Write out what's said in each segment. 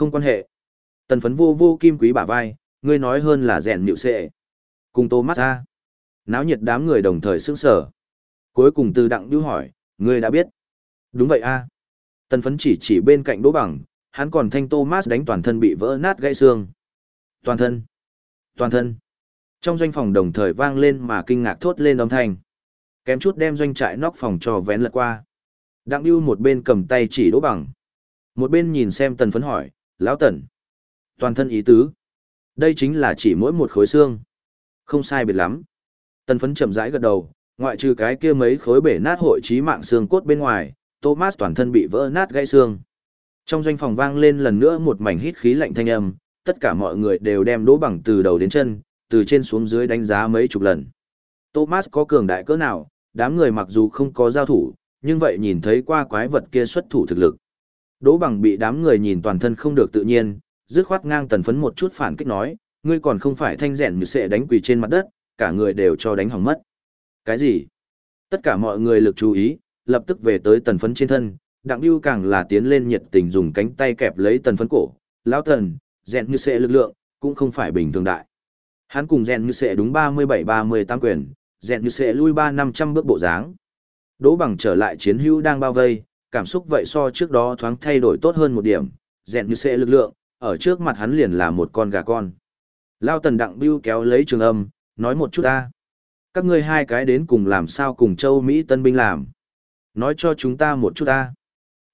Không quan hệ. Tần phấn vô vô kim quý bả vai, ngươi nói hơn là rèn nhịu xệ. Cùng tô mắt ra. Náo nhiệt đám người đồng thời sững sở. Cuối cùng từ đặng đưu hỏi, ngươi đã biết. Đúng vậy a Tần phấn chỉ chỉ bên cạnh đỗ bằng, hắn còn thanh Thomas đánh toàn thân bị vỡ nát gãy xương. Toàn thân. Toàn thân. Trong doanh phòng đồng thời vang lên mà kinh ngạc thốt lên âm thanh. Kém chút đem doanh trại nóc phòng cho vén lật qua. Đặng Biêu một bên cầm tay chỉ đỗ bằng. Một bên nhìn xem tần phấn hỏi, lão tần. Toàn thân ý tứ. Đây chính là chỉ mỗi một khối xương. Không sai biệt lắm. Tần phấn chậm rãi gật đầu, ngoại trừ cái kia mấy khối bể nát hội trí mạng xương cốt bên ngoài, Thomas toàn thân bị vỡ nát gãy xương. Trong doanh phòng vang lên lần nữa một mảnh hít khí lạnh thanh âm, tất cả mọi người đều đem đỗ bằng từ đầu đến chân, từ trên xuống dưới đánh giá mấy chục lần. Thomas có cường đại cỡ nào, đám người mặc dù không có giao thủ, nhưng vậy nhìn thấy qua quái vật kia xuất thủ thực lực. Đỗ bằng bị đám người nhìn toàn thân không được tự nhiên, dứt khoát ngang tần phấn một chút phản kích nói, ngươi còn không phải thanh rèn như sẽ đánh quỳ trên mặt đất, cả người đều cho đánh hỏng mất. Cái gì? Tất cả mọi người lực chú ý, lập tức về tới tần phấn trên thân, đặng biêu càng là tiến lên nhiệt tình dùng cánh tay kẹp lấy tần phấn cổ, lão thần, rèn như sẽ lực lượng, cũng không phải bình thường đại. Hắn cùng rèn như sẽ đúng 37-38 quyền, rèn như sẽ lui 3-500 bước bộ dáng. Đỗ bằng trở lại chiến hữu đang bao vây, cảm xúc vậy so trước đó thoáng thay đổi tốt hơn một điểm, rèn như sẽ lực lượng, ở trước mặt hắn liền là một con gà con. Lao tần đặng bưu kéo lấy trường âm, nói một chút ta. Các ngươi hai cái đến cùng làm sao cùng châu Mỹ tân binh làm. Nói cho chúng ta một chút ta.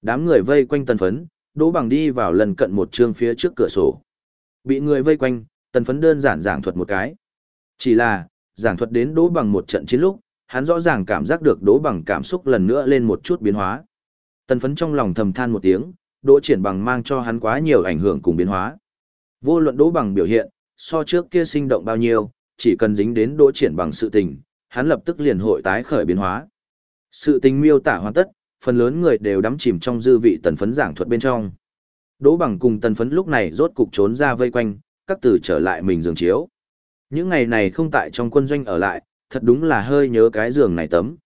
Đám người vây quanh tần phấn, đỗ bằng đi vào lần cận một chương phía trước cửa sổ. Bị người vây quanh, tần phấn đơn giản giảng thuật một cái. Chỉ là, giảng thuật đến đỗ bằng một trận chiến lúc, hắn rõ ràng cảm giác được đỗ bằng cảm xúc lần nữa lên một chút biến hóa. Tần phấn trong lòng thầm than một tiếng, đỗ triển bằng mang cho hắn quá nhiều ảnh hưởng cùng biến hóa. Vô luận đỗ bằng biểu hiện, so trước kia sinh động bao nhiêu, chỉ cần dính đến đỗ triển bằng sự tình, hắn lập tức liền hội tái khởi biến hóa. Sự tình miêu tả hoàn tất, phần lớn người đều đắm chìm trong dư vị tần phấn giảng thuật bên trong. Đỗ bằng cùng tần phấn lúc này rốt cục trốn ra vây quanh, các từ trở lại mình giường chiếu. Những ngày này không tại trong quân doanh ở lại, thật đúng là hơi nhớ cái giường này tấm.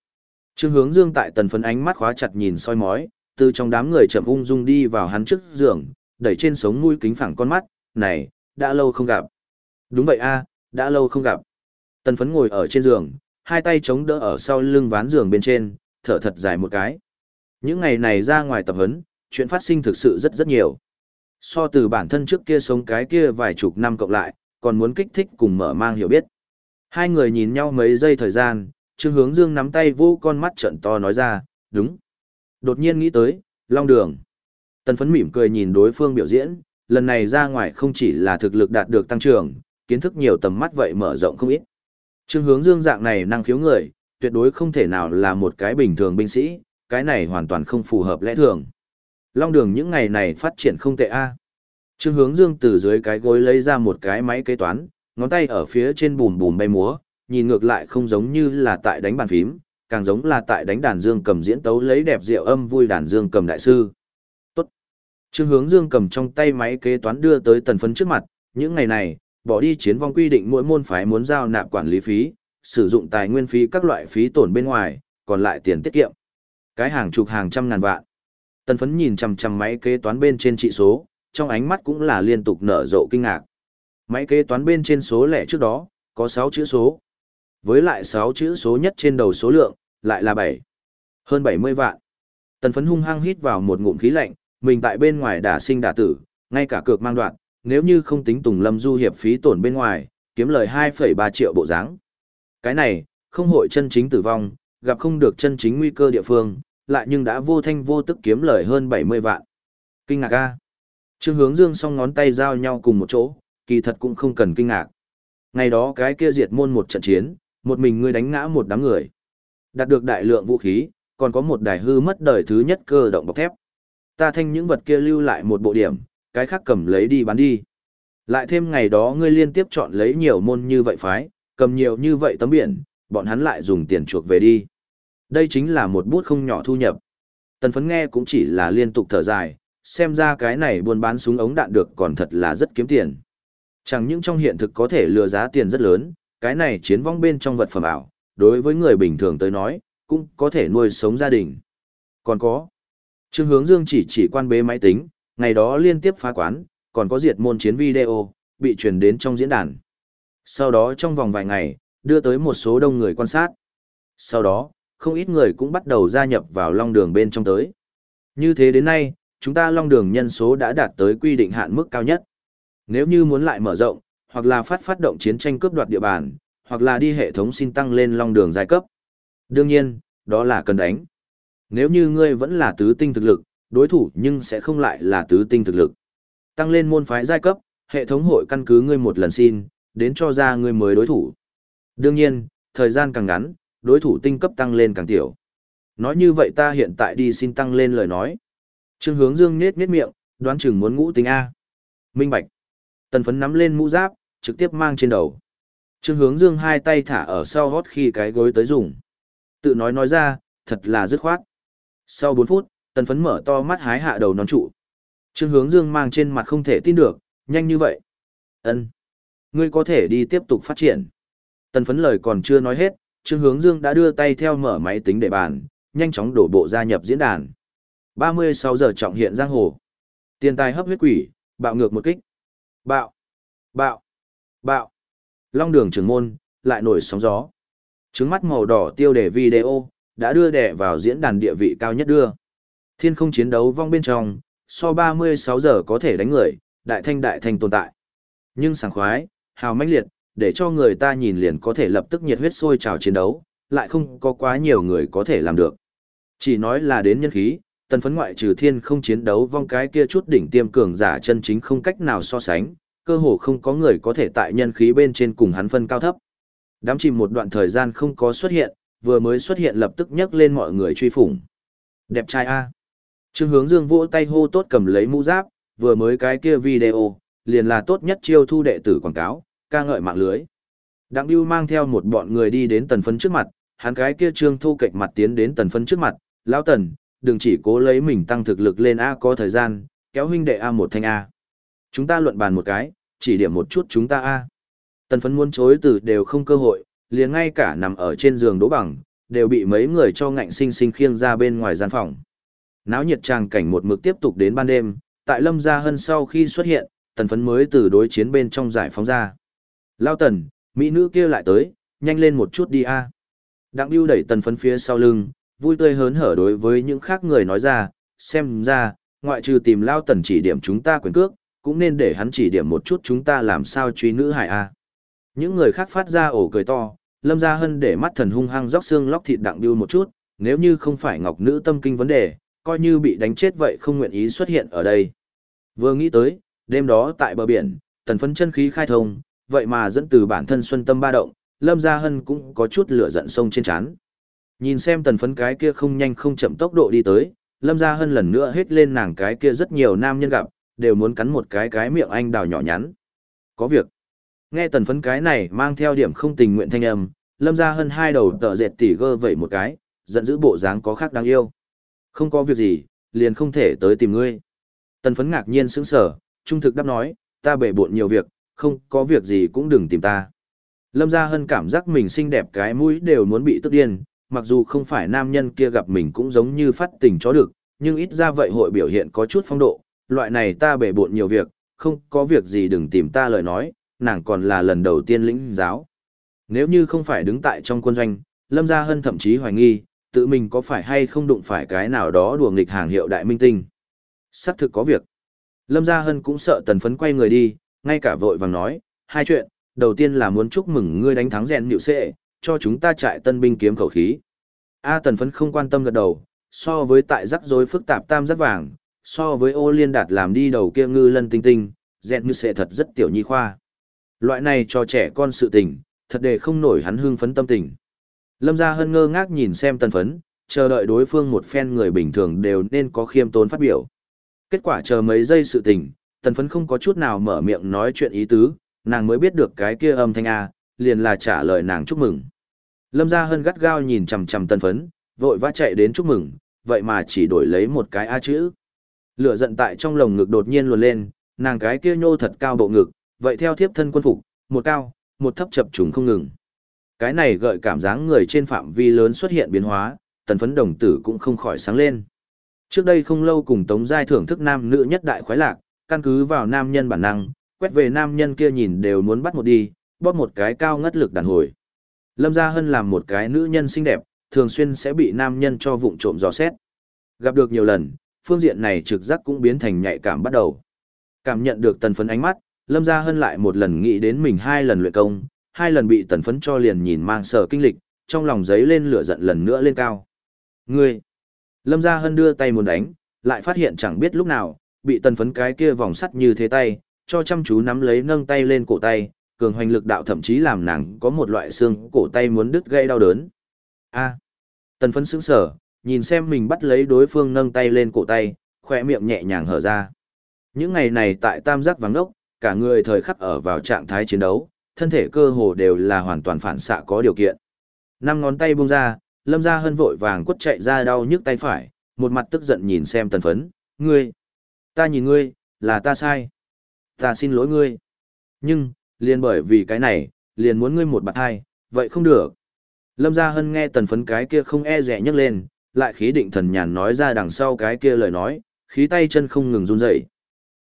Trương hướng dương tại tần phấn ánh mắt khóa chặt nhìn soi mói, từ trong đám người chậm ung dung đi vào hắn trước giường, đẩy trên sống mũi kính phẳng con mắt, này, đã lâu không gặp. Đúng vậy a đã lâu không gặp. Tần phấn ngồi ở trên giường, hai tay chống đỡ ở sau lưng ván giường bên trên, thở thật dài một cái. Những ngày này ra ngoài tập huấn, chuyện phát sinh thực sự rất rất nhiều. So từ bản thân trước kia sống cái kia vài chục năm cộng lại, còn muốn kích thích cùng mở mang hiểu biết. Hai người nhìn nhau mấy giây thời gian, Trương Hướng Dương nắm tay vô con mắt trợn to nói ra, đúng. Đột nhiên nghĩ tới, Long Đường. Tần phấn mỉm cười nhìn đối phương biểu diễn, lần này ra ngoài không chỉ là thực lực đạt được tăng trưởng, kiến thức nhiều tầm mắt vậy mở rộng không ít. Trương hướng dương dạng này năng khiếu người, tuyệt đối không thể nào là một cái bình thường binh sĩ, cái này hoàn toàn không phù hợp lẽ thường. Long đường những ngày này phát triển không tệ a. Trương hướng dương từ dưới cái gối lấy ra một cái máy kế toán, ngón tay ở phía trên bùm bùm bay múa, nhìn ngược lại không giống như là tại đánh bàn phím, càng giống là tại đánh đàn dương cầm diễn tấu lấy đẹp rượu âm vui đàn dương cầm đại sư. Tốt. Trương hướng dương cầm trong tay máy kế toán đưa tới tần phấn trước mặt, những ngày này, bỏ đi chiến vong quy định mỗi môn phái muốn giao nạp quản lý phí, sử dụng tài nguyên phí các loại phí tổn bên ngoài, còn lại tiền tiết kiệm. Cái hàng chục hàng trăm ngàn vạn. Tần phấn nhìn chằm chằm máy kế toán bên trên trị số, trong ánh mắt cũng là liên tục nở rộ kinh ngạc. Máy kế toán bên trên số lẻ trước đó, có 6 chữ số. Với lại 6 chữ số nhất trên đầu số lượng, lại là 7. Hơn 70 vạn. Tần phấn hung hăng hít vào một ngụm khí lạnh, mình tại bên ngoài đả sinh đả tử, ngay cả cược mang đoạn, nếu như không tính Tùng Lâm Du hiệp phí tổn bên ngoài, kiếm lời 2,3 triệu bộ dáng. Cái này, không hội chân chính tử vong, gặp không được chân chính nguy cơ địa phương, lại nhưng đã vô thanh vô tức kiếm lời hơn 70 vạn. Kinh ngạc a. Trương Hướng Dương song ngón tay giao nhau cùng một chỗ, kỳ thật cũng không cần kinh ngạc. Ngày đó cái kia diệt môn một trận chiến, một mình ngươi đánh ngã một đám người. Đạt được đại lượng vũ khí, còn có một đài hư mất đời thứ nhất cơ động bọc thép. Ta thanh những vật kia lưu lại một bộ điểm, cái khác cầm lấy đi bán đi. Lại thêm ngày đó ngươi liên tiếp chọn lấy nhiều môn như vậy phái, cầm nhiều như vậy tấm biển, bọn hắn lại dùng tiền chuộc về đi. Đây chính là một bút không nhỏ thu nhập. Tần phấn nghe cũng chỉ là liên tục thở dài, xem ra cái này buôn bán súng ống đạn được còn thật là rất kiếm tiền. Chẳng những trong hiện thực có thể lừa giá tiền rất lớn, cái này chiến vong bên trong vật phẩm ảo, đối với người bình thường tới nói, cũng có thể nuôi sống gia đình. Còn có, Trương Hướng Dương chỉ chỉ quan bế máy tính, ngày đó liên tiếp phá quán, còn có diệt môn chiến video, bị truyền đến trong diễn đàn. Sau đó trong vòng vài ngày, đưa tới một số đông người quan sát. Sau đó, không ít người cũng bắt đầu gia nhập vào long đường bên trong tới. Như thế đến nay, chúng ta long đường nhân số đã đạt tới quy định hạn mức cao nhất. Nếu như muốn lại mở rộng, hoặc là phát phát động chiến tranh cướp đoạt địa bàn, hoặc là đi hệ thống xin tăng lên long đường giai cấp. Đương nhiên, đó là cần đánh. Nếu như ngươi vẫn là tứ tinh thực lực, đối thủ nhưng sẽ không lại là tứ tinh thực lực. Tăng lên môn phái giai cấp, hệ thống hội căn cứ ngươi một lần xin, đến cho ra ngươi mới đối thủ. Đương nhiên, thời gian càng ngắn, đối thủ tinh cấp tăng lên càng tiểu. Nói như vậy ta hiện tại đi xin tăng lên lời nói. Trương hướng dương nết nết miệng, đoán chừng muốn ngũ tinh A. Minh bạch. Tần phấn nắm lên mũ giáp, trực tiếp mang trên đầu. Trương hướng dương hai tay thả ở sau hót khi cái gối tới dùng. Tự nói nói ra, thật là dứt khoát. Sau 4 phút, tần phấn mở to mắt hái hạ đầu nón trụ. Trương hướng dương mang trên mặt không thể tin được, nhanh như vậy. ân Ngươi có thể đi tiếp tục phát triển. Tần phấn lời còn chưa nói hết, Trương hướng dương đã đưa tay theo mở máy tính để bàn, nhanh chóng đổ bộ gia nhập diễn đàn. 36 giờ trọng hiện giang hồ. Tiền tài hấp huyết quỷ, bạo ngược một kích. Bạo, bạo, bạo. Long đường trưởng môn, lại nổi sóng gió. Trứng mắt màu đỏ tiêu đề video, đã đưa đẻ vào diễn đàn địa vị cao nhất đưa. Thiên không chiến đấu vong bên trong, so 36 giờ có thể đánh người, đại thanh đại thanh tồn tại. Nhưng sảng khoái, hào mãnh liệt, để cho người ta nhìn liền có thể lập tức nhiệt huyết sôi trào chiến đấu, lại không có quá nhiều người có thể làm được. Chỉ nói là đến nhân khí, tần phấn ngoại trừ thiên không chiến đấu vong cái kia chút đỉnh tiêm cường giả chân chính không cách nào so sánh, cơ hồ không có người có thể tại nhân khí bên trên cùng hắn phân cao thấp. Đám chìm một đoạn thời gian không có xuất hiện, vừa mới xuất hiện lập tức nhấc lên mọi người truy phủng. Đẹp trai A. Trương hướng dương vỗ tay hô tốt cầm lấy mũ giáp, vừa mới cái kia video, liền là tốt nhất chiêu thu đệ tử quảng cáo, ca ngợi mạng lưới. Đặng Biêu mang theo một bọn người đi đến tần phấn trước mặt, hắn cái kia trương thu cạnh mặt tiến đến tần phấn trước mặt, lão tần, đừng chỉ cố lấy mình tăng thực lực lên A có thời gian, kéo huynh đệ A một thanh A. Chúng ta luận bàn một cái, chỉ điểm một chút chúng ta A. Tần phấn muốn chối từ đều không cơ hội, liền ngay cả nằm ở trên giường đỗ bằng, đều bị mấy người cho ngạnh sinh sinh khiêng ra bên ngoài gian phòng. Náo nhiệt tràng cảnh một mực tiếp tục đến ban đêm, tại Lâm Gia Hân sau khi xuất hiện, tần phấn mới từ đối chiến bên trong giải phóng ra. Lao tần, mỹ nữ kia lại tới, nhanh lên một chút đi a. Đặng Biêu đẩy tần phấn phía sau lưng, vui tươi hớn hở đối với những khác người nói ra, xem ra, ngoại trừ tìm Lao tần chỉ điểm chúng ta quyền cước, cũng nên để hắn chỉ điểm một chút chúng ta làm sao truy nữ hải a. Những người khác phát ra ổ cười to, Lâm Gia Hân để mắt thần hung hăng róc xương lóc thịt Đặng Biêu một chút, nếu như không phải ngọc nữ tâm kinh vấn đề, coi như bị đánh chết vậy không nguyện ý xuất hiện ở đây. Vừa nghĩ tới, đêm đó tại bờ biển, tần phấn chân khí khai thông, vậy mà dẫn từ bản thân xuân tâm ba động, Lâm Gia Hân cũng có chút lửa giận sông trên trán Nhìn xem tần phấn cái kia không nhanh không chậm tốc độ đi tới, Lâm Gia Hân lần nữa hết lên nàng cái kia rất nhiều nam nhân gặp, đều muốn cắn một cái cái miệng anh đào nhỏ nhắn. Có việc. Nghe tần phấn cái này mang theo điểm không tình nguyện thanh âm, Lâm Gia hơn hai đầu tờ dệt tỉ gơ vậy một cái, giận dữ bộ dáng có khác đáng yêu. Không có việc gì, liền không thể tới tìm ngươi. Tần phấn ngạc nhiên sững sở, trung thực đáp nói, ta bể bộn nhiều việc, không có việc gì cũng đừng tìm ta. Lâm Gia Hân cảm giác mình xinh đẹp cái mũi đều muốn bị tức điên, mặc dù không phải nam nhân kia gặp mình cũng giống như phát tình chó được, nhưng ít ra vậy hội biểu hiện có chút phong độ, loại này ta bể bộn nhiều việc, không có việc gì đừng tìm ta lời nói, nàng còn là lần đầu tiên lĩnh giáo. Nếu như không phải đứng tại trong quân doanh, Lâm Gia Hân thậm chí hoài nghi, tự mình có phải hay không đụng phải cái nào đó đùa nghịch hàng hiệu đại minh tinh. Sắc thực có việc. Lâm Gia Hân cũng sợ tần phấn quay người đi, ngay cả vội vàng nói, hai chuyện, đầu tiên là muốn chúc mừng ngươi đánh thắng rèn nhịu xệ, cho chúng ta trại tân binh kiếm khẩu khí. A tần phấn không quan tâm gật đầu, so với tại rắc rối phức tạp tam giác vàng, so với ô liên đạt làm đi đầu kia ngư lân tinh tinh, dẹn như sẽ thật rất tiểu nhi khoa. Loại này cho trẻ con sự tình, thật để không nổi hắn hương phấn tâm tình. Lâm Gia Hân ngơ ngác nhìn xem tân phấn, chờ đợi đối phương một phen người bình thường đều nên có khiêm tốn phát biểu. Kết quả chờ mấy giây sự tình, tân phấn không có chút nào mở miệng nói chuyện ý tứ, nàng mới biết được cái kia âm thanh A, liền là trả lời nàng chúc mừng. Lâm Gia Hân gắt gao nhìn chằm chằm tân phấn, vội vã chạy đến chúc mừng, vậy mà chỉ đổi lấy một cái A chữ. Lửa giận tại trong lồng ngực đột nhiên luồn lên, nàng cái kia nhô thật cao bộ ngực, vậy theo thiếp thân quân phục, một cao, một thấp chập trùng không ngừng. Cái này gợi cảm giác người trên phạm vi lớn xuất hiện biến hóa, tần phấn đồng tử cũng không khỏi sáng lên. Trước đây không lâu cùng Tống Giai thưởng thức nam nữ nhất đại khoái lạc, căn cứ vào nam nhân bản năng, quét về nam nhân kia nhìn đều muốn bắt một đi, bóp một cái cao ngất lực đàn hồi. Lâm Gia Hân làm một cái nữ nhân xinh đẹp, thường xuyên sẽ bị nam nhân cho vụng trộm dò xét. Gặp được nhiều lần, phương diện này trực giác cũng biến thành nhạy cảm bắt đầu. Cảm nhận được tần phấn ánh mắt, Lâm Gia Hân lại một lần nghĩ đến mình hai lần luyện công, hai lần bị tần phấn cho liền nhìn mang sở kinh lịch, trong lòng giấy lên lửa giận lần nữa lên cao. Ngươi! Lâm Gia Hân đưa tay muốn đánh, lại phát hiện chẳng biết lúc nào, bị tần phấn cái kia vòng sắt như thế tay, cho chăm chú nắm lấy nâng tay lên cổ tay, cường hoành lực đạo thậm chí làm nàng có một loại xương cổ tay muốn đứt gây đau đớn. A. tần phấn sững sở, nhìn xem mình bắt lấy đối phương nâng tay lên cổ tay, khỏe miệng nhẹ nhàng hở ra. Những ngày này tại tam giác vắng ốc, cả người thời khắc ở vào trạng thái chiến đấu, thân thể cơ hồ đều là hoàn toàn phản xạ có điều kiện. Năm ngón tay buông ra, lâm ra hân vội vàng quất chạy ra đau nhức tay phải, một mặt tức giận nhìn xem tần phấn, ngươi, ta nhìn ngươi, là ta sai, ta xin lỗi ngươi. Nhưng, liền bởi vì cái này, liền muốn ngươi một bạt hai, vậy không được. Lâm Gia Hân nghe tần phấn cái kia không e rẻ nhấc lên, lại khí định thần nhàn nói ra đằng sau cái kia lời nói, khí tay chân không ngừng run rẩy.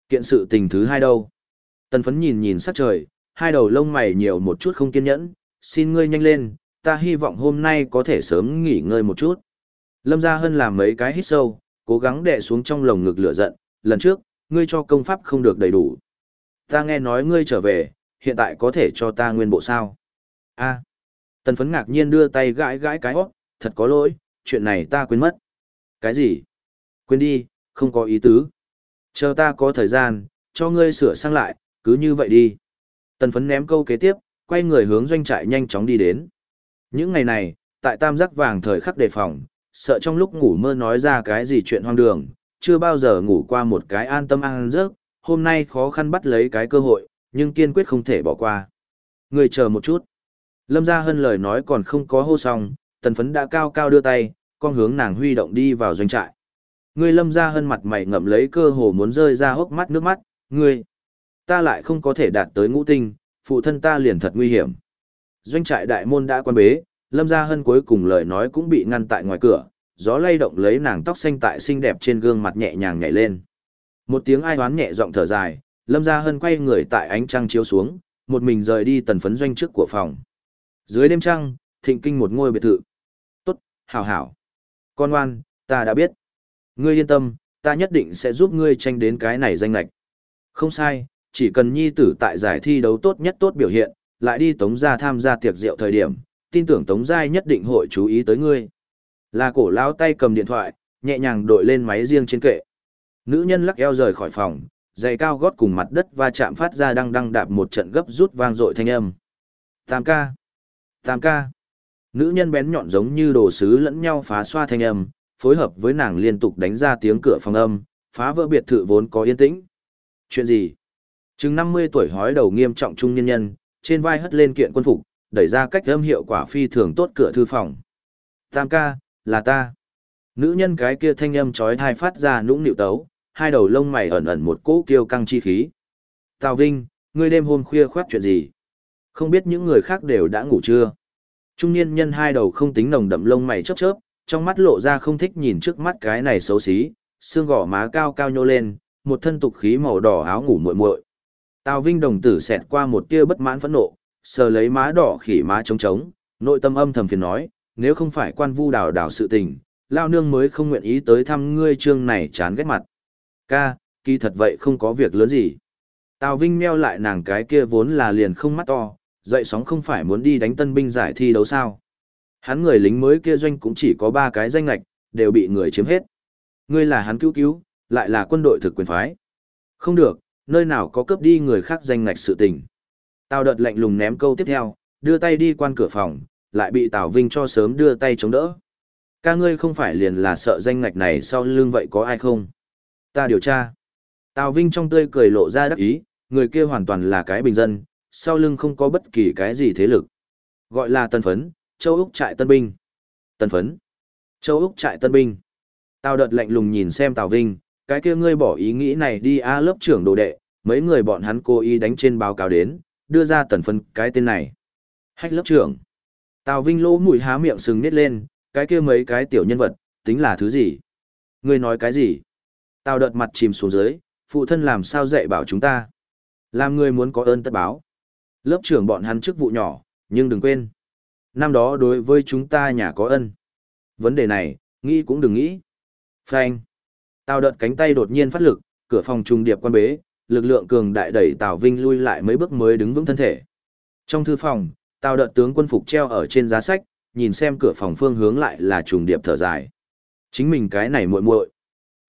Kiện sự tình thứ hai đâu? Tần phấn nhìn nhìn sắc trời, hai đầu lông mày nhiều một chút không kiên nhẫn, xin ngươi nhanh lên, ta hy vọng hôm nay có thể sớm nghỉ ngơi một chút. Lâm Gia Hân làm mấy cái hít sâu, cố gắng đè xuống trong lồng ngực lửa giận, lần trước, ngươi cho công pháp không được đầy đủ. Ta nghe nói ngươi trở về, hiện tại có thể cho ta nguyên bộ sao? a Tần phấn ngạc nhiên đưa tay gãi gãi cái hót, thật có lỗi, chuyện này ta quên mất. Cái gì? Quên đi, không có ý tứ. Chờ ta có thời gian, cho ngươi sửa sang lại, cứ như vậy đi. Tần phấn ném câu kế tiếp, quay người hướng doanh trại nhanh chóng đi đến. Những ngày này, tại tam giác vàng thời khắc đề phòng, sợ trong lúc ngủ mơ nói ra cái gì chuyện hoang đường, chưa bao giờ ngủ qua một cái an tâm ăn giấc, hôm nay khó khăn bắt lấy cái cơ hội, nhưng kiên quyết không thể bỏ qua. Người chờ một chút. Lâm Gia Hân lời nói còn không có hô xong, tần phấn đã cao cao đưa tay, con hướng nàng huy động đi vào doanh trại. ngươi Lâm Gia Hân mặt mày ngậm lấy cơ hồ muốn rơi ra hốc mắt nước mắt, ngươi, ta lại không có thể đạt tới ngũ tinh, phụ thân ta liền thật nguy hiểm. Doanh trại đại môn đã quan bế, Lâm Gia Hân cuối cùng lời nói cũng bị ngăn tại ngoài cửa, gió lay động lấy nàng tóc xanh tại xinh đẹp trên gương mặt nhẹ nhàng nhảy lên. Một tiếng ai oán nhẹ giọng thở dài, Lâm Gia Hân quay người tại ánh trăng chiếu xuống, một mình rời đi tần phấn doanh trước của phòng. Dưới đêm trăng, thịnh kinh một ngôi biệt thự. Tốt, hảo hảo. Con ngoan, ta đã biết. Ngươi yên tâm, ta nhất định sẽ giúp ngươi tranh đến cái này danh lạch. Không sai, chỉ cần nhi tử tại giải thi đấu tốt nhất tốt biểu hiện, lại đi tống gia tham gia tiệc rượu thời điểm, tin tưởng tống gia nhất định hội chú ý tới ngươi. Là cổ lão tay cầm điện thoại, nhẹ nhàng đội lên máy riêng trên kệ. Nữ nhân lắc eo rời khỏi phòng, giày cao gót cùng mặt đất va chạm phát ra đăng đăng đạp một trận gấp rút vang dội thanh âm. Tam ca. Tam ca. Nữ nhân bén nhọn giống như đồ sứ lẫn nhau phá xoa thanh âm, phối hợp với nàng liên tục đánh ra tiếng cửa phòng âm, phá vỡ biệt thự vốn có yên tĩnh. Chuyện gì? Chừng 50 tuổi hói đầu nghiêm trọng trung nhân nhân, trên vai hất lên kiện quân phục, đẩy ra cách âm hiệu quả phi thường tốt cửa thư phòng. Tam ca, là ta. Nữ nhân cái kia thanh âm chói tai phát ra nũng nịu tấu, hai đầu lông mày ẩn ẩn một cỗ kiêu căng chi khí. Tào Vinh, ngươi đêm hôm khuya khoát chuyện gì? Không biết những người khác đều đã ngủ chưa? Trung niên nhân hai đầu không tính nồng đậm lông mày chớp chớp, trong mắt lộ ra không thích nhìn trước mắt cái này xấu xí, xương gò má cao cao nhô lên, một thân tục khí màu đỏ áo ngủ muội muội. Tào Vinh đồng tử xẹt qua một tia bất mãn phẫn nộ, sờ lấy má đỏ khỉ má trống trống, nội tâm âm thầm phiền nói, nếu không phải quan vu đào đào sự tình, lao nương mới không nguyện ý tới thăm ngươi trương này chán ghét mặt. Ca, kỳ thật vậy không có việc lớn gì. Tào Vinh meo lại nàng cái kia vốn là liền không mắt to, dậy sóng không phải muốn đi đánh tân binh giải thi đấu sao. Hắn người lính mới kia doanh cũng chỉ có ba cái danh lạch, đều bị người chiếm hết. Ngươi là hắn cứu cứu, lại là quân đội thực quyền phái. Không được, nơi nào có cướp đi người khác danh ngạch sự tình. Tào đợt lạnh lùng ném câu tiếp theo, đưa tay đi quan cửa phòng, lại bị Tào Vinh cho sớm đưa tay chống đỡ. Ca ngươi không phải liền là sợ danh ngạch này sau lưng vậy có ai không? Ta điều tra. Tào Vinh trong tươi cười lộ ra đắc ý, người kia hoàn toàn là cái bình dân, sau lưng không có bất kỳ cái gì thế lực. Gọi là tân phấn, châu Úc trại tân binh. Tân phấn, châu Úc trại tân binh. Tào đợt lạnh lùng nhìn xem Tào Vinh, cái kia ngươi bỏ ý nghĩ này đi A lớp trưởng đồ đệ, mấy người bọn hắn cố ý đánh trên báo cáo đến, đưa ra tần phấn cái tên này. Hách lớp trưởng. Tào Vinh lỗ mũi há miệng sừng nít lên, cái kia mấy cái tiểu nhân vật, tính là thứ gì? Ngươi nói cái gì? Tào đợt mặt chìm xuống dưới, phụ thân làm sao dạy bảo chúng ta. Làm người muốn có ơn tất báo. Lớp trưởng bọn hắn chức vụ nhỏ, nhưng đừng quên. Năm đó đối với chúng ta nhà có ân. Vấn đề này, nghĩ cũng đừng nghĩ. Phanh. Tào đợt cánh tay đột nhiên phát lực, cửa phòng trùng điệp quan bế, lực lượng cường đại đẩy Tào Vinh lui lại mấy bước mới đứng vững thân thể. Trong thư phòng, Tào đợt tướng quân phục treo ở trên giá sách, nhìn xem cửa phòng phương hướng lại là trùng điệp thở dài. Chính mình cái này muội muội.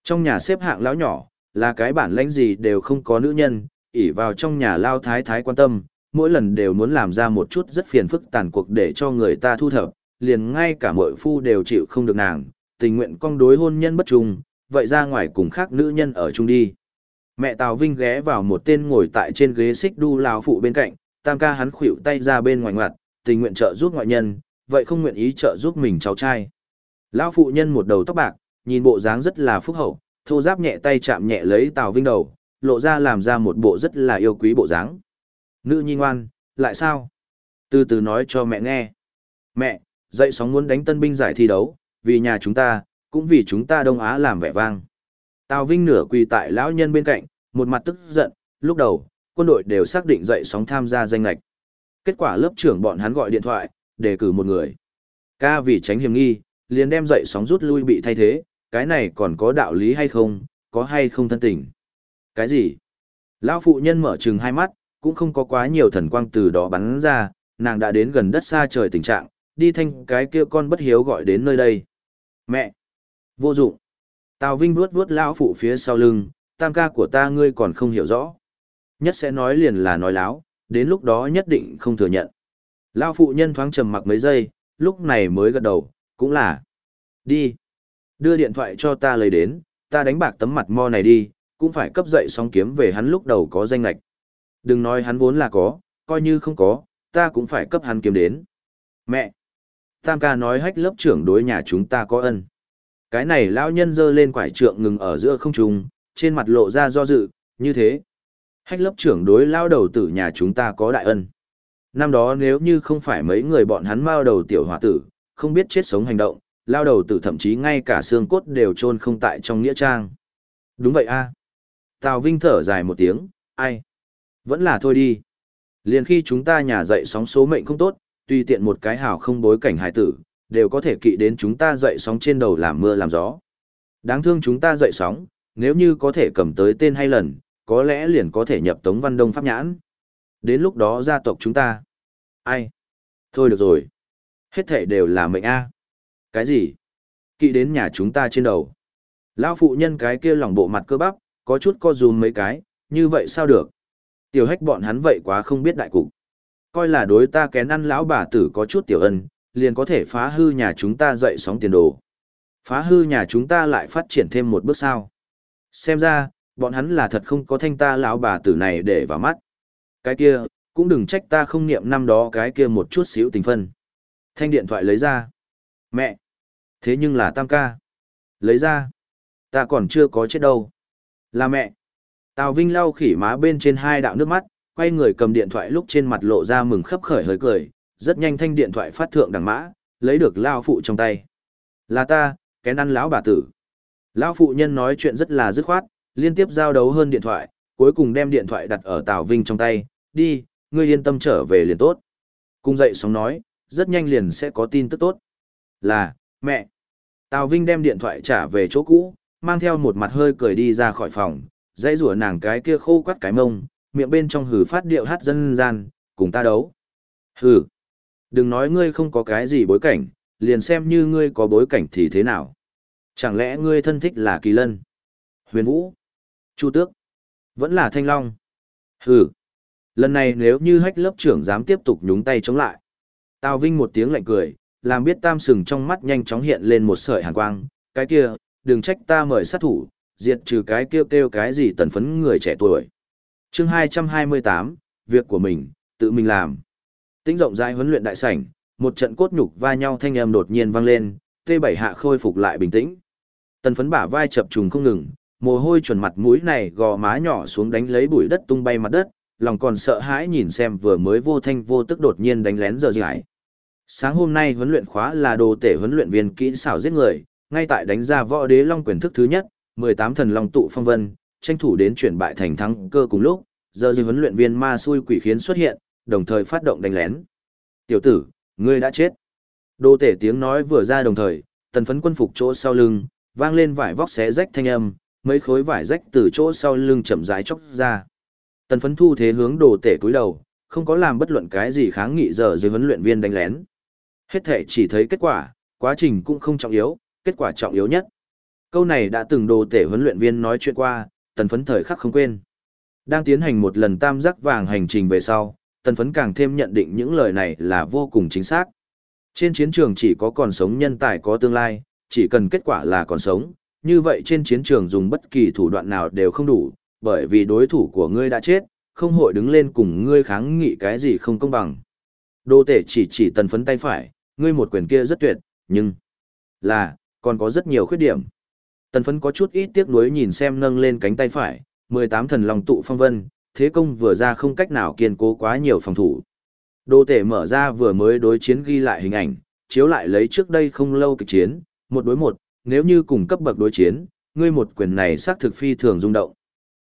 Trong nhà xếp hạng lão nhỏ, là cái bản lãnh gì đều không có nữ nhân, ỉ vào trong nhà lao thái thái quan tâm, mỗi lần đều muốn làm ra một chút rất phiền phức tàn cuộc để cho người ta thu thập, liền ngay cả muội phu đều chịu không được nàng, tình nguyện cong đối hôn nhân bất trung, vậy ra ngoài cùng khác nữ nhân ở chung đi. Mẹ Tào Vinh ghé vào một tên ngồi tại trên ghế xích đu lao phụ bên cạnh, tam ca hắn khuỵu tay ra bên ngoài ngoặt, tình nguyện trợ giúp ngoại nhân, vậy không nguyện ý trợ giúp mình cháu trai. Lão phụ nhân một đầu tóc bạc, nhìn bộ dáng rất là phúc hậu, thô giáp nhẹ tay chạm nhẹ lấy Tào Vinh đầu, lộ ra làm ra một bộ rất là yêu quý bộ dáng. Nữ nhi ngoan, lại sao? Từ từ nói cho mẹ nghe. Mẹ, dậy sóng muốn đánh tân binh giải thi đấu, vì nhà chúng ta, cũng vì chúng ta Đông Á làm vẻ vang. Tào Vinh nửa quỳ tại lão nhân bên cạnh, một mặt tức giận, lúc đầu, quân đội đều xác định dậy sóng tham gia danh lạch. Kết quả lớp trưởng bọn hắn gọi điện thoại, đề cử một người. Ca vì tránh hiểm nghi, liền đem dậy sóng rút lui bị thay thế, cái này còn có đạo lý hay không, có hay không thân tình. Cái gì? Lão phụ nhân mở trừng hai mắt, cũng không có quá nhiều thần quang từ đó bắn ra, nàng đã đến gần đất xa trời tình trạng, đi thanh cái kia con bất hiếu gọi đến nơi đây. Mẹ! Vô dụng! Tào Vinh vuốt vuốt lão phụ phía sau lưng, tam ca của ta ngươi còn không hiểu rõ. Nhất sẽ nói liền là nói láo, đến lúc đó nhất định không thừa nhận. Lão phụ nhân thoáng trầm mặc mấy giây, lúc này mới gật đầu, cũng là. Đi. Đưa điện thoại cho ta lấy đến, ta đánh bạc tấm mặt mo này đi, cũng phải cấp dậy song kiếm về hắn lúc đầu có danh lạch. Đừng nói hắn vốn là có, coi như không có, ta cũng phải cấp hắn kiếm đến. Mẹ! Tam ca nói hách lớp trưởng đối nhà chúng ta có ân. Cái này lão nhân dơ lên quải trượng ngừng ở giữa không trung, trên mặt lộ ra do dự, như thế. Hách lớp trưởng đối lao đầu tử nhà chúng ta có đại ân. Năm đó nếu như không phải mấy người bọn hắn mao đầu tiểu hòa tử, không biết chết sống hành động, lao đầu tử thậm chí ngay cả xương cốt đều chôn không tại trong nghĩa trang. Đúng vậy a. Tào Vinh thở dài một tiếng, ai? Vẫn là thôi đi. Liền khi chúng ta nhà dậy sóng số mệnh không tốt, tùy tiện một cái hào không bối cảnh hải tử, đều có thể kỵ đến chúng ta dậy sóng trên đầu làm mưa làm gió. Đáng thương chúng ta dậy sóng, nếu như có thể cầm tới tên hay lần, có lẽ liền có thể nhập Tống Văn Đông Pháp nhãn. Đến lúc đó gia tộc chúng ta. Ai? Thôi được rồi. Hết thể đều là mệnh A. Cái gì? Kỵ đến nhà chúng ta trên đầu. Lão phụ nhân cái kia lòng bộ mặt cơ bắp, có chút co dùm mấy cái, như vậy sao được? Tiểu hách bọn hắn vậy quá không biết đại cục. Coi là đối ta kén ăn lão bà tử có chút tiểu ân, liền có thể phá hư nhà chúng ta dậy sóng tiền đồ. Phá hư nhà chúng ta lại phát triển thêm một bước sao. Xem ra, bọn hắn là thật không có thanh ta lão bà tử này để vào mắt. Cái kia, cũng đừng trách ta không niệm năm đó cái kia một chút xíu tình phân. Thanh điện thoại lấy ra. Mẹ! Thế nhưng là tam ca. Lấy ra. Ta còn chưa có chết đâu. Là mẹ. Tào Vinh lau khỉ má bên trên hai đạo nước mắt, quay người cầm điện thoại lúc trên mặt lộ ra mừng khấp khởi hơi cười, rất nhanh thanh điện thoại phát thượng đằng mã, lấy được lao phụ trong tay. Là ta, cái năn lão bà tử. Lão phụ nhân nói chuyện rất là dứt khoát, liên tiếp giao đấu hơn điện thoại, cuối cùng đem điện thoại đặt ở Tào Vinh trong tay, đi, ngươi yên tâm trở về liền tốt. Cung dậy sóng nói, rất nhanh liền sẽ có tin tức tốt. Là, mẹ. Tào Vinh đem điện thoại trả về chỗ cũ, mang theo một mặt hơi cười đi ra khỏi phòng, dãy rủa nàng cái kia khô quắt cái mông, miệng bên trong hử phát điệu hát dân gian, cùng ta đấu. Hử. Đừng nói ngươi không có cái gì bối cảnh, liền xem như ngươi có bối cảnh thì thế nào. Chẳng lẽ ngươi thân thích là Kỳ Lân, Huyền Vũ, Chu Tước, vẫn là Thanh Long. Hử. Lần này nếu như hách lớp trưởng dám tiếp tục nhúng tay chống lại. Tào Vinh một tiếng lạnh cười, làm biết tam sừng trong mắt nhanh chóng hiện lên một sợi hàn quang, cái kia, đừng trách ta mời sát thủ, diệt trừ cái kêu kêu cái gì tần phấn người trẻ tuổi. chương 228, việc của mình, tự mình làm. Tính rộng rãi huấn luyện đại sảnh, một trận cốt nhục va nhau thanh âm đột nhiên vang lên, T7 hạ khôi phục lại bình tĩnh. Tần phấn bả vai chập trùng không ngừng, mồ hôi chuẩn mặt mũi này gò má nhỏ xuống đánh lấy bụi đất tung bay mặt đất, lòng còn sợ hãi nhìn xem vừa mới vô thanh vô tức đột nhiên đánh lén giờ giải. Sáng hôm nay huấn luyện khóa là đồ tể huấn luyện viên kỹ xảo giết người, ngay tại đánh ra võ đế long quyền thức thứ nhất, 18 thần long tụ phong vân, tranh thủ đến chuyển bại thành thắng cơ cùng lúc, giờ dư huấn luyện viên ma xui quỷ khiến xuất hiện, đồng thời phát động đánh lén. Tiểu tử, ngươi đã chết. Đô tể tiếng nói vừa ra đồng thời, tần phấn quân phục chỗ sau lưng, vang lên vải vóc xé rách thanh âm, mấy khối vải rách từ chỗ sau lưng chậm rãi chóc ra. Tần phấn thu thế hướng đồ tể cúi đầu, không có làm bất luận cái gì kháng nghị giờ dưới huấn luyện viên đánh lén. Hết thể chỉ thấy kết quả, quá trình cũng không trọng yếu, kết quả trọng yếu nhất. Câu này đã từng đồ tể huấn luyện viên nói chuyện qua, tần phấn thời khắc không quên. Đang tiến hành một lần tam giác vàng hành trình về sau, tần phấn càng thêm nhận định những lời này là vô cùng chính xác. Trên chiến trường chỉ có còn sống nhân tài có tương lai, chỉ cần kết quả là còn sống, như vậy trên chiến trường dùng bất kỳ thủ đoạn nào đều không đủ, bởi vì đối thủ của ngươi đã chết, không hội đứng lên cùng ngươi kháng nghị cái gì không công bằng. Đô tể chỉ chỉ tần phấn tay phải, ngươi một quyền kia rất tuyệt, nhưng là, còn có rất nhiều khuyết điểm. Tần phấn có chút ít tiếc nuối nhìn xem nâng lên cánh tay phải, 18 thần lòng tụ phong vân, thế công vừa ra không cách nào kiên cố quá nhiều phòng thủ. Đô tể mở ra vừa mới đối chiến ghi lại hình ảnh, chiếu lại lấy trước đây không lâu kịch chiến, một đối một, nếu như cùng cấp bậc đối chiến, ngươi một quyền này xác thực phi thường rung động.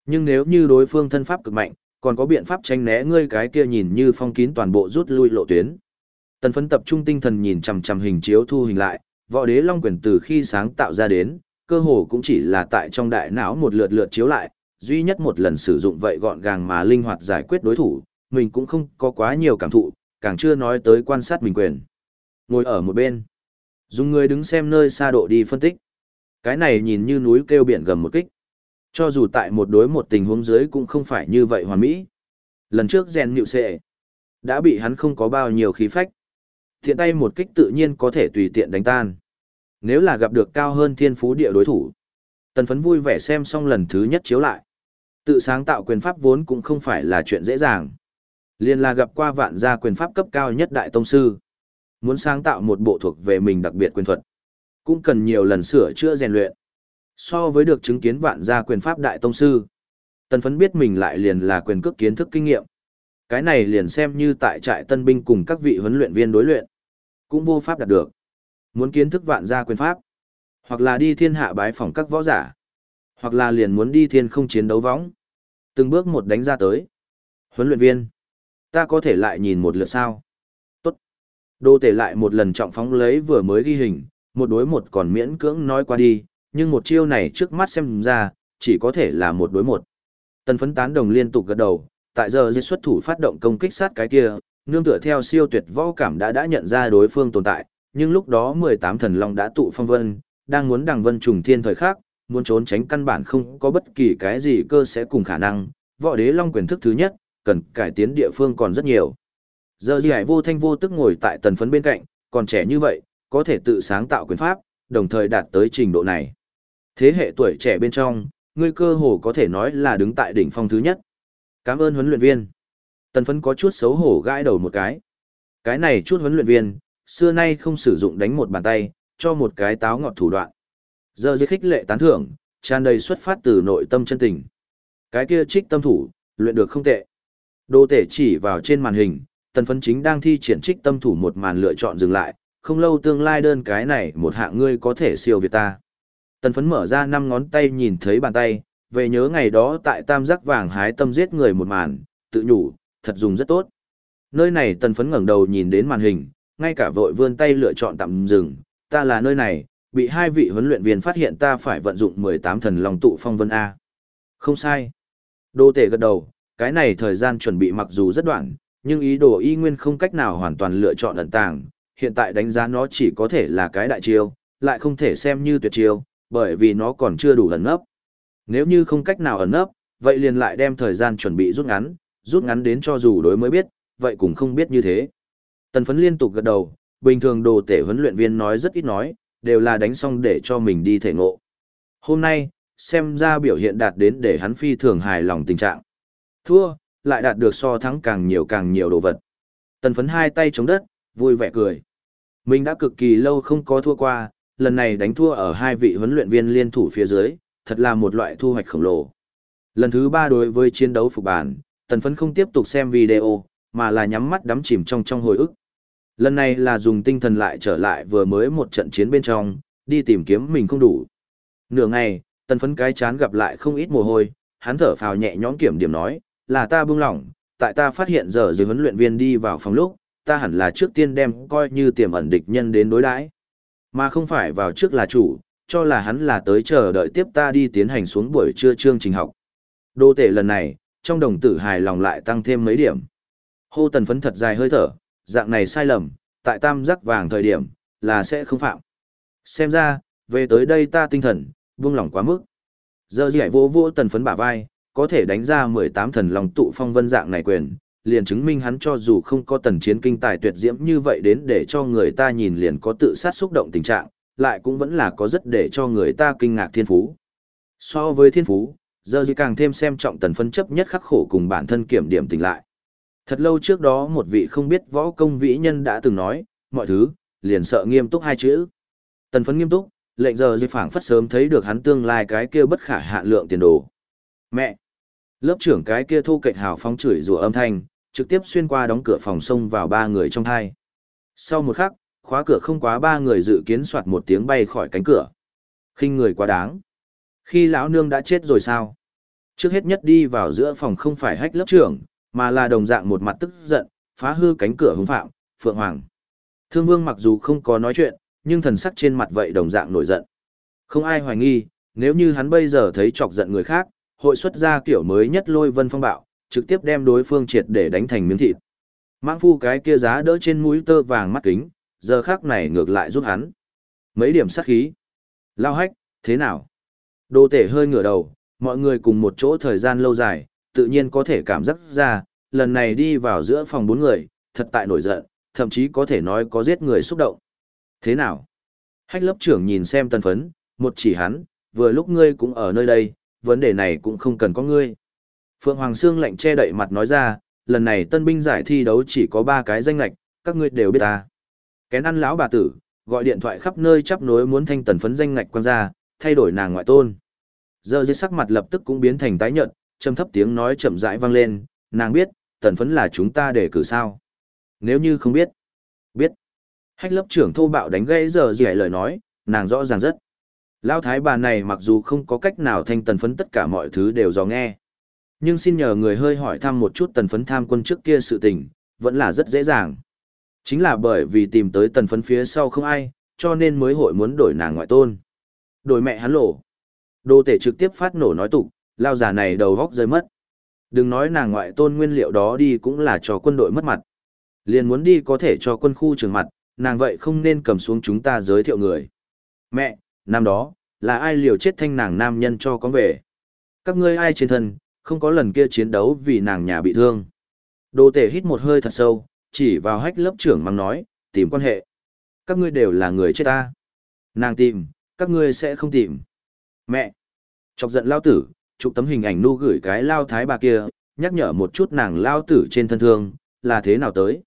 Nhưng nếu như đối phương thân pháp cực mạnh, còn có biện pháp tranh né ngươi cái kia nhìn như phong kín toàn bộ rút lui lộ tuyến. Tần phấn tập trung tinh thần nhìn chằm chằm hình chiếu thu hình lại, võ đế long quyền từ khi sáng tạo ra đến, cơ hồ cũng chỉ là tại trong đại não một lượt lượt chiếu lại, duy nhất một lần sử dụng vậy gọn gàng mà linh hoạt giải quyết đối thủ, mình cũng không có quá nhiều cảm thụ, càng chưa nói tới quan sát mình quyền. Ngồi ở một bên, dùng người đứng xem nơi xa độ đi phân tích. Cái này nhìn như núi kêu biển gầm một kích. Cho dù tại một đối một tình huống dưới cũng không phải như vậy hoàn mỹ. Lần trước rèn nhịu sệ, đã bị hắn không có bao nhiêu khí phách. Thiện tay một kích tự nhiên có thể tùy tiện đánh tan. Nếu là gặp được cao hơn thiên phú địa đối thủ. Tần phấn vui vẻ xem xong lần thứ nhất chiếu lại. Tự sáng tạo quyền pháp vốn cũng không phải là chuyện dễ dàng. Liên là gặp qua vạn gia quyền pháp cấp cao nhất đại tông sư. Muốn sáng tạo một bộ thuộc về mình đặc biệt quyền thuật. Cũng cần nhiều lần sửa chữa rèn luyện. So với được chứng kiến vạn gia quyền pháp đại tông sư. Tần phấn biết mình lại liền là quyền cước kiến thức kinh nghiệm. Cái này liền xem như tại trại tân binh cùng các vị huấn luyện viên đối luyện. Cũng vô pháp đạt được. Muốn kiến thức vạn gia quyền pháp. Hoặc là đi thiên hạ bái phỏng các võ giả. Hoặc là liền muốn đi thiên không chiến đấu võng. Từng bước một đánh ra tới. Huấn luyện viên. Ta có thể lại nhìn một lượt sao. Tốt. Đô tể lại một lần trọng phóng lấy vừa mới ghi hình, một đối một còn miễn cưỡng nói qua đi, nhưng một chiêu này trước mắt xem ra, chỉ có thể là một đối một. Tần phấn tán đồng liên tục gật đầu, tại giờ dây xuất thủ phát động công kích sát cái kia, nương tựa theo siêu tuyệt võ cảm đã đã nhận ra đối phương tồn tại, nhưng lúc đó 18 thần long đã tụ phong vân, đang muốn đằng vân trùng thiên thời khác, muốn trốn tránh căn bản không có bất kỳ cái gì cơ sẽ cùng khả năng, võ đế long quyền thức thứ nhất, cần cải tiến địa phương còn rất nhiều. Giờ gì hải vô thanh vô tức ngồi tại tần phấn bên cạnh, còn trẻ như vậy, có thể tự sáng tạo quyền pháp, đồng thời đạt tới trình độ này. Thế hệ tuổi trẻ bên trong, ngươi cơ hồ có thể nói là đứng tại đỉnh phong thứ nhất. Cảm ơn huấn luyện viên. Tần phấn có chút xấu hổ gãi đầu một cái. Cái này chút huấn luyện viên, xưa nay không sử dụng đánh một bàn tay, cho một cái táo ngọt thủ đoạn. Giờ dưới khích lệ tán thưởng, tràn đầy xuất phát từ nội tâm chân tình. Cái kia trích tâm thủ, luyện được không tệ. Đô tể chỉ vào trên màn hình, tần phấn chính đang thi triển trích tâm thủ một màn lựa chọn dừng lại, không lâu tương lai đơn cái này một hạng ngươi có thể siêu việt ta. Tần phấn mở ra năm ngón tay nhìn thấy bàn tay, về nhớ ngày đó tại tam giác vàng hái tâm giết người một màn, tự nhủ, thật dùng rất tốt. Nơi này tần phấn ngẩng đầu nhìn đến màn hình, ngay cả vội vươn tay lựa chọn tạm dừng, ta là nơi này, bị hai vị huấn luyện viên phát hiện ta phải vận dụng 18 thần lòng tụ phong vân A. Không sai. Đô tể gật đầu, cái này thời gian chuẩn bị mặc dù rất đoạn, nhưng ý đồ y nguyên không cách nào hoàn toàn lựa chọn ẩn tàng, hiện tại đánh giá nó chỉ có thể là cái đại chiêu, lại không thể xem như tuyệt chiêu, bởi vì nó còn chưa đủ ẩn nấp. Nếu như không cách nào ẩn nấp, vậy liền lại đem thời gian chuẩn bị rút ngắn, rút ngắn đến cho dù đối mới biết, vậy cũng không biết như thế. Tần phấn liên tục gật đầu, bình thường đồ tể huấn luyện viên nói rất ít nói, đều là đánh xong để cho mình đi thể ngộ. Hôm nay, xem ra biểu hiện đạt đến để hắn phi thường hài lòng tình trạng. Thua, lại đạt được so thắng càng nhiều càng nhiều đồ vật. Tần phấn hai tay chống đất, vui vẻ cười. Mình đã cực kỳ lâu không có thua qua, lần này đánh thua ở hai vị huấn luyện viên liên thủ phía dưới, thật là một loại thu hoạch khổng lồ. Lần thứ ba đối với chiến đấu phục bản, tần phấn không tiếp tục xem video, mà là nhắm mắt đắm chìm trong trong hồi ức. Lần này là dùng tinh thần lại trở lại vừa mới một trận chiến bên trong, đi tìm kiếm mình không đủ. Nửa ngày, tần phấn cái chán gặp lại không ít mồ hôi, hắn thở phào nhẹ nhõm kiểm điểm nói, là ta buông lỏng, tại ta phát hiện giờ dưới huấn luyện viên đi vào phòng lúc, ta hẳn là trước tiên đem coi như tiềm ẩn địch nhân đến đối đãi mà không phải vào trước là chủ, cho là hắn là tới chờ đợi tiếp ta đi tiến hành xuống buổi trưa chương trình học. Đô tể lần này, trong đồng tử hài lòng lại tăng thêm mấy điểm. Hô tần phấn thật dài hơi thở, dạng này sai lầm, tại tam giác vàng thời điểm, là sẽ không phạm. Xem ra, về tới đây ta tinh thần, buông lỏng quá mức. Giờ dạy vô vô tần phấn bả vai, có thể đánh ra 18 thần lòng tụ phong vân dạng này quyền, liền chứng minh hắn cho dù không có tần chiến kinh tài tuyệt diễm như vậy đến để cho người ta nhìn liền có tự sát xúc động tình trạng, lại cũng vẫn là có rất để cho người ta kinh ngạc thiên phú. So với thiên phú, giờ gì càng thêm xem trọng tần phân chấp nhất khắc khổ cùng bản thân kiểm điểm tỉnh lại. Thật lâu trước đó một vị không biết võ công vĩ nhân đã từng nói, mọi thứ, liền sợ nghiêm túc hai chữ. Tần phấn nghiêm túc, lệnh giờ di phảng phất sớm thấy được hắn tương lai cái kia bất khả hạn lượng tiền đồ. Mẹ! Lớp trưởng cái kia thu cạnh hào phóng chửi rủa âm thanh, trực tiếp xuyên qua đóng cửa phòng sông vào ba người trong thai. Sau một khắc, khóa cửa không quá ba người dự kiến soạt một tiếng bay khỏi cánh cửa. khinh người quá đáng. Khi lão nương đã chết rồi sao? Trước hết nhất đi vào giữa phòng không phải hách lớp trưởng, mà là đồng dạng một mặt tức giận, phá hư cánh cửa hung phạm, Phượng Hoàng. Thương Vương mặc dù không có nói chuyện, nhưng thần sắc trên mặt vậy đồng dạng nổi giận. Không ai hoài nghi, nếu như hắn bây giờ thấy chọc giận người khác, hội xuất ra kiểu mới nhất lôi vân phong bạo, trực tiếp đem đối phương triệt để đánh thành miếng thịt. Mãng phu cái kia giá đỡ trên mũi tơ vàng mắt kính, giờ khác này ngược lại giúp hắn. Mấy điểm sát khí. Lao hách, thế nào? Đô tể hơi ngửa đầu, mọi người cùng một chỗ thời gian lâu dài, tự nhiên có thể cảm giác ra, lần này đi vào giữa phòng bốn người, thật tại nổi giận, thậm chí có thể nói có giết người xúc động. Thế nào? Hách lớp trưởng nhìn xem tân phấn, một chỉ hắn, vừa lúc ngươi cũng ở nơi đây, vấn đề này cũng không cần có ngươi. Phượng Hoàng Sương lạnh che đậy mặt nói ra, lần này tân binh giải thi đấu chỉ có ba cái danh lạch, các ngươi đều biết ta. Kén ăn lão bà tử, gọi điện thoại khắp nơi chắp nối muốn thanh tần phấn danh ngạch quan ra, thay đổi nàng ngoại tôn. Giờ dưới sắc mặt lập tức cũng biến thành tái nhợt, trầm thấp tiếng nói chậm rãi vang lên, nàng biết, tần phấn là chúng ta để cử sao. Nếu như không biết, biết. Hách lớp trưởng thô bạo đánh gãy giờ dẻ lời nói, nàng rõ ràng rất. Lao thái bà này mặc dù không có cách nào thanh tần phấn tất cả mọi thứ đều do nghe. Nhưng xin nhờ người hơi hỏi thăm một chút tần phấn tham quân trước kia sự tình, vẫn là rất dễ dàng. Chính là bởi vì tìm tới tần phấn phía sau không ai, cho nên mới hội muốn đổi nàng ngoại tôn. Đổi mẹ hắn lộ. Đô tể trực tiếp phát nổ nói tục, lao giả này đầu góc rơi mất. Đừng nói nàng ngoại tôn nguyên liệu đó đi cũng là cho quân đội mất mặt. Liền muốn đi có thể cho quân khu trường mặt, nàng vậy không nên cầm xuống chúng ta giới thiệu người. Mẹ, năm đó, là ai liều chết thanh nàng nam nhân cho con về? Các ngươi ai trên thân, không có lần kia chiến đấu vì nàng nhà bị thương. Đô tể hít một hơi thật sâu, chỉ vào hách lớp trưởng mang nói, tìm quan hệ. Các ngươi đều là người chết ta. Nàng tìm, các ngươi sẽ không tìm. Mẹ! Chọc giận lao tử, chụp tấm hình ảnh nu gửi cái lao thái bà kia, nhắc nhở một chút nàng lao tử trên thân thương, là thế nào tới.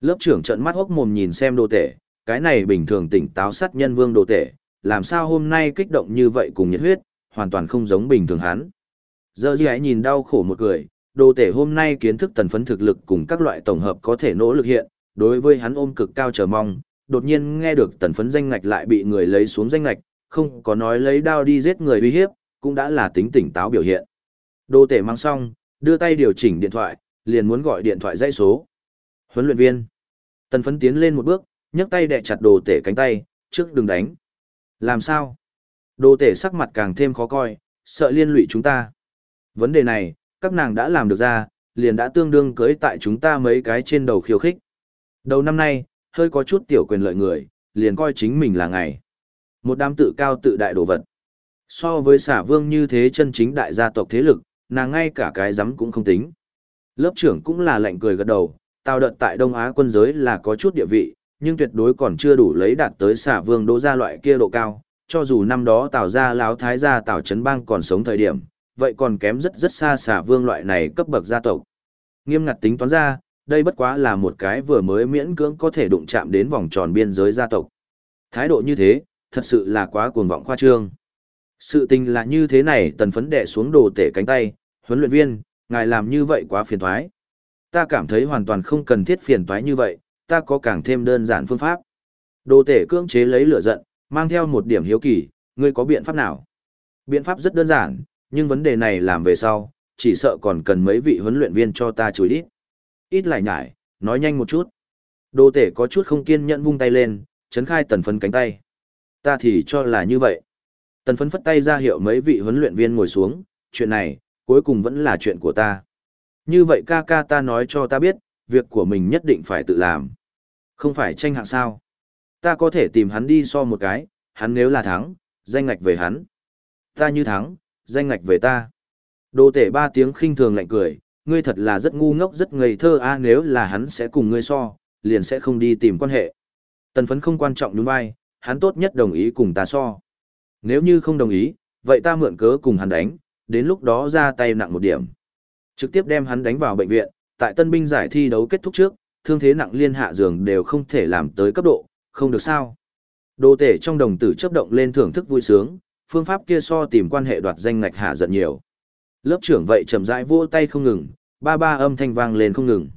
Lớp trưởng trận mắt hốc mồm nhìn xem đồ tể, cái này bình thường tỉnh táo sát nhân vương đồ tể, làm sao hôm nay kích động như vậy cùng nhiệt huyết, hoàn toàn không giống bình thường hắn. Giờ gì ấy nhìn đau khổ một người, đồ tể hôm nay kiến thức tần phấn thực lực cùng các loại tổng hợp có thể nỗ lực hiện, đối với hắn ôm cực cao chờ mong, đột nhiên nghe được tần phấn danh ngạch lại bị người lấy xuống danh ngạch, không có nói lấy đao đi giết người uy hiếp, cũng đã là tính tỉnh táo biểu hiện. Đô tể mang xong, đưa tay điều chỉnh điện thoại, liền muốn gọi điện thoại dãy số. Huấn luyện viên. Tần phấn tiến lên một bước, nhấc tay đè chặt đồ tể cánh tay, trước đừng đánh. Làm sao? Đồ tể sắc mặt càng thêm khó coi, sợ liên lụy chúng ta. Vấn đề này, các nàng đã làm được ra, liền đã tương đương cưới tại chúng ta mấy cái trên đầu khiêu khích. Đầu năm nay, hơi có chút tiểu quyền lợi người, liền coi chính mình là ngày. Một đám tự cao tự đại đồ vật. So với xả vương như thế chân chính đại gia tộc thế lực, nàng ngay cả cái giấm cũng không tính. Lớp trưởng cũng là lạnh cười gật đầu, tao đợt tại Đông Á quân giới là có chút địa vị, nhưng tuyệt đối còn chưa đủ lấy đạt tới xả vương đỗ gia loại kia độ cao, cho dù năm đó tào gia láo thái gia tào trấn bang còn sống thời điểm, vậy còn kém rất rất xa xả vương loại này cấp bậc gia tộc. Nghiêm ngặt tính toán ra, đây bất quá là một cái vừa mới miễn cưỡng có thể đụng chạm đến vòng tròn biên giới gia tộc. Thái độ như thế, thật sự là quá cuồng vọng khoa trương. Sự tình là như thế này tần phấn đệ xuống đồ tể cánh tay, huấn luyện viên, ngài làm như vậy quá phiền thoái. Ta cảm thấy hoàn toàn không cần thiết phiền toái như vậy, ta có càng thêm đơn giản phương pháp. Đồ tể cưỡng chế lấy lửa giận, Mang theo một điểm hiếu kỳ, ngươi có biện pháp nào? Biện pháp rất đơn giản, nhưng vấn đề này làm về sau, chỉ sợ còn cần mấy vị huấn luyện viên cho ta chửi ít. Ít lại nhải, nói nhanh một chút. Đồ tể có chút không kiên nhẫn vung tay lên, chấn khai tần phấn cánh tay. Ta thì cho là như vậy. Tần phấn phất tay ra hiệu mấy vị huấn luyện viên ngồi xuống, chuyện này, cuối cùng vẫn là chuyện của ta. Như vậy ca ca ta nói cho ta biết, việc của mình nhất định phải tự làm. Không phải tranh hạng sao. Ta có thể tìm hắn đi so một cái, hắn nếu là thắng, danh ngạch về hắn. Ta như thắng, danh ngạch về ta. Đồ tể ba tiếng khinh thường lạnh cười, ngươi thật là rất ngu ngốc rất ngây thơ a nếu là hắn sẽ cùng ngươi so, liền sẽ không đi tìm quan hệ. Tần phấn không quan trọng đúng vai, hắn tốt nhất đồng ý cùng ta so. Nếu như không đồng ý, vậy ta mượn cớ cùng hắn đánh, đến lúc đó ra tay nặng một điểm. Trực tiếp đem hắn đánh vào bệnh viện, tại tân binh giải thi đấu kết thúc trước, thương thế nặng liên hạ giường đều không thể làm tới cấp độ, không được sao. Đồ tể trong đồng tử chấp động lên thưởng thức vui sướng, phương pháp kia so tìm quan hệ đoạt danh ngạch hạ giận nhiều. Lớp trưởng vậy chậm rãi vỗ tay không ngừng, ba ba âm thanh vang lên không ngừng.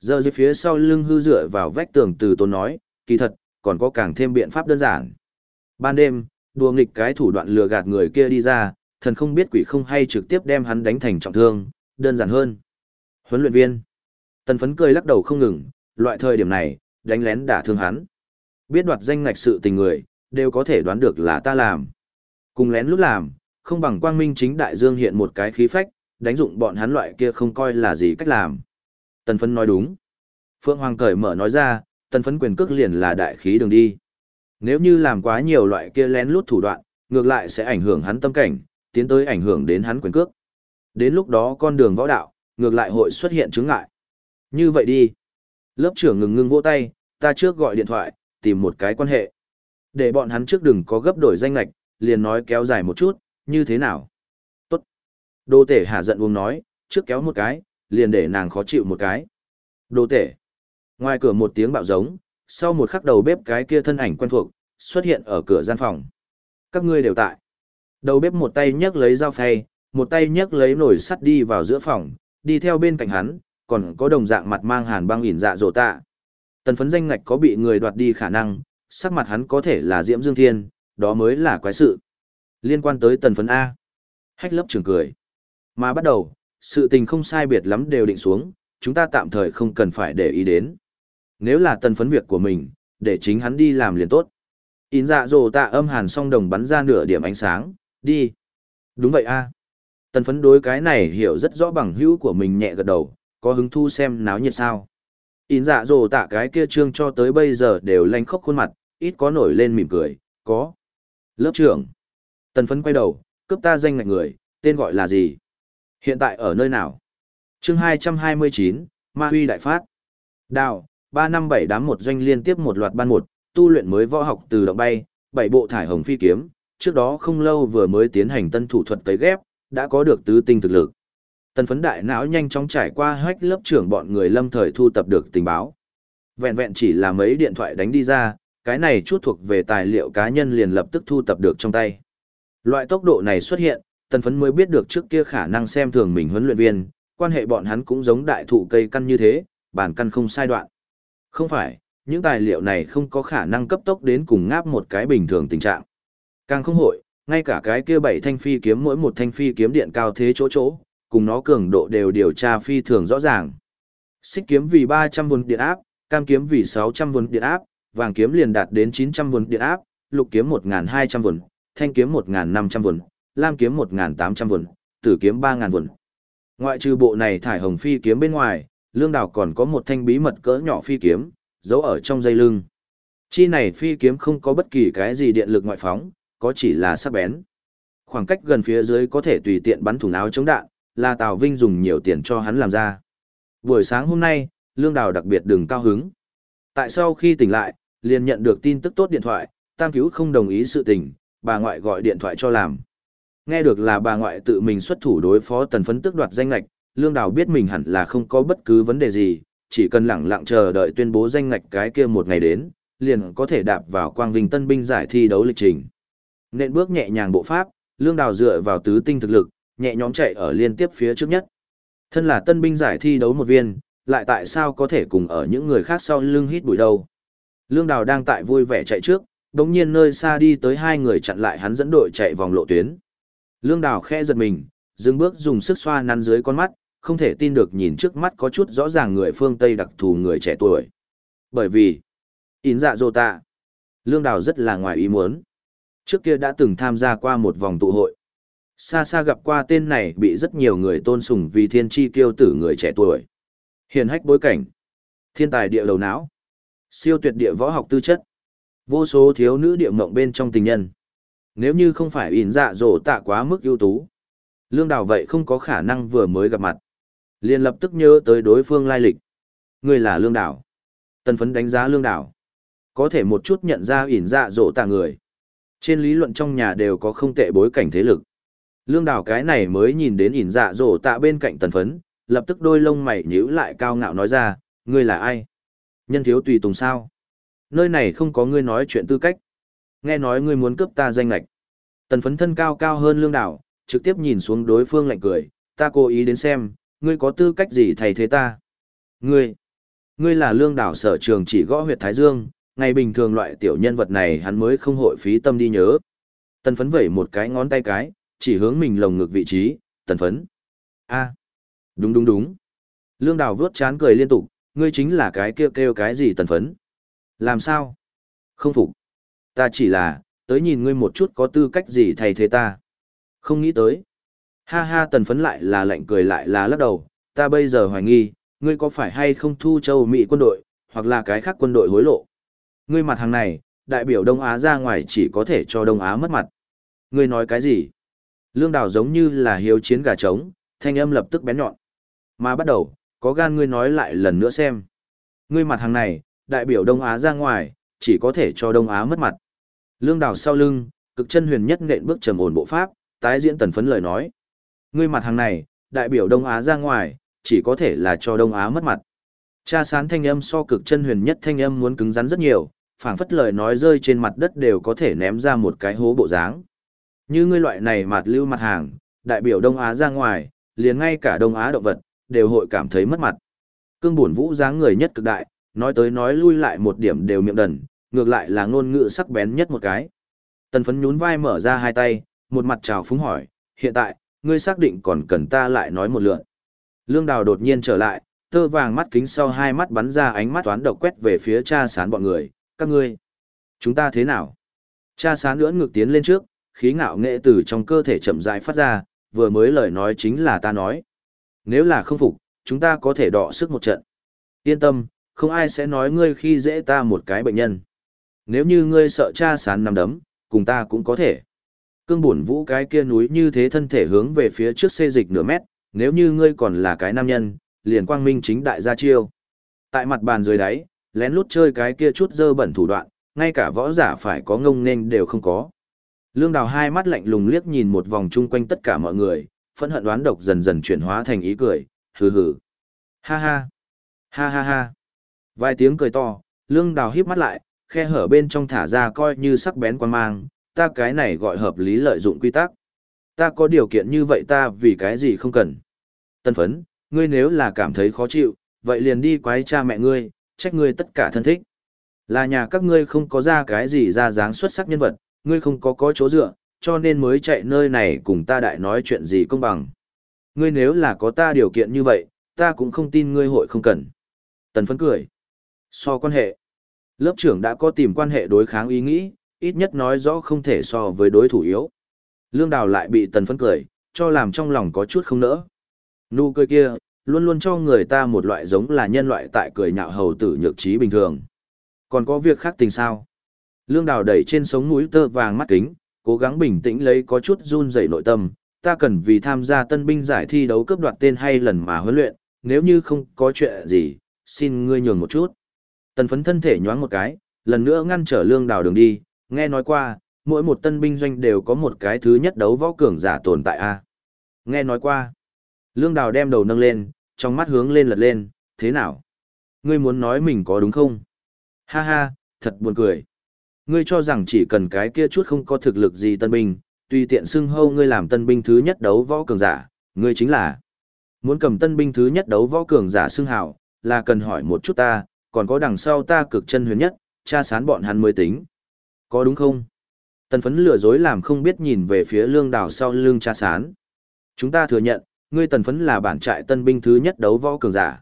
Giờ dưới phía sau lưng hư dựa vào vách tường từ tôn nói, kỳ thật, còn có càng thêm biện pháp đơn giản. Ban đêm, đùa nghịch cái thủ đoạn lừa gạt người kia đi ra, thần không biết quỷ không hay trực tiếp đem hắn đánh thành trọng thương, đơn giản hơn. Huấn luyện viên. Tần phấn cười lắc đầu không ngừng, loại thời điểm này, đánh lén đả thương hắn. Biết đoạt danh ngạch sự tình người, đều có thể đoán được là ta làm. Cùng lén lút làm, không bằng quang minh chính đại dương hiện một cái khí phách, đánh dụng bọn hắn loại kia không coi là gì cách làm. Tần phấn nói đúng. Phượng Hoàng cởi mở nói ra, tần phấn quyền cước liền là đại khí đường đi. Nếu như làm quá nhiều loại kia lén lút thủ đoạn, ngược lại sẽ ảnh hưởng hắn tâm cảnh, tiến tới ảnh hưởng đến hắn quyền cước. Đến lúc đó con đường võ đạo, ngược lại hội xuất hiện chứng ngại. Như vậy đi. Lớp trưởng ngừng ngưng vỗ tay, ta trước gọi điện thoại, tìm một cái quan hệ. Để bọn hắn trước đừng có gấp đổi danh lạch, liền nói kéo dài một chút, như thế nào? Tốt. Đô tể hạ giận uống nói, trước kéo một cái, liền để nàng khó chịu một cái. Đô tể. Ngoài cửa một tiếng bạo giống, sau một khắc đầu bếp cái kia thân ảnh quen thuộc, xuất hiện ở cửa gian phòng. Các ngươi đều tại. Đầu bếp một tay nhấc lấy dao phay, một tay nhấc lấy nồi sắt đi vào giữa phòng, đi theo bên cạnh hắn, còn có đồng dạng mặt mang hàn băng ỉn dạ dỗ tạ. Tần phấn danh ngạch có bị người đoạt đi khả năng, sắc mặt hắn có thể là Diễm Dương Thiên, đó mới là quái sự. Liên quan tới tần phấn A. Hách lớp trường cười. Mà bắt đầu, sự tình không sai biệt lắm đều định xuống, chúng ta tạm thời không cần phải để ý đến. Nếu là tần phấn việc của mình, để chính hắn đi làm liền tốt. Ín dạ dồ tạ âm hàn song đồng bắn ra nửa điểm ánh sáng, đi. Đúng vậy a Tần phấn đối cái này hiểu rất rõ bằng hữu của mình nhẹ gật đầu, có hứng thu xem náo nhiệt sao. Ín dạ dồ tạ cái kia trương cho tới bây giờ đều lanh khóc khuôn mặt, ít có nổi lên mỉm cười, có. Lớp trưởng. Tần phấn quay đầu, cấp ta danh ngạch người, tên gọi là gì? Hiện tại ở nơi nào? chương 229, Ma Huy Đại Phát. Đào, 357 đám một doanh liên tiếp một loạt ban một, tu luyện mới võ học từ động bay, bảy bộ thải hồng phi kiếm, trước đó không lâu vừa mới tiến hành tân thủ thuật cấy ghép, đã có được tứ tinh thực lực. Tần phấn đại não nhanh chóng trải qua hách lớp trưởng bọn người lâm thời thu tập được tình báo. Vẹn vẹn chỉ là mấy điện thoại đánh đi ra, cái này chút thuộc về tài liệu cá nhân liền lập tức thu tập được trong tay. Loại tốc độ này xuất hiện, tần phấn mới biết được trước kia khả năng xem thường mình huấn luyện viên, quan hệ bọn hắn cũng giống đại thụ cây căn như thế, bản căn không sai đoạn. Không phải, những tài liệu này không có khả năng cấp tốc đến cùng ngáp một cái bình thường tình trạng. Càng không hội, ngay cả cái kia bảy thanh phi kiếm mỗi một thanh phi kiếm điện cao thế chỗ chỗ, cùng nó cường độ đều điều tra phi thường rõ ràng. Xích kiếm vì 300 vốn điện áp, cam kiếm vì 600 vốn điện áp, vàng kiếm liền đạt đến 900 vốn điện áp, lục kiếm 1200 vốn, thanh kiếm 1500 vốn, lam kiếm 1800 vốn, tử kiếm 3000 vốn. Ngoại trừ bộ này thải hồng phi kiếm bên ngoài, lương đảo còn có một thanh bí mật cỡ nhỏ phi kiếm, giấu ở trong dây lưng. Chi này phi kiếm không có bất kỳ cái gì điện lực ngoại phóng, có chỉ là sắc bén. Khoảng cách gần phía dưới có thể tùy tiện bắn thủng áo chống đạn, là Tào Vinh dùng nhiều tiền cho hắn làm ra. Buổi sáng hôm nay, Lương Đào đặc biệt đừng cao hứng. Tại sau khi tỉnh lại, liền nhận được tin tức tốt điện thoại, Tam Cứu không đồng ý sự tình, bà ngoại gọi điện thoại cho làm. Nghe được là bà ngoại tự mình xuất thủ đối phó tần phấn tức đoạt danh lạch, Lương Đào biết mình hẳn là không có bất cứ vấn đề gì, chỉ cần lẳng lặng chờ đợi tuyên bố danh ngạch cái kia một ngày đến, liền có thể đạp vào quang vinh tân binh giải thi đấu lịch trình. Nên bước nhẹ nhàng bộ pháp, Lương Đào dựa vào tứ tinh thực lực, nhẹ nhõm chạy ở liên tiếp phía trước nhất. Thân là tân binh giải thi đấu một viên, lại tại sao có thể cùng ở những người khác sau lưng hít bụi đâu. Lương Đào đang tại vui vẻ chạy trước, Đống nhiên nơi xa đi tới hai người chặn lại hắn dẫn đội chạy vòng lộ tuyến. Lương Đào khẽ giật mình, dừng bước dùng sức xoa nắn dưới con mắt, không thể tin được nhìn trước mắt có chút rõ ràng người phương Tây đặc thù người trẻ tuổi. Bởi vì, in dạ dô tạ, Lương Đào rất là ngoài ý muốn. Trước kia đã từng tham gia qua một vòng tụ hội. Xa xa gặp qua tên này bị rất nhiều người tôn sùng vì thiên tri kiêu tử người trẻ tuổi. Hiền hách bối cảnh. Thiên tài địa đầu não. Siêu tuyệt địa võ học tư chất. Vô số thiếu nữ địa mộng bên trong tình nhân. Nếu như không phải in dạ dỗ tạ quá mức ưu tú. Lương đào vậy không có khả năng vừa mới gặp mặt liền lập tức nhớ tới đối phương lai lịch. Người là lương đảo. Tần phấn đánh giá lương đảo. Có thể một chút nhận ra ỉn dạ dỗ tạ người. Trên lý luận trong nhà đều có không tệ bối cảnh thế lực. Lương đảo cái này mới nhìn đến ỉn dạ dỗ tạ bên cạnh tần phấn, lập tức đôi lông mày nhíu lại cao ngạo nói ra, ngươi là ai? Nhân thiếu tùy tùng sao? Nơi này không có ngươi nói chuyện tư cách. Nghe nói ngươi muốn cướp ta danh lạch. Tần phấn thân cao cao hơn lương đảo, trực tiếp nhìn xuống đối phương lạnh cười, ta cố ý đến xem, ngươi có tư cách gì thay thế ta? Ngươi, ngươi là lương đảo sở trường chỉ gõ huyệt Thái Dương, ngày bình thường loại tiểu nhân vật này hắn mới không hội phí tâm đi nhớ. Tần phấn vẩy một cái ngón tay cái, chỉ hướng mình lồng ngực vị trí, tần phấn. a đúng đúng đúng. Lương đảo vướt chán cười liên tục, ngươi chính là cái kêu kêu cái gì tần phấn. Làm sao? Không phục. Ta chỉ là, tới nhìn ngươi một chút có tư cách gì thay thế ta. Không nghĩ tới. Ha ha tần phấn lại là lạnh cười lại là lắc đầu, ta bây giờ hoài nghi, ngươi có phải hay không thu châu Mỹ quân đội, hoặc là cái khác quân đội hối lộ. Ngươi mặt hàng này, đại biểu Đông Á ra ngoài chỉ có thể cho Đông Á mất mặt. Ngươi nói cái gì? Lương Đào giống như là hiếu chiến gà trống, thanh âm lập tức bén nhọn. Mà bắt đầu, có gan ngươi nói lại lần nữa xem. Ngươi mặt hàng này, đại biểu Đông Á ra ngoài, chỉ có thể cho Đông Á mất mặt. Lương Đào sau lưng, cực chân huyền nhất nện bước trầm ổn bộ pháp, tái diễn tần phấn lời nói. Ngươi mặt hàng này, đại biểu Đông Á ra ngoài, chỉ có thể là cho Đông Á mất mặt. Cha sán thanh âm so cực chân huyền nhất thanh âm muốn cứng rắn rất nhiều, phảng phất lời nói rơi trên mặt đất đều có thể ném ra một cái hố bộ dáng. Như ngươi loại này mặt lưu mặt hàng, đại biểu Đông Á ra ngoài, liền ngay cả Đông Á động vật, đều hội cảm thấy mất mặt. Cương buồn vũ dáng người nhất cực đại, nói tới nói lui lại một điểm đều miệng đần, ngược lại là ngôn ngữ sắc bén nhất một cái. Tần phấn nhún vai mở ra hai tay, một mặt trào phúng hỏi, hiện tại, ngươi xác định còn cần ta lại nói một lượn. Lương Đào đột nhiên trở lại, tơ vàng mắt kính sau hai mắt bắn ra ánh mắt toán độc quét về phía cha sán bọn người, các ngươi. Chúng ta thế nào? Cha sán lưỡn ngược tiến lên trước, khí ngạo nghệ từ trong cơ thể chậm rãi phát ra, vừa mới lời nói chính là ta nói. Nếu là không phục, chúng ta có thể đọ sức một trận. Yên tâm, không ai sẽ nói ngươi khi dễ ta một cái bệnh nhân. Nếu như ngươi sợ cha sán nằm đấm, cùng ta cũng có thể. Cương bổn vũ cái kia núi như thế thân thể hướng về phía trước xê dịch nửa mét, nếu như ngươi còn là cái nam nhân, liền quang minh chính đại gia chiêu. Tại mặt bàn dưới đáy, lén lút chơi cái kia chút dơ bẩn thủ đoạn, ngay cả võ giả phải có ngông nên đều không có. Lương đào hai mắt lạnh lùng liếc nhìn một vòng chung quanh tất cả mọi người, phẫn hận đoán độc dần dần chuyển hóa thành ý cười, hừ hừ. Ha ha. Ha ha ha. Vài tiếng cười to, lương đào híp mắt lại, khe hở bên trong thả ra coi như sắc bén quan mang, ta cái này gọi hợp lý lợi dụng quy tắc. Ta có điều kiện như vậy ta vì cái gì không cần. Tân phấn, ngươi nếu là cảm thấy khó chịu, vậy liền đi quái cha mẹ ngươi, trách ngươi tất cả thân thích. Là nhà các ngươi không có ra cái gì ra dáng xuất sắc nhân vật, ngươi không có có chỗ dựa, cho nên mới chạy nơi này cùng ta đại nói chuyện gì công bằng. Ngươi nếu là có ta điều kiện như vậy, ta cũng không tin ngươi hội không cần. Tần phấn cười. So quan hệ. Lớp trưởng đã có tìm quan hệ đối kháng ý nghĩ, ít nhất nói rõ không thể so với đối thủ yếu. Lương Đào lại bị tần phấn cười, cho làm trong lòng có chút không nỡ. Nụ cười kia, luôn luôn cho người ta một loại giống là nhân loại tại cười nhạo hầu tử nhược trí bình thường. Còn có việc khác tình sao? Lương Đào đẩy trên sống mũi tơ vàng mắt kính, cố gắng bình tĩnh lấy có chút run rẩy nội tâm. Ta cần vì tham gia tân binh giải thi đấu cướp đoạt tên hay lần mà huấn luyện, nếu như không có chuyện gì, xin ngươi nhường một chút. Tần phấn thân thể nhoáng một cái, lần nữa ngăn trở lương đào đường đi, nghe nói qua, mỗi một tân binh doanh đều có một cái thứ nhất đấu võ cường giả tồn tại a Nghe nói qua. Lương đào đem đầu nâng lên, trong mắt hướng lên lật lên, thế nào? Ngươi muốn nói mình có đúng không? Ha ha, thật buồn cười. Ngươi cho rằng chỉ cần cái kia chút không có thực lực gì tân binh, tùy tiện xưng hâu ngươi làm tân binh thứ nhất đấu võ cường giả, ngươi chính là. Muốn cầm tân binh thứ nhất đấu võ cường giả xưng hào, là cần hỏi một chút ta, còn có đằng sau ta cực chân huyền nhất, cha sán bọn hắn mới tính. Có đúng không? Tần phấn lừa dối làm không biết nhìn về phía lương Đào sau Lương cha sán. Chúng ta thừa nhận, ngươi tần phấn là bản trại tân binh thứ nhất đấu võ cường giả.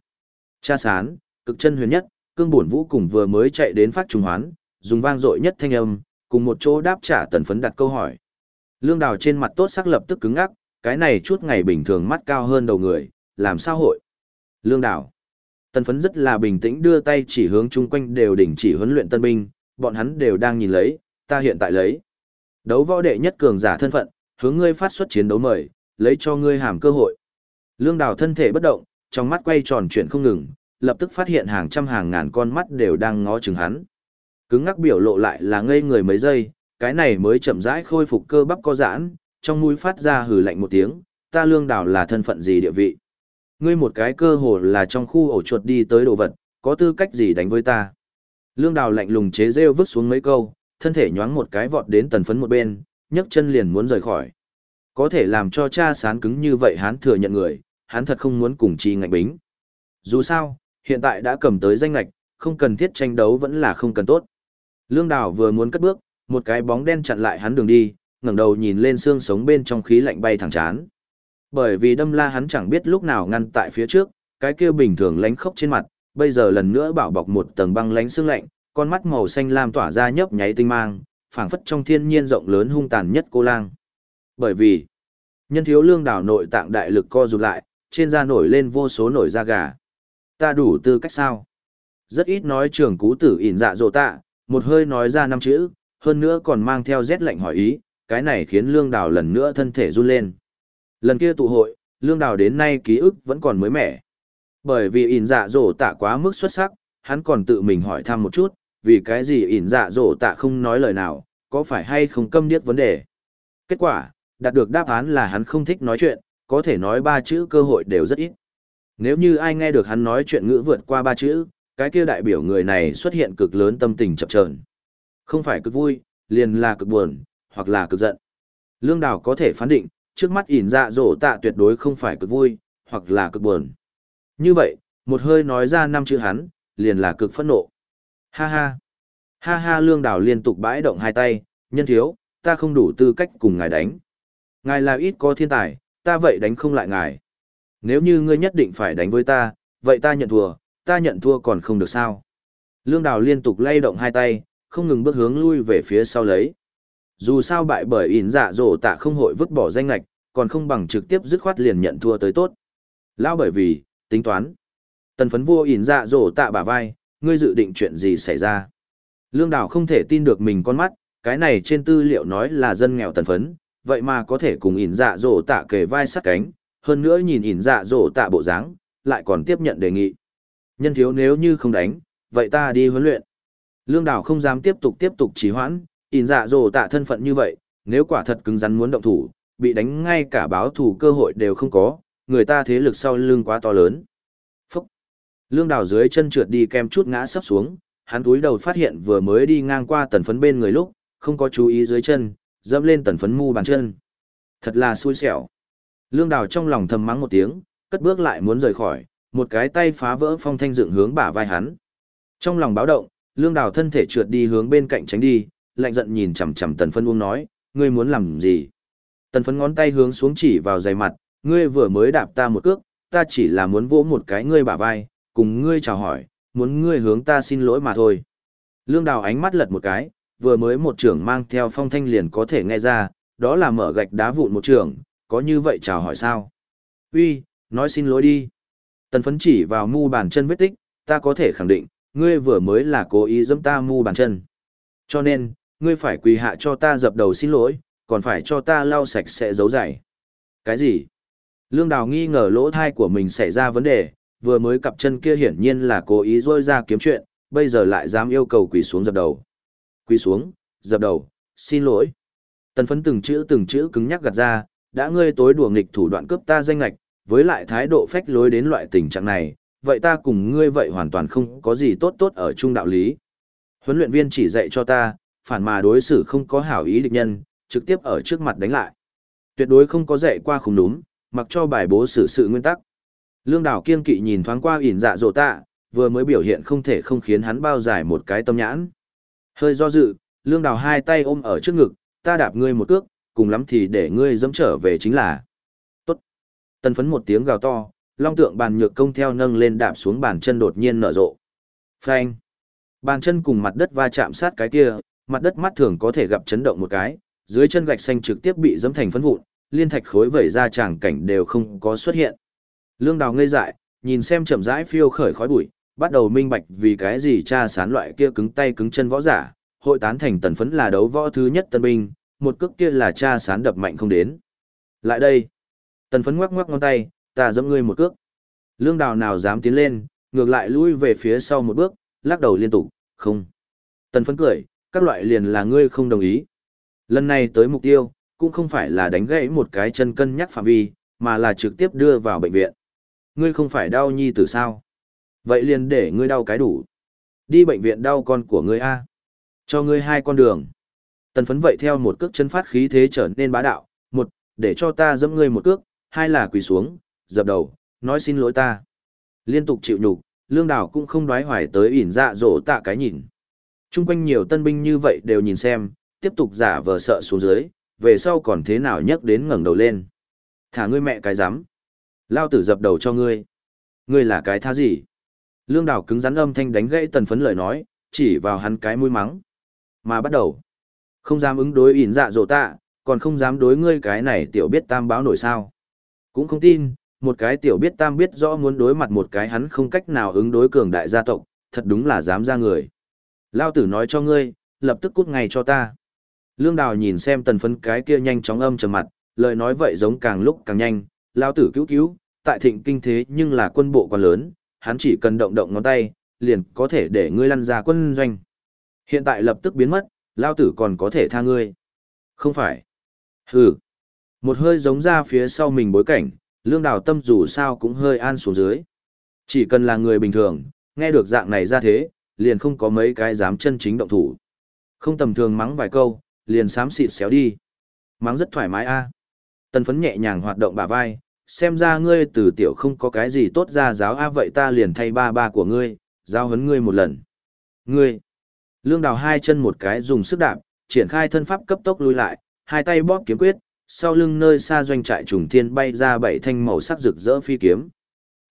Cha sán, cực chân huyền nhất, cương bổn vũ cùng vừa mới chạy đến phát trùng hoán, dùng vang dội nhất thanh âm, cùng một chỗ đáp trả tần phấn đặt câu hỏi. Lương đào trên mặt tốt sắc lập tức cứng ngắc, cái này chút ngày bình thường mắt cao hơn đầu người, làm sao hội. Lương đào. Tần phấn rất là bình tĩnh đưa tay chỉ hướng chung quanh đều đỉnh chỉ huấn luyện tân binh, bọn hắn đều đang nhìn lấy, ta hiện tại lấy. Đấu võ đệ nhất cường giả thân phận, hướng ngươi phát xuất chiến đấu mời, lấy cho ngươi hàm cơ hội. Lương đào thân thể bất động, trong mắt quay tròn chuyển không ngừng, lập tức phát hiện hàng trăm hàng ngàn con mắt đều đang ngó chừng hắn. Cứng ngắc biểu lộ lại là ngây người mấy giây, cái này mới chậm rãi khôi phục cơ bắp co giãn, trong mũi phát ra hừ lạnh một tiếng, ta lương đảo là thân phận gì địa vị. Ngươi một cái cơ hồ là trong khu ổ chuột đi tới đồ vật, có tư cách gì đánh với ta. Lương đào lạnh lùng chế rêu vứt xuống mấy câu, thân thể nhoáng một cái vọt đến tần phấn một bên, nhấc chân liền muốn rời khỏi. Có thể làm cho cha sán cứng như vậy hắn thừa nhận người, hắn thật không muốn cùng chi ngạch bính. Dù sao, hiện tại đã cầm tới danh ngạch, không cần thiết tranh đấu vẫn là không cần tốt. Lương Đào vừa muốn cất bước, một cái bóng đen chặn lại hắn đường đi, ngẩng đầu nhìn lên xương sống bên trong khí lạnh bay thẳng chán. Bởi vì đâm la hắn chẳng biết lúc nào ngăn tại phía trước, cái kia bình thường lánh khốc trên mặt, bây giờ lần nữa bảo bọc một tầng băng lánh xương lạnh, con mắt màu xanh lam tỏa ra nhấp nháy tinh mang, phảng phất trong thiên nhiên rộng lớn hung tàn nhất cô lang. Bởi vì, nhân thiếu lương đảo nội tạng đại lực co rụt lại, trên da nổi lên vô số nổi da gà. Ta đủ tư cách sao? Rất ít nói trưởng cú tử ỉn dạ dỗ tạ, một hơi nói ra năm chữ, hơn nữa còn mang theo rét lạnh hỏi ý, cái này khiến lương đảo lần nữa thân thể run lên. Lần kia tụ hội, lương đảo đến nay ký ức vẫn còn mới mẻ. Bởi vì ỉn dạ dỗ tạ quá mức xuất sắc, hắn còn tự mình hỏi thăm một chút, vì cái gì ỉn dạ dỗ tạ không nói lời nào, có phải hay không câm điếc vấn đề. Kết quả, đạt được đáp án là hắn không thích nói chuyện, có thể nói ba chữ cơ hội đều rất ít. Nếu như ai nghe được hắn nói chuyện ngữ vượt qua ba chữ, cái kia đại biểu người này xuất hiện cực lớn tâm tình chập chờn. Không phải cực vui, liền là cực buồn, hoặc là cực giận. Lương Đào có thể phán định, trước mắt ỉn dạ dỗ tạ tuyệt đối không phải cực vui, hoặc là cực buồn. Như vậy, một hơi nói ra năm chữ hắn, liền là cực phẫn nộ. Ha ha. Ha ha Lương Đào liên tục bãi động hai tay, nhân thiếu, ta không đủ tư cách cùng ngài đánh. Ngài là ít có thiên tài, ta vậy đánh không lại ngài. Nếu như ngươi nhất định phải đánh với ta, vậy ta nhận thua, ta nhận thua còn không được sao. Lương Đào liên tục lay động hai tay, không ngừng bước hướng lui về phía sau lấy. Dù sao bại bởi ỉn dạ dỗ tạ không hội vứt bỏ danh lạch, còn không bằng trực tiếp dứt khoát liền nhận thua tới tốt. Lao bởi vì, tính toán. Tần phấn vua ỉn dạ dỗ tạ bả vai, ngươi dự định chuyện gì xảy ra. Lương Đào không thể tin được mình con mắt, cái này trên tư liệu nói là dân nghèo tần phấn, vậy mà có thể cùng ỉn dạ dỗ tạ kề vai sát cánh, hơn nữa nhìn ỉn dạ dỗ tạ bộ dáng, lại còn tiếp nhận đề nghị. Nhân thiếu nếu như không đánh, vậy ta đi huấn luyện. Lương Đào không dám tiếp tục tiếp tục trì hoãn, ỉn dạ dỗ tạ thân phận như vậy, nếu quả thật cứng rắn muốn động thủ, bị đánh ngay cả báo thủ cơ hội đều không có, người ta thế lực sau lưng quá to lớn. Phúc! Lương Đào dưới chân trượt đi kem chút ngã sắp xuống, hắn túi đầu phát hiện vừa mới đi ngang qua tần phấn bên người lúc, không có chú ý dưới chân, dẫm lên tần phấn mu bàn chân. Thật là xui xẻo. Lương Đào trong lòng thầm mắng một tiếng, cất bước lại muốn rời khỏi, một cái tay phá vỡ phong thanh dựng hướng bả vai hắn. Trong lòng báo động, Lương Đào thân thể trượt đi hướng bên cạnh tránh đi, lạnh giận nhìn chằm chằm Tần Phân Uông nói, ngươi muốn làm gì? Tần Phân ngón tay hướng xuống chỉ vào giày mặt, ngươi vừa mới đạp ta một cước, ta chỉ là muốn vỗ một cái ngươi bả vai, cùng ngươi chào hỏi, muốn ngươi hướng ta xin lỗi mà thôi. Lương Đào ánh mắt lật một cái, vừa mới một trưởng mang theo phong thanh liền có thể nghe ra, đó là mở gạch đá vụn một trưởng, có như vậy chào hỏi sao? Uy, nói xin lỗi đi. Tần phấn chỉ vào mu bàn chân vết tích, ta có thể khẳng định, ngươi vừa mới là cố ý dẫm ta mu bàn chân. Cho nên, ngươi phải quỳ hạ cho ta dập đầu xin lỗi, còn phải cho ta lau sạch sẽ giấu dày. Cái gì? Lương Đào nghi ngờ lỗ thai của mình xảy ra vấn đề, vừa mới cặp chân kia hiển nhiên là cố ý rôi ra kiếm chuyện, bây giờ lại dám yêu cầu quỳ xuống dập đầu. Quỳ xuống, dập đầu, xin lỗi. Tần phấn từng chữ từng chữ cứng nhắc gật ra, đã ngươi tối đùa nghịch thủ đoạn cướp ta danh lạch, với lại thái độ phách lối đến loại tình trạng này, vậy ta cùng ngươi vậy hoàn toàn không có gì tốt tốt ở trung đạo lý. Huấn luyện viên chỉ dạy cho ta, phản mà đối xử không có hảo ý địch nhân, trực tiếp ở trước mặt đánh lại. Tuyệt đối không có dạy qua khủng đúng, mặc cho bài bố xử sự nguyên tắc. Lương Đào kiên kỵ nhìn thoáng qua ỉn dạ dỗ tạ, vừa mới biểu hiện không thể không khiến hắn bao giải một cái tâm nhãn. Hơi do dự, lương đào hai tay ôm ở trước ngực, ta đạp ngươi một cước, cùng lắm thì để ngươi dẫm trở về chính là. Tốt. tân phấn một tiếng gào to, long tượng bàn nhược công theo nâng lên đạp xuống bàn chân đột nhiên nở rộ. Phanh. Bàn chân cùng mặt đất va chạm sát cái kia, mặt đất mắt thường có thể gặp chấn động một cái, dưới chân gạch xanh trực tiếp bị dẫm thành phấn vụn, liên thạch khối vẩy ra tràng cảnh đều không có xuất hiện. Lương Đào ngây dại, nhìn xem chậm rãi phiêu khởi khói bụi, bắt đầu minh bạch vì cái gì cha sán loại kia cứng tay cứng chân võ giả, hội tán thành tần phấn là đấu võ thứ nhất tân binh, một cước kia là cha sán đập mạnh không đến. Lại đây, tần phấn ngoắc ngoắc ngón tay, ta dẫm ngươi một cước. Lương Đào nào dám tiến lên, ngược lại lui về phía sau một bước, lắc đầu liên tục, không. Tần phấn cười, các loại liền là ngươi không đồng ý. Lần này tới mục tiêu, cũng không phải là đánh gãy một cái chân cân nhắc phạm vi, mà là trực tiếp đưa vào bệnh viện. Ngươi không phải đau nhi tử sao? Vậy liền để ngươi đau cái đủ. Đi bệnh viện đau con của ngươi A. Cho ngươi hai con đường. Tần phấn vậy theo một cước chân phát khí thế trở nên bá đạo. Một, để cho ta dẫm ngươi một cước. Hai là quỳ xuống, dập đầu, nói xin lỗi ta. Liên tục chịu nhục, lương đảo cũng không đoái hoài tới ỉn dạ dỗ tạ cái nhìn. Trung quanh nhiều tân binh như vậy đều nhìn xem, tiếp tục giả vờ sợ xuống dưới, về sau còn thế nào nhắc đến ngẩng đầu lên. Thả ngươi mẹ cái rắm Lao tử dập đầu cho ngươi. Ngươi là cái tha gì? Lương đào cứng rắn âm thanh đánh gãy tần phấn lời nói, chỉ vào hắn cái mũi mắng. Mà bắt đầu. Không dám ứng đối ỉn dạ dỗ tạ, còn không dám đối ngươi cái này tiểu biết tam báo nổi sao. Cũng không tin, một cái tiểu biết tam biết rõ muốn đối mặt một cái hắn không cách nào ứng đối cường đại gia tộc, thật đúng là dám ra người. Lao tử nói cho ngươi, lập tức cút ngay cho ta. Lương Đào nhìn xem tần phấn cái kia nhanh chóng âm trầm mặt, lời nói vậy giống càng lúc càng nhanh, Lao tử cứu cứu, tại thịnh kinh thế nhưng là quân bộ quá lớn, hắn chỉ cần động động ngón tay, liền có thể để ngươi lăn ra quân doanh. Hiện tại lập tức biến mất, Lao tử còn có thể tha ngươi. Không phải. Hừ. Một hơi giống ra phía sau mình bối cảnh, lương đào tâm dù sao cũng hơi an xuống dưới. Chỉ cần là người bình thường, nghe được dạng này ra thế, liền không có mấy cái dám chân chính động thủ. Không tầm thường mắng vài câu, liền xám xịt xéo đi. Mắng rất thoải mái a. À. Tần phấn nhẹ nhàng hoạt động bả vai, xem ra ngươi từ tiểu không có cái gì tốt ra giáo a vậy ta liền thay ba ba của ngươi, giao hấn ngươi một lần. Ngươi. Lương đào hai chân một cái dùng sức đạp, triển khai thân pháp cấp tốc lui lại, hai tay bóp kiếm quyết, sau lưng nơi xa doanh trại trùng thiên bay ra bảy thanh màu sắc rực rỡ phi kiếm.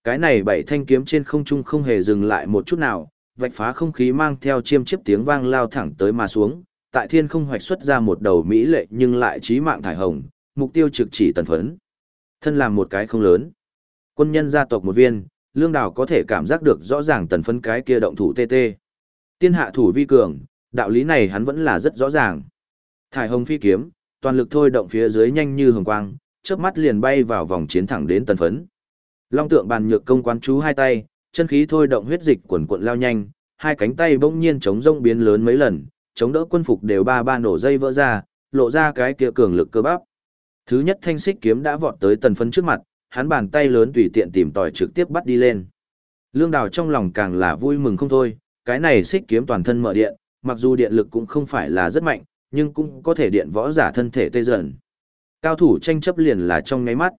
Cái này bảy thanh kiếm trên không trung không hề dừng lại một chút nào, vạch phá không khí mang theo chiêm chiếp tiếng vang lao thẳng tới mà xuống, tại thiên không hoạch xuất ra một đầu mỹ lệ nhưng lại trí mạng thải hồng, mục tiêu trực chỉ tần phấn. Thân làm một cái không lớn. Quân nhân gia tộc một viên, lương đào có thể cảm giác được rõ ràng tần phấn cái kia động thủ tê tê. Tiên hạ thủ vi cường, đạo lý này hắn vẫn là rất rõ ràng. Thải hồng phi kiếm, toàn lực thôi động phía dưới nhanh như hồng quang, chớp mắt liền bay vào vòng chiến thẳng đến tần phấn. Long tượng bàn nhược công quán chú hai tay, chân khí thôi động huyết dịch quần cuộn lao nhanh, hai cánh tay bỗng nhiên chống rông biến lớn mấy lần, chống đỡ quân phục đều ba ba nổ dây vỡ ra, lộ ra cái kia cường lực cơ bắp. Thứ nhất thanh xích kiếm đã vọt tới tần phấn trước mặt, hắn bàn tay lớn tùy tiện tìm tòi trực tiếp bắt đi lên. Lương Đào trong lòng càng là vui mừng không thôi, cái này xích kiếm toàn thân mở điện, mặc dù điện lực cũng không phải là rất mạnh, nhưng cũng có thể điện võ giả thân thể tê dần. Cao thủ tranh chấp liền là trong ngáy mắt.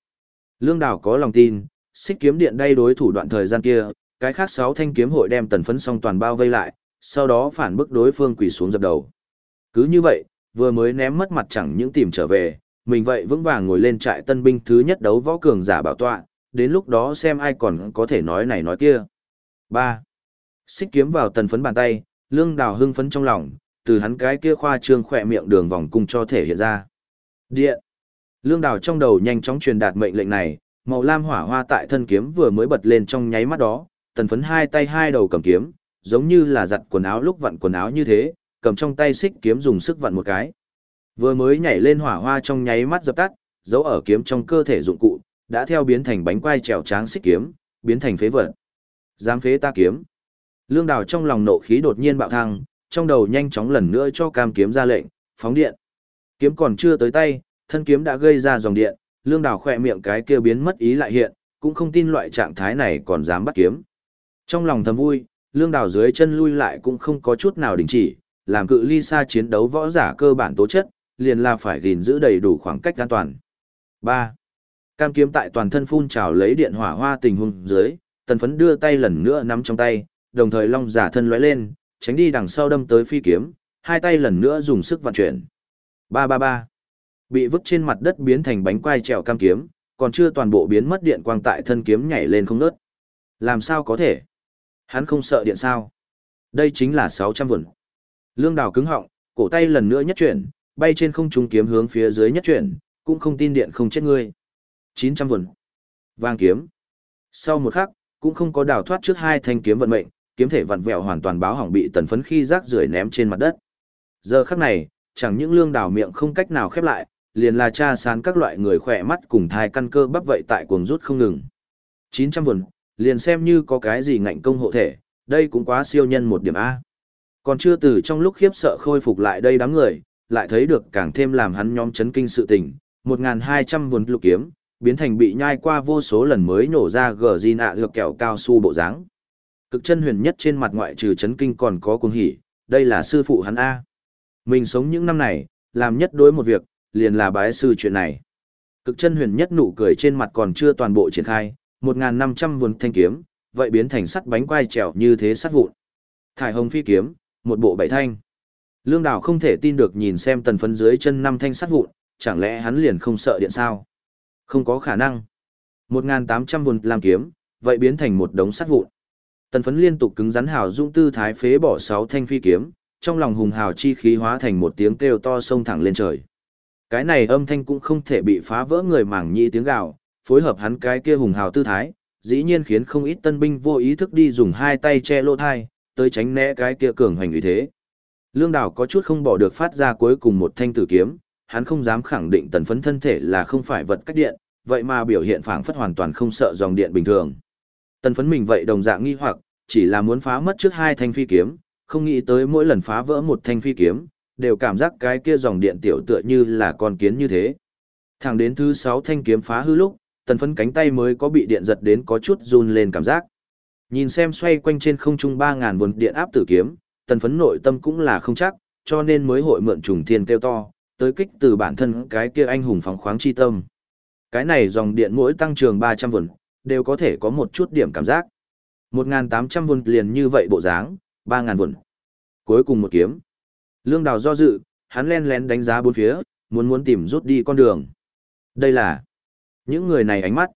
Lương Đào có lòng tin, xích kiếm điện đây đối thủ đoạn thời gian kia, cái khác sáu thanh kiếm hội đem tần phấn song toàn bao vây lại, sau đó phản bức đối phương quỳ xuống dập đầu. Cứ như vậy, vừa mới ném mất mặt chẳng những tìm trở về, mình vậy vững vàng ngồi lên trại tân binh thứ nhất đấu võ cường giả bảo tọa, đến lúc đó xem ai còn có thể nói này nói kia. 3. Xích kiếm vào tần phấn bàn tay, lương đào hưng phấn trong lòng, từ hắn cái kia khoa trương khỏe miệng đường vòng cung cho thể hiện ra. Điện. Lương đào trong đầu nhanh chóng truyền đạt mệnh lệnh này, màu lam hỏa hoa tại thân kiếm vừa mới bật lên trong nháy mắt đó, tần phấn hai tay hai đầu cầm kiếm, giống như là giặt quần áo lúc vặn quần áo như thế, cầm trong tay xích kiếm dùng sức vặn một cái. Vừa mới nhảy lên hỏa hoa trong nháy mắt dập tắt, dấu ở kiếm trong cơ thể dụng cụ, đã theo biến thành bánh quai trèo tráng xích kiếm, biến thành phế vật. Dám phế ta kiếm. Lương Đào trong lòng nộ khí đột nhiên bạo thăng, trong đầu nhanh chóng lần nữa cho cam kiếm ra lệnh, phóng điện. Kiếm còn chưa tới tay, thân kiếm đã gây ra dòng điện, Lương Đào khỏe miệng cái kia biến mất ý lại hiện, cũng không tin loại trạng thái này còn dám bắt kiếm. Trong lòng thầm vui, Lương Đào dưới chân lui lại cũng không có chút nào đình chỉ, làm cự ly xa chiến đấu võ giả cơ bản tố chất, liền là phải gìn giữ đầy đủ khoảng cách an toàn. 3. Cam kiếm tại toàn thân phun trào lấy điện hỏa hoa tình huống dưới, tần phấn đưa tay lần nữa nắm trong tay, đồng thời long giả thân lóe lên, tránh đi đằng sau đâm tới phi kiếm, hai tay lần nữa dùng sức vận chuyển. Ba ba ba. Bị vứt trên mặt đất biến thành bánh quai trèo cam kiếm, còn chưa toàn bộ biến mất điện quang tại thân kiếm nhảy lên không ngớt. Làm sao có thể? Hắn không sợ điện sao? Đây chính là 600 vườn. Lương đào cứng họng, cổ tay lần nữa nhất chuyển, bay trên không trung kiếm hướng phía dưới nhất chuyển, cũng không tin điện không chết ngươi. 900 vườn. Vàng kiếm. Sau một khắc, cũng không có đào thoát trước hai thanh kiếm vận mệnh, kiếm thể vặn vẹo hoàn toàn báo hỏng bị tần phấn khi rác rưởi ném trên mặt đất. Giờ khắc này, chẳng những lương đào miệng không cách nào khép lại, liền là cha sán các loại người khỏe mắt cùng thai căn cơ bắp vậy tại cuồng rút không ngừng. 900 vườn, liền xem như có cái gì ngạnh công hộ thể, đây cũng quá siêu nhân một điểm A. Còn chưa từ trong lúc khiếp sợ khôi phục lại đây đám người, lại thấy được càng thêm làm hắn nhóm chấn kinh sự tình, 1.200 vốn lục kiếm, biến thành bị nhai qua vô số lần mới nổ ra gờ di nạ dược kẹo cao su bộ dáng. Cực chân huyền nhất trên mặt ngoại trừ chấn kinh còn có cuồng hỉ đây là sư phụ hắn a. Mình sống những năm này làm nhất đối một việc liền là bái sư chuyện này. Cực chân huyền nhất nụ cười trên mặt còn chưa toàn bộ triển khai một n năm trăm vườn thanh kiếm vậy biến thành sắt bánh quai trèo như thế sắt vụn thải hồng phi kiếm một bộ bảy thanh lương đảo không thể tin được nhìn xem tần phấn dưới chân năm thanh sắt vụn chẳng lẽ hắn liền không sợ điện sao không có khả năng. 1.800 vườn làm kiếm, vậy biến thành một đống sắt vụn. Tần phấn liên tục cứng rắn hào dũng tư thái phế bỏ 6 thanh phi kiếm, trong lòng hùng hào chi khí hóa thành một tiếng kêu to sông thẳng lên trời. Cái này âm thanh cũng không thể bị phá vỡ người mảng nhị tiếng gạo, phối hợp hắn cái kia hùng hào tư thái, dĩ nhiên khiến không ít tân binh vô ý thức đi dùng hai tay che lỗ thai, tới tránh né cái kia cường hành uy thế. Lương Đào có chút không bỏ được phát ra cuối cùng một thanh tử kiếm, hắn không dám khẳng định tần phấn thân thể là không phải vật cách điện, vậy mà biểu hiện phảng phất hoàn toàn không sợ dòng điện bình thường. Tần phấn mình vậy đồng dạng nghi hoặc, chỉ là muốn phá mất trước hai thanh phi kiếm, không nghĩ tới mỗi lần phá vỡ một thanh phi kiếm, đều cảm giác cái kia dòng điện tiểu tựa như là con kiến như thế. Thẳng đến thứ sáu thanh kiếm phá hư lúc, tần phấn cánh tay mới có bị điện giật đến có chút run lên cảm giác. Nhìn xem xoay quanh trên không trung 3.000 vốn điện áp tử kiếm, tần phấn nội tâm cũng là không chắc, cho nên mới hội mượn trùng thiên kêu to, tới kích từ bản thân cái kia anh hùng phóng khoáng chi tâm. Cái này dòng điện mỗi tăng trường 300 vồn, đều có thể có một chút điểm cảm giác. 1.800 vồn liền như vậy bộ dáng, 3.000 vồn. Cuối cùng một kiếm. Lương đào do dự, hắn len lén đánh giá bốn phía, muốn muốn tìm rút đi con đường. Đây là những người này ánh mắt.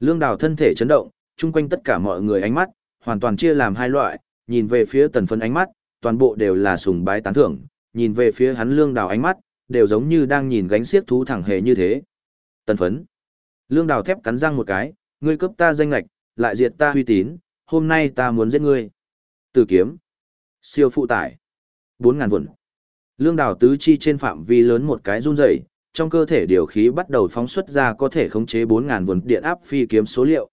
Lương đào thân thể chấn động, chung quanh tất cả mọi người ánh mắt, hoàn toàn chia làm hai loại, nhìn về phía tần phấn ánh mắt, toàn bộ đều là sùng bái tán thưởng, nhìn về phía hắn lương đào ánh mắt, đều giống như đang nhìn gánh xiếc thú thẳng hề như thế. Tần phấn. Lương đào thép cắn răng một cái, ngươi cấp ta danh lạch, lại diệt ta uy tín, hôm nay ta muốn giết ngươi. Từ kiếm. Siêu phụ tải. 4.000 vụn. Lương đào tứ chi trên phạm vi lớn một cái run rẩy, trong cơ thể điều khí bắt đầu phóng xuất ra có thể khống chế 4.000 vốn điện áp phi kiếm số liệu.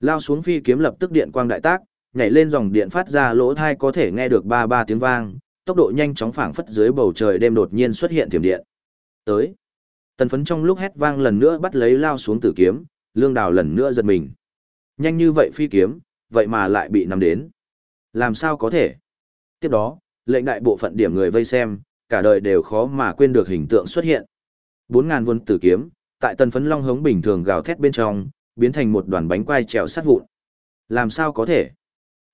Lao xuống phi kiếm lập tức điện quang đại tác, nhảy lên dòng điện phát ra lỗ thai có thể nghe được ba ba tiếng vang, tốc độ nhanh chóng phảng phất dưới bầu trời đêm đột nhiên xuất hiện thiểm điện. Tới. Tần phấn trong lúc hét vang lần nữa bắt lấy lao xuống tử kiếm, lương đào lần nữa giật mình. Nhanh như vậy phi kiếm, vậy mà lại bị nắm đến. Làm sao có thể? Tiếp đó, lệnh đại bộ phận điểm người vây xem, cả đời đều khó mà quên được hình tượng xuất hiện. 4.000 vôn tử kiếm, tại tần phấn long hống bình thường gào thét bên trong, biến thành một đoàn bánh quai trèo sát vụn. Làm sao có thể?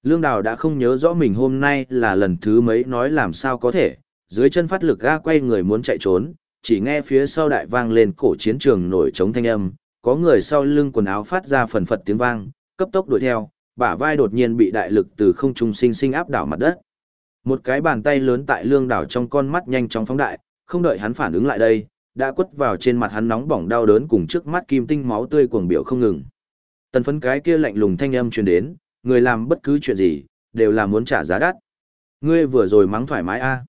Lương Đào đã không nhớ rõ mình hôm nay là lần thứ mấy nói làm sao có thể, dưới chân phát lực ga quay người muốn chạy trốn, chỉ nghe phía sau đại vang lên cổ chiến trường nổi trống thanh âm, có người sau lưng quần áo phát ra phần phật tiếng vang, cấp tốc đuổi theo, bả vai đột nhiên bị đại lực từ không trung sinh sinh áp đảo mặt đất. Một cái bàn tay lớn tại lương đảo trong con mắt nhanh chóng phóng đại, không đợi hắn phản ứng lại đây, đã quất vào trên mặt hắn nóng bỏng đau đớn cùng trước mắt kim tinh máu tươi cuồng biểu không ngừng. Tần phấn cái kia lạnh lùng thanh âm truyền đến, người làm bất cứ chuyện gì, đều là muốn trả giá đắt. Ngươi vừa rồi mắng thoải mái a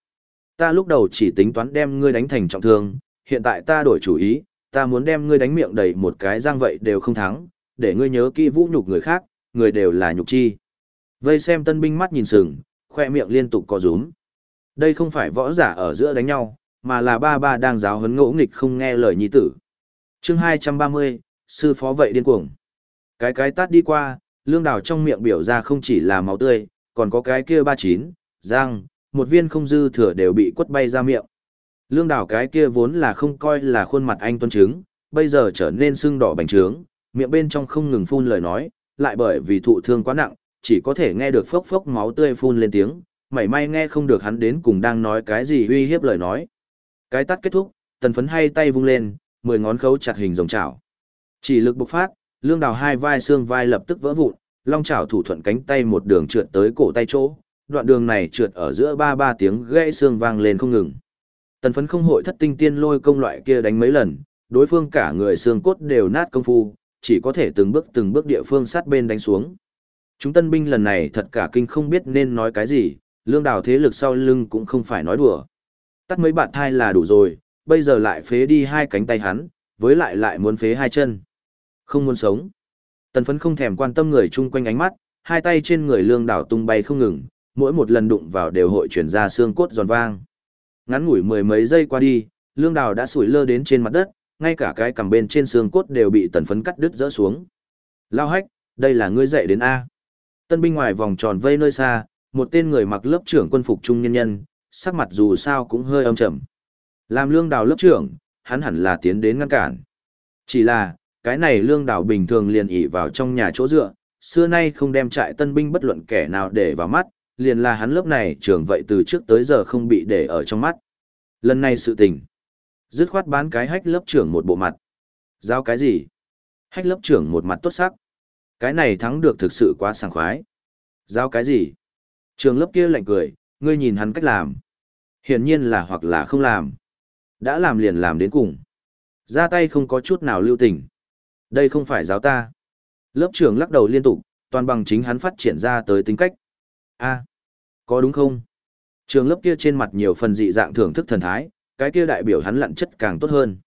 Ta lúc đầu chỉ tính toán đem ngươi đánh thành trọng thương, hiện tại ta đổi chủ ý, ta muốn đem ngươi đánh miệng đầy một cái răng vậy đều không thắng, để ngươi nhớ kỹ vũ nhục người khác, người đều là nhục chi. Vây xem tân binh mắt nhìn sừng, khoe miệng liên tục co rúm. Đây không phải võ giả ở giữa đánh nhau, mà là ba ba đang giáo huấn ngỗ nghịch không nghe lời nhi tử. chương 230, sư phó vậy điên cuồng. Cái cái tát đi qua, lương đào trong miệng biểu ra không chỉ là máu tươi, còn có cái kia ba chín, răng, một viên không dư thừa đều bị quất bay ra miệng. Lương đào cái kia vốn là không coi là khuôn mặt anh tuân trứng, bây giờ trở nên sưng đỏ bành trướng, miệng bên trong không ngừng phun lời nói, lại bởi vì thụ thương quá nặng, chỉ có thể nghe được phốc phốc máu tươi phun lên tiếng, mảy may nghe không được hắn đến cùng đang nói cái gì uy hiếp lời nói. Cái tắt kết thúc, tần phấn hay tay vung lên, mười ngón khấu chặt hình rồng chảo. Chỉ lực bộc phát, lương đào hai vai xương vai lập tức vỡ vụn, long chảo thủ thuận cánh tay một đường trượt tới cổ tay chỗ, đoạn đường này trượt ở giữa ba ba tiếng gãy xương vang lên không ngừng. Tần phấn không hội thất tinh tiên lôi công loại kia đánh mấy lần, đối phương cả người xương cốt đều nát công phu, chỉ có thể từng bước từng bước địa phương sát bên đánh xuống. Chúng tân binh lần này thật cả kinh không biết nên nói cái gì, lương đào thế lực sau lưng cũng không phải nói đùa. Tắt mấy bạn thai là đủ rồi, bây giờ lại phế đi hai cánh tay hắn, với lại lại muốn phế hai chân. Không muốn sống. Tần phấn không thèm quan tâm người chung quanh ánh mắt, hai tay trên người lương đảo tung bay không ngừng, mỗi một lần đụng vào đều hội chuyển ra xương cốt giòn vang. Ngắn ngủi mười mấy giây qua đi, lương đảo đã sủi lơ đến trên mặt đất, ngay cả cái cằm bên trên xương cốt đều bị tần phấn cắt đứt rỡ xuống. Lao hách, đây là ngươi dạy đến A. Tân binh ngoài vòng tròn vây nơi xa, một tên người mặc lớp trưởng quân phục trung nhân nhân, sắc mặt dù sao cũng hơi âm trầm. Làm lương đào lớp trưởng, hắn hẳn là tiến đến ngăn cản. Chỉ là, cái này lương đào bình thường liền ỉ vào trong nhà chỗ dựa, xưa nay không đem trại tân binh bất luận kẻ nào để vào mắt, liền là hắn lớp này trưởng vậy từ trước tới giờ không bị để ở trong mắt. Lần này sự tình, dứt khoát bán cái hách lớp trưởng một bộ mặt. Giao cái gì? Hách lớp trưởng một mặt tốt sắc. Cái này thắng được thực sự quá sảng khoái. Giao cái gì? Trường lớp kia lạnh cười, ngươi nhìn hắn cách làm. Hiển nhiên là hoặc là không làm. Đã làm liền làm đến cùng. Ra tay không có chút nào lưu tình. Đây không phải giáo ta. Lớp trưởng lắc đầu liên tục, toàn bằng chính hắn phát triển ra tới tính cách. a có đúng không? Trường lớp kia trên mặt nhiều phần dị dạng thưởng thức thần thái, cái kia đại biểu hắn lặn chất càng tốt hơn.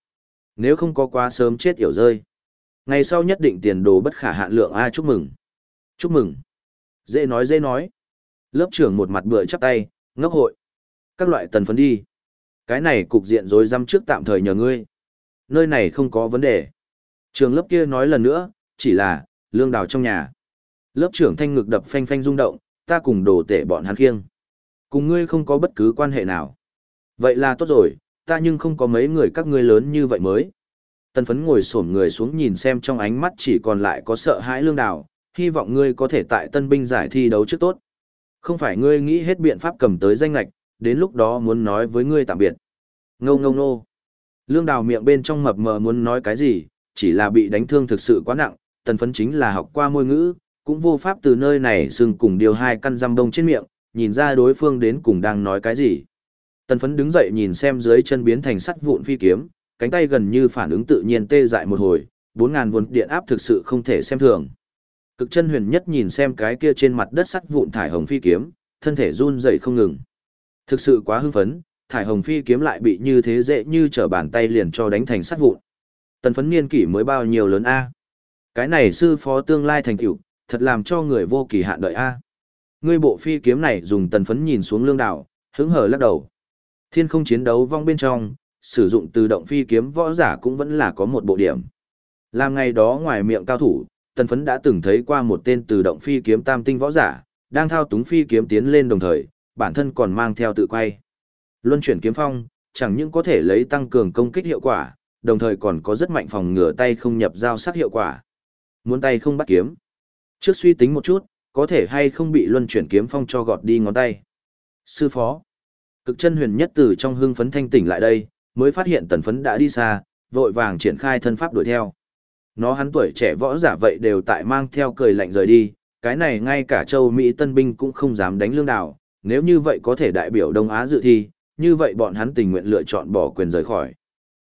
Nếu không có quá sớm chết yểu rơi. Ngày sau nhất định tiền đồ bất khả hạn lượng a chúc mừng. Chúc mừng. Dễ nói dễ nói. Lớp trưởng một mặt bựa chắp tay, ngốc hội. Các loại tần phấn đi. Cái này cục diện rối răm trước tạm thời nhờ ngươi. Nơi này không có vấn đề. Trường lớp kia nói lần nữa, chỉ là, lương đào trong nhà. Lớp trưởng thanh ngực đập phanh phanh rung động, ta cùng đồ tể bọn hắn khiêng. Cùng ngươi không có bất cứ quan hệ nào. Vậy là tốt rồi, ta nhưng không có mấy người các ngươi lớn như vậy mới. Tần phấn ngồi xổm người xuống nhìn xem trong ánh mắt chỉ còn lại có sợ hãi lương đào, hy vọng ngươi có thể tại tân binh giải thi đấu trước tốt. Không phải ngươi nghĩ hết biện pháp cầm tới danh lạch, đến lúc đó muốn nói với ngươi tạm biệt. Ngâu ngâu nô. Lương đào miệng bên trong mập mờ muốn nói cái gì, chỉ là bị đánh thương thực sự quá nặng, tần phấn chính là học qua môi ngữ, cũng vô pháp từ nơi này xưng cùng điều hai căn răm đông trên miệng, nhìn ra đối phương đến cùng đang nói cái gì. Tần phấn đứng dậy nhìn xem dưới chân biến thành sắt vụn phi kiếm, cánh tay gần như phản ứng tự nhiên tê dại một hồi, 4.000 vốn điện áp thực sự không thể xem thường. Cực chân huyền nhất nhìn xem cái kia trên mặt đất sắt vụn thải hồng phi kiếm, thân thể run dậy không ngừng. Thực sự quá hưng phấn, thải hồng phi kiếm lại bị như thế dễ như trở bàn tay liền cho đánh thành sắt vụn. Tần phấn niên kỷ mới bao nhiêu lớn A. Cái này sư phó tương lai thành tựu thật làm cho người vô kỳ hạn đợi A. Ngươi bộ phi kiếm này dùng tần phấn nhìn xuống lương đảo, hứng hở lắc đầu. Thiên không chiến đấu vong bên trong, sử dụng tự động phi kiếm võ giả cũng vẫn là có một bộ điểm. Làm ngày đó ngoài miệng cao thủ, tần phấn đã từng thấy qua một tên từ động phi kiếm tam tinh võ giả, đang thao túng phi kiếm tiến lên đồng thời, bản thân còn mang theo tự quay. Luân chuyển kiếm phong, chẳng những có thể lấy tăng cường công kích hiệu quả, đồng thời còn có rất mạnh phòng ngừa tay không nhập giao sắc hiệu quả. Muốn tay không bắt kiếm. Trước suy tính một chút, có thể hay không bị luân chuyển kiếm phong cho gọt đi ngón tay. Sư phó. Cực chân huyền nhất từ trong hương phấn thanh tỉnh lại đây, mới phát hiện tần phấn đã đi xa, vội vàng triển khai thân pháp đuổi theo. Nó hắn tuổi trẻ võ giả vậy đều tại mang theo cười lạnh rời đi, cái này ngay cả châu Mỹ tân binh cũng không dám đánh lương đảo, nếu như vậy có thể đại biểu Đông Á dự thi, như vậy bọn hắn tình nguyện lựa chọn bỏ quyền rời khỏi.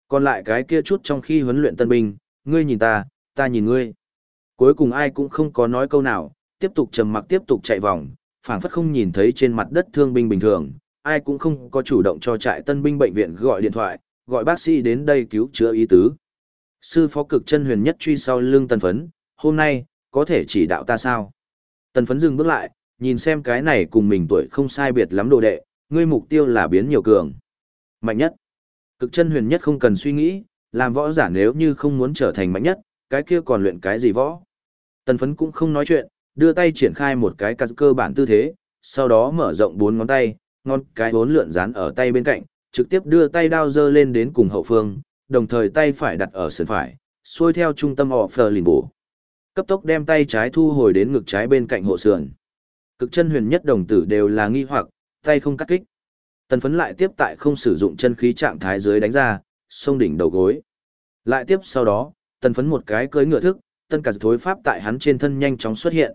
Còn lại cái kia chút trong khi huấn luyện tân binh, ngươi nhìn ta, ta nhìn ngươi. Cuối cùng ai cũng không có nói câu nào, tiếp tục trầm mặc tiếp tục chạy vòng, phảng phất không nhìn thấy trên mặt đất thương binh bình thường, ai cũng không có chủ động cho trại tân binh bệnh viện gọi điện thoại, gọi bác sĩ đến đây cứu chữa ý tứ. Sư phó cực chân huyền nhất truy sau lưng tần phấn, hôm nay, có thể chỉ đạo ta sao? Tần phấn dừng bước lại, nhìn xem cái này cùng mình tuổi không sai biệt lắm đồ đệ, ngươi mục tiêu là biến nhiều cường. Mạnh nhất. Cực chân huyền nhất không cần suy nghĩ, làm võ giả nếu như không muốn trở thành mạnh nhất, cái kia còn luyện cái gì võ. Tần phấn cũng không nói chuyện, đưa tay triển khai một cái cơ bản tư thế, sau đó mở rộng bốn ngón tay, ngón cái bốn lượn dán ở tay bên cạnh, trực tiếp đưa tay đao dơ lên đến cùng hậu phương, đồng thời tay phải đặt ở sườn phải, xuôi theo trung tâm họ phờ lìn bổ. Cấp tốc đem tay trái thu hồi đến ngực trái bên cạnh hộ sườn. Cực chân huyền nhất đồng tử đều là nghi hoặc, tay không cắt kích. Tần phấn lại tiếp tại không sử dụng chân khí trạng thái dưới đánh ra, sông đỉnh đầu gối. Lại tiếp sau đó, tần phấn một cái cưới ngựa thức, tân cả thối pháp tại hắn trên thân nhanh chóng xuất hiện.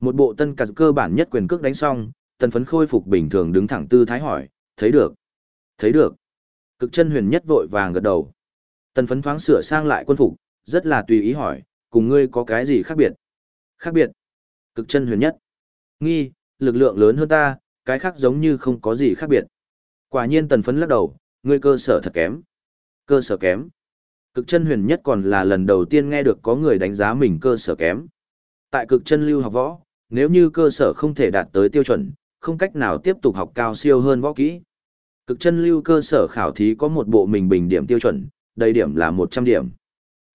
Một bộ tân cả cơ bản nhất quyền cước đánh xong, tần phấn khôi phục bình thường đứng thẳng tư thái hỏi, thấy được, thấy được. Cực chân huyền nhất vội vàng gật đầu. Tần phấn thoáng sửa sang lại quân phục, rất là tùy ý hỏi, cùng ngươi có cái gì khác biệt? Khác biệt. Cực chân huyền nhất. Nghi, lực lượng lớn hơn ta, cái khác giống như không có gì khác biệt. Quả nhiên tần phấn lắc đầu, ngươi cơ sở thật kém. Cơ sở kém. Cực chân huyền nhất còn là lần đầu tiên nghe được có người đánh giá mình cơ sở kém. Tại cực chân lưu học võ, nếu như cơ sở không thể đạt tới tiêu chuẩn, không cách nào tiếp tục học cao siêu hơn võ kỹ. Cực chân lưu cơ sở khảo thí có một bộ mình bình điểm tiêu chuẩn, đầy điểm là 100 điểm.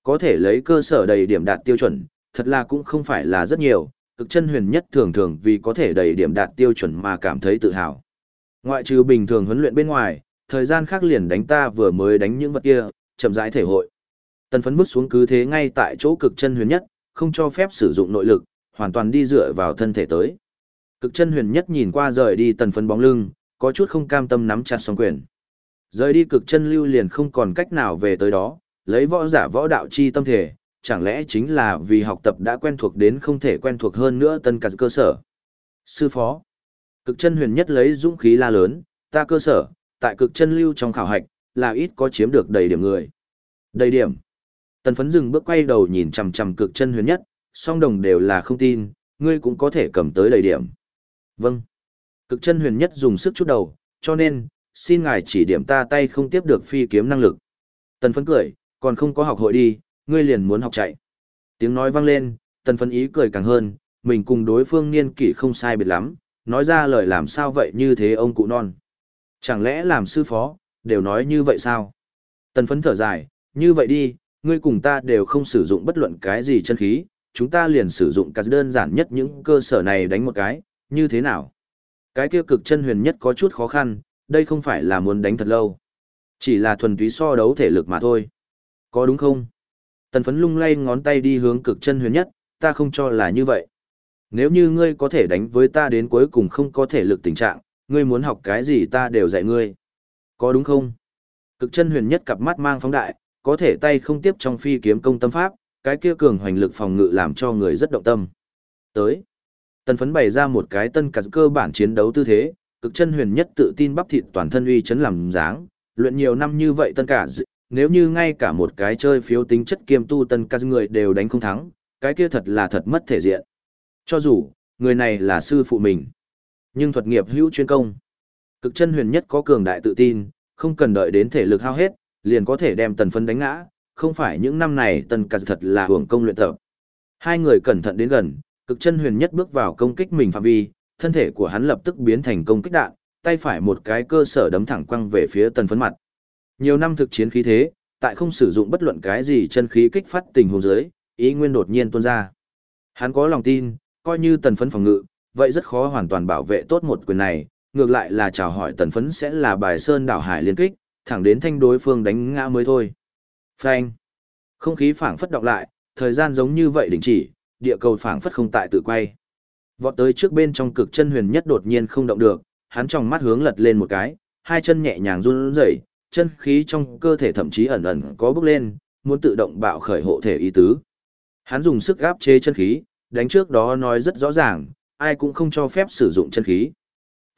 Có thể lấy cơ sở đầy điểm đạt tiêu chuẩn, thật là cũng không phải là rất nhiều, cực chân huyền nhất thường thường vì có thể đầy điểm đạt tiêu chuẩn mà cảm thấy tự hào. Ngoại trừ bình thường huấn luyện bên ngoài, thời gian khác liền đánh ta vừa mới đánh những vật kia, chậm rãi thể hội. Tần phấn bước xuống cứ thế ngay tại chỗ cực chân huyền nhất, không cho phép sử dụng nội lực, hoàn toàn đi dựa vào thân thể tới. Cực chân huyền nhất nhìn qua rời đi tần phấn bóng lưng, có chút không cam tâm nắm chặt song quyền. Rời đi cực chân lưu liền không còn cách nào về tới đó, lấy võ giả võ đạo chi tâm thể, chẳng lẽ chính là vì học tập đã quen thuộc đến không thể quen thuộc hơn nữa tân cả cơ sở. Sư phó, cực chân huyền nhất lấy dũng khí la lớn, ta cơ sở, tại cực chân lưu trong khảo hạch, là ít có chiếm được đầy điểm người. Đầy điểm. Tần phấn dừng bước quay đầu nhìn chằm chằm cực chân huyền nhất, song đồng đều là không tin, ngươi cũng có thể cầm tới đầy điểm. Vâng. Cực chân huyền nhất dùng sức chút đầu, cho nên, xin ngài chỉ điểm ta tay không tiếp được phi kiếm năng lực. Tần phấn cười, còn không có học hội đi, ngươi liền muốn học chạy. Tiếng nói vang lên, tần phấn ý cười càng hơn, mình cùng đối phương niên kỷ không sai biệt lắm, nói ra lời làm sao vậy như thế ông cụ non. Chẳng lẽ làm sư phó, đều nói như vậy sao? Tần phấn thở dài, như vậy đi, ngươi cùng ta đều không sử dụng bất luận cái gì chân khí, chúng ta liền sử dụng cả đơn giản nhất những cơ sở này đánh một cái, như thế nào? Cái kia cực chân huyền nhất có chút khó khăn, đây không phải là muốn đánh thật lâu. Chỉ là thuần túy so đấu thể lực mà thôi. Có đúng không? Tần phấn lung lay ngón tay đi hướng cực chân huyền nhất, ta không cho là như vậy. Nếu như ngươi có thể đánh với ta đến cuối cùng không có thể lực tình trạng, ngươi muốn học cái gì ta đều dạy ngươi. Có đúng không? Cực chân huyền nhất cặp mắt mang phóng đại, có thể tay không tiếp trong phi kiếm công tâm pháp, cái kia cường hoành lực phòng ngự làm cho người rất động tâm. Tới, tần phấn bày ra một cái tân cả cơ bản chiến đấu tư thế, cực chân huyền nhất tự tin bắp thịt toàn thân uy chấn làm dáng, luyện nhiều năm như vậy tân cả nếu như ngay cả một cái chơi phiếu tính chất kiêm tu tân cả người đều đánh không thắng, cái kia thật là thật mất thể diện. Cho dù, người này là sư phụ mình, nhưng thuật nghiệp hữu chuyên công. Cực chân huyền nhất có cường đại tự tin, không cần đợi đến thể lực hao hết, liền có thể đem tần phấn đánh ngã, không phải những năm này tần cả thật là hưởng công luyện tập. Hai người cẩn thận đến gần, cực chân huyền nhất bước vào công kích mình phạm vi, thân thể của hắn lập tức biến thành công kích đạn, tay phải một cái cơ sở đấm thẳng quăng về phía tần phấn mặt. Nhiều năm thực chiến khí thế, tại không sử dụng bất luận cái gì chân khí kích phát tình huống dưới, ý nguyên đột nhiên tuôn ra. Hắn có lòng tin, coi như tần phấn phòng ngự, vậy rất khó hoàn toàn bảo vệ tốt một quyền này, ngược lại là chào hỏi tần phấn sẽ là bài sơn đảo hải liên kích, thẳng đến thanh đối phương đánh ngã mới thôi. Phanh. Không khí phảng phất động lại, thời gian giống như vậy đình chỉ, địa cầu phảng phất không tại tự quay. Vọt tới trước bên trong cực chân huyền nhất đột nhiên không động được, hắn trong mắt hướng lật lên một cái, hai chân nhẹ nhàng run rẩy, chân khí trong cơ thể thậm chí ẩn ẩn có bước lên, muốn tự động bạo khởi hộ thể ý tứ. Hắn dùng sức áp chế chân khí, đánh trước đó nói rất rõ ràng, ai cũng không cho phép sử dụng chân khí.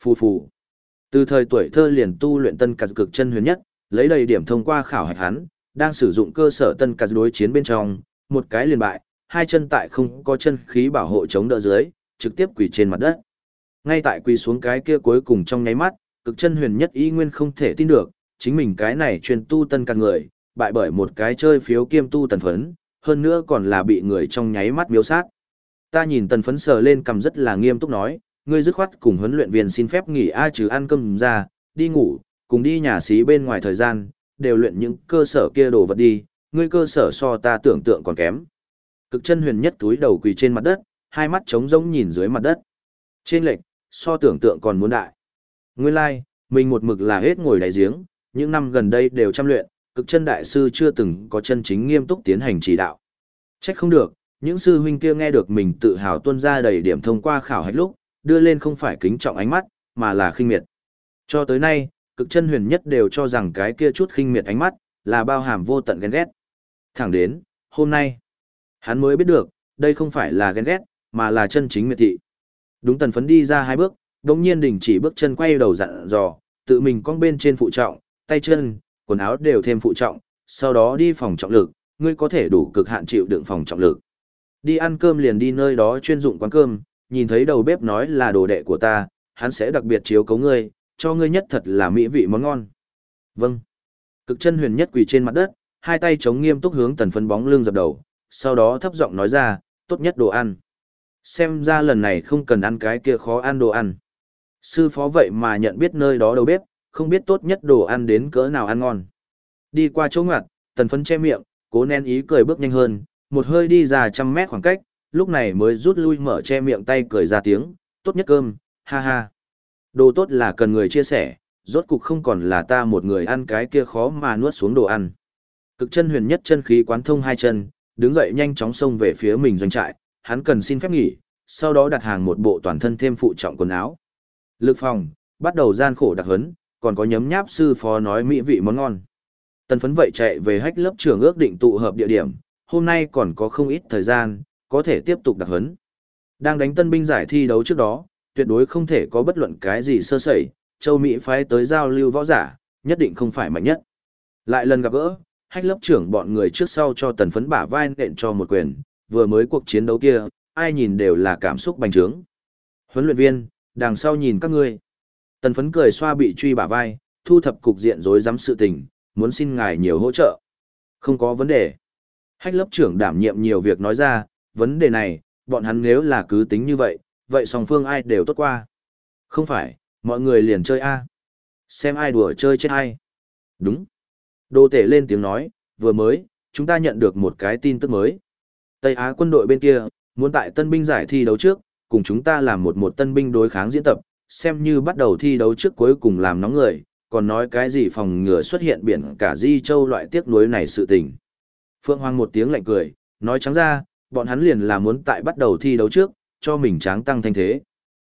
Phù phù. Từ thời tuổi thơ liền tu luyện tân cạt cực chân huyền nhất, lấy đầy điểm thông qua khảo hạch hắn, đang sử dụng cơ sở tân cạt đối chiến bên trong, một cái liền bại, hai chân tại không có chân khí bảo hộ chống đỡ dưới, trực tiếp quỳ trên mặt đất. Ngay tại quỳ xuống cái kia cuối cùng trong nháy mắt, cực chân huyền nhất y nguyên không thể tin được, chính mình cái này truyền tu tân cạt người, bại bởi một cái chơi phiếu kiêm tu tần phấn, hơn nữa còn là bị người trong nháy mắt miếu sát. Ta nhìn tần phấn sờ lên cầm rất là nghiêm túc nói, ngươi dứt khoát cùng huấn luyện viên xin phép nghỉ ai trừ ăn cơm ra, đi ngủ, cùng đi nhà xí bên ngoài thời gian, đều luyện những cơ sở kia đồ vật đi, ngươi cơ sở so ta tưởng tượng còn kém. Cực chân huyền nhất túi đầu quỳ trên mặt đất, hai mắt trống rỗng nhìn dưới mặt đất. Trên lệch, so tưởng tượng còn muốn đại. Nguyên lai, like, mình một mực là hết ngồi đáy giếng, những năm gần đây đều chăm luyện, cực chân đại sư chưa từng có chân chính nghiêm túc tiến hành chỉ đạo. Trách không được, những sư huynh kia nghe được mình tự hào tuân ra đầy điểm thông qua khảo hạch lúc, đưa lên không phải kính trọng ánh mắt, mà là khinh miệt. Cho tới nay, cực chân huyền nhất đều cho rằng cái kia chút khinh miệt ánh mắt, là bao hàm vô tận ghen ghét. Thẳng đến, hôm nay, hắn mới biết được, đây không phải là ghen ghét, mà là chân chính miệt thị. Đúng tần phấn đi ra hai bước, đồng nhiên đình chỉ bước chân quay đầu dặn dò, tự mình cong bên trên phụ trọng, tay chân, quần áo đều thêm phụ trọng, sau đó đi phòng trọng lực, ngươi có thể đủ cực hạn chịu đựng phòng trọng lực. Đi ăn cơm liền đi nơi đó chuyên dụng quán cơm, nhìn thấy đầu bếp nói là đồ đệ của ta, hắn sẽ đặc biệt chiếu cấu ngươi, cho ngươi nhất thật là mỹ vị món ngon. Vâng. Cực chân huyền nhất quỳ trên mặt đất, hai tay chống nghiêm túc hướng tần phấn bóng lưng dập đầu, sau đó thấp giọng nói ra, tốt nhất đồ ăn. Xem ra lần này không cần ăn cái kia khó ăn đồ ăn. Sư phó vậy mà nhận biết nơi đó đầu bếp, không biết tốt nhất đồ ăn đến cỡ nào ăn ngon. Đi qua chỗ ngoặt, tần phấn che miệng, cố nén ý cười bước nhanh hơn, một hơi đi ra trăm mét khoảng cách, lúc này mới rút lui mở che miệng tay cười ra tiếng, tốt nhất cơm, ha ha. Đồ tốt là cần người chia sẻ, rốt cục không còn là ta một người ăn cái kia khó mà nuốt xuống đồ ăn. Cực chân huyền nhất chân khí quán thông hai chân, đứng dậy nhanh chóng xông về phía mình doanh trại, hắn cần xin phép nghỉ, sau đó đặt hàng một bộ toàn thân thêm phụ trọng quần áo. Lực phòng, bắt đầu gian khổ đặc huấn, còn có nhấm nháp sư phó nói mỹ vị món ngon. Tần phấn vậy chạy về hách lớp trưởng ước định tụ hợp địa điểm, hôm nay còn có không ít thời gian, có thể tiếp tục đặc huấn. Đang đánh tân binh giải thi đấu trước đó, tuyệt đối không thể có bất luận cái gì sơ sẩy, châu Mỹ phái tới giao lưu võ giả, nhất định không phải mạnh nhất. Lại lần gặp gỡ, hách lớp trưởng bọn người trước sau cho tần phấn bả vai nện cho một quyền, vừa mới cuộc chiến đấu kia, ai nhìn đều là cảm xúc bành trướng. Huấn luyện viên, đằng sau nhìn các ngươi. Tần phấn cười xoa bị truy bả vai, thu thập cục diện rối rắm sự tình, muốn xin ngài nhiều hỗ trợ. Không có vấn đề. Hách lớp trưởng đảm nhiệm nhiều việc nói ra, vấn đề này, bọn hắn nếu là cứ tính như vậy, vậy song phương ai đều tốt qua. Không phải, mọi người liền chơi A. Xem ai đùa chơi chết ai. Đúng. Đô tể lên tiếng nói, vừa mới, chúng ta nhận được một cái tin tức mới. Tây Á quân đội bên kia, muốn tại tân binh giải thi đấu trước, cùng chúng ta làm một một tân binh đối kháng diễn tập, xem như bắt đầu thi đấu trước cuối cùng làm nóng người, còn nói cái gì phòng ngừa xuất hiện biển cả di châu loại tiếc nuối này sự tình. Phượng Hoàng một tiếng lạnh cười, nói trắng ra, bọn hắn liền là muốn tại bắt đầu thi đấu trước, cho mình tráng tăng thanh thế.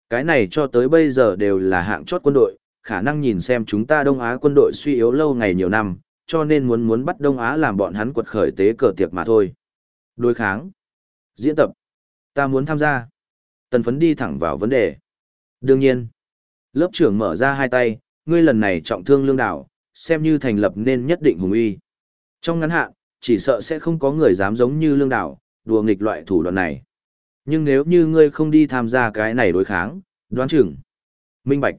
Cái này cho tới bây giờ đều là hạng chót quân đội, khả năng nhìn xem chúng ta Đông Á quân đội suy yếu lâu ngày nhiều năm, cho nên muốn muốn bắt Đông Á làm bọn hắn quật khởi tế cờ tiệc mà thôi. Đối kháng. Diễn tập. Ta muốn tham gia. Tần phấn đi thẳng vào vấn đề. Đương nhiên. Lớp trưởng mở ra hai tay, ngươi lần này trọng thương lương đảo, xem như thành lập nên nhất định hùng uy. Trong ngắn hạn, chỉ sợ sẽ không có người dám giống như lương đảo, đùa nghịch loại thủ đoạn này. Nhưng nếu như ngươi không đi tham gia cái này đối kháng, đoán chừng. Minh Bạch.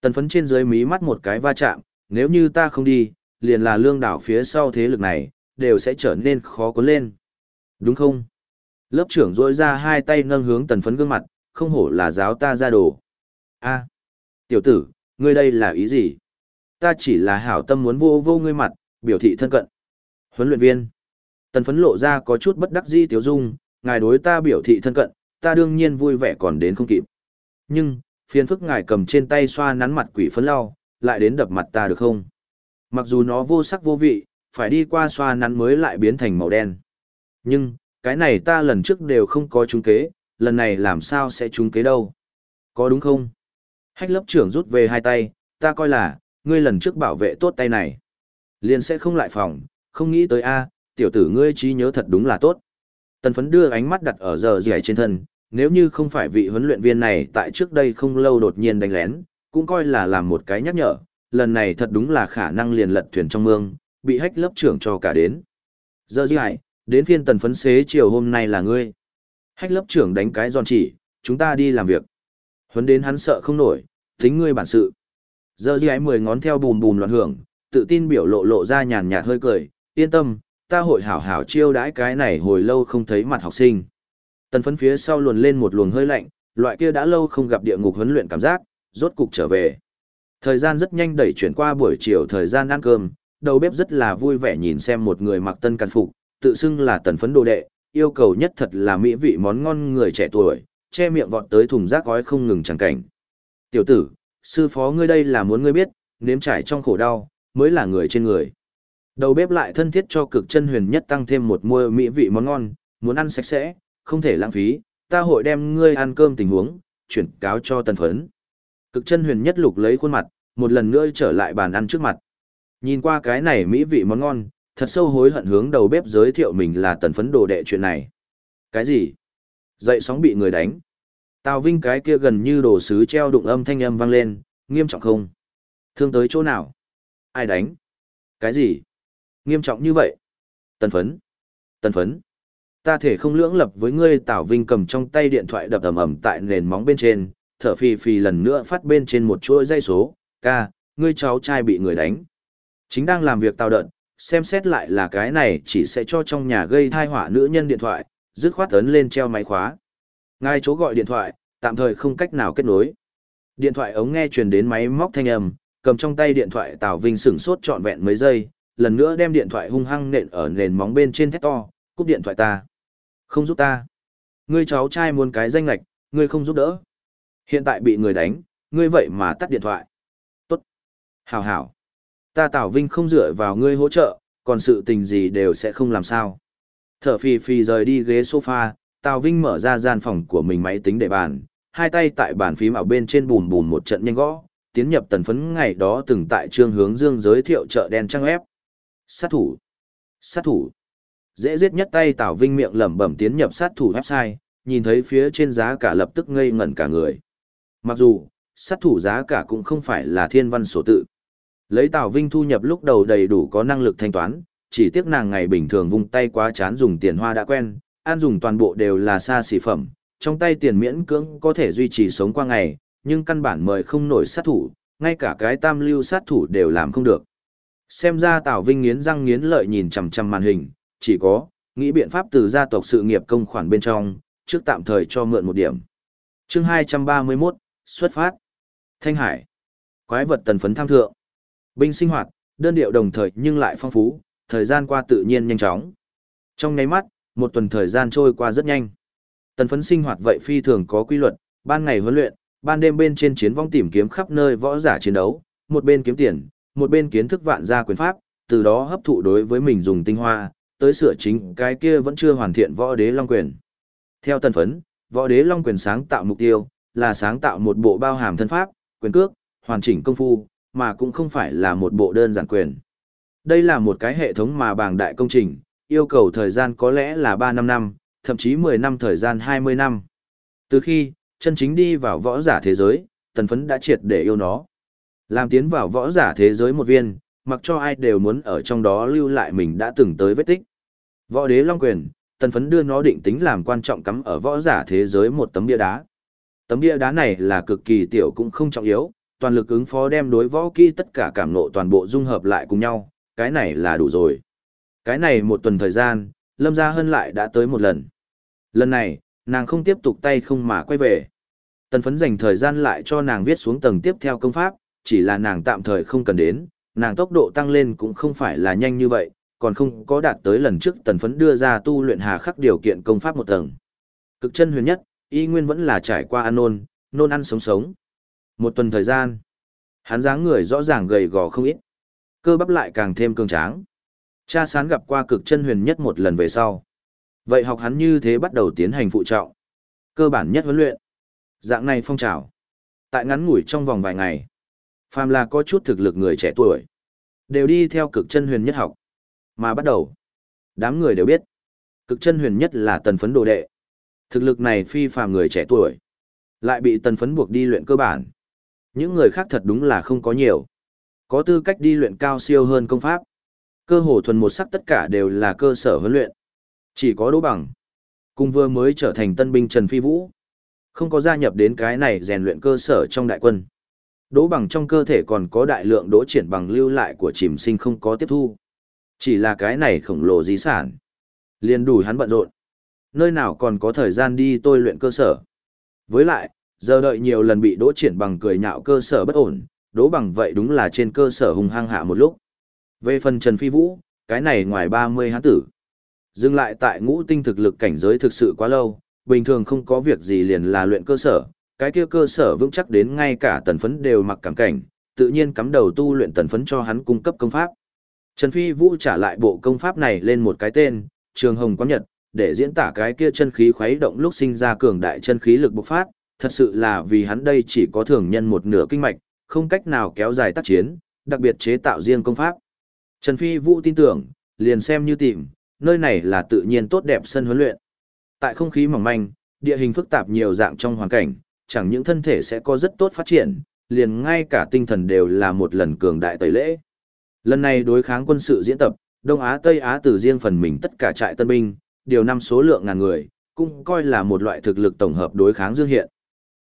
Tần phấn trên dưới mí mắt một cái va chạm, nếu như ta không đi, liền là lương đảo phía sau thế lực này, đều sẽ trở nên khó cuốn lên. Đúng không? Lớp trưởng rỗi ra hai tay nâng hướng tần phấn gương mặt, không hổ là giáo ta ra đồ. a tiểu tử, ngươi đây là ý gì? Ta chỉ là hảo tâm muốn vô vô ngươi mặt, biểu thị thân cận. Huấn luyện viên. Tần phấn lộ ra có chút bất đắc dĩ tiểu dung, ngài đối ta biểu thị thân cận, ta đương nhiên vui vẻ còn đến không kịp. Nhưng, phiền phức ngài cầm trên tay xoa nắn mặt quỷ phấn lau, lại đến đập mặt ta được không? Mặc dù nó vô sắc vô vị, phải đi qua xoa nắn mới lại biến thành màu đen. Nhưng, cái này ta lần trước đều không có trúng kế, lần này làm sao sẽ trúng kế đâu? Có đúng không? Hách lớp trưởng rút về hai tay, ta coi là, ngươi lần trước bảo vệ tốt tay này. Liền sẽ không lại phòng, không nghĩ tới a tiểu tử ngươi trí nhớ thật đúng là tốt. Tần phấn đưa ánh mắt đặt ở giờ dẻ trên thân, nếu như không phải vị huấn luyện viên này tại trước đây không lâu đột nhiên đánh lén, cũng coi là làm một cái nhắc nhở, lần này thật đúng là khả năng liền lật thuyền trong mương, bị hách lớp trưởng cho cả đến. Giờ dẻ, đến phiên tần phấn xế chiều hôm nay là ngươi. Hách lớp trưởng đánh cái giòn chỉ, chúng ta đi làm việc. Huấn đến hắn sợ không nổi, tính ngươi bản sự. Giờ dì mười ngón theo bùm bùm loạn hưởng, tự tin biểu lộ lộ ra nhàn nhạt hơi cười, yên tâm, ta hội hảo hảo chiêu đãi cái này hồi lâu không thấy mặt học sinh. Tần phấn phía sau luồn lên một luồng hơi lạnh, loại kia đã lâu không gặp địa ngục huấn luyện cảm giác, rốt cục trở về. Thời gian rất nhanh đẩy chuyển qua buổi chiều thời gian ăn cơm, đầu bếp rất là vui vẻ nhìn xem một người mặc tân căn phục, tự xưng là tần phấn đồ đệ, yêu cầu nhất thật là mỹ vị món ngon người trẻ tuổi, che miệng vọt tới thùng rác gói không ngừng chẳng cảnh. Tiểu tử, sư phó ngươi đây là muốn ngươi biết, nếm trải trong khổ đau, mới là người trên người. Đầu bếp lại thân thiết cho cực chân huyền nhất tăng thêm một mua mỹ vị món ngon, muốn ăn sạch sẽ, không thể lãng phí, ta hội đem ngươi ăn cơm tình huống, chuyển cáo cho tần phấn. Cực chân huyền nhất lục lấy khuôn mặt, một lần nữa trở lại bàn ăn trước mặt. Nhìn qua cái này mỹ vị món ngon, thật sâu hối hận hướng đầu bếp giới thiệu mình là tần phấn đồ đệ chuyện này. Cái gì? Dậy sóng bị người đánh. Tào Vinh cái kia gần như đồ sứ treo đụng âm thanh âm vang lên, nghiêm trọng không? Thương tới chỗ nào? Ai đánh? Cái gì? Nghiêm trọng như vậy? Tần phấn. Tần phấn. Ta thể không lưỡng lập với ngươi Tào Vinh cầm trong tay điện thoại đập ầm ầm tại nền móng bên trên, thở phì phì lần nữa phát bên trên một chuỗi dây số, ca, ngươi cháu trai bị người đánh. Chính đang làm việc tào đợt, xem xét lại là cái này chỉ sẽ cho trong nhà gây thai họa nữ nhân điện thoại, dứt khoát ấn lên treo máy khóa. Ngay chỗ gọi điện thoại, tạm thời không cách nào kết nối. Điện thoại ống nghe truyền đến máy móc thanh âm, cầm trong tay điện thoại Tào Vinh sửng sốt trọn vẹn mấy giây, lần nữa đem điện thoại hung hăng nện ở nền móng bên trên thét to, cúp điện thoại ta. Không giúp ta. Ngươi cháu trai muốn cái danh lạch, ngươi không giúp đỡ. Hiện tại bị người đánh, ngươi vậy mà tắt điện thoại. Tốt. Hảo hảo. Ta Tào Vinh không dựa vào ngươi hỗ trợ, còn sự tình gì đều sẽ không làm sao. Thở phì phì rời đi ghế sofa, Tào Vinh mở ra gian phòng của mình máy tính để bàn, hai tay tại bàn phím ở bên trên bùn bùn một trận nhanh gõ, tiến nhập tần phấn ngày đó từng tại trương hướng dương giới thiệu chợ đen trang ép. Sát thủ. Sát thủ. Dễ giết nhất tay Tào Vinh miệng lẩm bẩm tiến nhập sát thủ website, nhìn thấy phía trên giá cả lập tức ngây ngẩn cả người. Mặc dù, sát thủ giá cả cũng không phải là thiên văn sổ tự. Lấy Tào Vinh thu nhập lúc đầu đầy đủ có năng lực thanh toán, chỉ tiếc nàng ngày bình thường vung tay quá chán dùng tiền hoa đã quen, ăn dùng toàn bộ đều là xa xỉ phẩm, trong tay tiền miễn cưỡng có thể duy trì sống qua ngày, nhưng căn bản mời không nổi sát thủ, ngay cả cái tam lưu sát thủ đều làm không được. Xem ra Tào Vinh nghiến răng nghiến lợi nhìn chằm chằm màn hình, chỉ có, nghĩ biện pháp từ gia tộc sự nghiệp công khoản bên trong, trước tạm thời cho mượn một điểm. chương 231, xuất phát. Thanh Hải. Quái vật tần phấn tham thượng. Binh sinh hoạt, đơn điệu đồng thời nhưng lại phong phú, thời gian qua tự nhiên nhanh chóng. Trong nháy mắt, một tuần thời gian trôi qua rất nhanh. Tần phấn sinh hoạt vậy phi thường có quy luật, ban ngày huấn luyện, ban đêm bên trên chiến vong tìm kiếm khắp nơi võ giả chiến đấu, một bên kiếm tiền, một bên kiến thức vạn gia quyền pháp, từ đó hấp thụ đối với mình dùng tinh hoa, tới sửa chính cái kia vẫn chưa hoàn thiện võ đế long quyền. Theo tần phấn, võ đế long quyền sáng tạo mục tiêu, là sáng tạo một bộ bao hàm thân pháp, quyền cước, hoàn chỉnh công phu, mà cũng không phải là một bộ đơn giản quyền. Đây là một cái hệ thống mà bảng đại công trình, yêu cầu thời gian có lẽ là 3 năm năm, thậm chí 10 năm thời gian 20 năm. Từ khi, chân chính đi vào võ giả thế giới, tần phấn đã triệt để yêu nó. Làm tiến vào võ giả thế giới một viên, mặc cho ai đều muốn ở trong đó lưu lại mình đã từng tới vết tích. Võ đế long quyền, tần phấn đưa nó định tính làm quan trọng cắm ở võ giả thế giới một tấm bia đá. Tấm bia đá này là cực kỳ tiểu cũng không trọng yếu, toàn lực ứng phó đem đối võ kỹ tất cả cảm nộ toàn bộ dung hợp lại cùng nhau, cái này là đủ rồi. Cái này một tuần thời gian, Lâm Gia Hân lại đã tới một lần. Lần này, nàng không tiếp tục tay không mà quay về. Tần phấn dành thời gian lại cho nàng viết xuống tầng tiếp theo công pháp, chỉ là nàng tạm thời không cần đến, nàng tốc độ tăng lên cũng không phải là nhanh như vậy, còn không có đạt tới lần trước tần phấn đưa ra tu luyện hà khắc điều kiện công pháp một tầng. Cực chân huyền nhất, y nguyên vẫn là trải qua ăn nôn, nôn ăn sống sống. Một tuần thời gian, hắn dáng người rõ ràng gầy gò không ít, cơ bắp lại càng thêm cường tráng. Cha sán gặp qua cực chân huyền nhất một lần về sau. Vậy học hắn như thế bắt đầu tiến hành phụ trọng. Cơ bản nhất huấn luyện. Dạng này phong trào. Tại ngắn ngủi trong vòng vài ngày. Phàm là có chút thực lực người trẻ tuổi. Đều đi theo cực chân huyền nhất học. Mà bắt đầu. Đám người đều biết. Cực chân huyền nhất là tần phấn đồ đệ. Thực lực này phi phàm người trẻ tuổi. Lại bị tần phấn buộc đi luyện cơ bản. Những người khác thật đúng là không có nhiều. Có tư cách đi luyện cao siêu hơn công pháp. Cơ hồ thuần một sắc tất cả đều là cơ sở huấn luyện. Chỉ có đỗ bằng. Cùng vừa mới trở thành tân binh Trần Phi Vũ. Không có gia nhập đến cái này rèn luyện cơ sở trong đại quân. Đỗ bằng trong cơ thể còn có đại lượng đỗ triển bằng lưu lại của chìm sinh không có tiếp thu. Chỉ là cái này khổng lồ di sản. liền đủ hắn bận rộn. Nơi nào còn có thời gian đi tôi luyện cơ sở. Với lại, giờ đợi nhiều lần bị đỗ triển bằng cười nhạo cơ sở bất ổn, đỗ bằng vậy đúng là trên cơ sở hung hăng hạ một lúc. Về phần Trần Phi Vũ, cái này ngoài 30 hán tử. Dừng lại tại ngũ tinh thực lực cảnh giới thực sự quá lâu, bình thường không có việc gì liền là luyện cơ sở, cái kia cơ sở vững chắc đến ngay cả tần phấn đều mặc cảm cảnh, tự nhiên cắm đầu tu luyện tần phấn cho hắn cung cấp công pháp. Trần Phi Vũ trả lại bộ công pháp này lên một cái tên, Trường Hồng Quán Nhật, để diễn tả cái kia chân khí khuấy động lúc sinh ra cường đại chân khí lực bộc phát, Thật sự là vì hắn đây chỉ có thường nhân một nửa kinh mạch, không cách nào kéo dài tác chiến, đặc biệt chế tạo riêng công pháp. Trần Phi Vũ tin tưởng, liền xem như tìm, nơi này là tự nhiên tốt đẹp sân huấn luyện. Tại không khí mỏng manh, địa hình phức tạp nhiều dạng trong hoàn cảnh, chẳng những thân thể sẽ có rất tốt phát triển, liền ngay cả tinh thần đều là một lần cường đại tẩy lễ. Lần này đối kháng quân sự diễn tập, Đông Á Tây Á từ riêng phần mình tất cả trại tân binh, điều năm số lượng ngàn người, cũng coi là một loại thực lực tổng hợp đối kháng dương hiện.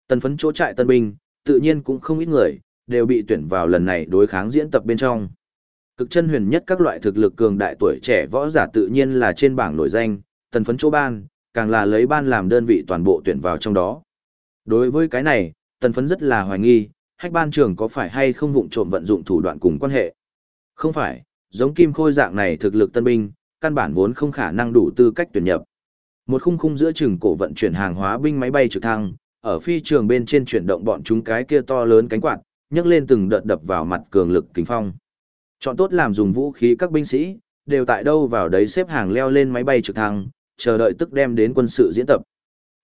Tân phấn chỗ trại tân binh, tự nhiên cũng không ít người, đều bị tuyển vào lần này đối kháng diễn tập bên trong. Cực chân huyền nhất các loại thực lực cường đại tuổi trẻ võ giả tự nhiên là trên bảng nổi danh, tần phấn chỗ ban, càng là lấy ban làm đơn vị toàn bộ tuyển vào trong đó. Đối với cái này, tần phấn rất là hoài nghi, hách ban trưởng có phải hay không vụng trộm vận dụng thủ đoạn cùng quan hệ. Không phải, giống kim khôi dạng này thực lực tân binh, căn bản vốn không khả năng đủ tư cách tuyển nhập. Một khung khung giữa trường cổ vận chuyển hàng hóa binh máy bay trực thăng, ở phi trường bên trên chuyển động bọn chúng cái kia to lớn cánh quạt, nhấc lên từng đợt đập vào mặt cường lực kính phong. Chọn tốt làm dùng vũ khí các binh sĩ, đều tại đâu vào đấy xếp hàng leo lên máy bay trực thăng, chờ đợi tức đem đến quân sự diễn tập.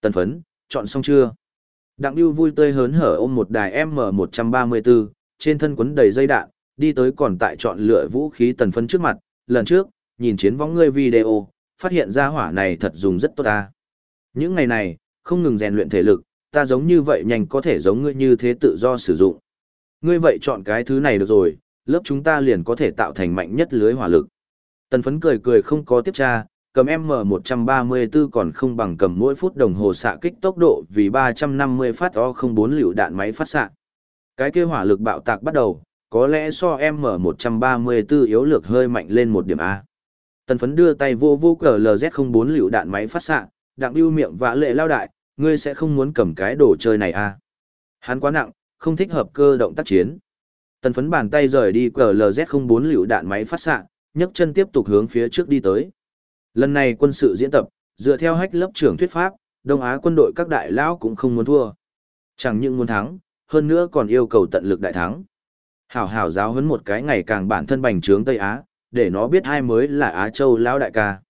Tần phấn, chọn xong chưa? Đặng Biêu vui tươi hớn hở ôm một đài M134, trên thân quấn đầy dây đạn, đi tới còn tại chọn lựa vũ khí tần phấn trước mặt, lần trước, nhìn chiến võng ngươi video, phát hiện ra hỏa này thật dùng rất tốt ta. Những ngày này, không ngừng rèn luyện thể lực, ta giống như vậy nhanh có thể giống ngươi như thế tự do sử dụng. Ngươi vậy chọn cái thứ này được rồi, lớp chúng ta liền có thể tạo thành mạnh nhất lưới hỏa lực. Tần phấn cười cười không có tiếp tra, cầm M134 còn không bằng cầm mỗi phút đồng hồ xạ kích tốc độ vì 350 phát O04 liều đạn máy phát xạ. Cái kia hỏa lực bạo tạc bắt đầu, có lẽ so M134 yếu lược hơi mạnh lên một điểm A. Tần phấn đưa tay vô vô cờ LZ04 liều đạn máy phát xạ, đặng bưu miệng vã lệ lao đại, ngươi sẽ không muốn cầm cái đồ chơi này à? Hắn quá nặng, không thích hợp cơ động tác chiến. Tần phấn bàn tay rời đi QLZ04 liều đạn máy phát xạ, nhấc chân tiếp tục hướng phía trước đi tới. Lần này quân sự diễn tập, dựa theo hách lớp trưởng thuyết pháp, Đông Á quân đội các đại lão cũng không muốn thua. Chẳng những muốn thắng, hơn nữa còn yêu cầu tận lực đại thắng. Hảo hảo giáo huấn một cái ngày càng bản thân bành trướng Tây Á, để nó biết ai mới là Á Châu lão đại ca.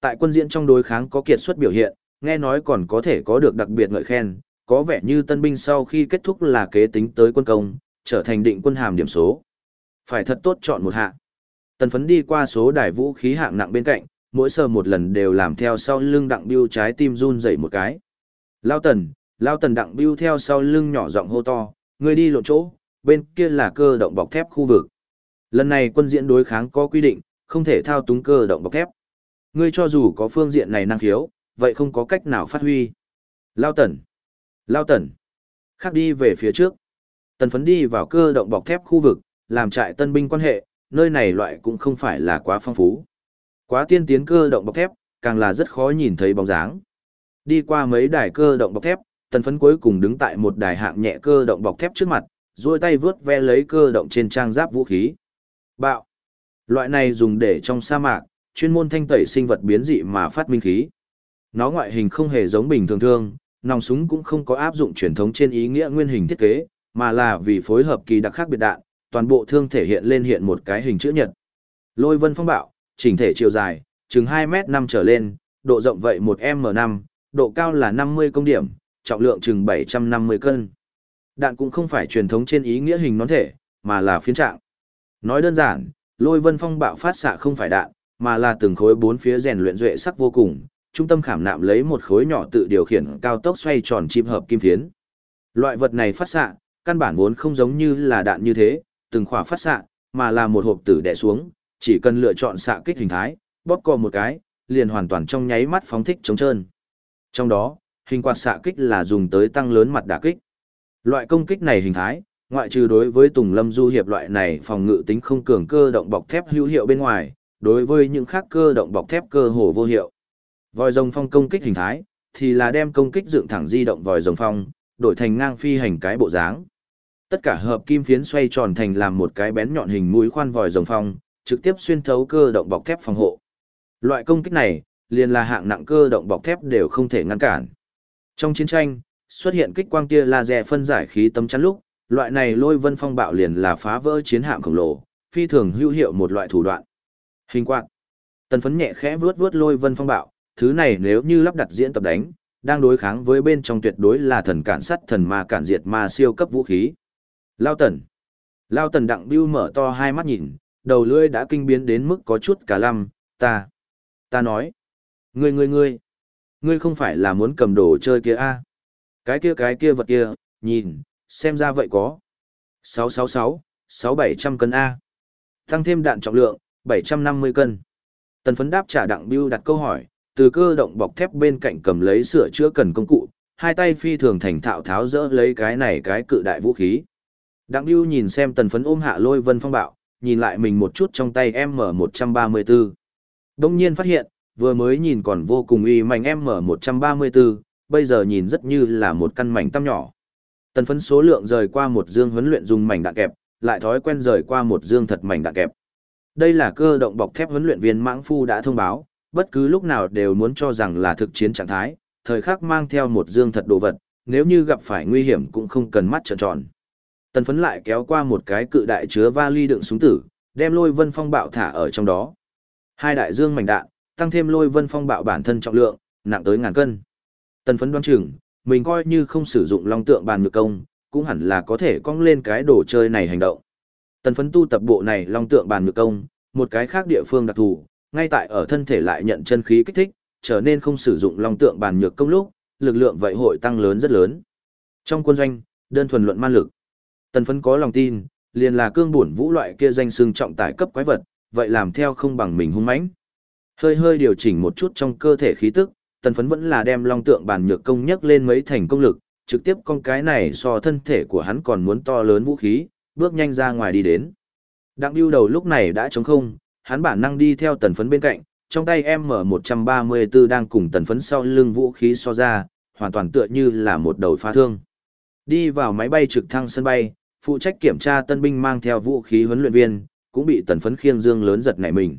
Tại quân diễn trong đối kháng có kiệt xuất biểu hiện, nghe nói còn có thể có được đặc biệt ngợi khen, có vẻ như tân binh sau khi kết thúc là kế tính tới quân công, trở thành định quân hàm điểm số. Phải thật tốt chọn một hạ. Tần phấn đi qua số đài vũ khí hạng nặng bên cạnh, mỗi sờ một lần đều làm theo sau lưng đặng biêu trái tim run dậy một cái. Lao tần, lao tần đặng biêu theo sau lưng nhỏ giọng hô to, người đi lộ chỗ, bên kia là cơ động bọc thép khu vực. Lần này quân diễn đối kháng có quy định, không thể thao túng cơ động bọc thép. Ngươi cho dù có phương diện này năng khiếu, vậy không có cách nào phát huy. Lao tần, lao tần, khác đi về phía trước. Tần phấn đi vào cơ động bọc thép khu vực, làm trại tân binh quan hệ, nơi này loại cũng không phải là quá phong phú. Quá tiên tiến cơ động bọc thép, càng là rất khó nhìn thấy bóng dáng. Đi qua mấy đài cơ động bọc thép, tần phấn cuối cùng đứng tại một đài hạng nhẹ cơ động bọc thép trước mặt, duỗi tay vướt ve lấy cơ động trên trang giáp vũ khí. Bạo. Loại này dùng để trong sa mạc, chuyên môn thanh tẩy sinh vật biến dị mà phát minh khí. Nó ngoại hình không hề giống bình thường thường, nòng súng cũng không có áp dụng truyền thống trên ý nghĩa nguyên hình thiết kế, mà là vì phối hợp kỳ đặc khác biệt đạn, toàn bộ thương thể hiện lên hiện một cái hình chữ nhật. Lôi vân phong bạo, chỉnh thể chiều dài, chừng 2 m 5 trở lên, độ rộng vậy 1 m 5, độ cao là 50 công điểm, trọng lượng chừng 750 cân. Đạn cũng không phải truyền thống trên ý nghĩa hình nón thể, mà là phiến trạng. Nói đơn giản, lôi vân phong bạo phát xạ không phải đạn, mà là từng khối bốn phía rèn luyện duệ sắc vô cùng, trung tâm khảm nạm lấy một khối nhỏ tự điều khiển cao tốc xoay tròn chim hợp kim phiến. Loại vật này phát xạ, căn bản vốn không giống như là đạn như thế, từng khỏa phát xạ, mà là một hộp tử đè xuống, chỉ cần lựa chọn xạ kích hình thái, bóp cò một cái, liền hoàn toàn trong nháy mắt phóng thích chống trơn. Trong đó, hình quạt xạ kích là dùng tới tăng lớn mặt đả kích. Loại công kích này hình thái, ngoại trừ đối với Tùng Lâm Du hiệp loại này phòng ngự tính không cường cơ động bọc thép hữu hiệu bên ngoài, đối với những khác cơ động bọc thép cơ hồ vô hiệu. Vòi rồng phong công kích hình thái, thì là đem công kích dựng thẳng di động vòi rồng phong, đổi thành ngang phi hành cái bộ dáng. Tất cả hợp kim phiến xoay tròn thành làm một cái bén nhọn hình mũi khoan vòi rồng phong, trực tiếp xuyên thấu cơ động bọc thép phòng hộ. Loại công kích này, liền là hạng nặng cơ động bọc thép đều không thể ngăn cản. Trong chiến tranh, xuất hiện kích quang tia laser phân giải khí tấm chắn lúc, loại này lôi vân phong bạo liền là phá vỡ chiến hạm khổng lồ, phi thường hữu hiệu một loại thủ đoạn. Hình quạt. Tần phấn nhẹ khẽ vướt vướt lôi vân phong bạo, thứ này nếu như lắp đặt diễn tập đánh, đang đối kháng với bên trong tuyệt đối là thần cản sắt thần ma cản diệt ma siêu cấp vũ khí. Lao tần. Lao tần đặng biêu mở to hai mắt nhìn, đầu lưỡi đã kinh biến đến mức có chút cả lăm, ta. Ta nói. Ngươi ngươi ngươi. Ngươi không phải là muốn cầm đồ chơi kia a à? Cái kia cái kia vật kia, nhìn, xem ra vậy có. 666, 6700 cân A. Tăng thêm đạn trọng lượng, 750 cân. Tần phấn đáp trả đặng biêu đặt câu hỏi, từ cơ động bọc thép bên cạnh cầm lấy sửa chữa cần công cụ, hai tay phi thường thành thạo tháo dỡ lấy cái này cái cự đại vũ khí. Đặng biêu nhìn xem tần phấn ôm hạ lôi vân phong bạo, nhìn lại mình một chút trong tay M134. Đông nhiên phát hiện, vừa mới nhìn còn vô cùng uy mạnh M134, bây giờ nhìn rất như là một căn mảnh tăm nhỏ. Tần phấn số lượng rời qua một dương huấn luyện dùng mảnh đạn kẹp, lại thói quen rời qua một dương thật mảnh đạn kẹp. Đây là cơ động bọc thép huấn luyện viên Mãng Phu đã thông báo, bất cứ lúc nào đều muốn cho rằng là thực chiến trạng thái, thời khắc mang theo một dương thật đồ vật, nếu như gặp phải nguy hiểm cũng không cần mắt trợn tròn. Tần phấn lại kéo qua một cái cự đại chứa vali đựng súng tử, đem lôi vân phong bạo thả ở trong đó. Hai đại dương mảnh đạn, tăng thêm lôi vân phong bạo bản thân trọng lượng, nặng tới ngàn cân. Tần phấn đoán chừng, mình coi như không sử dụng long tượng bàn nhược công, cũng hẳn là có thể cong lên cái đồ chơi này hành động. Tần phấn tu tập bộ này long tượng bàn nhược công, một cái khác địa phương đặc thù, ngay tại ở thân thể lại nhận chân khí kích thích, trở nên không sử dụng long tượng bàn nhược công lúc, lực lượng vậy hội tăng lớn rất lớn. Trong quân doanh, đơn thuần luận man lực. Tần phấn có lòng tin, liền là cương bổn vũ loại kia danh xương trọng tải cấp quái vật, vậy làm theo không bằng mình hung mãnh. Hơi hơi điều chỉnh một chút trong cơ thể khí tức, tần phấn vẫn là đem long tượng bàn nhược công nhất lên mấy thành công lực, trực tiếp con cái này so thân thể của hắn còn muốn to lớn vũ khí, bước nhanh ra ngoài đi đến. Đặng biêu đầu lúc này đã trống không, hắn bản năng đi theo tần phấn bên cạnh, trong tay M134 đang cùng tần phấn sau lưng vũ khí so ra, hoàn toàn tựa như là một đầu phá thương. Đi vào máy bay trực thăng sân bay, phụ trách kiểm tra tân binh mang theo vũ khí huấn luyện viên, cũng bị tần phấn khiêng dương lớn giật nảy mình.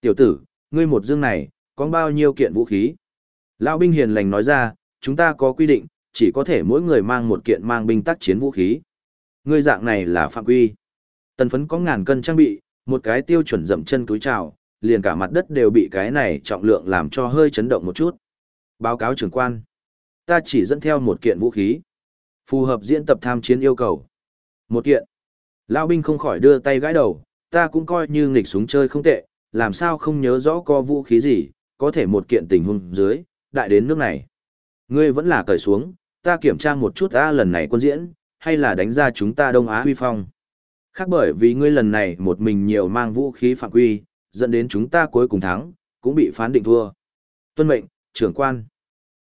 Tiểu tử, ngươi một dương này, có bao nhiêu kiện vũ khí? Lão binh hiền lành nói ra, chúng ta có quy định, chỉ có thể mỗi người mang một kiện mang binh tác chiến vũ khí. Ngươi dạng này là phạm quy. Tần phấn có ngàn cân trang bị, một cái tiêu chuẩn dậm chân túi trào, liền cả mặt đất đều bị cái này trọng lượng làm cho hơi chấn động một chút. Báo cáo trưởng quan. Ta chỉ dẫn theo một kiện vũ khí. Phù hợp diễn tập tham chiến yêu cầu. Một kiện. Lão binh không khỏi đưa tay gãi đầu, ta cũng coi như nghịch súng chơi không tệ, làm sao không nhớ rõ có vũ khí gì, có thể một kiện tình huống dưới, đại đến nước này. Ngươi vẫn là cởi xuống, ta kiểm tra một chút ta lần này quân diễn, hay là đánh ra chúng ta Đông Á huy phong. Khác bởi vì ngươi lần này một mình nhiều mang vũ khí phạm quy, dẫn đến chúng ta cuối cùng thắng, cũng bị phán định thua. Tuân mệnh, trưởng quan.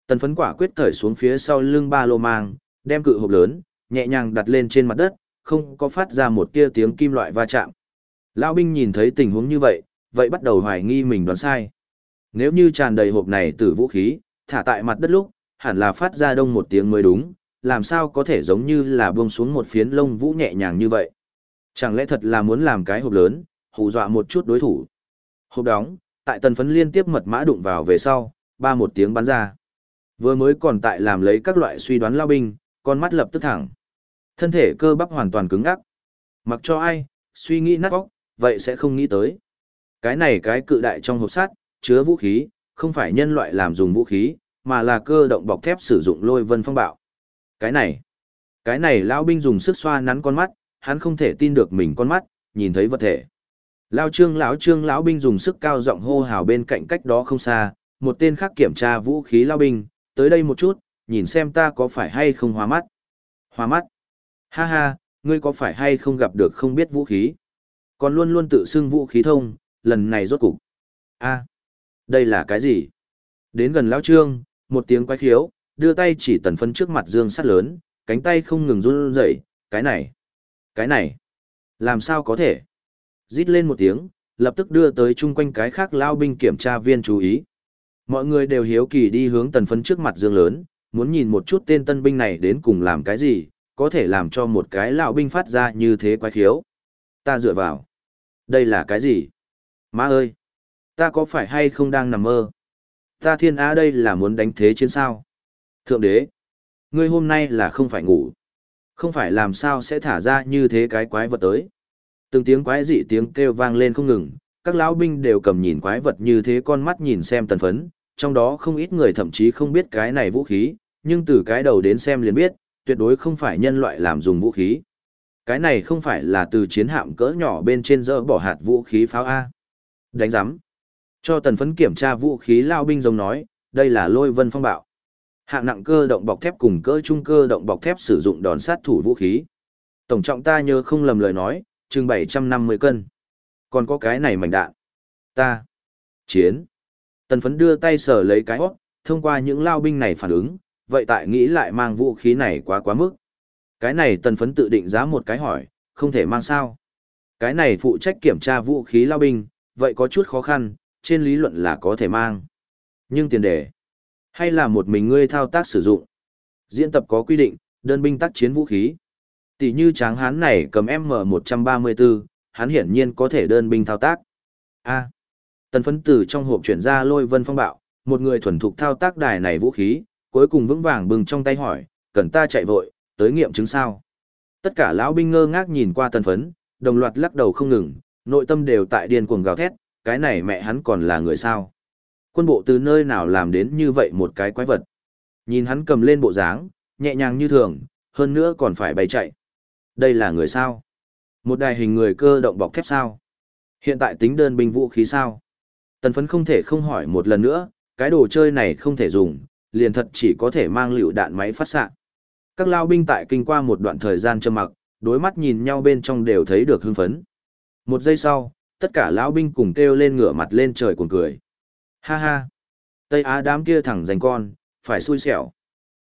Tần phấn quả quyết cởi xuống phía sau lưng ba lô mang, đem cự hộp lớn, nhẹ nhàng đặt lên trên mặt đất, không có phát ra một tia tiếng kim loại va chạm. Lão binh nhìn thấy tình huống như vậy, vậy bắt đầu hoài nghi mình đoán sai. Nếu như tràn đầy hộp này từ vũ khí, thả tại mặt đất lúc, hẳn là phát ra đông một tiếng mới đúng, làm sao có thể giống như là buông xuống một phiến lông vũ nhẹ nhàng như vậy. Chẳng lẽ thật là muốn làm cái hộp lớn, hù dọa một chút đối thủ. Hộp đóng, tại tần phấn liên tiếp mật mã đụng vào về sau, ba một tiếng bắn ra. Vừa mới còn tại làm lấy các loại suy đoán lao binh, con mắt lập tức thẳng. Thân thể cơ bắp hoàn toàn cứng ngắc. Mặc cho ai, suy nghĩ nát óc, vậy sẽ không nghĩ tới. Cái này cái cự đại trong hộp sắt, chứa vũ khí, không phải nhân loại làm dùng vũ khí, mà là cơ động bọc thép sử dụng lôi vân phong bạo. Cái này, cái này lão binh dùng sức xoa nắn con mắt, hắn không thể tin được mình con mắt, nhìn thấy vật thể. Lão trương lão trương lão binh dùng sức cao giọng hô hào bên cạnh cách đó không xa, một tên khác kiểm tra vũ khí lao binh, tới đây một chút, nhìn xem ta có phải hay không hóa mắt. Hóa mắt. Ha ha, ngươi có phải hay không gặp được không biết vũ khí. Còn luôn luôn tự xưng vũ khí thông, lần này rốt cục. a đây là cái gì? Đến gần lão trương, một tiếng quái khiếu, đưa tay chỉ tần phân trước mặt dương sắt lớn, cánh tay không ngừng run rẩy, cái này, cái này, làm sao có thể? Rít lên một tiếng, lập tức đưa tới chung quanh cái khác lao binh kiểm tra viên chú ý. Mọi người đều hiếu kỳ đi hướng tần phấn trước mặt dương lớn, muốn nhìn một chút tên tân binh này đến cùng làm cái gì, có thể làm cho một cái lão binh phát ra như thế quái khiếu. Ta dựa vào. Đây là cái gì? Má ơi! Ta có phải hay không đang nằm mơ? Ta thiên á đây là muốn đánh thế chiến sao? Thượng đế! Ngươi hôm nay là không phải ngủ. Không phải làm sao sẽ thả ra như thế cái quái vật tới. Từng tiếng quái dị tiếng kêu vang lên không ngừng, các lão binh đều cầm nhìn quái vật như thế con mắt nhìn xem tần phấn, trong đó không ít người thậm chí không biết cái này vũ khí, nhưng từ cái đầu đến xem liền biết, tuyệt đối không phải nhân loại làm dùng vũ khí. Cái này không phải là từ chiến hạm cỡ nhỏ bên trên dỡ bỏ hạt vũ khí pháo A. Đánh giám. Cho tần phấn kiểm tra vũ khí lao binh giống nói, đây là lôi vân phong bạo. Hạng nặng cơ động bọc thép cùng cỡ trung cơ động bọc thép sử dụng đòn sát thủ vũ khí. Tổng trọng ta nhớ không lầm lời nói, chừng 750 cân. Còn có cái này mảnh đạn. Ta. Chiến. Tần phấn đưa tay sờ lấy cái hót, thông qua những lao binh này phản ứng, vậy tại nghĩ lại mang vũ khí này quá quá mức. Cái này tần phấn tự định giá một cái hỏi, không thể mang sao. Cái này phụ trách kiểm tra vũ khí lao binh, vậy có chút khó khăn, trên lý luận là có thể mang. Nhưng tiền đề, hay là một mình ngươi thao tác sử dụng. Diễn tập có quy định, đơn binh tác chiến vũ khí. Tỷ như tráng hán này cầm M134, hắn hiển nhiên có thể đơn binh thao tác. A. tần phấn tử trong hộp chuyển ra lôi vân phong bạo, một người thuần thục thao tác đài này vũ khí, cuối cùng vững vàng bừng trong tay hỏi, cần ta chạy vội, tới nghiệm chứng sao. Tất cả lão binh ngơ ngác nhìn qua tần phấn, đồng loạt lắc đầu không ngừng, nội tâm đều tại điên cuồng gào thét, cái này mẹ hắn còn là người sao. Quân bộ từ nơi nào làm đến như vậy một cái quái vật. Nhìn hắn cầm lên bộ dáng, nhẹ nhàng như thường, hơn nữa còn phải bay chạy. Đây là người sao? Một đài hình người cơ động bọc thép sao? Hiện tại tính đơn binh vũ khí sao? Tần phấn không thể không hỏi một lần nữa, cái đồ chơi này không thể dùng, liền thật chỉ có thể mang lựu đạn máy phát xạ. Các lao binh tại kinh qua một đoạn thời gian trầm mặc, đối mắt nhìn nhau bên trong đều thấy được hưng phấn. Một giây sau, tất cả lão binh cùng kêu lên ngửa mặt lên trời cuồng cười. Ha ha! Tây Á đám kia thẳng dành con, phải xui xẻo.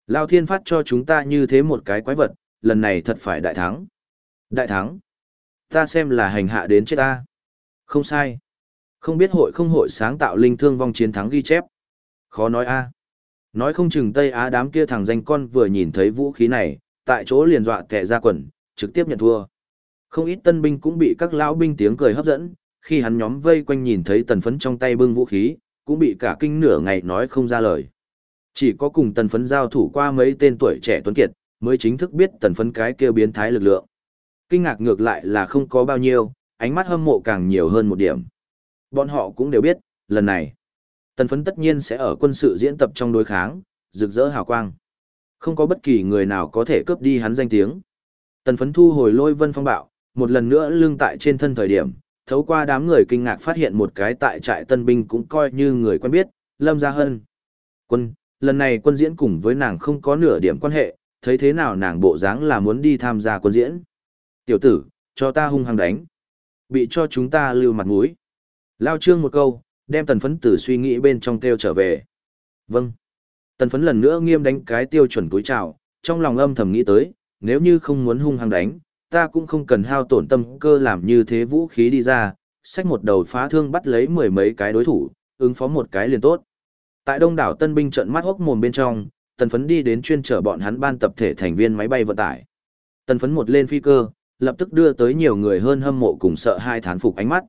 Lao thiên phát cho chúng ta như thế một cái quái vật, lần này thật phải đại thắng. Đại thắng? Ta xem là hành hạ đến chết ta. Không sai. Không biết hội không hội sáng tạo linh thương vong chiến thắng ghi chép. Khó nói a. Nói không chừng Tây Á đám kia thằng danh con vừa nhìn thấy vũ khí này, tại chỗ liền dọa kẻ ra quần, trực tiếp nhận thua. Không ít tân binh cũng bị các lão binh tiếng cười hấp dẫn, khi hắn nhóm vây quanh nhìn thấy tần phấn trong tay bưng vũ khí, cũng bị cả kinh nửa ngày nói không ra lời. Chỉ có cùng tần phấn giao thủ qua mấy tên tuổi trẻ tuấn kiệt, mới chính thức biết tần phấn cái kia biến thái lực lượng. Kinh ngạc ngược lại là không có bao nhiêu, ánh mắt hâm mộ càng nhiều hơn một điểm. Bọn họ cũng đều biết, lần này, tần phấn tất nhiên sẽ ở quân sự diễn tập trong đối kháng, rực rỡ hào quang. Không có bất kỳ người nào có thể cướp đi hắn danh tiếng. Tần phấn thu hồi lôi vân phong bạo, một lần nữa lưng tại trên thân thời điểm, thấu qua đám người kinh ngạc phát hiện một cái tại trại tân binh cũng coi như người quen biết, Lâm Gia Hân. Quân, lần này quân diễn cùng với nàng không có nửa điểm quan hệ, thấy thế nào nàng bộ dáng là muốn đi tham gia quân diễn. Tiểu tử, cho ta hung hăng đánh. Bị cho chúng ta lưu mặt mũi. Lao trương một câu, đem tần phấn tử suy nghĩ bên trong kêu trở về. Vâng. Tần phấn lần nữa nghiêm đánh cái tiêu chuẩn túi trào, trong lòng âm thầm nghĩ tới, nếu như không muốn hung hăng đánh, ta cũng không cần hao tổn tâm cơ làm như thế vũ khí đi ra, xách một đầu phá thương bắt lấy mười mấy cái đối thủ, ứng phó một cái liền tốt. Tại đông đảo tân binh trận mắt hốc mồm bên trong, tần phấn đi đến chuyên chở bọn hắn ban tập thể thành viên máy bay vận tải. Tần phấn một lên phi cơ, lập tức đưa tới nhiều người hơn hâm mộ cùng sợ hai thán phục ánh mắt.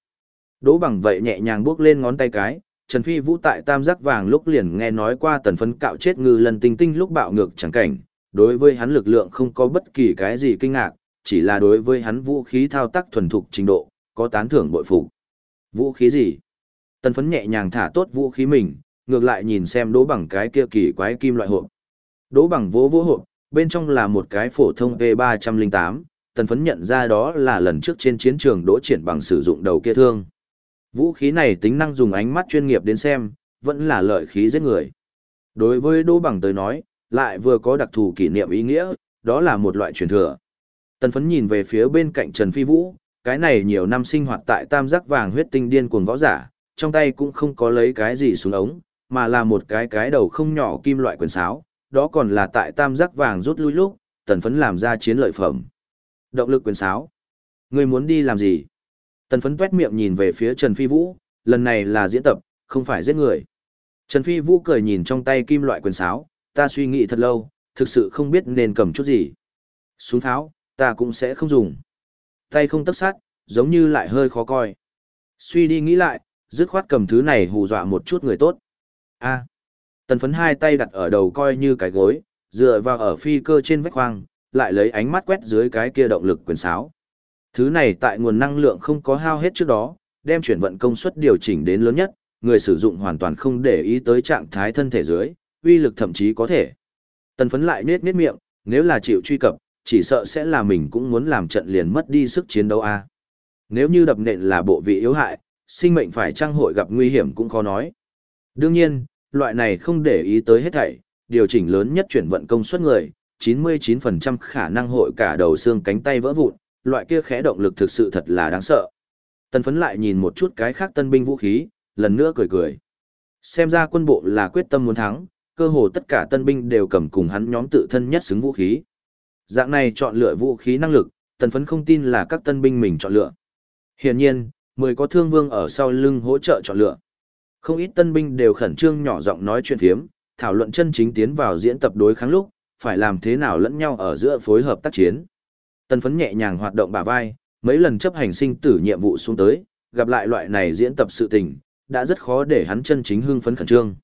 Đỗ bằng vậy nhẹ nhàng bước lên ngón tay cái, Trần Phi Vũ tại tam giác vàng lúc liền nghe nói qua tần phấn cạo chết ngư lần tinh tinh lúc bạo ngược chẳng cảnh, đối với hắn lực lượng không có bất kỳ cái gì kinh ngạc, chỉ là đối với hắn vũ khí thao tác thuần thục trình độ, có tán thưởng bội phục. Vũ khí gì? Tần phấn nhẹ nhàng thả tốt vũ khí mình, ngược lại nhìn xem đố bằng cái kia kỳ quái kim loại hộp. đố bằng vỗ vỗ hộp, bên trong là một cái phổ thông e V308, tần phấn nhận ra đó là lần trước trên chiến trường đỗ triển bằng sử dụng đầu kia thương. Vũ khí này tính năng dùng ánh mắt chuyên nghiệp đến xem, vẫn là lợi khí giết người. Đối với đỗ bằng tới nói, lại vừa có đặc thù kỷ niệm ý nghĩa, đó là một loại truyền thừa. Tần phấn nhìn về phía bên cạnh Trần Phi Vũ, cái này nhiều năm sinh hoạt tại tam giác vàng huyết tinh điên cuồng võ giả, trong tay cũng không có lấy cái gì xuống ống, mà là một cái cái đầu không nhỏ kim loại quyền sáo, đó còn là tại tam giác vàng rút lui lúc, tần phấn làm ra chiến lợi phẩm. Động lực quyền sáo. Người muốn đi làm gì? Tần phấn tuét miệng nhìn về phía Trần Phi Vũ, lần này là diễn tập, không phải giết người. Trần Phi Vũ cười nhìn trong tay kim loại quyền sáo, ta suy nghĩ thật lâu, thực sự không biết nên cầm chút gì. Súng tháo, ta cũng sẽ không dùng. Tay không tấp sát, giống như lại hơi khó coi. Suy đi nghĩ lại, dứt khoát cầm thứ này hù dọa một chút người tốt. A. tần phấn hai tay đặt ở đầu coi như cái gối, dựa vào ở phi cơ trên vách khoang, lại lấy ánh mắt quét dưới cái kia động lực quyền sáo. Thứ này tại nguồn năng lượng không có hao hết trước đó, đem chuyển vận công suất điều chỉnh đến lớn nhất, người sử dụng hoàn toàn không để ý tới trạng thái thân thể dưới, uy lực thậm chí có thể. Tần phấn lại nết nết miệng, nếu là chịu truy cập, chỉ sợ sẽ là mình cũng muốn làm trận liền mất đi sức chiến đấu a. Nếu như đập nện là bộ vị yếu hại, sinh mệnh phải trang hội gặp nguy hiểm cũng khó nói. Đương nhiên, loại này không để ý tới hết thảy, điều chỉnh lớn nhất chuyển vận công suất người, 99% khả năng hội cả đầu xương cánh tay vỡ vụn, loại kia khẽ động lực thực sự thật là đáng sợ. Tần phấn lại nhìn một chút cái khác tân binh vũ khí, lần nữa cười cười. Xem ra quân bộ là quyết tâm muốn thắng, cơ hồ tất cả tân binh đều cầm cùng hắn nhóm tự thân nhất xứng vũ khí. Dạng này chọn lựa vũ khí năng lực, tần phấn không tin là các tân binh mình chọn lựa. Hiển nhiên, mười có thương vương ở sau lưng hỗ trợ chọn lựa. Không ít tân binh đều khẩn trương nhỏ giọng nói chuyện phiếm, thảo luận chân chính tiến vào diễn tập đối kháng lúc, phải làm thế nào lẫn nhau ở giữa phối hợp tác chiến. Tân phấn nhẹ nhàng hoạt động bả vai, mấy lần chấp hành sinh tử nhiệm vụ xuống tới, gặp lại loại này diễn tập sự tình, đã rất khó để hắn chân chính hưng phấn khẩn trương.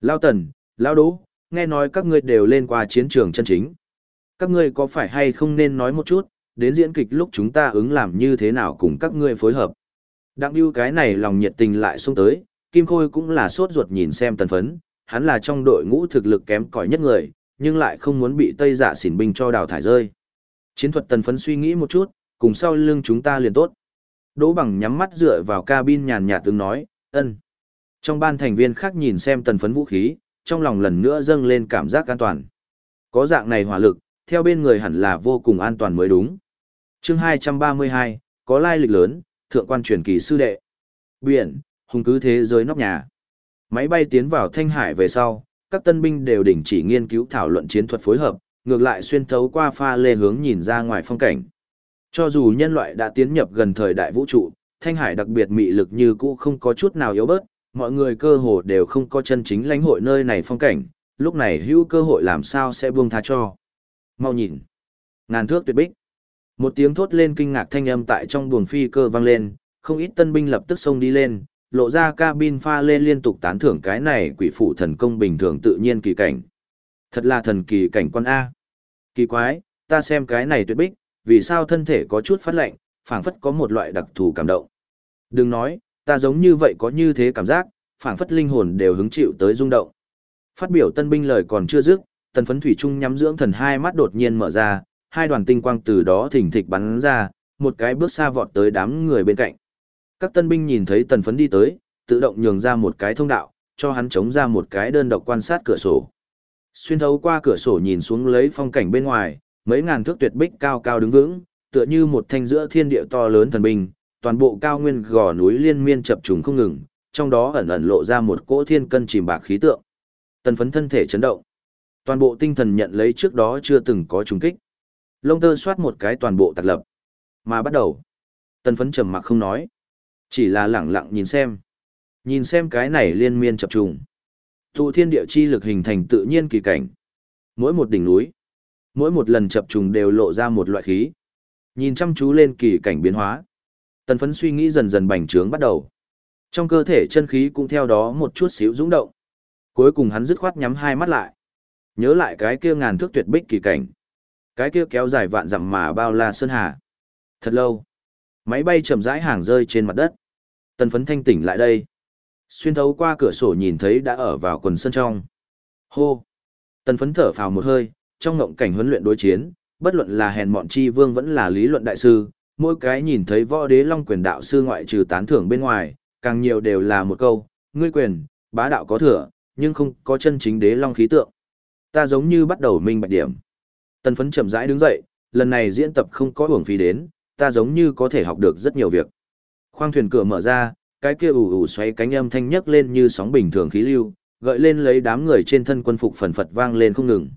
Lao tần, Lao đỗ, nghe nói các ngươi đều lên qua chiến trường chân chính. Các ngươi có phải hay không nên nói một chút, đến diễn kịch lúc chúng ta ứng làm như thế nào cùng các ngươi phối hợp. Đặng Biêu cái này lòng nhiệt tình lại xuống tới, Kim Khôi cũng là sốt ruột nhìn xem tần phấn, hắn là trong đội ngũ thực lực kém cỏi nhất người, nhưng lại không muốn bị Tây Dạ xỉn binh cho đào thải rơi. Chiến thuật tần phấn suy nghĩ một chút, cùng sau lưng chúng ta liền tốt. Đỗ bằng nhắm mắt dựa vào cabin nhàn nhạt từng nói, ân. Trong ban thành viên khác nhìn xem tần phấn vũ khí, trong lòng lần nữa dâng lên cảm giác an toàn. Có dạng này hỏa lực, theo bên người hẳn là vô cùng an toàn mới đúng. chương 232, có lai lịch lớn, thượng quan truyền kỳ sư đệ. Biển, hùng cứ thế giới nóc nhà. Máy bay tiến vào Thanh Hải về sau, các tân binh đều đình chỉ nghiên cứu thảo luận chiến thuật phối hợp, ngược lại xuyên thấu qua pha lê hướng nhìn ra ngoài phong cảnh. Cho dù nhân loại đã tiến nhập gần thời đại vũ trụ, Thanh Hải đặc biệt mị lực như cũ không có chút nào yếu bớt, mọi người cơ hồ đều không có chân chính lãnh hội nơi này phong cảnh, lúc này hữu cơ hội làm sao sẽ buông tha cho. Mau nhìn. Ngàn thước tuyệt bích. Một tiếng thốt lên kinh ngạc thanh âm tại trong buồng phi cơ vang lên, không ít tân binh lập tức xông đi lên, lộ ra cabin pha lên liên tục tán thưởng cái này quỷ phụ thần công bình thường tự nhiên kỳ cảnh. Thật là thần kỳ cảnh quan A. Kỳ quái, ta xem cái này tuyệt bích, vì sao thân thể có chút phát lạnh, phảng phất có một loại đặc thù cảm động. Đừng nói, ta giống như vậy có như thế cảm giác, phảng phất linh hồn đều hứng chịu tới rung động. Phát biểu tân binh lời còn chưa dứt, tần phấn thủy trung nhắm dưỡng thần hai mắt đột nhiên mở ra, hai đoàn tinh quang từ đó thỉnh thịch bắn ra, một cái bước xa vọt tới đám người bên cạnh. Các tân binh nhìn thấy tần phấn đi tới, tự động nhường ra một cái thông đạo, cho hắn chống ra một cái đơn độc quan sát cửa sổ. Xuyên thấu qua cửa sổ nhìn xuống lấy phong cảnh bên ngoài, mấy ngàn thước tuyệt bích cao cao đứng vững, tựa như một thanh giữa thiên địa to lớn thần binh, toàn bộ cao nguyên gò núi liên miên chập trùng không ngừng, trong đó ẩn ẩn lộ ra một cỗ thiên cân chìm bạc khí tượng. Tần phấn thân thể chấn động. Toàn bộ tinh thần nhận lấy trước đó chưa từng có trùng kích. Lông tơ soát một cái toàn bộ tạc lập. Mà bắt đầu. Tần phấn trầm mặc không nói. Chỉ là lẳng lặng nhìn xem. Nhìn xem cái này liên miên chập trùng. Tụ thiên địa chi lực hình thành tự nhiên kỳ cảnh. Mỗi một đỉnh núi, mỗi một lần chập trùng đều lộ ra một loại khí. Nhìn chăm chú lên kỳ cảnh biến hóa. Tần phấn suy nghĩ dần dần bành trướng bắt đầu. Trong cơ thể chân khí cũng theo đó một chút xíu rung động. Cuối cùng hắn dứt khoát nhắm hai mắt lại. Nhớ lại cái kia ngàn thước tuyệt bích kỳ cảnh. Cái kia kéo dài vạn dặm mà bao la sơn hà. Thật lâu. Máy bay chậm rãi hàng rơi trên mặt đất. Tần phấn thanh tỉnh lại đây. Xuyên thấu qua cửa sổ nhìn thấy đã ở vào quần sân trong. Hô. Tần phấn thở phào một hơi, trong ngộng cảnh huấn luyện đối chiến, bất luận là hèn mọn chi vương vẫn là lý luận đại sư, mỗi cái nhìn thấy võ đế long quyền đạo sư ngoại trừ tán thưởng bên ngoài, càng nhiều đều là một câu, ngươi quyền, bá đạo có thừa, nhưng không có chân chính đế long khí tượng. Ta giống như bắt đầu minh bạch điểm. Tần phấn chậm rãi đứng dậy, lần này diễn tập không có uổng phí đến, ta giống như có thể học được rất nhiều việc. Khoang thuyền cửa mở ra, cái kia ủ ủ xoay cánh âm thanh nhấc lên như sóng bình thường khí lưu, gợi lên lấy đám người trên thân quân phục phần phật vang lên không ngừng.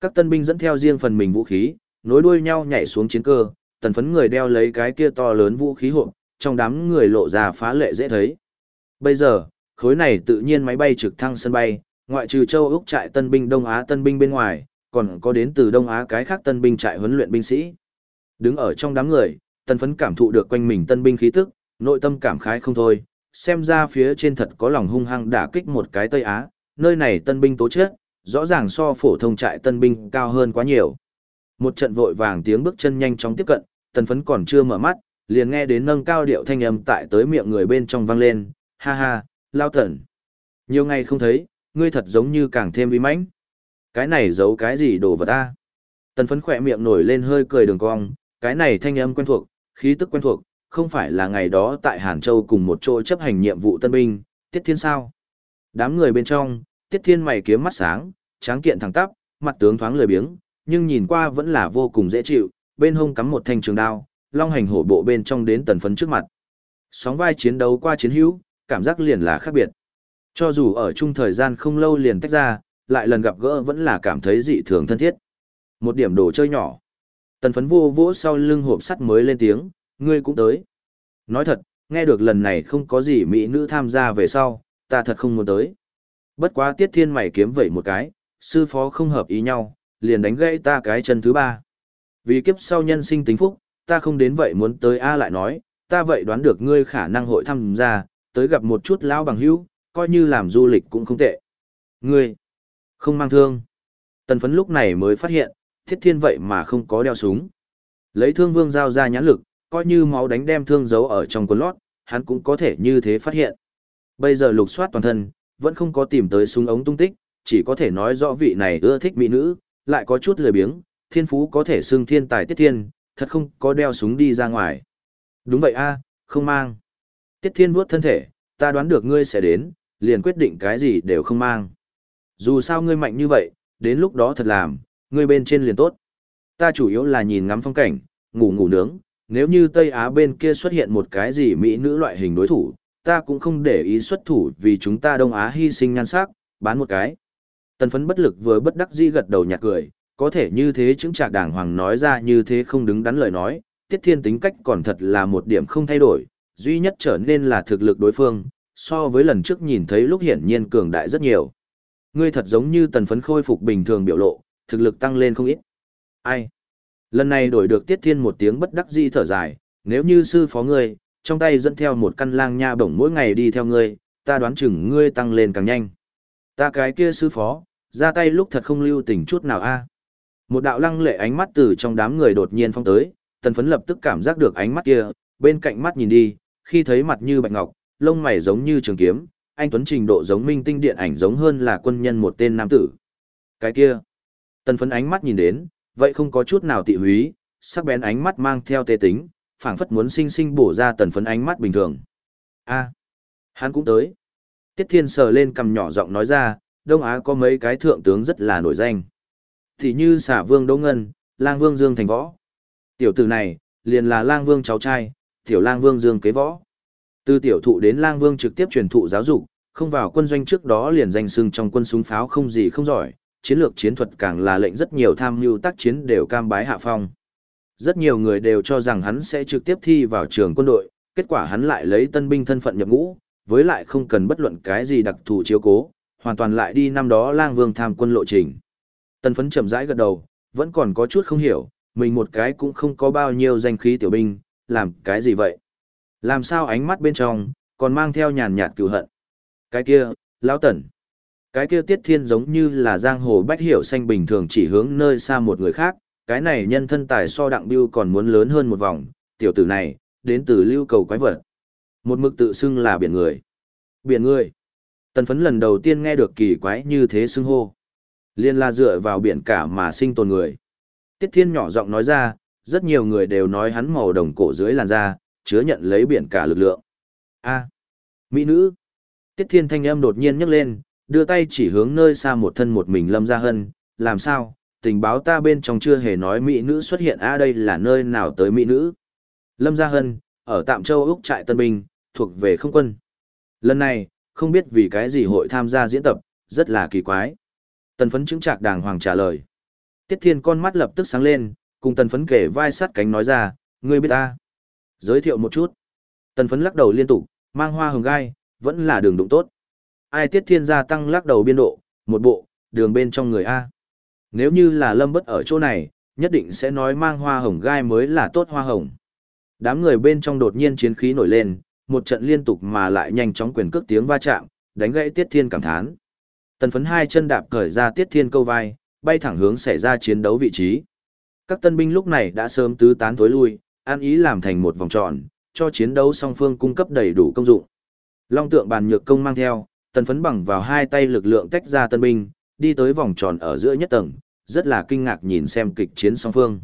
Các tân binh dẫn theo riêng phần mình vũ khí, nối đuôi nhau nhảy xuống chiến cơ, tần phấn người đeo lấy cái kia to lớn vũ khí hộp, trong đám người lộ ra phá lệ dễ thấy. Bây giờ, khối này tự nhiên máy bay trực thăng sân bay, ngoại trừ châu Úc trại tân binh Đông Á tân binh bên ngoài, còn có đến từ Đông Á cái khác tân binh trại huấn luyện binh sĩ. Đứng ở trong đám người, tân phấn cảm thụ được quanh mình tân binh khí tức, nội tâm cảm khái không thôi, xem ra phía trên thật có lòng hung hăng đả kích một cái Tây Á, nơi này tân binh tố chết, rõ ràng so phổ thông trại tân binh cao hơn quá nhiều. Một trận vội vàng tiếng bước chân nhanh chóng tiếp cận, tân phấn còn chưa mở mắt, liền nghe đến nâng cao điệu thanh âm tại tới miệng người bên trong vang lên, ha ha, lao thần Nhiều ngày không thấy, ngươi thật giống như càng thêm uy mãnh. Cái này giấu cái gì đồ vật ta? Tần phấn khỏe miệng nổi lên hơi cười đường cong, cái này thanh âm quen thuộc, khí tức quen thuộc, không phải là ngày đó tại Hàn Châu cùng một chỗ chấp hành nhiệm vụ tân binh, Tiết Thiên sao? Đám người bên trong, Tiết Thiên mày kiếm mắt sáng, tráng kiện thẳng tắp, mặt tướng thoáng lười biếng, nhưng nhìn qua vẫn là vô cùng dễ chịu, bên hông cắm một thanh trường đao, long hành hổ bộ bên trong đến tần phấn trước mặt. Sóng vai chiến đấu qua chiến hữu, cảm giác liền là khác biệt. Cho dù ở chung thời gian không lâu liền tách ra, lại lần gặp gỡ vẫn là cảm thấy dị thường thân thiết. Một điểm đồ chơi nhỏ. Tần phấn vô vỗ sau lưng hộp sắt mới lên tiếng, ngươi cũng tới. Nói thật, nghe được lần này không có gì mỹ nữ tham gia về sau, ta thật không muốn tới. Bất quá tiết thiên mày kiếm vậy một cái, sư phó không hợp ý nhau, liền đánh gãy ta cái chân thứ ba. Vì kiếp sau nhân sinh tính phúc, ta không đến vậy muốn tới A lại nói, ta vậy đoán được ngươi khả năng hội tham gia, tới gặp một chút lão bằng hữu, coi như làm du lịch cũng không tệ. Ngươi, không mang thương. Tần phấn lúc này mới phát hiện, thiết thiên vậy mà không có đeo súng. Lấy thương vương giao ra nhãn lực, coi như máu đánh đem thương giấu ở trong quần lót, hắn cũng có thể như thế phát hiện. Bây giờ lục soát toàn thân, vẫn không có tìm tới súng ống tung tích, chỉ có thể nói rõ vị này ưa thích mỹ nữ, lại có chút lười biếng, thiên phú có thể xưng thiên tài tiết thiên, thật không có đeo súng đi ra ngoài. Đúng vậy a, không mang. Tiết thiên vuốt thân thể, ta đoán được ngươi sẽ đến, liền quyết định cái gì đều không mang. Dù sao ngươi mạnh như vậy, đến lúc đó thật làm, ngươi bên trên liền tốt. Ta chủ yếu là nhìn ngắm phong cảnh, ngủ ngủ nướng, nếu như Tây Á bên kia xuất hiện một cái gì mỹ nữ loại hình đối thủ, ta cũng không để ý xuất thủ vì chúng ta Đông Á hy sinh nhan sắc, bán một cái. Tần phấn bất lực vừa bất đắc dĩ gật đầu nhạt cười, có thể như thế chứng trạc đàng hoàng nói ra như thế không đứng đắn lời nói, tiết thiên tính cách còn thật là một điểm không thay đổi, duy nhất trở nên là thực lực đối phương, so với lần trước nhìn thấy lúc hiển nhiên cường đại rất nhiều. Ngươi thật giống như tần phấn khôi phục bình thường biểu lộ, thực lực tăng lên không ít. Ai? Lần này đổi được tiết thiên một tiếng bất đắc dĩ thở dài, nếu như sư phó ngươi, trong tay dẫn theo một căn lang nha bổng mỗi ngày đi theo ngươi, ta đoán chừng ngươi tăng lên càng nhanh. Ta cái kia sư phó, ra tay lúc thật không lưu tình chút nào a. Một đạo lăng lệ ánh mắt từ trong đám người đột nhiên phong tới, tần phấn lập tức cảm giác được ánh mắt kia, bên cạnh mắt nhìn đi, khi thấy mặt như bạch ngọc, lông mày giống như trường kiếm, anh Tuấn trình độ giống minh tinh điện ảnh giống hơn là quân nhân một tên nam tử. Cái kia, tần phấn ánh mắt nhìn đến, vậy không có chút nào tị húy, sắc bén ánh mắt mang theo tê tính, phảng phất muốn sinh sinh bổ ra tần phấn ánh mắt bình thường. a hắn cũng tới. Tiết Thiên sờ lên cầm nhỏ giọng nói ra, Đông Á có mấy cái thượng tướng rất là nổi danh. Thì như xả vương Đỗ Ngân, lang vương Dương Thành Võ. Tiểu tử này, liền là lang vương cháu trai, tiểu lang vương Dương Kế Võ. Từ tiểu thụ đến lang vương trực tiếp truyền thụ giáo dục, không vào quân doanh trước đó liền danh sưng trong quân súng pháo không gì không giỏi, chiến lược chiến thuật càng là lệnh rất nhiều tham mưu tác chiến đều cam bái hạ phong. Rất nhiều người đều cho rằng hắn sẽ trực tiếp thi vào trường quân đội, kết quả hắn lại lấy tân binh thân phận nhập ngũ, với lại không cần bất luận cái gì đặc thù chiếu cố, hoàn toàn lại đi năm đó lang vương tham quân lộ trình. Tân phấn chậm rãi gật đầu, vẫn còn có chút không hiểu, mình một cái cũng không có bao nhiêu danh khí tiểu binh, làm cái gì vậy? Làm sao ánh mắt bên trong, còn mang theo nhàn nhạt cựu hận? Cái kia, lão tẩn. Cái kia tiết thiên giống như là giang hồ bách hiểu xanh bình thường chỉ hướng nơi xa một người khác, cái này nhân thân tài so đặng biêu còn muốn lớn hơn một vòng, tiểu tử này, đến từ lưu cầu quái vật. Một mực tự xưng là biển người. Biển người. Tần phấn lần đầu tiên nghe được kỳ quái như thế xưng hô. Liên là dựa vào biển cả mà sinh tồn người. Tiết thiên nhỏ giọng nói ra, rất nhiều người đều nói hắn màu đồng cổ dưới làn da, chứa nhận lấy biển cả lực lượng. A. Mỹ nữ. Tiết thiên thanh âm đột nhiên nhấc lên, đưa tay chỉ hướng nơi xa một thân một mình lâm gia hân, làm sao, tình báo ta bên trong chưa hề nói mỹ nữ xuất hiện a đây là nơi nào tới mỹ nữ. Lâm gia hân, ở tạm châu Úc trại Tân Bình, thuộc về không quân. Lần này, không biết vì cái gì hội tham gia diễn tập, rất là kỳ quái. Tần phấn chứng trạc đàng hoàng trả lời. Tiết thiên con mắt lập tức sáng lên, cùng tần phấn kể vai sát cánh nói ra, ngươi biết ta. Giới thiệu một chút. Tần phấn lắc đầu liên tục, mang hoa hồng gai, vẫn là đường đụng tốt. Ai tiết thiên gia tăng lắc đầu biên độ, một bộ, đường bên trong người A. Nếu như là lâm bất ở chỗ này, nhất định sẽ nói mang hoa hồng gai mới là tốt hoa hồng. Đám người bên trong đột nhiên chiến khí nổi lên, một trận liên tục mà lại nhanh chóng quyền cước tiếng va chạm, đánh gãy Tiết Thiên cảm thán. Tần phấn hai chân đạp cởi ra Tiết Thiên câu vai, bay thẳng hướng xảy ra chiến đấu vị trí. Các tân binh lúc này đã sớm tứ tán tối lui, an ý làm thành một vòng tròn, cho chiến đấu song phương cung cấp đầy đủ công dụng. Long tượng bàn nhược công mang theo, tần phấn bằng vào hai tay lực lượng tách ra tân binh, đi tới vòng tròn ở giữa nhất tầng, rất là kinh ngạc nhìn xem kịch chiến song phương.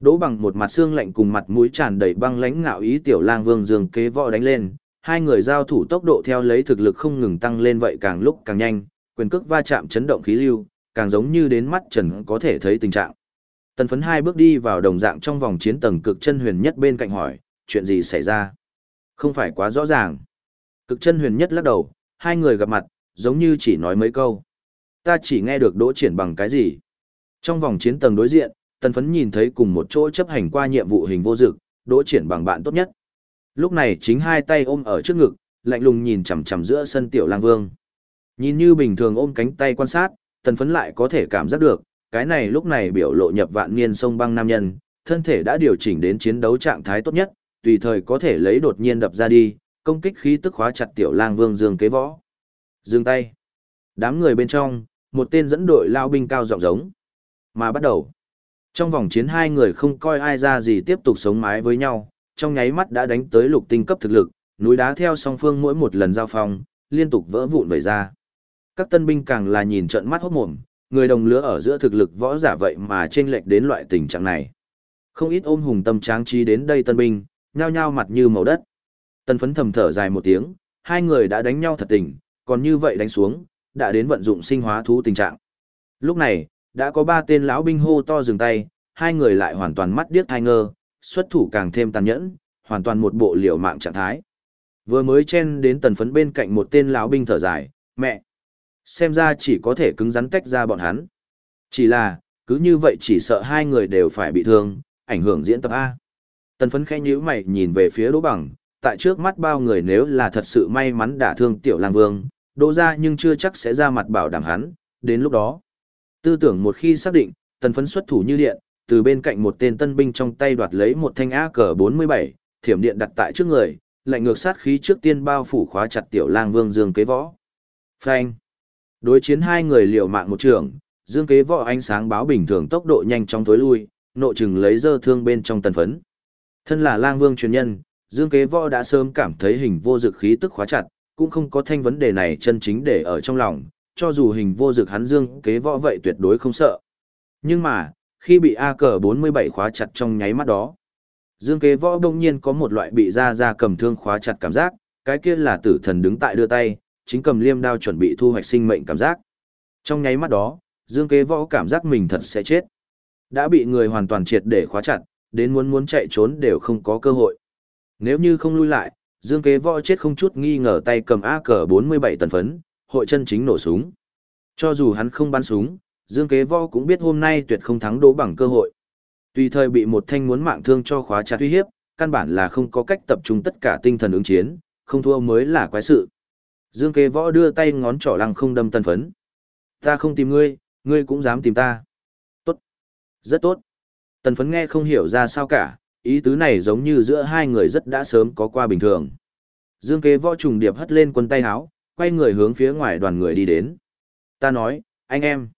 Đỗ bằng một mặt xương lạnh cùng mặt mũi tràn đầy băng lãnh ngạo ý tiểu lang vương dương kế võ đánh lên, hai người giao thủ tốc độ theo lấy thực lực không ngừng tăng lên vậy càng lúc càng nhanh, quyền cước va chạm chấn động khí lưu, càng giống như đến mắt trần có thể thấy tình trạng. Tần phấn hai bước đi vào đồng dạng trong vòng chiến tầng cực chân huyền nhất bên cạnh hỏi, chuyện gì xảy ra? Không phải quá rõ ràng. Cực chân huyền nhất lắc đầu, hai người gặp mặt, giống như chỉ nói mấy câu. Ta chỉ nghe được đỗ triển bằng cái gì? Trong vòng chiến tầng đối diện, tần phấn nhìn thấy cùng một chỗ chấp hành qua nhiệm vụ hình vô dực, đỗ triển bằng bạn tốt nhất. Lúc này chính hai tay ôm ở trước ngực, lạnh lùng nhìn chằm chằm giữa sân tiểu lang vương. Nhìn như bình thường ôm cánh tay quan sát, tần phấn lại có thể cảm giác được, cái này lúc này biểu lộ nhập vạn niên sông băng nam nhân, thân thể đã điều chỉnh đến chiến đấu trạng thái tốt nhất, tùy thời có thể lấy đột nhiên đập ra đi, công kích khí tức khóa chặt tiểu lang vương dương kế võ. Dừng tay. Đám người bên trong, một tên dẫn đội lao binh cao giọng giống. Mà bắt đầu. Trong vòng chiến hai người không coi ai ra gì tiếp tục sống mái với nhau, trong nháy mắt đã đánh tới lục tinh cấp thực lực, núi đá theo song phương mỗi một lần giao phong, liên tục vỡ vụn vẩy ra. Các tân binh càng là nhìn trận mắt hốt mồm, người đồng lứa ở giữa thực lực võ giả vậy mà chênh lệch đến loại tình trạng này. Không ít ôm hùng tâm tráng trí đến đây tân binh, nhao nhao mặt như màu đất. Tân phấn thầm thở dài một tiếng, hai người đã đánh nhau thật tình, còn như vậy đánh xuống, đã đến vận dụng sinh hóa thú tình trạng. Lúc này, đã có ba tên lão binh hô to dừng tay, hai người lại hoàn toàn mắt điếc thai ngơ, xuất thủ càng thêm tàn nhẫn, hoàn toàn một bộ liều mạng trạng thái. Vừa mới chen đến tần phấn bên cạnh một tên lão binh thở dài, mẹ. Xem ra chỉ có thể cứng rắn tách ra bọn hắn. Chỉ là, cứ như vậy chỉ sợ hai người đều phải bị thương, ảnh hưởng diễn tập A. Tần phấn khẽ nhíu mày nhìn về phía đỗ bằng, tại trước mắt bao người nếu là thật sự may mắn đả thương tiểu lang vương, đỗ ra nhưng chưa chắc sẽ ra mặt bảo đảm hắn, đến lúc đó. Tư tưởng một khi xác định, tần phấn xuất thủ như điện, từ bên cạnh một tên tân binh trong tay đoạt lấy một thanh AK-47, thiểm điện đặt tại trước người, lạnh ngược sát khí trước tiên bao phủ khóa chặt tiểu lang vương dương kế võ. Phanh. Đối chiến hai người liều mạng một trường, dương kế võ ánh sáng báo bình thường tốc độ nhanh trong tối lui, nộ chừng lấy dơ thương bên trong tần phấn. Thân là lang vương truyền nhân, dương kế võ đã sớm cảm thấy hình vô dực khí tức khóa chặt, cũng không có thanh vấn đề này chân chính để ở trong lòng, cho dù hình vô dực hắn dương kế võ vậy tuyệt đối không sợ. Nhưng mà, khi bị A cờ 47 khóa chặt trong nháy mắt đó, dương kế võ đông nhiên có một loại bị ra ra cầm thương khóa chặt cảm giác, cái kia là tử thần đứng tại đưa tay, chính cầm liêm đao chuẩn bị thu hoạch sinh mệnh cảm giác. Trong nháy mắt đó, dương kế võ cảm giác mình thật sẽ chết. Đã bị người hoàn toàn triệt để khóa chặt, đến muốn muốn chạy trốn đều không có cơ hội. Nếu như không lui lại, dương kế võ chết không chút nghi ngờ tay cầm AK-47 tần phấn, hội chân chính nổ súng. Cho dù hắn không bắn súng, Dương Kế Võ cũng biết hôm nay tuyệt không thắng đố bằng cơ hội. Tùy thời bị một thanh muốn mạng thương cho khóa chặt uy hiếp, căn bản là không có cách tập trung tất cả tinh thần ứng chiến, không thua mới là quái sự. Dương Kế Võ đưa tay ngón trỏ lăng không đâm tân phấn. Ta không tìm ngươi, ngươi cũng dám tìm ta. Tốt. Rất tốt. Tần phấn nghe không hiểu ra sao cả, ý tứ này giống như giữa hai người rất đã sớm có qua bình thường. Dương Kế Võ trùng điệp hất lên quân tay háo, quay người hướng phía ngoài đoàn người đi đến. Ta nói, anh em.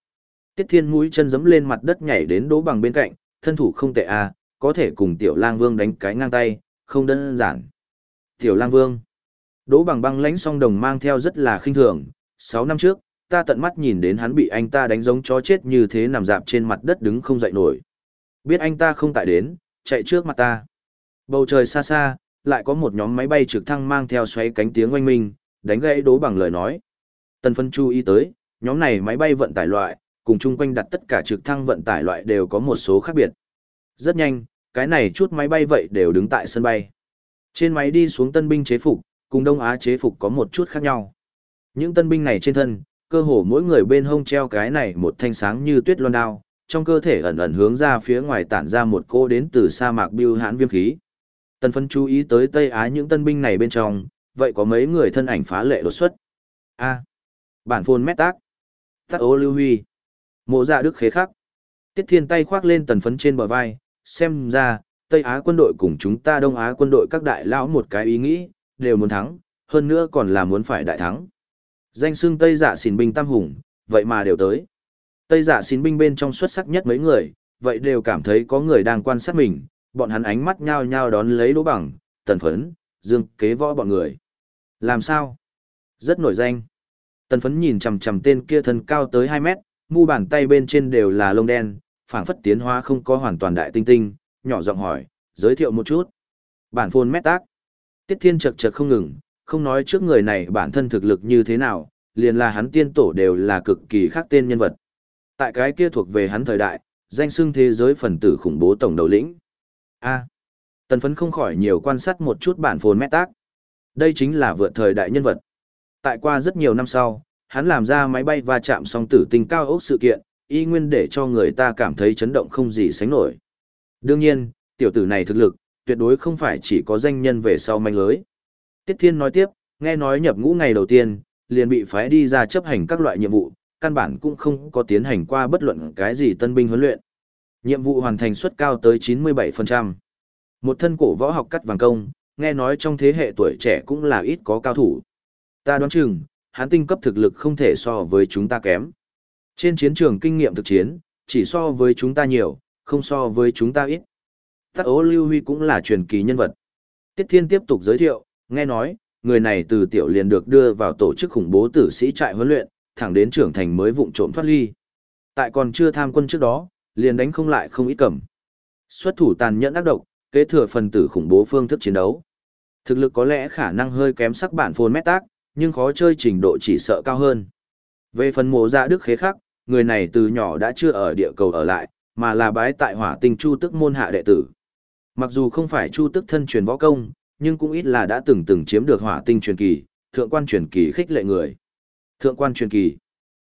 Tiết Thiên mũi chân giẫm lên mặt đất nhảy đến đố bằng bên cạnh, thân thủ không tệ à, có thể cùng Tiểu Lang Vương đánh cái ngang tay, không đơn giản. Tiểu Lang Vương. Đỗ bằng băng lãnh song đồng mang theo rất là khinh thường, 6 năm trước, ta tận mắt nhìn đến hắn bị anh ta đánh giống chó chết như thế nằm dạp trên mặt đất đứng không dậy nổi. Biết anh ta không tại đến, chạy trước mặt ta. Bầu trời xa xa, lại có một nhóm máy bay trực thăng mang theo xoáy cánh tiếng oanh minh, đánh gãy đố bằng lời nói. Tần phân chú ý tới, nhóm này máy bay vận tải loại, cùng chung quanh đặt tất cả trực thăng vận tải loại đều có một số khác biệt. Rất nhanh, cái này chút máy bay vậy đều đứng tại sân bay. Trên máy đi xuống tân binh chế phục, cùng Đông Á chế phục có một chút khác nhau. Những tân binh này trên thân, cơ hồ mỗi người bên hông treo cái này một thanh sáng như tuyết loan đao, trong cơ thể ẩn ẩn hướng ra phía ngoài tản ra một cô đến từ sa mạc biêu hãn viêm khí. Tân phân chú ý tới Tây Á những tân binh này bên trong, vậy có mấy người thân ảnh phá lệ đột xuất. A. bản phôn mét tác. Tắc ô lưu huy. Mộ dạ đức khế khắc. Tiết thiên tay khoác lên tần phấn trên bờ vai, xem ra, Tây Á quân đội cùng chúng ta Đông Á quân đội các đại lão một cái ý nghĩ, đều muốn thắng, hơn nữa còn là muốn phải đại thắng. Danh xưng Tây dạ xỉn binh tam hùng, vậy mà đều tới. Tây dạ xỉn binh bên trong xuất sắc nhất mấy người, vậy đều cảm thấy có người đang quan sát mình, bọn hắn ánh mắt nhao nhao đón lấy đỗ bằng, tần phấn, dương kế võ bọn người. Làm sao? Rất nổi danh. Tần phấn nhìn chằm chằm tên kia thân cao tới 2 mét, mu bàn tay bên trên đều là lông đen, phảng phất tiến hóa không có hoàn toàn đại tinh tinh, nhỏ giọng hỏi, giới thiệu một chút. Bản phôn mét tác. Tiết thiên chật chật không ngừng, không nói trước người này bản thân thực lực như thế nào, liền là hắn tiên tổ đều là cực kỳ khác tên nhân vật. Tại cái kia thuộc về hắn thời đại, danh xưng thế giới phần tử khủng bố tổng đầu lĩnh. A. À, tần phấn không khỏi nhiều quan sát một chút bản phồn mét tác. Đây chính là vượt thời đại nhân vật. Tại qua rất nhiều năm sau, hắn làm ra máy bay va chạm song tử tinh cao ốc sự kiện, y nguyên để cho người ta cảm thấy chấn động không gì sánh nổi. Đương nhiên, tiểu tử này thực lực, tuyệt đối không phải chỉ có danh nhân về sau manh lưới. Tiết Thiên nói tiếp, nghe nói nhập ngũ ngày đầu tiên, liền bị phái đi ra chấp hành các loại nhiệm vụ, căn bản cũng không có tiến hành qua bất luận cái gì tân binh huấn luyện. Nhiệm vụ hoàn thành suất cao tới 97%. Một thân cổ võ học cắt vàng công, nghe nói trong thế hệ tuổi trẻ cũng là ít có cao thủ. Ta đoán chừng, hắn tinh cấp thực lực không thể so với chúng ta kém. Trên chiến trường kinh nghiệm thực chiến, chỉ so với chúng ta nhiều, không so với chúng ta ít. Tắc ố Lưu Huy cũng là truyền kỳ nhân vật. Tiết Thiên tiếp tục giới thiệu, nghe nói, người này từ tiểu liền được đưa vào tổ chức khủng bố tử sĩ trại huấn luyện, thẳng đến trưởng thành mới vụng trộm thoát ly. Tại còn chưa tham quân trước đó, liền đánh không lại không ít cầm. Xuất thủ tàn nhẫn ác độc, kế thừa phần tử khủng bố phương thức chiến đấu. Thực lực có lẽ khả năng hơi kém sắc bản phồn mét tác, nhưng khó chơi trình độ chỉ sợ cao hơn. Về phần mộ dạ đức khế khắc, người này từ nhỏ đã chưa ở địa cầu ở lại, mà là bái tại hỏa tinh chu tức môn hạ đệ tử. Mặc dù không phải chu tức thân truyền võ công, nhưng cũng ít là đã từng từng chiếm được hỏa tinh truyền kỳ, thượng quan truyền kỳ khích lệ người. Thượng quan truyền kỳ.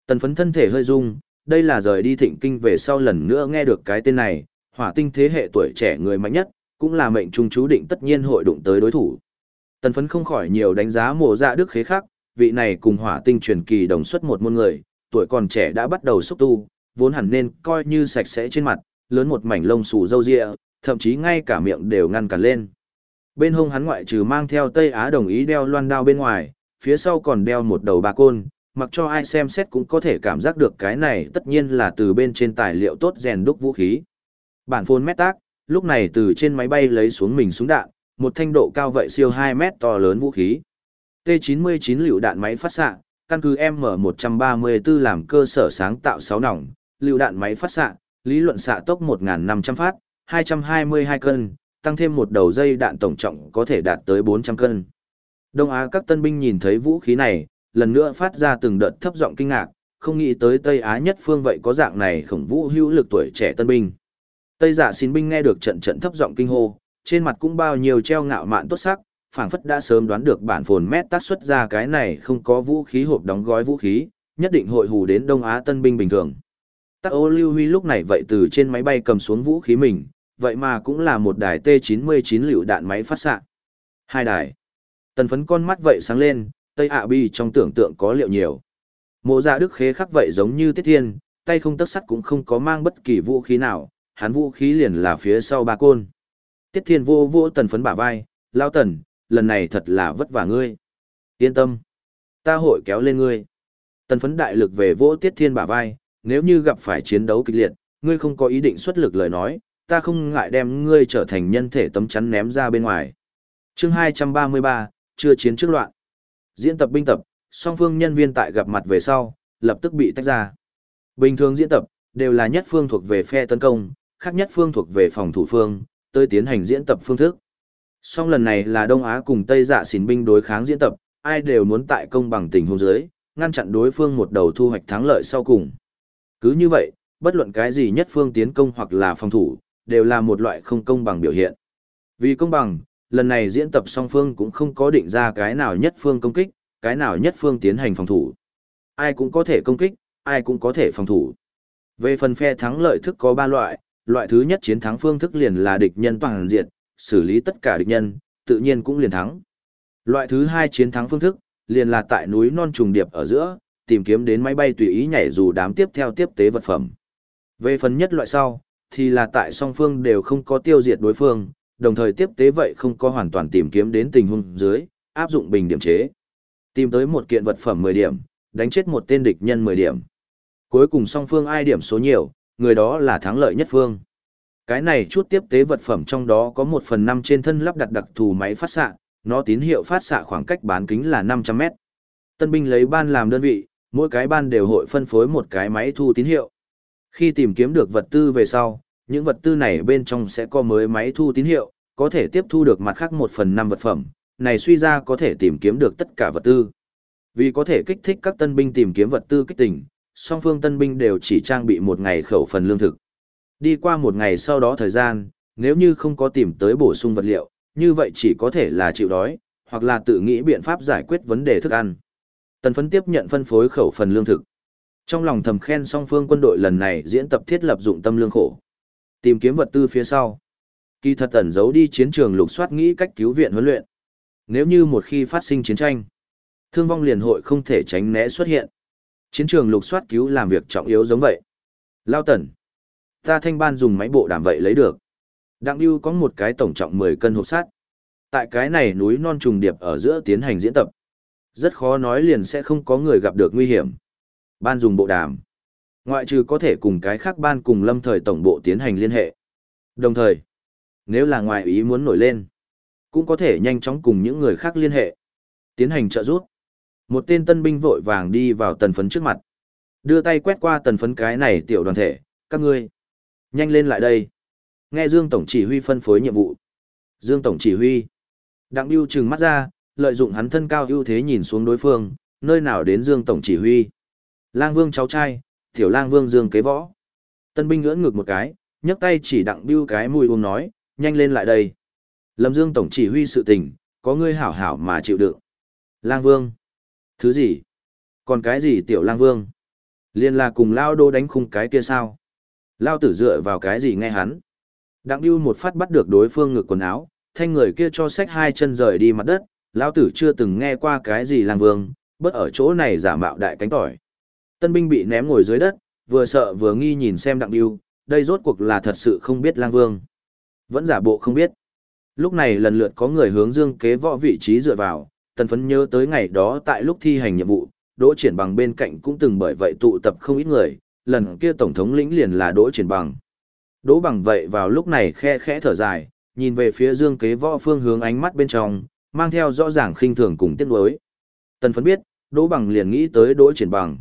Tần phấn thân thể hơi rung, đây là rời đi thịnh kinh về sau lần nữa nghe được cái tên này, hỏa tinh thế hệ tuổi trẻ người mạnh nhất, cũng là mệnh trung chú định tất nhiên hội đụng tới đối thủ. Tần phấn không khỏi nhiều đánh giá mộ dạ đức khế khắc, vị này cùng hỏa tinh truyền kỳ đồng xuất một môn người, tuổi còn trẻ đã bắt đầu xúc tu, vốn hẳn nên coi như sạch sẽ trên mặt, lớn một mảnh lông xù râu ria, thậm chí ngay cả miệng đều ngăn cản lên. Bên hông hắn ngoại trừ mang theo Tây Á đồng ý đeo loan đao bên ngoài, phía sau còn đeo một đầu ba côn, mặc cho ai xem xét cũng có thể cảm giác được cái này tất nhiên là từ bên trên tài liệu tốt rèn đúc vũ khí. Bản phôn mét tác, lúc này từ trên máy bay lấy xuống mình súng đạn, một thanh độ cao vậy siêu 2 mét to lớn vũ khí. T-99 lựu đạn máy phát xạ, căn cứ M134 làm cơ sở sáng tạo 6 nòng, lựu đạn máy phát xạ, lý luận xạ tốc 1.500 phát, 222 cân, tăng thêm một đầu dây đạn tổng trọng có thể đạt tới 400 cân. Đông Á các tân binh nhìn thấy vũ khí này, lần nữa phát ra từng đợt thấp giọng kinh ngạc, không nghĩ tới Tây Á nhất phương vậy có dạng này khổng vũ hữu lực tuổi trẻ tân binh. Tây giả xin binh nghe được trận trận thấp giọng kinh hô, trên mặt cũng bao nhiêu treo ngạo mạn tốt sắc, phảng phất đã sớm đoán được bản phồn mét tác xuất ra cái này không có vũ khí hộp đóng gói vũ khí, nhất định hội hù đến Đông Á tân binh bình thường. Tắc ô Lưu Huy lúc này vậy từ trên máy bay cầm xuống vũ khí mình, vậy mà cũng là một đài T-99 lựu đạn máy phát xạ. Hai đài. Tần phấn con mắt vậy sáng lên, Tây ạ bi trong tưởng tượng có liệu nhiều. Mộ dạ đức khế khắc vậy giống như tiết thiên, tay không tất sắt cũng không có mang bất kỳ vũ khí nào, hắn vũ khí liền là phía sau ba côn. Tiết thiên vô vô tần phấn bả vai, lao tần, lần này thật là vất vả ngươi. Yên tâm. Ta hội kéo lên ngươi. Tần phấn đại lực về vỗ tiết thiên bả vai, nếu như gặp phải chiến đấu kịch liệt, ngươi không có ý định xuất lực lời nói, ta không ngại đem ngươi trở thành nhân thể tấm chắn ném ra bên ngoài. chương 233, chưa chiến trước loạn. Diễn tập binh tập, song phương nhân viên tại gặp mặt về sau, lập tức bị tách ra. Bình thường diễn tập, đều là nhất phương thuộc về phe tấn công, khác nhất phương thuộc về phòng thủ phương, tới tiến hành diễn tập phương thức. Song lần này là Đông Á cùng Tây dạ xỉn binh đối kháng diễn tập, ai đều muốn tại công bằng tình huống dưới, ngăn chặn đối phương một đầu thu hoạch thắng lợi sau cùng. Cứ như vậy, bất luận cái gì nhất phương tiến công hoặc là phòng thủ, đều là một loại không công bằng biểu hiện. Vì công bằng, lần này diễn tập song phương cũng không có định ra cái nào nhất phương công kích, cái nào nhất phương tiến hành phòng thủ. Ai cũng có thể công kích, ai cũng có thể phòng thủ. Về phần phe thắng lợi thức có 3 loại, loại thứ nhất chiến thắng phương thức liền là địch nhân toàn diện, xử lý tất cả địch nhân, tự nhiên cũng liền thắng. Loại thứ hai chiến thắng phương thức, liền là tại núi non trùng điệp ở giữa, tìm kiếm đến máy bay tùy ý nhảy dù đám tiếp theo tiếp tế vật phẩm. Về phần nhất loại sau, thì là tại song phương đều không có tiêu diệt đối phương, đồng thời tiếp tế vậy không có hoàn toàn tìm kiếm đến tình huống dưới, áp dụng bình điểm chế. Tìm tới một kiện vật phẩm 10 điểm, đánh chết một tên địch nhân 10 điểm. Cuối cùng song phương ai điểm số nhiều, người đó là thắng lợi nhất phương. Cái này chút tiếp tế vật phẩm trong đó có một phần năm trên thân lắp đặt đặc thù máy phát xạ, nó tín hiệu phát xạ khoảng cách bán kính là 500 mét. Tân binh lấy ban làm đơn vị, mỗi cái ban đều hội phân phối một cái máy thu tín hiệu. Khi tìm kiếm được vật tư về sau, những vật tư này bên trong sẽ có mới máy thu tín hiệu, có thể tiếp thu được mặt khác một phần năm vật phẩm, này suy ra có thể tìm kiếm được tất cả vật tư. Vì có thể kích thích các tân binh tìm kiếm vật tư kích tỉnh, song phương tân binh đều chỉ trang bị một ngày khẩu phần lương thực. Đi qua một ngày sau đó thời gian, nếu như không có tìm tới bổ sung vật liệu, như vậy chỉ có thể là chịu đói, hoặc là tự nghĩ biện pháp giải quyết vấn đề thức ăn. Tần phấn tiếp nhận phân phối khẩu phần lương thực. Trong lòng thầm khen song phương quân đội lần này diễn tập thiết lập dụng tâm lương khổ. Tìm kiếm vật tư phía sau. Kỳ thật tẩn giấu đi chiến trường lục soát nghĩ cách cứu viện huấn luyện. Nếu như một khi phát sinh chiến tranh, thương vong liền hội không thể tránh né xuất hiện. Chiến trường lục soát cứu làm việc trọng yếu giống vậy. Lao tần. Ta thanh ban dùng máy bộ đàm vậy lấy được. Đặng Lưu có một cái tổng trọng 10 cân hộp sắt. Tại cái này núi non trùng điệp ở giữa tiến hành diễn tập. Rất khó nói liền sẽ không có người gặp được nguy hiểm. Ban dùng bộ đàm. Ngoại trừ có thể cùng cái khác ban cùng lâm thời tổng bộ tiến hành liên hệ. Đồng thời, nếu là ngoại ý muốn nổi lên, cũng có thể nhanh chóng cùng những người khác liên hệ. Tiến hành trợ giúp. Một tên tân binh vội vàng đi vào tần phấn trước mặt. Đưa tay quét qua tần phấn cái này tiểu đoàn thể, các ngươi. Nhanh lên lại đây. Nghe Dương Tổng chỉ huy phân phối nhiệm vụ. Dương Tổng chỉ huy. Đặng Biêu trừng mắt ra, lợi dụng hắn thân cao ưu thế nhìn xuống đối phương, nơi nào đến Dương Tổng chỉ huy. Lang Vương cháu trai, tiểu Lang Vương Dương kế võ. Tân binh ngưỡng ngược một cái, nhấc tay chỉ Đặng Biêu cái mùi uống nói, nhanh lên lại đây. Lâm Dương Tổng chỉ huy sự tình, có ngươi hảo hảo mà chịu đựng. Lang Vương. Thứ gì? Còn cái gì tiểu Lang Vương? Liên là cùng Lao Đô đánh khung cái kia sao? Lao tử dựa vào cái gì nghe hắn? Đặng Biêu một phát bắt được đối phương ngực quần áo, thanh người kia cho sách hai chân rời đi mặt đất, lão tử chưa từng nghe qua cái gì lang vương, bất ở chỗ này giả mạo đại cánh tỏi. Tân binh bị ném ngồi dưới đất, vừa sợ vừa nghi nhìn xem Đặng Biêu, đây rốt cuộc là thật sự không biết lang vương. Vẫn giả bộ không biết. Lúc này lần lượt có người hướng dương kế võ vị trí dựa vào, tần phấn nhớ tới ngày đó tại lúc thi hành nhiệm vụ, đỗ triển bằng bên cạnh cũng từng bởi vậy tụ tập không ít người, lần kia tổng thống lĩnh liền là đỗ triển bằng. Đỗ bằng vậy vào lúc này khe khẽ thở dài, nhìn về phía dương kế võ phương hướng ánh mắt bên trong, mang theo rõ ràng khinh thường cùng tiếc nuối. Tần phấn biết, đỗ bằng liền nghĩ tới đỗ triển bằng.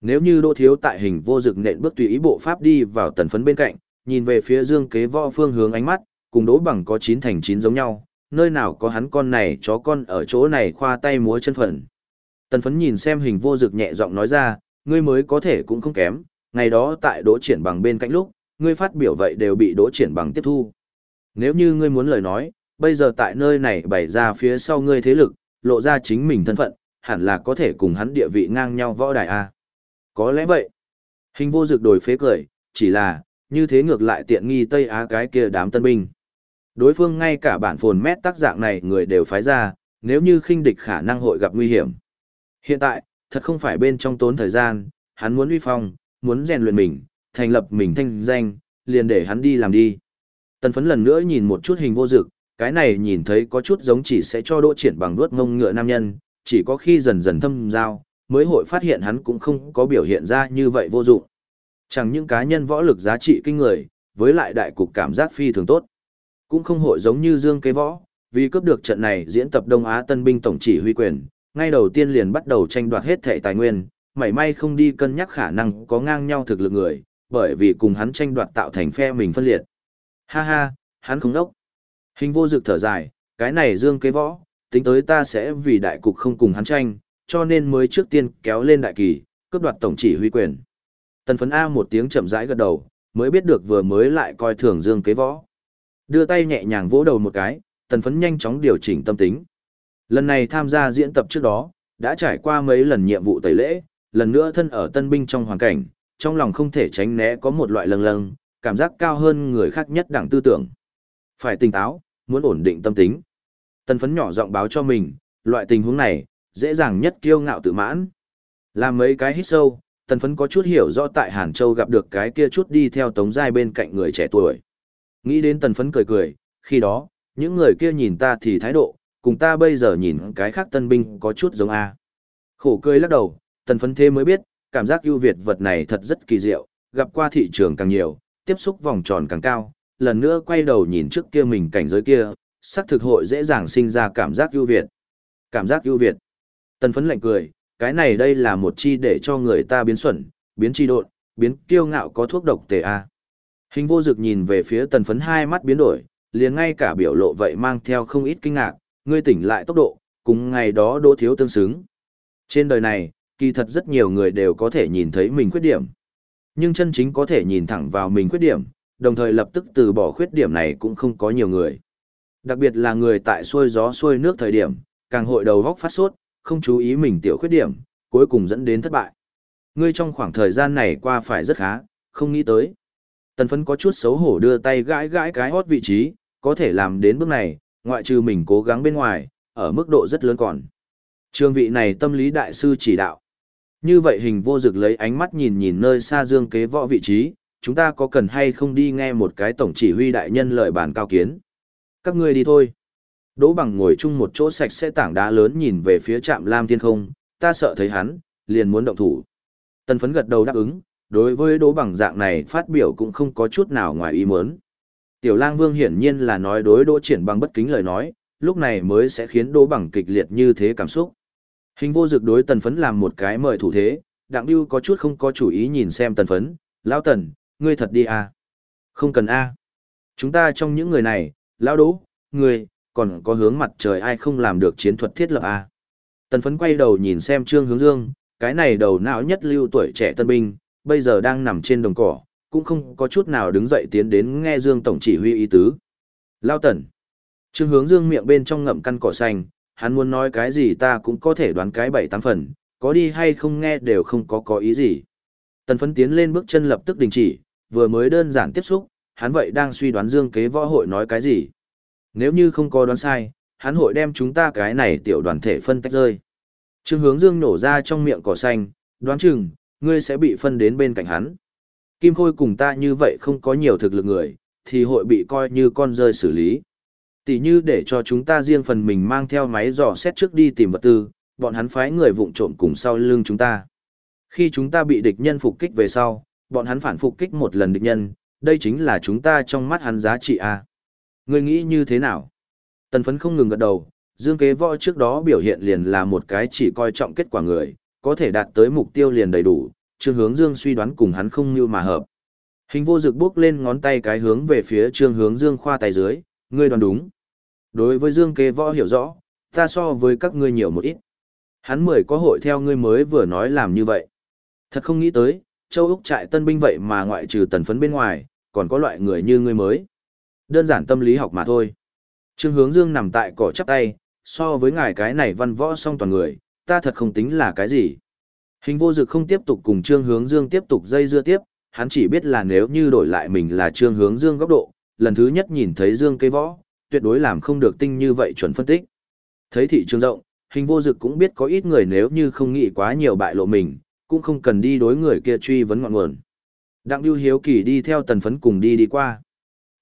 Nếu như đỗ thiếu tại hình vô dực nện bước tùy ý bộ pháp đi vào tần phấn bên cạnh, nhìn về phía dương kế võ phương hướng ánh mắt, cùng đỗ bằng có chín thành chín giống nhau, nơi nào có hắn con này chó con ở chỗ này khoa tay múa chân phận. Tần phấn nhìn xem hình vô dực nhẹ giọng nói ra, ngươi mới có thể cũng không kém, ngày đó tại đỗ triển bằng bên cạnh lúc, ngươi phát biểu vậy đều bị đỗ triển bằng tiếp thu. Nếu như ngươi muốn lời nói, bây giờ tại nơi này bày ra phía sau ngươi thế lực, lộ ra chính mình thân phận, hẳn là có thể cùng hắn địa vị ngang nhau võ đài A. Có lẽ vậy. Hình vô dực đổi phế cười, chỉ là, như thế ngược lại tiện nghi Tây Á cái kia đám tân binh. Đối phương ngay cả bản phồn mét tác dạng này người đều phái ra, nếu như khinh địch khả năng hội gặp nguy hiểm. Hiện tại, thật không phải bên trong tốn thời gian, hắn muốn uy phong, muốn rèn luyện mình, thành lập mình thanh danh, liền để hắn đi làm đi. Tần phấn lần nữa nhìn một chút hình vô dực, cái này nhìn thấy có chút giống chỉ sẽ cho đỗ triển bằng đuốt ngông ngựa nam nhân, chỉ có khi dần dần thâm giao, mới hội phát hiện hắn cũng không có biểu hiện ra như vậy vô dụng. Chẳng những cá nhân võ lực giá trị kinh người, với lại đại cục cảm giác phi thường tốt. Cũng không hội giống như Dương Kế Võ, vì cướp được trận này diễn tập Đông Á Tân binh tổng chỉ huy quyền, ngay đầu tiên liền bắt đầu tranh đoạt hết thể tài nguyên, mảy may không đi cân nhắc khả năng có ngang nhau thực lực người, bởi vì cùng hắn tranh đoạt tạo thành phe mình phân liệt. Ha ha, hắn không đốc. Hình vô dực thở dài, cái này dương kế võ, tính tới ta sẽ vì đại cục không cùng hắn tranh, cho nên mới trước tiên kéo lên đại kỳ, cướp đoạt tổng chỉ huy quyền. Tần phấn A một tiếng chậm rãi gật đầu, mới biết được vừa mới lại coi thường dương kế võ. Đưa tay nhẹ nhàng vỗ đầu một cái, tần phấn nhanh chóng điều chỉnh tâm tính. Lần này tham gia diễn tập trước đó, đã trải qua mấy lần nhiệm vụ tẩy lễ, lần nữa thân ở tân binh trong hoàn cảnh, trong lòng không thể tránh né có một loại lâng lâng, cảm giác cao hơn người khác nhất đẳng tư tưởng. Phải tỉnh táo, muốn ổn định tâm tính. Tân phấn nhỏ giọng báo cho mình, loại tình huống này, dễ dàng nhất kiêu ngạo tự mãn. Làm mấy cái hít sâu, tần phấn có chút hiểu rõ tại Hàn Châu gặp được cái kia chút đi theo tống giai bên cạnh người trẻ tuổi. Nghĩ đến tần phấn cười cười, khi đó, những người kia nhìn ta thì thái độ, cùng ta bây giờ nhìn cái khác tân binh có chút giống A. Khổ cười lắc đầu, tần phấn thế mới biết, cảm giác ưu việt vật này thật rất kỳ diệu, gặp qua thị trường càng nhiều, tiếp xúc vòng tròn càng cao, lần nữa quay đầu nhìn trước kia mình cảnh giới kia, sắc thực hội dễ dàng sinh ra cảm giác ưu việt. Cảm giác ưu việt. Tần phấn lạnh cười, cái này đây là một chi để cho người ta biến xuẩn, biến chi độn, biến kiêu ngạo có thuốc độc tề A. Hình vô dực nhìn về phía tần phấn hai mắt biến đổi, liền ngay cả biểu lộ vậy mang theo không ít kinh ngạc, ngươi tỉnh lại tốc độ, cùng ngày đó đỗ thiếu tương xứng. Trên đời này, kỳ thật rất nhiều người đều có thể nhìn thấy mình khuyết điểm. Nhưng chân chính có thể nhìn thẳng vào mình khuyết điểm, đồng thời lập tức từ bỏ khuyết điểm này cũng không có nhiều người. Đặc biệt là người tại xuôi gió xuôi nước thời điểm, càng hội đầu góc phát sốt, không chú ý mình tiểu khuyết điểm, cuối cùng dẫn đến thất bại. Ngươi trong khoảng thời gian này qua phải rất khá, không nghĩ tới. Tần phấn có chút xấu hổ đưa tay gãi gãi cái hót vị trí, có thể làm đến bước này, ngoại trừ mình cố gắng bên ngoài, ở mức độ rất lớn còn. Trường vị này tâm lý đại sư chỉ đạo. Như vậy hình vô dực lấy ánh mắt nhìn nhìn nơi xa dương kế võ vị trí, chúng ta có cần hay không đi nghe một cái tổng chỉ huy đại nhân lợi bản cao kiến. Các ngươi đi thôi. Đỗ bằng ngồi chung một chỗ sạch sẽ tảng đá lớn nhìn về phía trạm lam thiên không, ta sợ thấy hắn, liền muốn động thủ. Tần phấn gật đầu đáp ứng, đối với đỗ bằng dạng này phát biểu cũng không có chút nào ngoài ý muốn. Tiểu lang vương hiển nhiên là nói đối đỗ triển bằng bất kính lời nói, lúc này mới sẽ khiến đỗ bằng kịch liệt như thế cảm xúc. Hình vô dực đối tần phấn làm một cái mời thủ thế, đặng điêu có chút không có chủ ý nhìn xem tần phấn, lão tần, ngươi thật đi à? Không cần a à. Chúng ta trong những người này, lão đỗ, ngươi, còn có hướng mặt trời ai không làm được chiến thuật thiết lập à? Tần phấn quay đầu nhìn xem trương hướng dương, cái này đầu não nhất lưu tuổi trẻ tân binh, bây giờ đang nằm trên đồng cỏ, cũng không có chút nào đứng dậy tiến đến nghe Dương Tổng chỉ huy ý tứ. Lao tần. Trương hướng Dương miệng bên trong ngậm căn cỏ xanh, hắn muốn nói cái gì ta cũng có thể đoán cái bảy tám phần, có đi hay không nghe đều không có có ý gì. Tần phấn tiến lên bước chân lập tức đình chỉ, vừa mới đơn giản tiếp xúc, hắn vậy đang suy đoán Dương kế võ hội nói cái gì. Nếu như không có đoán sai, hắn hội đem chúng ta cái này tiểu đoàn thể phân tách rơi. Trương hướng Dương nổ ra trong miệng cỏ xanh, đoán chừng, ngươi sẽ bị phân đến bên cạnh hắn. Kim Khôi cùng ta như vậy không có nhiều thực lực người, thì hội bị coi như con rơi xử lý. Tỷ như để cho chúng ta riêng phần mình mang theo máy dò xét trước đi tìm vật tư, bọn hắn phái người vụng trộm cùng sau lưng chúng ta. Khi chúng ta bị địch nhân phục kích về sau, bọn hắn phản phục kích một lần địch nhân, đây chính là chúng ta trong mắt hắn giá trị A. Ngươi nghĩ như thế nào? Tần phấn không ngừng gật đầu, dương kế võ trước đó biểu hiện liền là một cái chỉ coi trọng kết quả người, có thể đạt tới mục tiêu liền đầy đủ, Trương Hướng Dương suy đoán cùng hắn không như mà hợp. Hình vô dực bước lên ngón tay cái hướng về phía Trương Hướng Dương khoa tay dưới, ngươi đoán đúng. Đối với Dương kế võ hiểu rõ, ta so với các ngươi nhiều một ít. Hắn mười có hội theo ngươi mới vừa nói làm như vậy. Thật không nghĩ tới, châu Úc trại tân binh vậy mà ngoại trừ tần phấn bên ngoài, còn có loại người như ngươi mới. Đơn giản tâm lý học mà thôi. Trương hướng dương nằm tại cỏ chắp tay, so với ngài cái này văn võ song toàn người, ta thật không tính là cái gì. Hình vô dực không tiếp tục cùng Trương hướng dương tiếp tục dây dưa tiếp, hắn chỉ biết là nếu như đổi lại mình là Trương hướng dương góc độ, lần thứ nhất nhìn thấy dương cây võ, tuyệt đối làm không được tinh như vậy chuẩn phân tích. Thấy thị trường rộng, hình vô dực cũng biết có ít người nếu như không nghĩ quá nhiều bại lộ mình, cũng không cần đi đối người kia truy vấn ngọn nguồn. Đặng Lưu Hiếu Kỳ đi theo tần phấn cùng đi đi qua.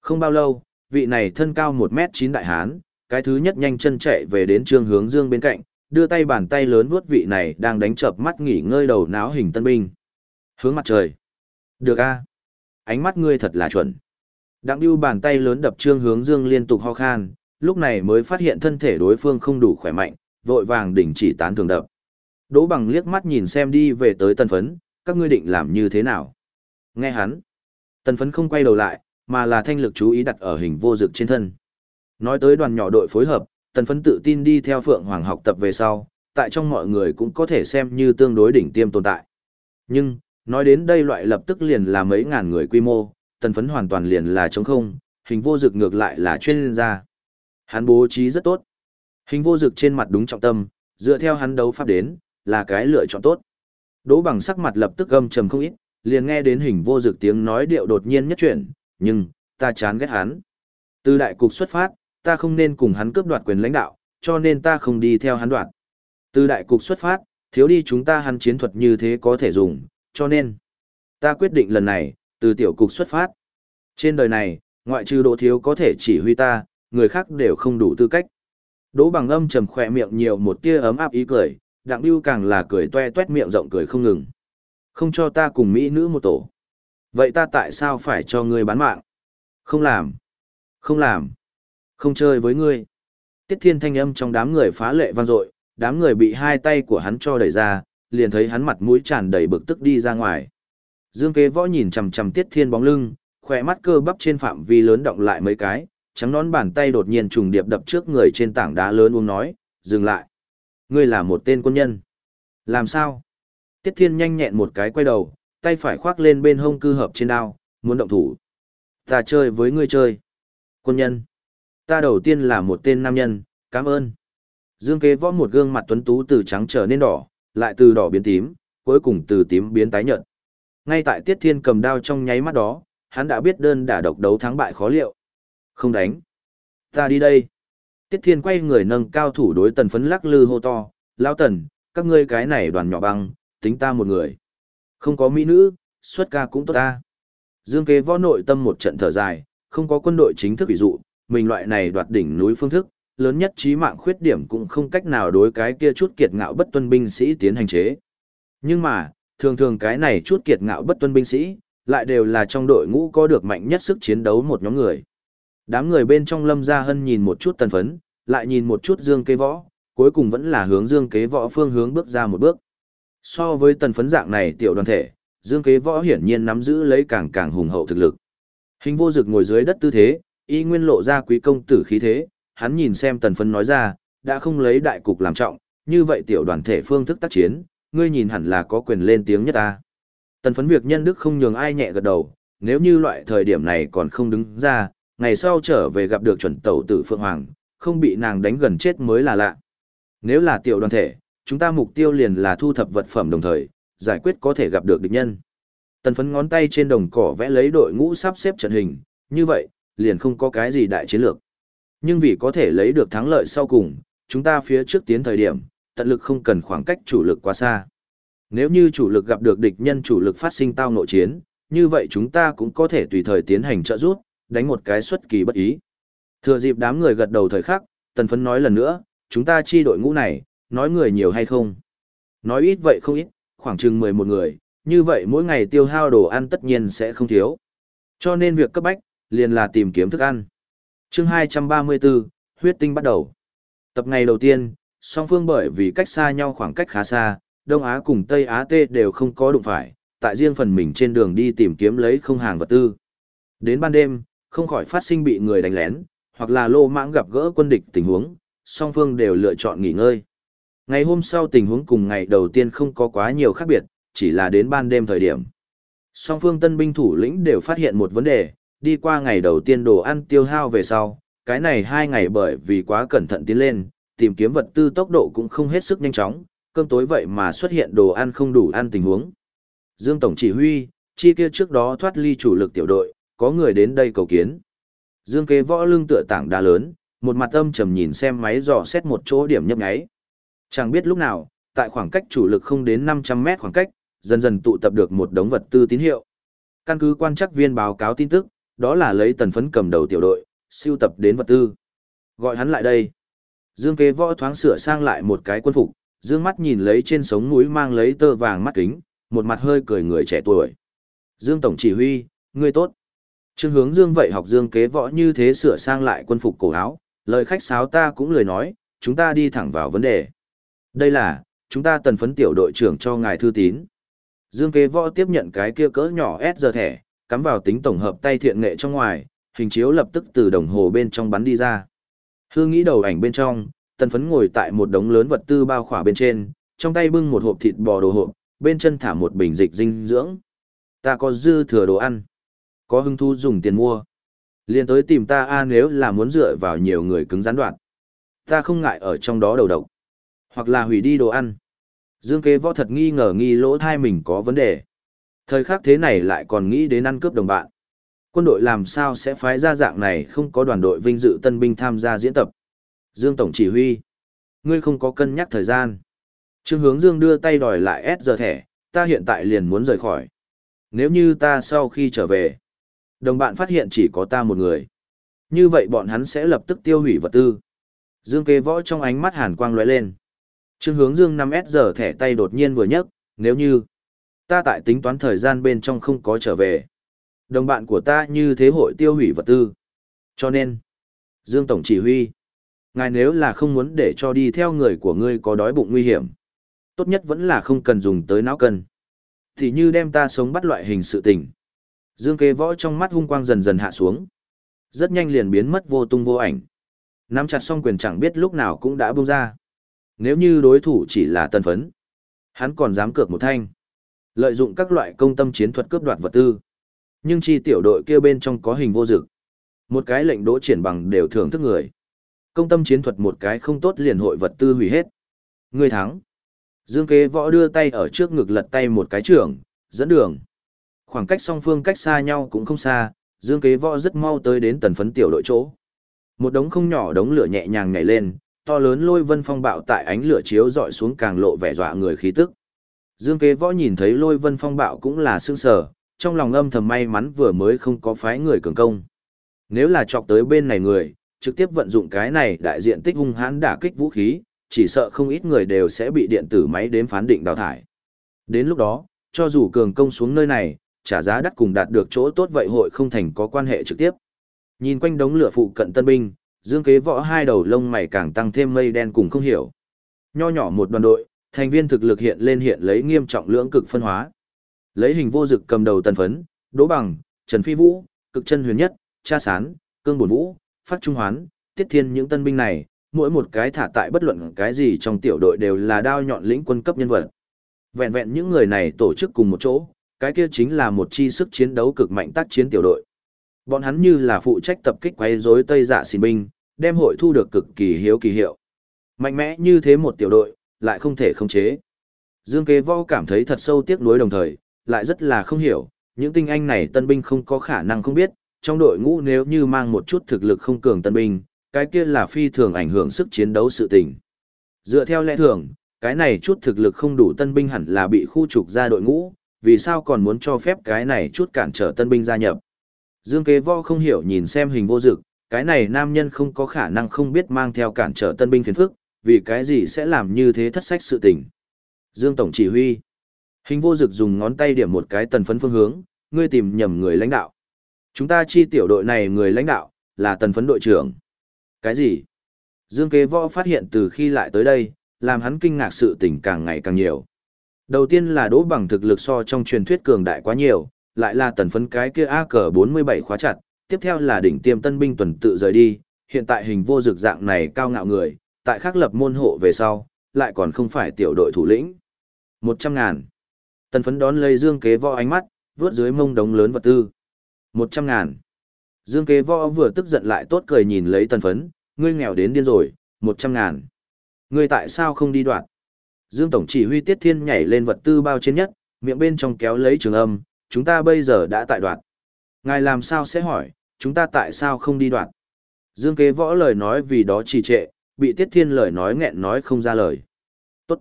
Không bao lâu, vị này thân cao 1m9 đại hán, cái thứ nhất nhanh chân chạy về đến trương hướng dương bên cạnh, đưa tay bàn tay lớn vuốt vị này đang đánh chợp mắt nghỉ ngơi đầu náo hình tân binh. Hướng mặt trời. Được a Ánh mắt ngươi thật là chuẩn. Đặng Biêu bàn tay lớn đập trương hướng dương liên tục ho khan, lúc này mới phát hiện thân thể đối phương không đủ khỏe mạnh, vội vàng đỉnh chỉ tán thường đập. Đỗ bằng liếc mắt nhìn xem đi về tới tân phấn, các ngươi định làm như thế nào? Nghe hắn. Tân phấn không quay đầu lại, mà là thanh lực chú ý đặt ở hình vô dực trên thân. Nói tới đoàn nhỏ đội phối hợp, tần phấn tự tin đi theo Phượng Hoàng học tập về sau, tại trong mọi người cũng có thể xem như tương đối đỉnh tiêm tồn tại. Nhưng, nói đến đây loại lập tức liền là mấy ngàn người quy mô, tần phấn hoàn toàn liền là trống không, hình vô dực ngược lại là chuyên gia. Hắn bố trí rất tốt. Hình vô dực trên mặt đúng trọng tâm, dựa theo hắn đấu pháp đến, là cái lựa chọn tốt. Đỗ bằng sắc mặt lập tức gâm trầm không ít, liền nghe đến hình vô dực tiếng nói điệu đột nhiên nhất chuyển, nhưng, ta chán ghét hắn. Từ đại cục xuất phát, ta không nên cùng hắn cướp đoạt quyền lãnh đạo, cho nên ta không đi theo hắn đoạt. Từ đại cục xuất phát, thiếu đi chúng ta hắn chiến thuật như thế có thể dùng, cho nên, ta quyết định lần này, từ tiểu cục xuất phát. Trên đời này, ngoại trừ đỗ thiếu có thể chỉ huy ta, người khác đều không đủ tư cách. Đỗ bằng âm trầm khỏe miệng nhiều một tia ấm áp ý cười, đặng biêu càng là cười toe toét miệng rộng cười không ngừng. Không cho ta cùng mỹ nữ một tổ. Vậy ta tại sao phải cho ngươi bán mạng? Không làm. Không làm. Không chơi với ngươi. Tiết thiên thanh âm trong đám người phá lệ vang dội, đám người bị hai tay của hắn cho đẩy ra, liền thấy hắn mặt mũi tràn đầy bực tức đi ra ngoài. Dương kế võ nhìn chằm chằm tiết thiên bóng lưng, khỏe mắt cơ bắp trên phạm vi lớn động lại mấy cái, trắng nón bàn tay đột nhiên trùng điệp đập trước người trên tảng đá lớn uống nói, dừng lại. Ngươi là một tên quân nhân. Làm sao? Tiết thiên nhanh nhẹn một cái quay đầu, tay phải khoác lên bên hông cư hợp trên đao, muốn động thủ. Ta chơi với ngươi chơi. Quân nhân. Ta đầu tiên là một tên nam nhân, cảm ơn. Dương kế võ một gương mặt tuấn tú từ trắng trở nên đỏ, lại từ đỏ biến tím, cuối cùng từ tím biến tái nhợt. Ngay tại Tiết Thiên cầm đao trong nháy mắt đó, hắn đã biết đơn đả độc đấu thắng bại khó liệu. Không đánh. Ta đi đây. Tiết Thiên quay người nâng cao thủ đối tần phấn lắc lư hô to, lão tần, các ngươi cái này đoàn nhỏ băng, tính ta một người. Không có mỹ nữ, xuất ca cũng tốt ta. Dương kế võ nội tâm một trận thở dài, không có quân đội chính thức ví dụ, mình loại này đoạt đỉnh núi phương thức, lớn nhất trí mạng khuyết điểm cũng không cách nào đối cái kia chút kiệt ngạo bất tuân binh sĩ tiến hành chế. Nhưng mà, thường thường cái này chút kiệt ngạo bất tuân binh sĩ, lại đều là trong đội ngũ có được mạnh nhất sức chiến đấu một nhóm người. Đám người bên trong lâm gia hân nhìn một chút tần phấn, lại nhìn một chút dương kế võ, cuối cùng vẫn là hướng dương kế võ phương hướng bước ra một bước. So với tần phấn dạng này tiểu đoàn thể, dương kế võ hiển nhiên nắm giữ lấy càng càng hùng hậu thực lực. Hình vô dực ngồi dưới đất tư thế, y nguyên lộ ra quý công tử khí thế, hắn nhìn xem tần phấn nói ra, đã không lấy đại cục làm trọng, như vậy tiểu đoàn thể phương thức tác chiến, ngươi nhìn hẳn là có quyền lên tiếng nhất ta. Tần phấn việc nhân đức không nhường ai nhẹ gật đầu, nếu như loại thời điểm này còn không đứng ra, ngày sau trở về gặp được chuẩn tẩu tử Phượng Hoàng, không bị nàng đánh gần chết mới là lạ. Nếu là tiểu đoàn thể, chúng ta mục tiêu liền là thu thập vật phẩm đồng thời, giải quyết có thể gặp được địch nhân. Tần phấn ngón tay trên đồng cỏ vẽ lấy đội ngũ sắp xếp trận hình, như vậy, liền không có cái gì đại chiến lược. Nhưng vì có thể lấy được thắng lợi sau cùng, chúng ta phía trước tiến thời điểm, tận lực không cần khoảng cách chủ lực quá xa. Nếu như chủ lực gặp được địch nhân chủ lực phát sinh tao nội chiến, như vậy chúng ta cũng có thể tùy thời tiến hành trợ giúp, đánh một cái xuất kỳ bất ý. Thừa dịp đám người gật đầu thời khắc, tần phấn nói lần nữa, chúng ta chi đội ngũ này, nói người nhiều hay không? Nói ít vậy không ít, khoảng chừng 11 người, như vậy mỗi ngày tiêu hao đồ ăn tất nhiên sẽ không thiếu. Cho nên việc cấp bách, liền là tìm kiếm thức ăn. chương 234, huyết tinh bắt đầu. Tập ngày đầu tiên, song phương bởi vì cách xa nhau khoảng cách khá xa, Đông Á cùng Tây Á Tê đều không có đụng phải, tại riêng phần mình trên đường đi tìm kiếm lấy không hàng vật tư. Đến ban đêm, không khỏi phát sinh bị người đánh lén, hoặc là lô mãng gặp gỡ quân địch tình huống, song phương đều lựa chọn nghỉ ngơi. Ngày hôm sau tình huống cùng ngày đầu tiên không có quá nhiều khác biệt, chỉ là đến ban đêm thời điểm. Song phương tân binh thủ lĩnh đều phát hiện một vấn đề, đi qua ngày đầu tiên đồ ăn tiêu hao về sau, cái này hai ngày bởi vì quá cẩn thận tiến lên, tìm kiếm vật tư tốc độ cũng không hết sức nhanh chóng, cơm tối vậy mà xuất hiện đồ ăn không đủ ăn tình huống. Dương Tổng chỉ huy, chi kia trước đó thoát ly chủ lực tiểu đội, có người đến đây cầu kiến. Dương kế võ lưng tựa tảng đá lớn, một mặt âm trầm nhìn xem máy dò xét một chỗ điểm nhấp nháy. Chẳng biết lúc nào, tại khoảng cách chủ lực không đến 500 mét khoảng cách, dần dần tụ tập được một đống vật tư tín hiệu. Căn cứ quan chắc viên báo cáo tin tức, đó là lấy tần phấn cầm đầu tiểu đội, siêu tập đến vật tư. Gọi hắn lại đây. Dương kế võ thoáng sửa sang lại một cái quân phục, dương mắt nhìn lấy trên sống mũi mang lấy tơ vàng mắt kính, một mặt hơi cười người trẻ tuổi. Dương Tổng chỉ huy, ngươi tốt. Trương hướng dương vậy học dương kế võ như thế sửa sang lại quân phục cổ áo, lời khách sáo ta cũng lời nói, chúng ta đi thẳng vào vấn đề. Đây là, chúng ta tần phấn tiểu đội trưởng cho ngài thư tín. Dương kế võ tiếp nhận cái kia cỡ nhỏ S giờ thẻ, cắm vào tính tổng hợp tay thiện nghệ trong ngoài, hình chiếu lập tức từ đồng hồ bên trong bắn đi ra. Hương nghĩ đầu ảnh bên trong, tần phấn ngồi tại một đống lớn vật tư bao khỏa bên trên, trong tay bưng một hộp thịt bò đồ hộp, bên chân thả một bình dịch dinh dưỡng. Ta có dư thừa đồ ăn. Có hưng thu dùng tiền mua. liền tới tìm ta a nếu là muốn dựa vào nhiều người cứng gián đoạn. Ta không ngại ở trong đó đầu độc. Hoặc là hủy đi đồ ăn. Dương kế võ thật nghi ngờ nghi lỗ thai mình có vấn đề. Thời khắc thế này lại còn nghĩ đến ăn cướp đồng bạn. Quân đội làm sao sẽ phái ra dạng này không có đoàn đội vinh dự tân binh tham gia diễn tập. Dương Tổng chỉ huy. Ngươi không có cân nhắc thời gian. Trương hướng Dương đưa tay đòi lại S giờ thẻ, ta hiện tại liền muốn rời khỏi. Nếu như ta sau khi trở về, đồng bạn phát hiện chỉ có ta một người. Như vậy bọn hắn sẽ lập tức tiêu hủy vật tư. Dương kế võ trong ánh mắt hàn quang lóe lên. Trương hướng Dương 5S giờ thẻ tay đột nhiên vừa nhấc, nếu như ta tại tính toán thời gian bên trong không có trở về. Đồng bạn của ta như thế hội tiêu hủy vật tư. Cho nên, Dương Tổng chỉ huy. Ngài nếu là không muốn để cho đi theo người của ngươi có đói bụng nguy hiểm. Tốt nhất vẫn là không cần dùng tới não cân. Thì như đem ta sống bắt loại hình sự tình. Dương kế võ trong mắt hung quang dần dần hạ xuống. Rất nhanh liền biến mất vô tung vô ảnh. Nắm chặt song quyền chẳng biết lúc nào cũng đã buông ra. Nếu như đối thủ chỉ là tân phấn, hắn còn dám cược một thanh. Lợi dụng các loại công tâm chiến thuật cướp đoạt vật tư. Nhưng chi tiểu đội kia bên trong có hình vô dực. Một cái lệnh đỗ triển bằng đều thưởng thức người. Công tâm chiến thuật một cái không tốt liền hội vật tư hủy hết. Người thắng. Dương kế võ đưa tay ở trước ngực lật tay một cái trưởng, dẫn đường. Khoảng cách song phương cách xa nhau cũng không xa, dương kế võ rất mau tới đến tần phấn tiểu đội chỗ. Một đống không nhỏ đống lửa nhẹ nhàng nhảy lên, to lớn lôi vân phong bạo tại ánh lửa chiếu dọi xuống càng lộ vẻ dọa người khí tức. Dương kế võ nhìn thấy lôi vân phong bạo cũng là sương sở, trong lòng âm thầm may mắn vừa mới không có phái người cường công. Nếu là chọc tới bên này người, trực tiếp vận dụng cái này đại diện tích hung hãn đả kích vũ khí, chỉ sợ không ít người đều sẽ bị điện tử máy đếm phán định đào thải. Đến lúc đó, cho dù cường công xuống nơi này, trả giá đắt cùng đạt được chỗ tốt vậy hội không thành có quan hệ trực tiếp. Nhìn quanh đống lửa phụ cận tân binh, dương kế võ hai đầu lông mày càng tăng thêm mây đen cùng không hiểu. Nho nhỏ một đoàn đội, thành viên thực lực hiện lên hiện lấy nghiêm trọng lưỡng cực phân hóa. Lấy hình vô dực cầm đầu tần phấn, Đỗ Bằng, Trần Phi Vũ, cực chân huyền nhất, Cha Sán, Cương Bổn Vũ, Phát Trung Hoán, Tiết Thiên những tân binh này, mỗi một cái thả tại bất luận cái gì trong tiểu đội đều là đao nhọn lĩnh quân cấp nhân vật. Vẹn vẹn những người này tổ chức cùng một chỗ, cái kia chính là một chi sức chiến đấu cực mạnh tác chiến tiểu đội. Bọn hắn như là phụ trách tập kích quấy rối Tây Dạ xin binh, đem hội thu được cực kỳ hiếu kỳ hiệu. Mạnh mẽ như thế một tiểu đội, lại không thể khống chế. Dương Kế Võ cảm thấy thật sâu tiếc nuối đồng thời, lại rất là không hiểu, những tinh anh này tân binh không có khả năng không biết, trong đội ngũ nếu như mang một chút thực lực không cường tân binh, cái kia là phi thường ảnh hưởng sức chiến đấu sự tình. Dựa theo lẽ thường, cái này chút thực lực không đủ tân binh hẳn là bị khu trục ra đội ngũ, vì sao còn muốn cho phép cái này chút cản trở tân binh gia nhập. Dương kế Võ không hiểu nhìn xem hình vô dực, cái này nam nhân không có khả năng không biết mang theo cản trở tân binh phiền phức, vì cái gì sẽ làm như thế thất sách sự tình. Dương Tổng chỉ huy. Hình vô dực dùng ngón tay điểm một cái tần phấn phương hướng, ngươi tìm nhầm người lãnh đạo. Chúng ta chi tiểu đội này người lãnh đạo, là tần phấn đội trưởng. Cái gì? Dương kế võ phát hiện từ khi lại tới đây, làm hắn kinh ngạc sự tình càng ngày càng nhiều. Đầu tiên là đỗ bằng thực lực so trong truyền thuyết cường đại quá nhiều, lại là tần phấn cái kia A cờ 47 khóa chặt, tiếp theo là đỉnh tiêm tân binh tuần tự rời đi, hiện tại hình vô dực dạng này cao ngạo người, tại khắc lập môn hộ về sau, lại còn không phải tiểu đội thủ lĩnh. 100 ngàn. Tần phấn đón lấy dương kế võ ánh mắt, vướt dưới mông đống lớn vật tư. 100 ngàn. Dương kế võ vừa tức giận lại tốt cười nhìn lấy tần phấn, ngươi nghèo đến điên rồi, 100 ngàn. Ngươi tại sao không đi đoạn? Dương Tổng chỉ huy Tiết Thiên nhảy lên vật tư bao trên nhất, miệng bên trong kéo lấy trường âm, chúng ta bây giờ đã tại đoạn. Ngài làm sao sẽ hỏi, chúng ta tại sao không đi đoạn? Dương kế võ lời nói vì đó trì trệ, bị Tiết Thiên lời nói nghẹn nói không ra lời. Tốt.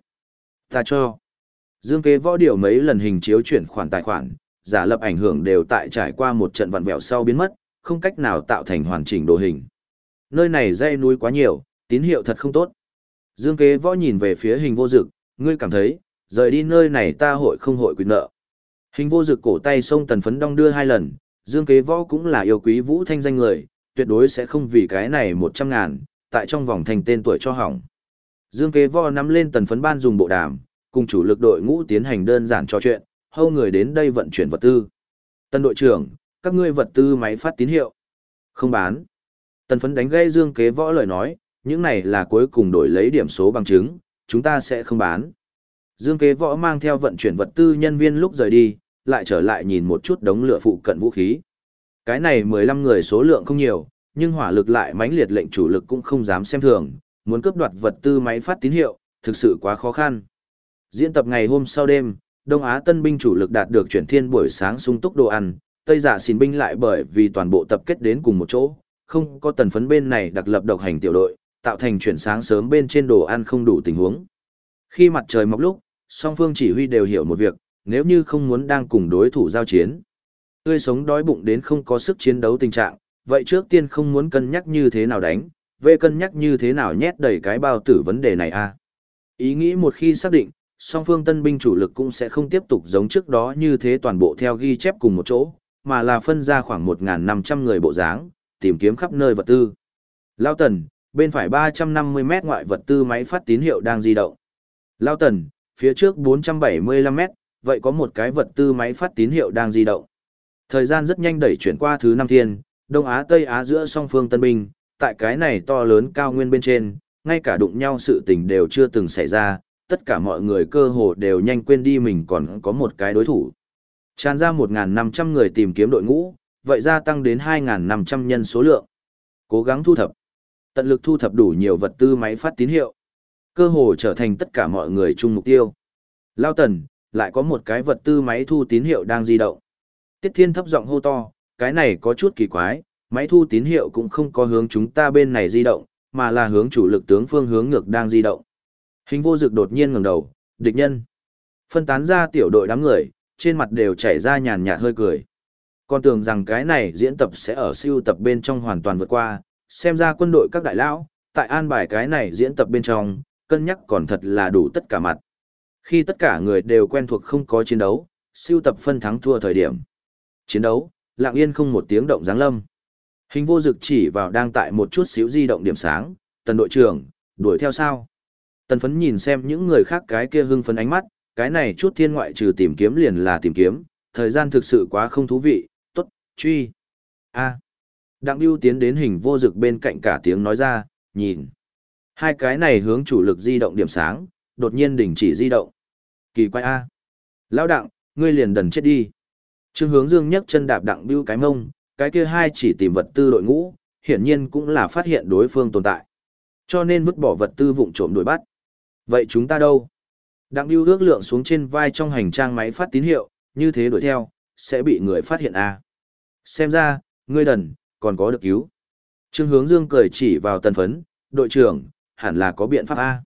Ta cho. Dương kế võ điều mấy lần hình chiếu chuyển khoản tài khoản, giả lập ảnh hưởng đều tại trải qua một trận vặn vẹo sau biến mất, không cách nào tạo thành hoàn chỉnh đồ hình. Nơi này dây núi quá nhiều, tín hiệu thật không tốt. Dương kế võ nhìn về phía hình vô dực, ngươi cảm thấy, rời đi nơi này ta hội không hội quyền nợ. Hình vô dực cổ tay sông tần phấn đong đưa hai lần, dương kế võ cũng là yêu quý vũ thanh danh người, tuyệt đối sẽ không vì cái này một trăm ngàn, tại trong vòng thành tên tuổi cho hỏng. Dương kế võ nắm lên tần phấn ban dùng bộ đàm, cùng chủ lực đội ngũ tiến hành đơn giản trò chuyện, hâu người đến đây vận chuyển vật tư. Tân đội trưởng, các ngươi vật tư máy phát tín hiệu. Không bán. Tần phấn đánh gây dương kế võ lời nói, những này là cuối cùng đổi lấy điểm số bằng chứng, chúng ta sẽ không bán. Dương kế võ mang theo vận chuyển vật tư nhân viên lúc rời đi, lại trở lại nhìn một chút đống lửa phụ cận vũ khí. Cái này 15 người số lượng không nhiều, nhưng hỏa lực lại mãnh liệt lệnh chủ lực cũng không dám xem thường, muốn cướp đoạt vật tư máy phát tín hiệu, thực sự quá khó khăn. Diễn tập ngày hôm sau đêm, Đông Á tân binh chủ lực đạt được chuyển thiên buổi sáng sung túc đồ ăn, Tây dạ giả xin binh lại bởi vì toàn bộ tập kết đến cùng một chỗ, không có tần phấn bên này đặc lập độc hành tiểu đội, tạo thành chuyển sáng sớm bên trên đồ ăn không đủ tình huống. Khi mặt trời mọc lúc, song phương chỉ huy đều hiểu một việc, nếu như không muốn đang cùng đối thủ giao chiến, tươi sống đói bụng đến không có sức chiến đấu tình trạng, vậy trước tiên không muốn cân nhắc như thế nào đánh, về cân nhắc như thế nào nhét đầy cái bao tử vấn đề này a. À? Ý nghĩ một khi xác định, song phương tân binh chủ lực cũng sẽ không tiếp tục giống trước đó như thế toàn bộ theo ghi chép cùng một chỗ, mà là phân ra khoảng 1.500 người bộ dáng, tìm kiếm khắp nơi vật tư. Lao Tần, bên phải 350 mét ngoại vật tư máy phát tín hiệu đang di động. Lao Tần, phía trước 475 mét, vậy có một cái vật tư máy phát tín hiệu đang di động. Thời gian rất nhanh đẩy chuyển qua thứ năm thiên, Đông Á Tây Á giữa song phương tân binh, tại cái này to lớn cao nguyên bên trên, ngay cả đụng nhau sự tình đều chưa từng xảy ra, tất cả mọi người cơ hồ đều nhanh quên đi mình còn có một cái đối thủ. Tràn ra 1.500 người tìm kiếm đội ngũ, vậy gia tăng đến 2.500 nhân số lượng. Cố gắng thu thập. Tận lực thu thập đủ nhiều vật tư máy phát tín hiệu. Cơ hồ trở thành tất cả mọi người chung mục tiêu. Lao tần, lại có một cái vật tư máy thu tín hiệu đang di động. Tiết Thiên thấp giọng hô to, cái này có chút kỳ quái, máy thu tín hiệu cũng không có hướng chúng ta bên này di động, mà là hướng chủ lực tướng phương hướng ngược đang di động. Hình vô dực đột nhiên ngẩng đầu, địch nhân. Phân tán ra tiểu đội đám người, trên mặt đều chảy ra nhàn nhạt hơi cười. Con tưởng rằng cái này diễn tập sẽ ở siêu tập bên trong hoàn toàn vượt qua, xem ra quân đội các đại lão, tại an bài cái này diễn tập bên trong, cân nhắc còn thật là đủ tất cả mặt. Khi tất cả người đều quen thuộc không có chiến đấu, siêu tập phân thắng thua thời điểm. Chiến đấu, lặng yên không một tiếng động giáng lâm. Hình vô dực chỉ vào đang tại một chút xíu di động điểm sáng, tần đội trưởng, đuổi theo sao? Tần phấn nhìn xem những người khác cái kia hưng phấn ánh mắt, cái này chút thiên ngoại trừ tìm kiếm liền là tìm kiếm, thời gian thực sự quá không thú vị, tốt, truy. a Đặng Biêu tiến đến hình vô dực bên cạnh cả tiếng nói ra, nhìn. Hai cái này hướng chủ lực di động điểm sáng, đột nhiên đình chỉ di động. Kỳ quái A. Lão đặng, ngươi liền đần chết đi. Trương hướng dương nhấc chân đạp đặng bưu cái mông, cái kia hai chỉ tìm vật tư đội ngũ, hiển nhiên cũng là phát hiện đối phương tồn tại. Cho nên vứt bỏ vật tư vụng trộm đuổi bắt. Vậy chúng ta đâu? Đặng bưu ước lượng xuống trên vai trong hành trang máy phát tín hiệu, như thế đuổi theo, sẽ bị người phát hiện a Xem ra, ngươi đần, còn có được cứu. Trương hướng dương cười chỉ vào tần phấn, đội trưởng, hẳn là có biện pháp A.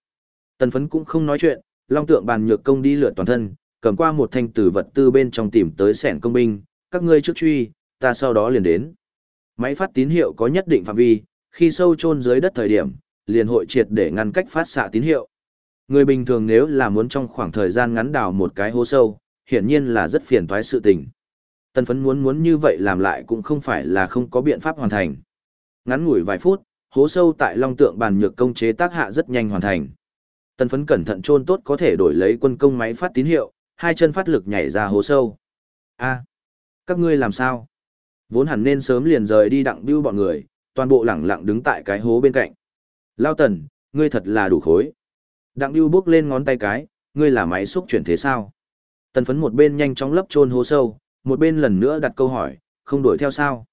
Tần phấn cũng không nói chuyện, long tượng bàn nhược công đi lượt toàn thân, cầm qua một thanh tử vật tư bên trong tìm tới sẻn công binh, các ngươi trước truy, ta sau đó liền đến. Máy phát tín hiệu có nhất định phạm vi, khi sâu chôn dưới đất thời điểm, liền hội triệt để ngăn cách phát xạ tín hiệu. Người bình thường nếu là muốn trong khoảng thời gian ngắn đào một cái hố sâu, hiển nhiên là rất phiền toái sự tình. Tần phấn muốn muốn như vậy làm lại cũng không phải là không có biện pháp hoàn thành. Ngắn ngủi vài phút, hố sâu tại long tượng bàn nhược công chế tác hạ rất nhanh hoàn thành. Tần phấn cẩn thận trôn tốt có thể đổi lấy quân công máy phát tín hiệu, hai chân phát lực nhảy ra hố sâu. a các ngươi làm sao? Vốn hẳn nên sớm liền rời đi đặng bưu bọn người, toàn bộ lẳng lặng đứng tại cái hố bên cạnh. Lao tần, ngươi thật là đủ khối. Đặng bưu bước lên ngón tay cái, ngươi là máy xúc chuyển thế sao? Tần phấn một bên nhanh chóng lấp trôn hố sâu, một bên lần nữa đặt câu hỏi, không đuổi theo sao?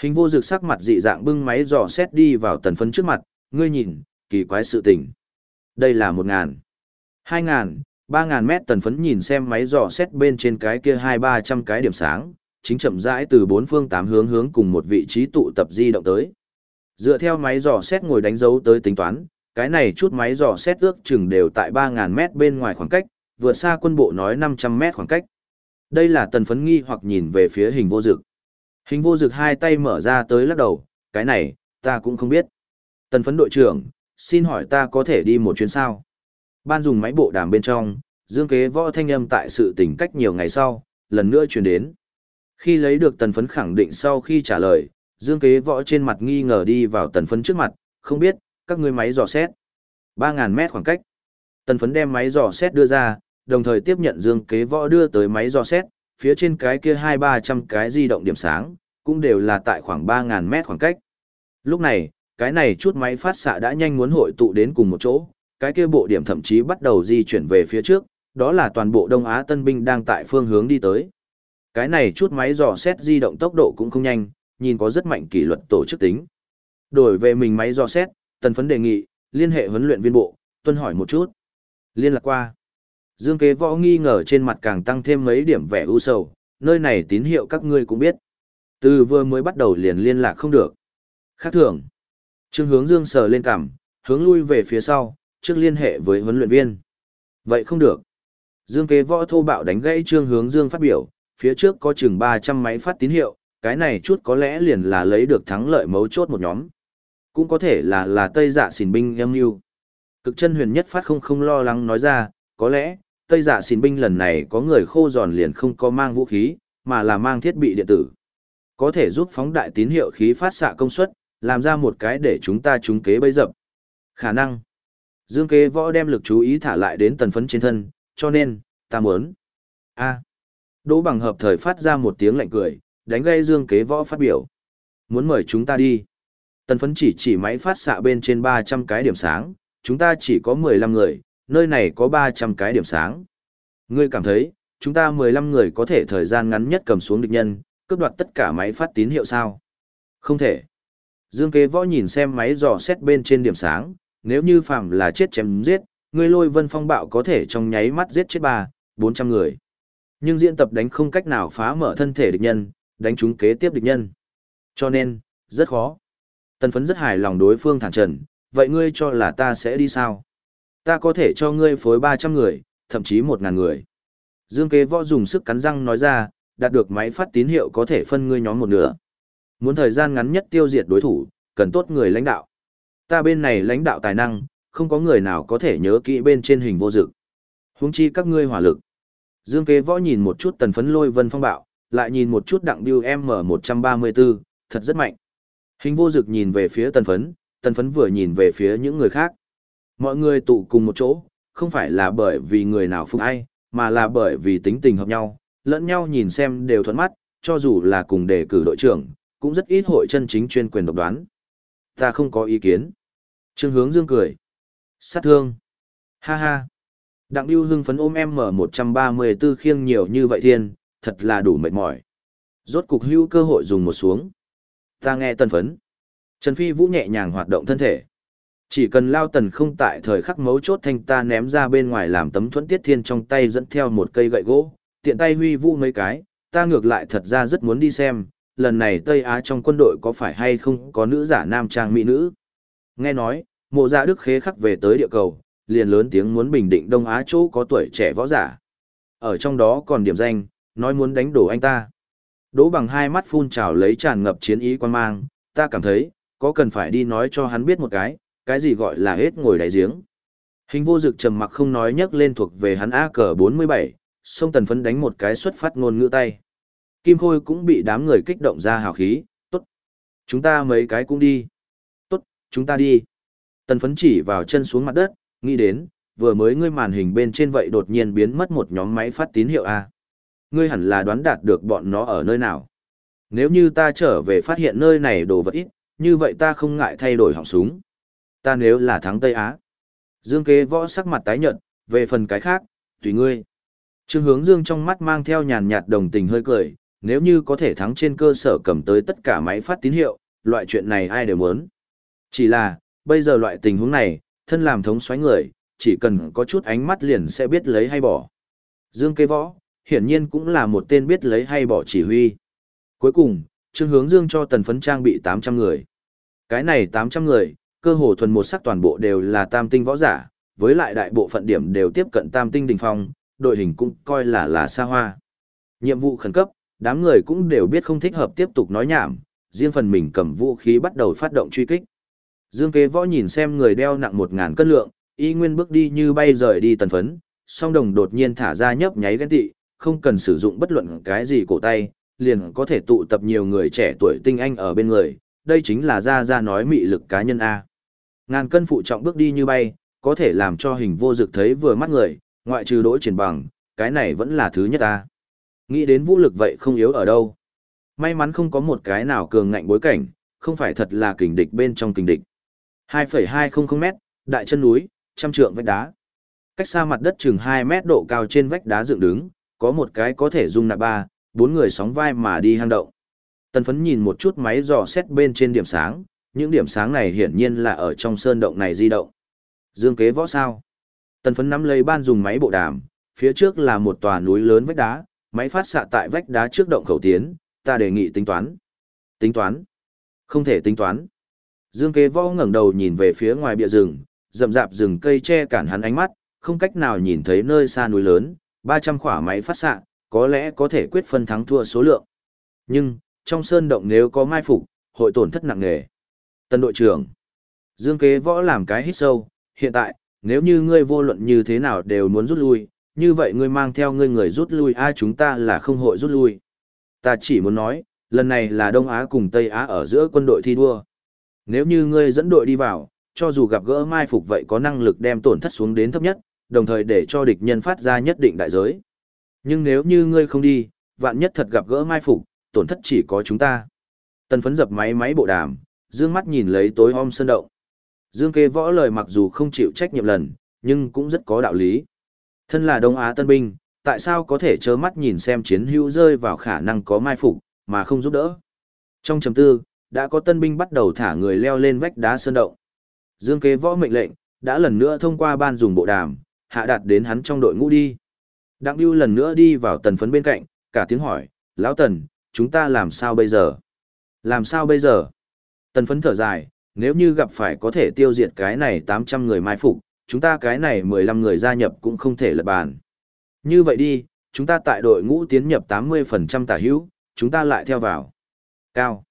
Hình vô dực sắc mặt dị dạng bưng máy dò xét đi vào tần phấn trước mặt, ngươi nhìn, kỳ quái sự tình. Đây là một ngàn, hai ngàn, ba ngàn mét tần phấn nhìn xem máy dò xét bên trên cái kia hai ba trăm cái điểm sáng, chính chậm rãi từ bốn phương tám hướng hướng cùng một vị trí tụ tập di động tới. Dựa theo máy dò xét ngồi đánh dấu tới tính toán, cái này chút máy dò xét ước chừng đều tại ba ngàn mét bên ngoài khoảng cách, vượt xa quân bộ nói năm trăm mét khoảng cách. Đây là tần phấn nghi hoặc nhìn về phía hình vô dực. Hình vô dực hai tay mở ra tới lắc đầu, cái này, ta cũng không biết. Tần phấn đội trưởng, xin hỏi ta có thể đi một chuyến sao? Ban dùng máy bộ đàm bên trong, dương kế võ thanh âm tại sự tỉnh cách nhiều ngày sau, lần nữa truyền đến. Khi lấy được tần phấn khẳng định sau khi trả lời, dương kế võ trên mặt nghi ngờ đi vào tần phấn trước mặt, không biết, các ngươi máy dò xét. 3.000 mét khoảng cách. Tần phấn đem máy dò xét đưa ra, đồng thời tiếp nhận dương kế võ đưa tới máy dò xét, phía trên cái kia hai ba trăm cái di động điểm sáng, cũng đều là tại khoảng ba ngàn mét khoảng cách. Lúc này, cái này chút máy phát xạ đã nhanh muốn hội tụ đến cùng một chỗ, cái kia bộ điểm thậm chí bắt đầu di chuyển về phía trước, đó là toàn bộ Đông Á tân binh đang tại phương hướng đi tới. Cái này chút máy dò xét di động tốc độ cũng không nhanh, nhìn có rất mạnh kỷ luật tổ chức tính. Đổi về mình máy dò xét, tần phấn đề nghị, liên hệ huấn luyện viên bộ, tuân hỏi một chút. Liên lạc qua. Dương kế võ nghi ngờ trên mặt càng tăng thêm mấy điểm vẻ u sầu, nơi này tín hiệu các ngươi cũng biết. Từ vừa mới bắt đầu liền liên lạc không được. Khác thường. Trương hướng dương sờ lên cằm, hướng lui về phía sau, trước liên hệ với huấn luyện viên. Vậy không được. Dương kế võ thô bạo đánh gãy trương hướng dương phát biểu, phía trước có chừng 300 máy phát tín hiệu, cái này chút có lẽ liền là lấy được thắng lợi mấu chốt một nhóm. Cũng có thể là là Tây dạ xỉn binh âm mưu Cực chân huyền nhất phát không không lo lắng nói ra, có lẽ, Tây dạ xỉn binh lần này có người khô giòn liền không có mang vũ khí, mà là mang thiết bị điện tử. Có thể giúp phóng đại tín hiệu khí phát xạ công suất, làm ra một cái để chúng ta trúng kế bấy dập. Khả năng. Dương kế võ đem lực chú ý thả lại đến tần phấn trên thân, cho nên, ta muốn. a Đỗ bằng hợp thời phát ra một tiếng lạnh cười, đánh gây dương kế võ phát biểu. Muốn mời chúng ta đi. Tần phấn chỉ chỉ máy phát xạ bên trên 300 cái điểm sáng, chúng ta chỉ có 15 người, nơi này có 300 cái điểm sáng. Ngươi cảm thấy, chúng ta 15 người có thể thời gian ngắn nhất cầm xuống địch nhân, cướp đoạt tất cả máy phát tín hiệu sao? Không thể. Dương kế võ nhìn xem máy dò xét bên trên điểm sáng, nếu như phạm là chết chém giết, ngươi lôi vân phong bạo có thể trong nháy mắt giết chết ba, 400 người. Nhưng diễn tập đánh không cách nào phá mở thân thể địch nhân, đánh chúng kế tiếp địch nhân. Cho nên, rất khó. Tần phấn rất hài lòng đối phương thẳng trần, vậy ngươi cho là ta sẽ đi sao? Ta có thể cho ngươi phối 300 người, thậm chí 1.000 người. Dương kế võ dùng sức cắn răng nói ra, đạt được máy phát tín hiệu có thể phân ngươi nhóm một nửa. Muốn thời gian ngắn nhất tiêu diệt đối thủ, cần tốt người lãnh đạo. Ta bên này lãnh đạo tài năng, không có người nào có thể nhớ kỹ bên trên hình vô dực. Huống chi các ngươi hỏa lực. Dương kế võ nhìn một chút tần phấn lôi vân phong bạo, lại nhìn một chút đặng biêu M134, thật rất mạnh. Hình vô dực nhìn về phía tần phấn, tần phấn vừa nhìn về phía những người khác. Mọi người tụ cùng một chỗ, không phải là bởi vì người nào phục ai, mà là bởi vì tính tình hợp nhau, lẫn nhau nhìn xem đều thuận mắt, cho dù là cùng đề cử đội trưởng, cũng rất ít hội chân chính chuyên quyền độc đoán. Ta không có ý kiến. Trương hướng dương cười. Sát thương. Ha ha. Đặng Biêu hưng phấn ôm em M134 khiêng nhiều như vậy thiên, thật là đủ mệt mỏi. Rốt cục hưu cơ hội dùng một xuống. Ta nghe tân phấn. Trần Phi Vũ nhẹ nhàng hoạt động thân thể. Chỉ cần lao tần không tại thời khắc mấu chốt thanh ta ném ra bên ngoài làm tấm thuẫn tiết thiên trong tay dẫn theo một cây gậy gỗ, tiện tay huy vũ mấy cái, ta ngược lại thật ra rất muốn đi xem, lần này Tây Á trong quân đội có phải hay không có nữ giả nam trang mỹ nữ. Nghe nói, mộ dạ đức khế khắc về tới địa cầu, liền lớn tiếng muốn bình định Đông Á chỗ có tuổi trẻ võ giả. Ở trong đó còn điểm danh, nói muốn đánh đổ anh ta. Đỗ bằng hai mắt phun trào lấy tràn ngập chiến ý quan mang, ta cảm thấy, có cần phải đi nói cho hắn biết một cái, cái gì gọi là hết ngồi đáy giếng. Hình vô dực trầm mặc không nói nhắc lên thuộc về hắn A cờ 47, sông tần phấn đánh một cái xuất phát ngôn ngữ tay. Kim Khôi cũng bị đám người kích động ra hào khí, tốt. Chúng ta mấy cái cũng đi. Tốt, chúng ta đi. Tần phấn chỉ vào chân xuống mặt đất, nghĩ đến, vừa mới ngươi màn hình bên trên vậy đột nhiên biến mất một nhóm máy phát tín hiệu A. Ngươi hẳn là đoán đạt được bọn nó ở nơi nào. Nếu như ta trở về phát hiện nơi này đồ vật ít, như vậy ta không ngại thay đổi họng súng. Ta nếu là thắng Tây Á. Dương kế võ sắc mặt tái nhợt, về phần cái khác, tùy ngươi. Trương hướng dương trong mắt mang theo nhàn nhạt đồng tình hơi cười, nếu như có thể thắng trên cơ sở cầm tới tất cả máy phát tín hiệu, loại chuyện này ai đều muốn. Chỉ là, bây giờ loại tình huống này, thân làm thống xoáy người, chỉ cần có chút ánh mắt liền sẽ biết lấy hay bỏ. Dương Cây võ, hiển nhiên cũng là một tên biết lấy hay bỏ chỉ huy. Cuối cùng, Trương Hướng Dương cho tần phấn trang bị 800 người. Cái này 800 người, cơ hồ thuần một sắc toàn bộ đều là tam tinh võ giả, với lại đại bộ phận điểm đều tiếp cận tam tinh đỉnh phong, đội hình cũng coi là là xa hoa. Nhiệm vụ khẩn cấp, đám người cũng đều biết không thích hợp tiếp tục nói nhảm, riêng phần mình cầm vũ khí bắt đầu phát động truy kích. Dương kế võ nhìn xem người đeo nặng một ngàn cân lượng, y nguyên bước đi như bay rời đi tần phấn, song đồng đột nhiên thả ra nhấp nháy ghen tị, không cần sử dụng bất luận cái gì cổ tay, liền có thể tụ tập nhiều người trẻ tuổi tinh anh ở bên người, đây chính là ra ra nói mị lực cá nhân A. Ngàn cân phụ trọng bước đi như bay, có thể làm cho hình vô dực thấy vừa mắt người, ngoại trừ đỗ triển bằng, cái này vẫn là thứ nhất ta. Nghĩ đến vũ lực vậy không yếu ở đâu. May mắn không có một cái nào cường ngạnh bối cảnh, không phải thật là kình địch bên trong kình địch. 2,200 mét, đại chân núi, trăm trượng vách đá. Cách xa mặt đất chừng 2 mét độ cao trên vách đá dựng đứng, có một cái có thể dung nạp ba, bốn người sóng vai mà đi hang động. Tần phấn nhìn một chút máy dò xét bên trên điểm sáng, những điểm sáng này hiển nhiên là ở trong sơn động này di động. Dương kế võ sao? Tần phấn nắm lấy ban dùng máy bộ đàm, phía trước là một tòa núi lớn vách đá, máy phát xạ tại vách đá trước động khẩu tiến, ta đề nghị tính toán. Tính toán? Không thể tính toán. Dương kế võ ngẩng đầu nhìn về phía ngoài bìa rừng, rậm rạp rừng cây che cản hắn ánh mắt, không cách nào nhìn thấy nơi xa núi lớn, 300 khỏa máy phát xạ, có lẽ có thể quyết phân thắng thua số lượng. Nhưng, trong sơn động nếu có mai phục, hội tổn thất nặng nề. Tân đội trưởng. Dương kế võ làm cái hít sâu, hiện tại, nếu như ngươi vô luận như thế nào đều muốn rút lui, như vậy ngươi mang theo ngươi người rút lui ai chúng ta là không hội rút lui. Ta chỉ muốn nói, lần này là Đông Á cùng Tây Á ở giữa quân đội thi đua. Nếu như ngươi dẫn đội đi vào, cho dù gặp gỡ mai phục vậy có năng lực đem tổn thất xuống đến thấp nhất, đồng thời để cho địch nhân phát ra nhất định đại giới. Nhưng nếu như ngươi không đi, vạn nhất thật gặp gỡ mai phục, tổn thất chỉ có chúng ta. Tần phấn dập máy máy bộ đàm, dương mắt nhìn lấy tối om sơn động. Dương kê võ lời mặc dù không chịu trách nhiệm lần, nhưng cũng rất có đạo lý. Thân là Đông Á tân binh, tại sao có thể trơ mắt nhìn xem chiến hữu rơi vào khả năng có mai phục, mà không giúp đỡ. Trong chấm tư, đã có tân binh bắt đầu thả người leo lên vách đá sơn động. Dương kế võ mệnh lệnh, đã lần nữa thông qua ban dùng bộ đàm, hạ đạt đến hắn trong đội ngũ đi. Đặng Biêu lần nữa đi vào tần phấn bên cạnh, cả tiếng hỏi, lão tần, chúng ta làm sao bây giờ? Làm sao bây giờ? Tần phấn thở dài, nếu như gặp phải có thể tiêu diệt cái này 800 người mai phục, chúng ta cái này 15 người gia nhập cũng không thể lật bàn. Như vậy đi, chúng ta tại đội ngũ tiến nhập 80% tả hữu, chúng ta lại theo vào. Cao.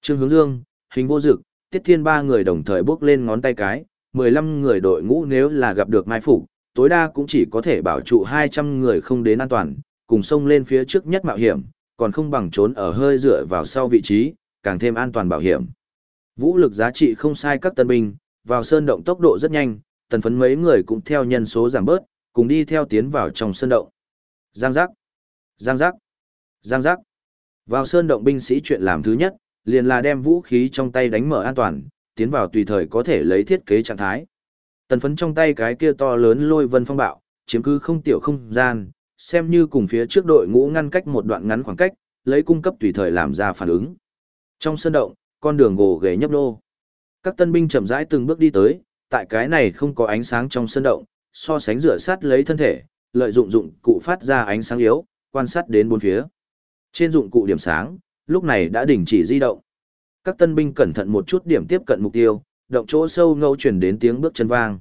Trương Hướng Dương, Hình Vô Dực, Tiết Thiên ba người đồng thời bước lên ngón tay cái, 15 người đội ngũ nếu là gặp được mai phục, tối đa cũng chỉ có thể bảo trụ 200 người không đến an toàn, cùng sông lên phía trước nhất mạo hiểm, còn không bằng trốn ở hơi dựa vào sau vị trí, càng thêm an toàn bảo hiểm. Vũ lực giá trị không sai các tân binh, vào sơn động tốc độ rất nhanh, tần phấn mấy người cũng theo nhân số giảm bớt, cùng đi theo tiến vào trong sơn động. Giang giác, giang giác, giang giác. Vào sơn động binh sĩ chuyện làm thứ nhất, liền là đem vũ khí trong tay đánh mở an toàn, tiến vào tùy thời có thể lấy thiết kế trạng thái. Tần phấn trong tay cái kia to lớn lôi vân phong bạo, chiếm cứ không tiểu không gian, xem như cùng phía trước đội ngũ ngăn cách một đoạn ngắn khoảng cách, lấy cung cấp tùy thời làm ra phản ứng. Trong sơn động, con đường gồ ghề nhấp nô. Các tân binh chậm rãi từng bước đi tới, tại cái này không có ánh sáng trong sơn động, so sánh rửa sát lấy thân thể, lợi dụng dụng cụ phát ra ánh sáng yếu, quan sát đến bốn phía. Trên dụng cụ điểm sáng, lúc này đã đình chỉ di động. Các tân binh cẩn thận một chút điểm tiếp cận mục tiêu, động chỗ sâu ngâu chuyển đến tiếng bước chân vang.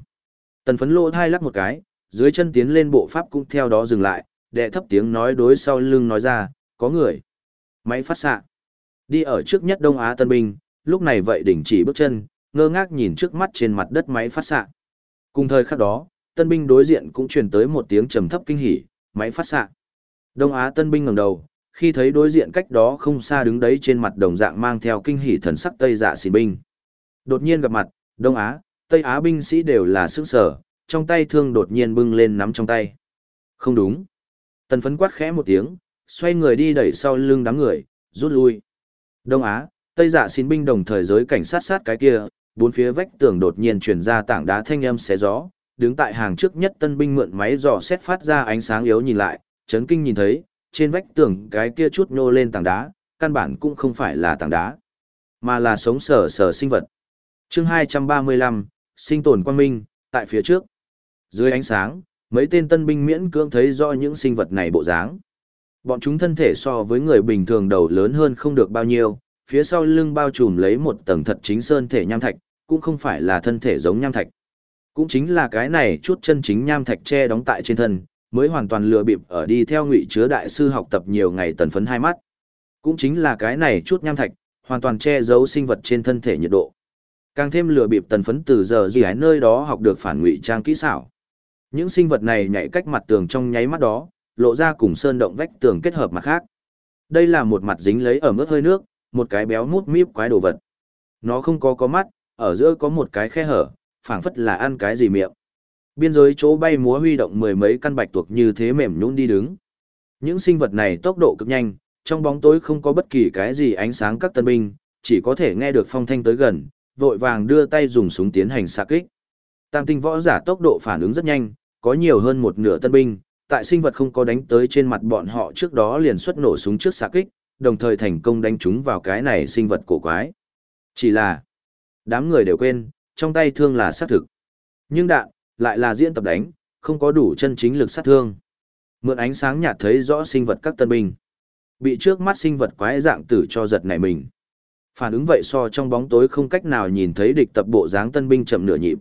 Tần phấn lô thai lắc một cái, dưới chân tiến lên bộ pháp cũng theo đó dừng lại, đệ thấp tiếng nói đối sau lưng nói ra, có người. Máy phát xạ. Đi ở trước nhất Đông Á tân binh, lúc này vậy đình chỉ bước chân, ngơ ngác nhìn trước mắt trên mặt đất máy phát xạ. Cùng thời khắc đó, tân binh đối diện cũng truyền tới một tiếng trầm thấp kinh hỉ, máy phát xạ. Đông Á tân binh ngẩng đầu, khi thấy đối diện cách đó không xa đứng đấy trên mặt đồng dạng mang theo kinh hỉ thần sắc Tây Dạ Xỉn binh. Đột nhiên gặp mặt, Đông Á, Tây Á binh sĩ đều là sức sở, trong tay thương đột nhiên bưng lên nắm trong tay. Không đúng. Tần phấn quát khẽ một tiếng, xoay người đi đẩy sau lưng đám người, rút lui. Đông Á, Tây Dạ Xỉn binh đồng thời giới cảnh sát sát cái kia, bốn phía vách tường đột nhiên truyền ra tảng đá thanh âm xé gió, đứng tại hàng trước nhất tân binh mượn máy dò xét phát ra ánh sáng yếu nhìn lại, chấn kinh nhìn thấy, trên vách tường cái kia chút nhô lên tảng đá, căn bản cũng không phải là tảng đá, mà là sống sờ sờ sinh vật. chương 235, sinh tồn quang minh, tại phía trước. Dưới ánh sáng, mấy tên tân binh miễn cưỡng thấy rõ những sinh vật này bộ dáng. Bọn chúng thân thể so với người bình thường đầu lớn hơn không được bao nhiêu, phía sau lưng bao trùm lấy một tầng thật chính sơn thể nham thạch, cũng không phải là thân thể giống nham thạch. Cũng chính là cái này chút chân chính nham thạch che đóng tại trên thân, mới hoàn toàn lừa bịp ở đi theo ngụy chứa đại sư học tập nhiều ngày tần phấn hai mắt. Cũng chính là cái này chút nham thạch, hoàn toàn che giấu sinh vật trên thân thể nhiệt độ. Càng thêm lừa bịp tần phấn từ giờ gì hái nơi đó học được phản ngụy trang kỹ xảo. Những sinh vật này nhảy cách mặt tường trong nháy mắt đó, lộ ra cùng sơn động vách tường kết hợp mặt khác. Đây là một mặt dính lấy ở mức hơi nước, một cái béo mút míp quái đồ vật. Nó không có có mắt, ở giữa có một cái khe hở, phảng phất là ăn cái gì miệng. Biên giới chỗ bay múa huy động mười mấy căn bạch tuộc như thế mềm nhũn đi đứng. Những sinh vật này tốc độ cực nhanh, trong bóng tối không có bất kỳ cái gì ánh sáng các tân binh, chỉ có thể nghe được phong thanh tới gần, vội vàng đưa tay dùng súng tiến hành xạ kích. Tam tinh võ giả tốc độ phản ứng rất nhanh, có nhiều hơn một nửa tân binh, tại sinh vật không có đánh tới trên mặt bọn họ trước đó liền xuất nổ súng trước xạ kích, đồng thời thành công đánh chúng vào cái này sinh vật cổ quái. Chỉ là, đám người đều quên, trong tay thương là sát thực. Nhưng đạn, lại là diễn tập đánh, không có đủ chân chính lực sát thương. Mượn ánh sáng nhạt thấy rõ sinh vật các tân binh. Bị trước mắt sinh vật quái dạng tử cho giật nảy mình. Phản ứng vậy so trong bóng tối không cách nào nhìn thấy địch tập bộ dáng tân binh chậm nửa nhịp.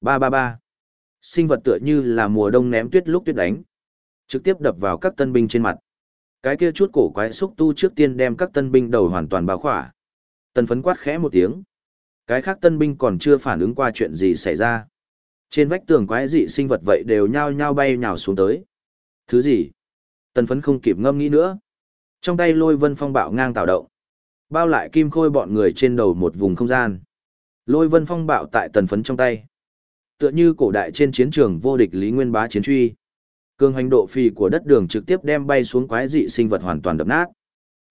Ba ba ba. Sinh vật tựa như là mùa đông ném tuyết lúc tuyết đánh. Trực tiếp đập vào các tân binh trên mặt. Cái kia chút cổ quái xúc tu trước tiên đem các tân binh đầu hoàn toàn bao khỏa. Tân phấn quát khẽ một tiếng. Cái khác tân binh còn chưa phản ứng qua chuyện gì xảy ra. Trên vách tường quái dị sinh vật vậy đều nhao nhao bay nhào xuống tới. Thứ gì? Tần phấn không kịp ngâm nghĩ nữa. Trong tay lôi vân phong bạo ngang tạo động. Bao lại kim khôi bọn người trên đầu một vùng không gian. Lôi vân phong bạo tại tần phấn trong tay. Tựa như cổ đại trên chiến trường vô địch Lý Nguyên Bá chiến truy. Cường hành độ phì của đất đường trực tiếp đem bay xuống quái dị sinh vật hoàn toàn đập nát.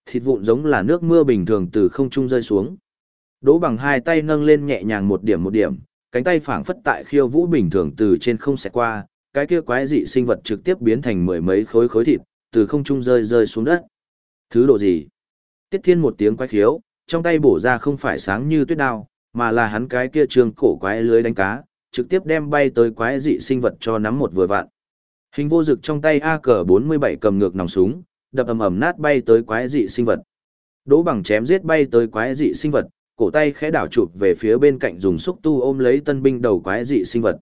Thịt vụn giống là nước mưa bình thường từ không trung rơi xuống. Đỗ bằng hai tay nâng lên nhẹ nhàng một điểm một điểm, cánh tay phảng phất tại khiêu vũ bình thường từ trên không xẹt qua, cái kia quái dị sinh vật trực tiếp biến thành mười mấy khối khối thịt, từ không trung rơi rơi xuống đất. Thứ độ gì? Tiết Thiên một tiếng quái khiếu, trong tay bổ ra không phải sáng như tuyết đao, mà là hắn cái kia trường cổ quái lưới đánh cá, trực tiếp đem bay tới quái dị sinh vật cho nắm một vừa vặn. Hình vô dực trong tay AK-47 cầm ngược nòng súng, đập ầm ầm nát bay tới quái dị sinh vật. Đỗ bằng chém giết bay tới quái dị sinh vật, cổ tay khẽ đảo chụp về phía bên cạnh dùng xúc tu ôm lấy tân binh đầu quái dị sinh vật.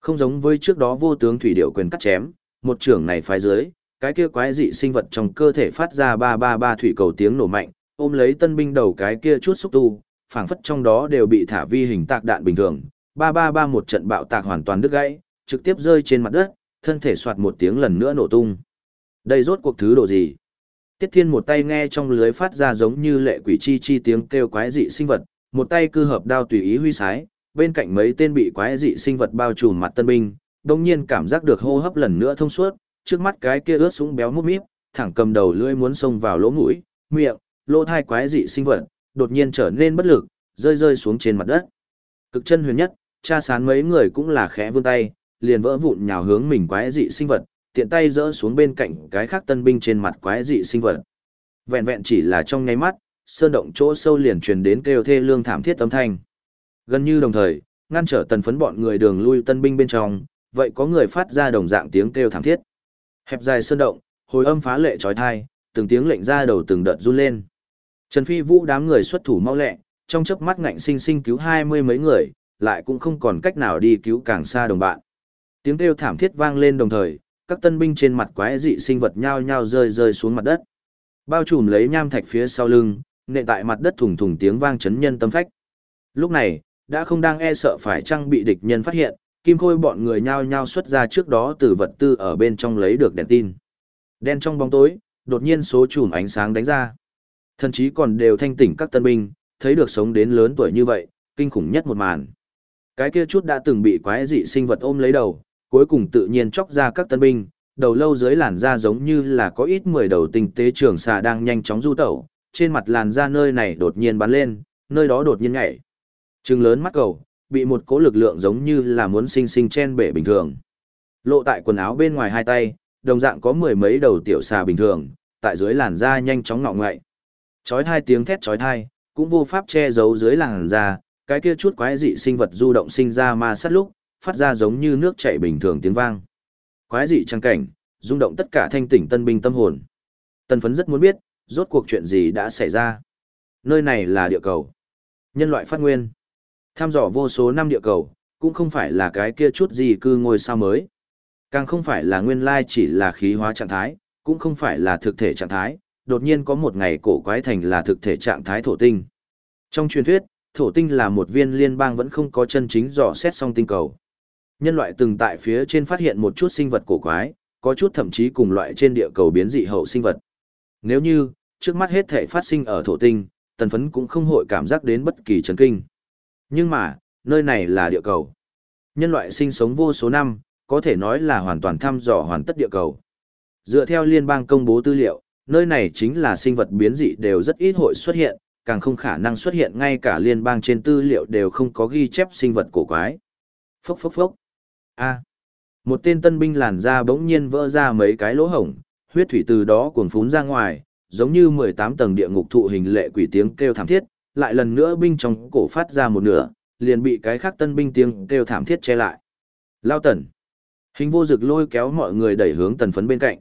Không giống với trước đó vô tướng thủy điệu quyền cắt chém, một trưởng này phái dưới, cái kia quái dị sinh vật trong cơ thể phát ra ba ba ba thủy cầu tiếng nổ mạnh, ôm lấy tân binh đầu cái kia chút xúc tu, phảng phất trong đó đều bị thả vi hình tạc đạn bình thường. Ba ba ba một trận bạo tạc hoàn toàn đứt gãy, trực tiếp rơi trên mặt đất, thân thể soạt một tiếng lần nữa nổ tung. Đây rốt cuộc thứ độ gì? Tiết Thiên một tay nghe trong lưới phát ra giống như lệ quỷ chi chi tiếng kêu quái dị sinh vật, một tay cư hợp đao tùy ý huy sái, bên cạnh mấy tên bị quái dị sinh vật bao trùm mặt tân binh, đồng nhiên cảm giác được hô hấp lần nữa thông suốt, trước mắt cái kia ướt súng béo mút míp, thẳng cầm đầu lưỡi muốn xông vào lỗ mũi, miệng, lỗ thai quái dị sinh vật, đột nhiên trở nên bất lực, rơi rơi xuống trên mặt đất. Cực chân huyền nhất, cha sán mấy người cũng là khẽ vươn tay, liền vỡ vụn nhào hướng mình quái dị sinh vật, tiện tay dỡ xuống bên cạnh cái khác tân binh trên mặt quái dị sinh vật. Vẹn vẹn chỉ là trong nháy mắt, sơn động chỗ sâu liền truyền đến kêu thê lương thảm thiết âm thanh. Gần như đồng thời, ngăn trở tần phấn bọn người đường lui tân binh bên trong, vậy có người phát ra đồng dạng tiếng kêu thảm thiết. Hẹp dài sơn động, hồi âm phá lệ trói thai, từng tiếng lệnh ra đầu từng đợt run lên. Trần Phi Vũ đám người xuất thủ mau lẹ, trong chớp mắt ngạnh sinh sinh cứu hai mươi mấy người, lại cũng không còn cách nào đi cứu càng xa đồng bạn. Tiếng kêu thảm thiết vang lên đồng thời, các tân binh trên mặt quái dị sinh vật nhao nhao rơi rơi xuống mặt đất. Bao trùm lấy nham thạch phía sau lưng, nện tại mặt đất thùng thùng tiếng vang chấn nhân tâm phách. Lúc này, đã không đang e sợ phải chăng bị địch nhân phát hiện, kim khôi bọn người nhao nhao xuất ra trước đó từ vật tư ở bên trong lấy được đèn tin. Đen trong bóng tối, đột nhiên số chùm ánh sáng đánh ra. Thậm chí còn đều thanh tỉnh các tân binh, thấy được sống đến lớn tuổi như vậy, kinh khủng nhất một màn. Cái kia chút đã từng bị quái dị sinh vật ôm lấy đầu, cuối cùng tự nhiên chóc ra các tân binh, đầu lâu dưới làn da giống như là có ít 10 đầu tinh tế trường xà đang nhanh chóng du tẩu, trên mặt làn da nơi này đột nhiên bắn lên, nơi đó đột nhiên nhảy. Trừng lớn mắt cầu, bị một cỗ lực lượng giống như là muốn sinh sinh chen bể bình thường. Lộ tại quần áo bên ngoài hai tay, đồng dạng có mười mấy đầu tiểu xà bình thường, tại dưới làn da nhanh chóng ngọ ngoại. Chói hai tiếng thét chói tai, cũng vô pháp che giấu dưới làn da, cái kia chút quái dị sinh vật du động sinh ra ma sát lúc, phát ra giống như nước chảy bình thường tiếng vang. Quái dị trang cảnh, rung động tất cả thanh tỉnh tân binh tâm hồn. Tân phấn rất muốn biết, rốt cuộc chuyện gì đã xảy ra. Nơi này là địa cầu. Nhân loại phát nguyên. Tham dò vô số năm địa cầu, cũng không phải là cái kia chút gì cư ngôi sao mới. Càng không phải là nguyên lai chỉ là khí hóa trạng thái, cũng không phải là thực thể trạng thái, đột nhiên có một ngày cổ quái thành là thực thể trạng thái thổ tinh. Trong truyền thuyết, thổ tinh là một viên liên bang vẫn không có chân chính dò xét xong tinh cầu. Nhân loại từng tại phía trên phát hiện một chút sinh vật cổ quái, có chút thậm chí cùng loại trên địa cầu biến dị hậu sinh vật. Nếu như, trước mắt hết thể phát sinh ở thổ tinh, tần phấn cũng không hội cảm giác đến bất kỳ chấn kinh. Nhưng mà, nơi này là địa cầu. Nhân loại sinh sống vô số năm, có thể nói là hoàn toàn thăm dò hoàn tất địa cầu. Dựa theo liên bang công bố tư liệu, nơi này chính là sinh vật biến dị đều rất ít hội xuất hiện, càng không khả năng xuất hiện ngay cả liên bang trên tư liệu đều không có ghi chép sinh vật cổ quái. Phốc phốc phốc. A. Một tên tân binh làn da bỗng nhiên vỡ ra mấy cái lỗ hổng, huyết thủy từ đó cuồn phún ra ngoài, giống như 18 tầng địa ngục thụ hình lệ quỷ tiếng kêu thảm thiết, lại lần nữa binh trong cổ phát ra một nửa, liền bị cái khác tân binh tiếng kêu thảm thiết che lại. Lao tần. Hình vô dực lôi kéo mọi người đẩy hướng tần phấn bên cạnh.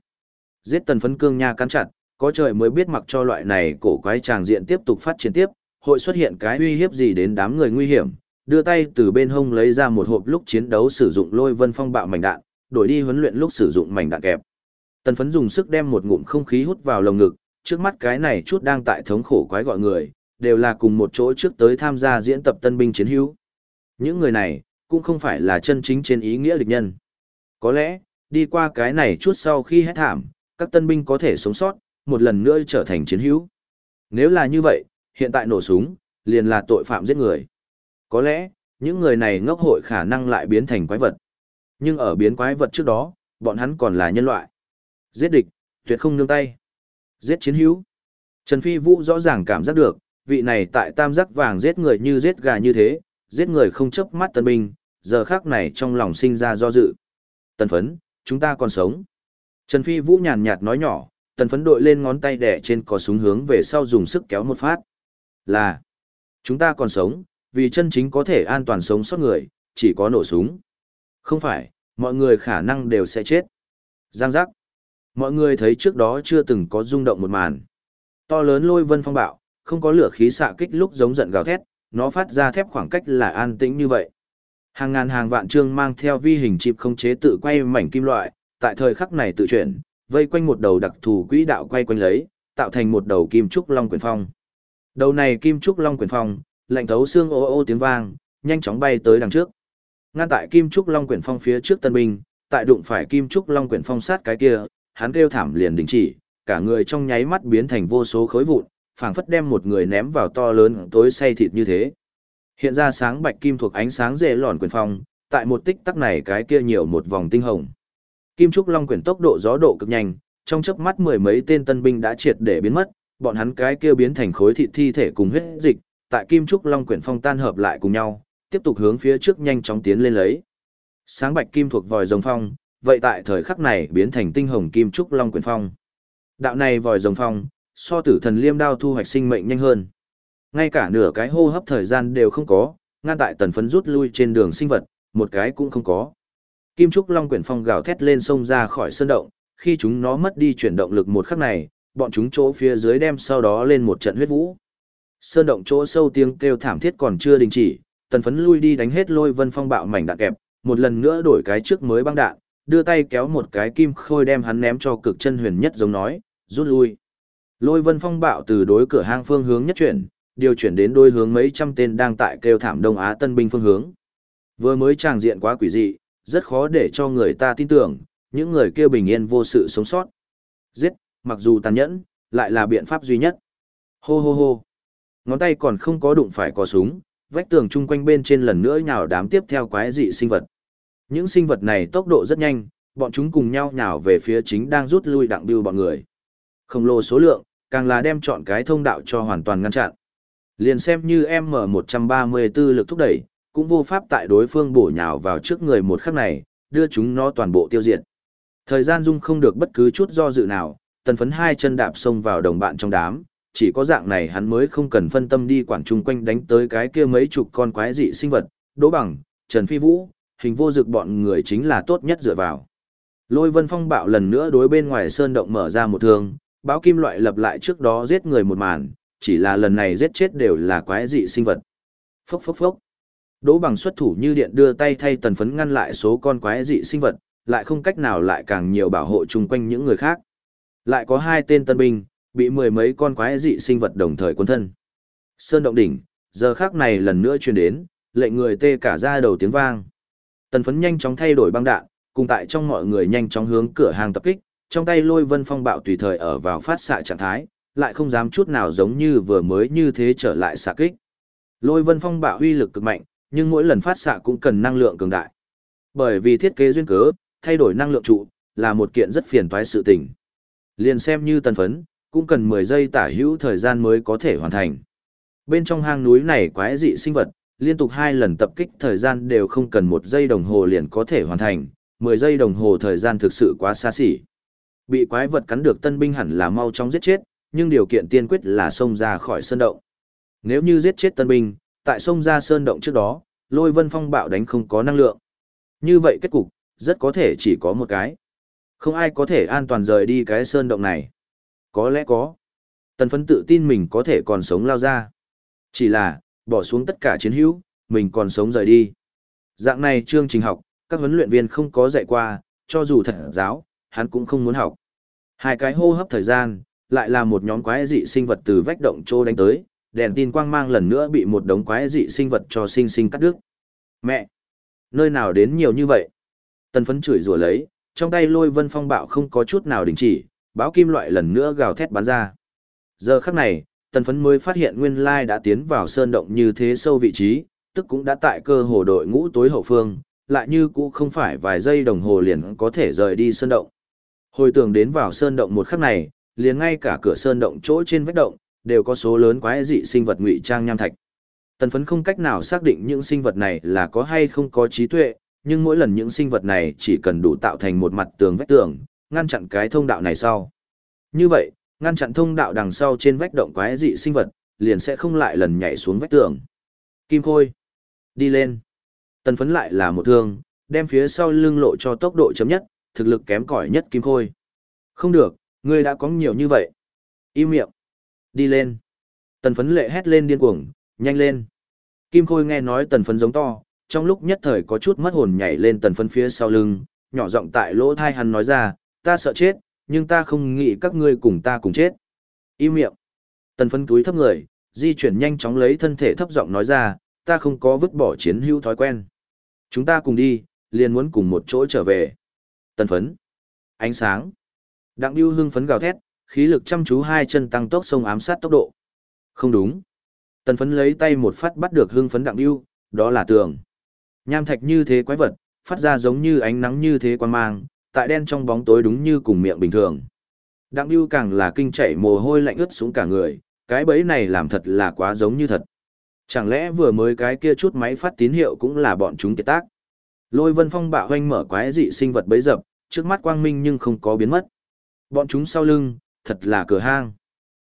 Giết tần phấn cương nha cắn chặt, có trời mới biết mặc cho loại này cổ quái tràng diện tiếp tục phát triển tiếp, hội xuất hiện cái uy hiếp gì đến đám người nguy hiểm, đưa tay từ bên hông lấy ra một hộp lúc chiến đấu sử dụng lôi vân phong bạo mảnh đạn, đổi đi huấn luyện lúc sử dụng mảnh đạn kẹp. Tần phấn dùng sức đem một ngụm không khí hút vào lồng ngực, trước mắt cái này chút đang tại thống khổ quái gọi người, đều là cùng một chỗ trước tới tham gia diễn tập tân binh chiến hữu. Những người này, cũng không phải là chân chính trên ý nghĩa địch nhân. Có lẽ, đi qua cái này chút sau khi hết thảm, các tân binh có thể sống sót, một lần nữa trở thành chiến hữu. Nếu là như vậy, hiện tại nổ súng, liền là tội phạm giết người. Có lẽ, những người này ngốc hội khả năng lại biến thành quái vật. Nhưng ở biến quái vật trước đó, bọn hắn còn là nhân loại. Giết địch, tuyệt không nương tay. Giết chiến hữu. Trần Phi Vũ rõ ràng cảm giác được, vị này tại tam giác vàng giết người như giết gà như thế, giết người không chớp mắt tân binh, giờ khác này trong lòng sinh ra do dự. Tần phấn, chúng ta còn sống. Trần Phi Vũ nhàn nhạt nói nhỏ, tần phấn đội lên ngón tay đẻ trên cò súng hướng về sau dùng sức kéo một phát. Là, chúng ta còn sống, vì chân chính có thể an toàn sống sót người, chỉ có nổ súng. Không phải, mọi người khả năng đều sẽ chết. Giang giác. Mọi người thấy trước đó chưa từng có rung động một màn. To lớn lôi vân phong bạo, không có lửa khí xạ kích lúc giống giận gào thét, nó phát ra thép khoảng cách là an tĩnh như vậy. Hàng ngàn hàng vạn trương mang theo vi hình chip không chế tự quay mảnh kim loại, tại thời khắc này tự chuyển, vây quanh một đầu đặc thù quỹ đạo quay quanh lấy, tạo thành một đầu kim trúc long quyền phong. Đầu này kim trúc long quyền phong, lạnh thấu xương ô ô tiếng vang, nhanh chóng bay tới đằng trước. Ngăn tại kim trúc long quyển phong phía trước tân binh, tại đụng phải kim trúc long quyển phong sát cái kia, hắn kêu thảm liền đình chỉ, cả người trong nháy mắt biến thành vô số khối vụn, phảng phất đem một người ném vào to lớn tối say thịt như thế. Hiện ra sáng bạch kim thuộc ánh sáng dễ lòn quyền phong, tại một tích tắc này cái kia nhiều một vòng tinh hồng. Kim trúc long quyển tốc độ gió độ cực nhanh, trong chớp mắt mười mấy tên tân binh đã triệt để biến mất, bọn hắn cái kia biến thành khối thịt thi thể cùng huyết dịch, tại kim trúc long quyển phong tan hợp lại cùng nhau, tiếp tục hướng phía trước nhanh chóng tiến lên lấy. Sáng bạch kim thuộc vòi rồng phong, vậy tại thời khắc này biến thành tinh hồng kim trúc long quyển phong. Đạo này vòi rồng phong, so tử thần liêm đao thu hoạch sinh mệnh nhanh hơn. Ngay cả nửa cái hô hấp thời gian đều không có, ngăn tại tần phấn rút lui trên đường sinh vật, một cái cũng không có. Kim Trúc Long quyển phong gào thét lên sông ra khỏi sơn động, khi chúng nó mất đi chuyển động lực một khắc này, bọn chúng chỗ phía dưới đem sau đó lên một trận huyết vũ. Sơn động chỗ sâu tiếng kêu thảm thiết còn chưa đình chỉ, tần phấn lui đi đánh hết lôi vân phong bạo mảnh đạn kẹp, một lần nữa đổi cái trước mới băng đạn, đưa tay kéo một cái kim khôi đem hắn ném cho cực chân huyền nhất giống nói, rút lui. Lôi vân phong bạo từ đối cửa hang phương hướng nhất chuyển, điều chuyển đến đôi hướng mấy trăm tên đang tại kêu thảm Đông Á tân binh phương hướng. Vừa mới tràng diện quá quỷ dị, rất khó để cho người ta tin tưởng, những người kêu bình yên vô sự sống sót. Giết, mặc dù tàn nhẫn, lại là biện pháp duy nhất. Hô hô hô. Ngón tay còn không có đụng phải có súng, vách tường chung quanh bên trên lần nữa nhào đám tiếp theo quái dị sinh vật. Những sinh vật này tốc độ rất nhanh, bọn chúng cùng nhau nhào về phía chính đang rút lui đặng bưu bọn người. Khổng lồ số lượng, càng là đem chọn cái thông đạo cho hoàn toàn ngăn chặn. Liền xem như M134 lực thúc đẩy, cũng vô pháp tại đối phương bổ nhào vào trước người một khắc này, đưa chúng nó toàn bộ tiêu diệt. Thời gian dung không được bất cứ chút do dự nào, tần phấn hai chân đạp xông vào đồng bạn trong đám, chỉ có dạng này hắn mới không cần phân tâm đi quản chung quanh đánh tới cái kia mấy chục con quái dị sinh vật, đỗ bằng, Trần Phi Vũ, hình vô dực bọn người chính là tốt nhất dựa vào. Lôi vân phong bạo lần nữa đối bên ngoài sơn động mở ra một thương, báo kim loại lập lại trước đó giết người một màn, chỉ là lần này giết chết đều là quái dị sinh vật. Phốc phốc phốc. Đỗ bằng xuất thủ như điện đưa tay thay tần phấn ngăn lại số con quái dị sinh vật, lại không cách nào lại càng nhiều bảo hộ chung quanh những người khác. Lại có hai tên tân binh, bị mười mấy con quái dị sinh vật đồng thời quân thân. Sơn động đỉnh, giờ khác này lần nữa truyền đến, lệnh người tê cả ra đầu tiếng vang. Tần phấn nhanh chóng thay đổi băng đạn, cùng tại trong mọi người nhanh chóng hướng cửa hàng tập kích, trong tay lôi vân phong bạo tùy thời ở vào phát xạ trạng thái, lại không dám chút nào giống như vừa mới như thế trở lại xạ kích. Lôi vân phong bạo uy lực cực mạnh, nhưng mỗi lần phát xạ cũng cần năng lượng cường đại. Bởi vì thiết kế duyên cớ, thay đổi năng lượng trụ, là một kiện rất phiền toái sự tình. Liền xem như tần phấn, cũng cần 10 giây tả hữu thời gian mới có thể hoàn thành. Bên trong hang núi này quái dị sinh vật, liên tục hai lần tập kích thời gian đều không cần một giây đồng hồ liền có thể hoàn thành, 10 giây đồng hồ thời gian thực sự quá xa xỉ. Bị quái vật cắn được tân binh hẳn là mau chóng giết chết, nhưng điều kiện tiên quyết là xông ra khỏi sơn động. Nếu như giết chết tân binh, tại sông ra sơn động trước đó, lôi vân phong bạo đánh không có năng lượng. Như vậy kết cục, rất có thể chỉ có một cái. Không ai có thể an toàn rời đi cái sơn động này. Có lẽ có. Tần phấn tự tin mình có thể còn sống lao ra. Chỉ là, bỏ xuống tất cả chiến hữu, mình còn sống rời đi. Dạng này chương trình học, các huấn luyện viên không có dạy qua, cho dù thật giáo, hắn cũng không muốn học. Hai cái hô hấp thời gian, lại là một nhóm quái dị sinh vật từ vách động trô đánh tới, đèn tin quang mang lần nữa bị một đống quái dị sinh vật cho sinh sinh cắt đứt. Mẹ! Nơi nào đến nhiều như vậy? Tần phấn chửi rủa lấy, trong tay lôi vân phong bạo không có chút nào đình chỉ, báo kim loại lần nữa gào thét bắn ra. Giờ khắc này, tần phấn mới phát hiện nguyên lai đã tiến vào sơn động như thế sâu vị trí, tức cũng đã tại cơ hồ đội ngũ tối hậu phương, lại như cũ không phải vài giây đồng hồ liền có thể rời đi sơn động. Hồi tưởng đến vào sơn động một khắc này, liền ngay cả cửa sơn động chỗ trên vách động, đều có số lớn quái dị sinh vật ngụy trang nham thạch. Tần phấn không cách nào xác định những sinh vật này là có hay không có trí tuệ, nhưng mỗi lần những sinh vật này chỉ cần đủ tạo thành một mặt tường vách tường, ngăn chặn cái thông đạo này sau. Như vậy, ngăn chặn thông đạo đằng sau trên vách động quái dị sinh vật, liền sẽ không lại lần nhảy xuống vách tường. Kim Khôi, đi lên. Tần phấn lại là một thương, đem phía sau lưng lộ cho tốc độ chấm nhất, thực lực kém cỏi nhất Kim Khôi. Không được, ngươi đã có nhiều như vậy. Im miệng. Đi lên. Tần phấn lệ hét lên điên cuồng, nhanh lên. Kim Khôi nghe nói tần phấn giống to, trong lúc nhất thời có chút mất hồn nhảy lên tần phấn phía sau lưng, nhỏ giọng tại lỗ thai hắn nói ra, ta sợ chết, nhưng ta không nghĩ các ngươi cùng ta cùng chết. Im miệng. Tần phấn túi thấp người, di chuyển nhanh chóng lấy thân thể thấp giọng nói ra, ta không có vứt bỏ chiến hữu thói quen. Chúng ta cùng đi, liền muốn cùng một chỗ trở về. Tần phấn. Ánh sáng. Đặng Điêu hưng phấn gào thét, khí lực chăm chú hai chân tăng tốc sông ám sát tốc độ. Không đúng. Tần phấn lấy tay một phát bắt được hưng phấn Đặng Điêu, đó là tường. Nham thạch như thế quái vật, phát ra giống như ánh nắng như thế quan mang, tại đen trong bóng tối đúng như cùng miệng bình thường. Đặng Bưu càng là kinh chảy mồ hôi lạnh ướt xuống cả người, cái bẫy này làm thật là quá giống như thật. Chẳng lẽ vừa mới cái kia chút máy phát tín hiệu cũng là bọn chúng kiệt tác? Lôi vân phong bạo hoanh mở quái dị sinh vật bấy dập, trước mắt quang minh nhưng không có biến mất. Bọn chúng sau lưng, thật là cửa hang.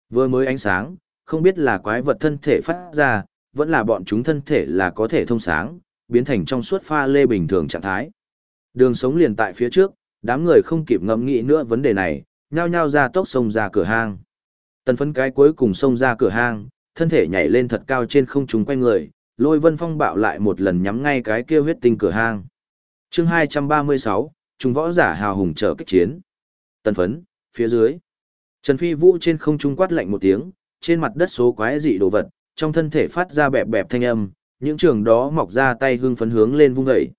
Vừa mới ánh sáng, không biết là quái vật thân thể phát ra, vẫn là bọn chúng thân thể là có thể thông sáng, biến thành trong suốt pha lê bình thường trạng thái. Đường sống liền tại phía trước, đám người không kịp ngẫm nghĩ nữa vấn đề này, nhao nhao ra tốc sông ra cửa hang. Tần phấn cái cuối cùng xông ra cửa hang, thân thể nhảy lên thật cao trên không trung quay người, lôi vân phong bạo lại một lần nhắm ngay cái kia huyết tinh cửa hang. chương 236, chúng võ giả hào hùng trở kích chiến. Tần phấn, phía dưới. Trần Phi Vũ trên không trung quát lạnh một tiếng, trên mặt đất số quái dị đồ vật, trong thân thể phát ra bẹp bẹp thanh âm, những trường đó mọc ra tay hưng phấn hướng lên vung dậy.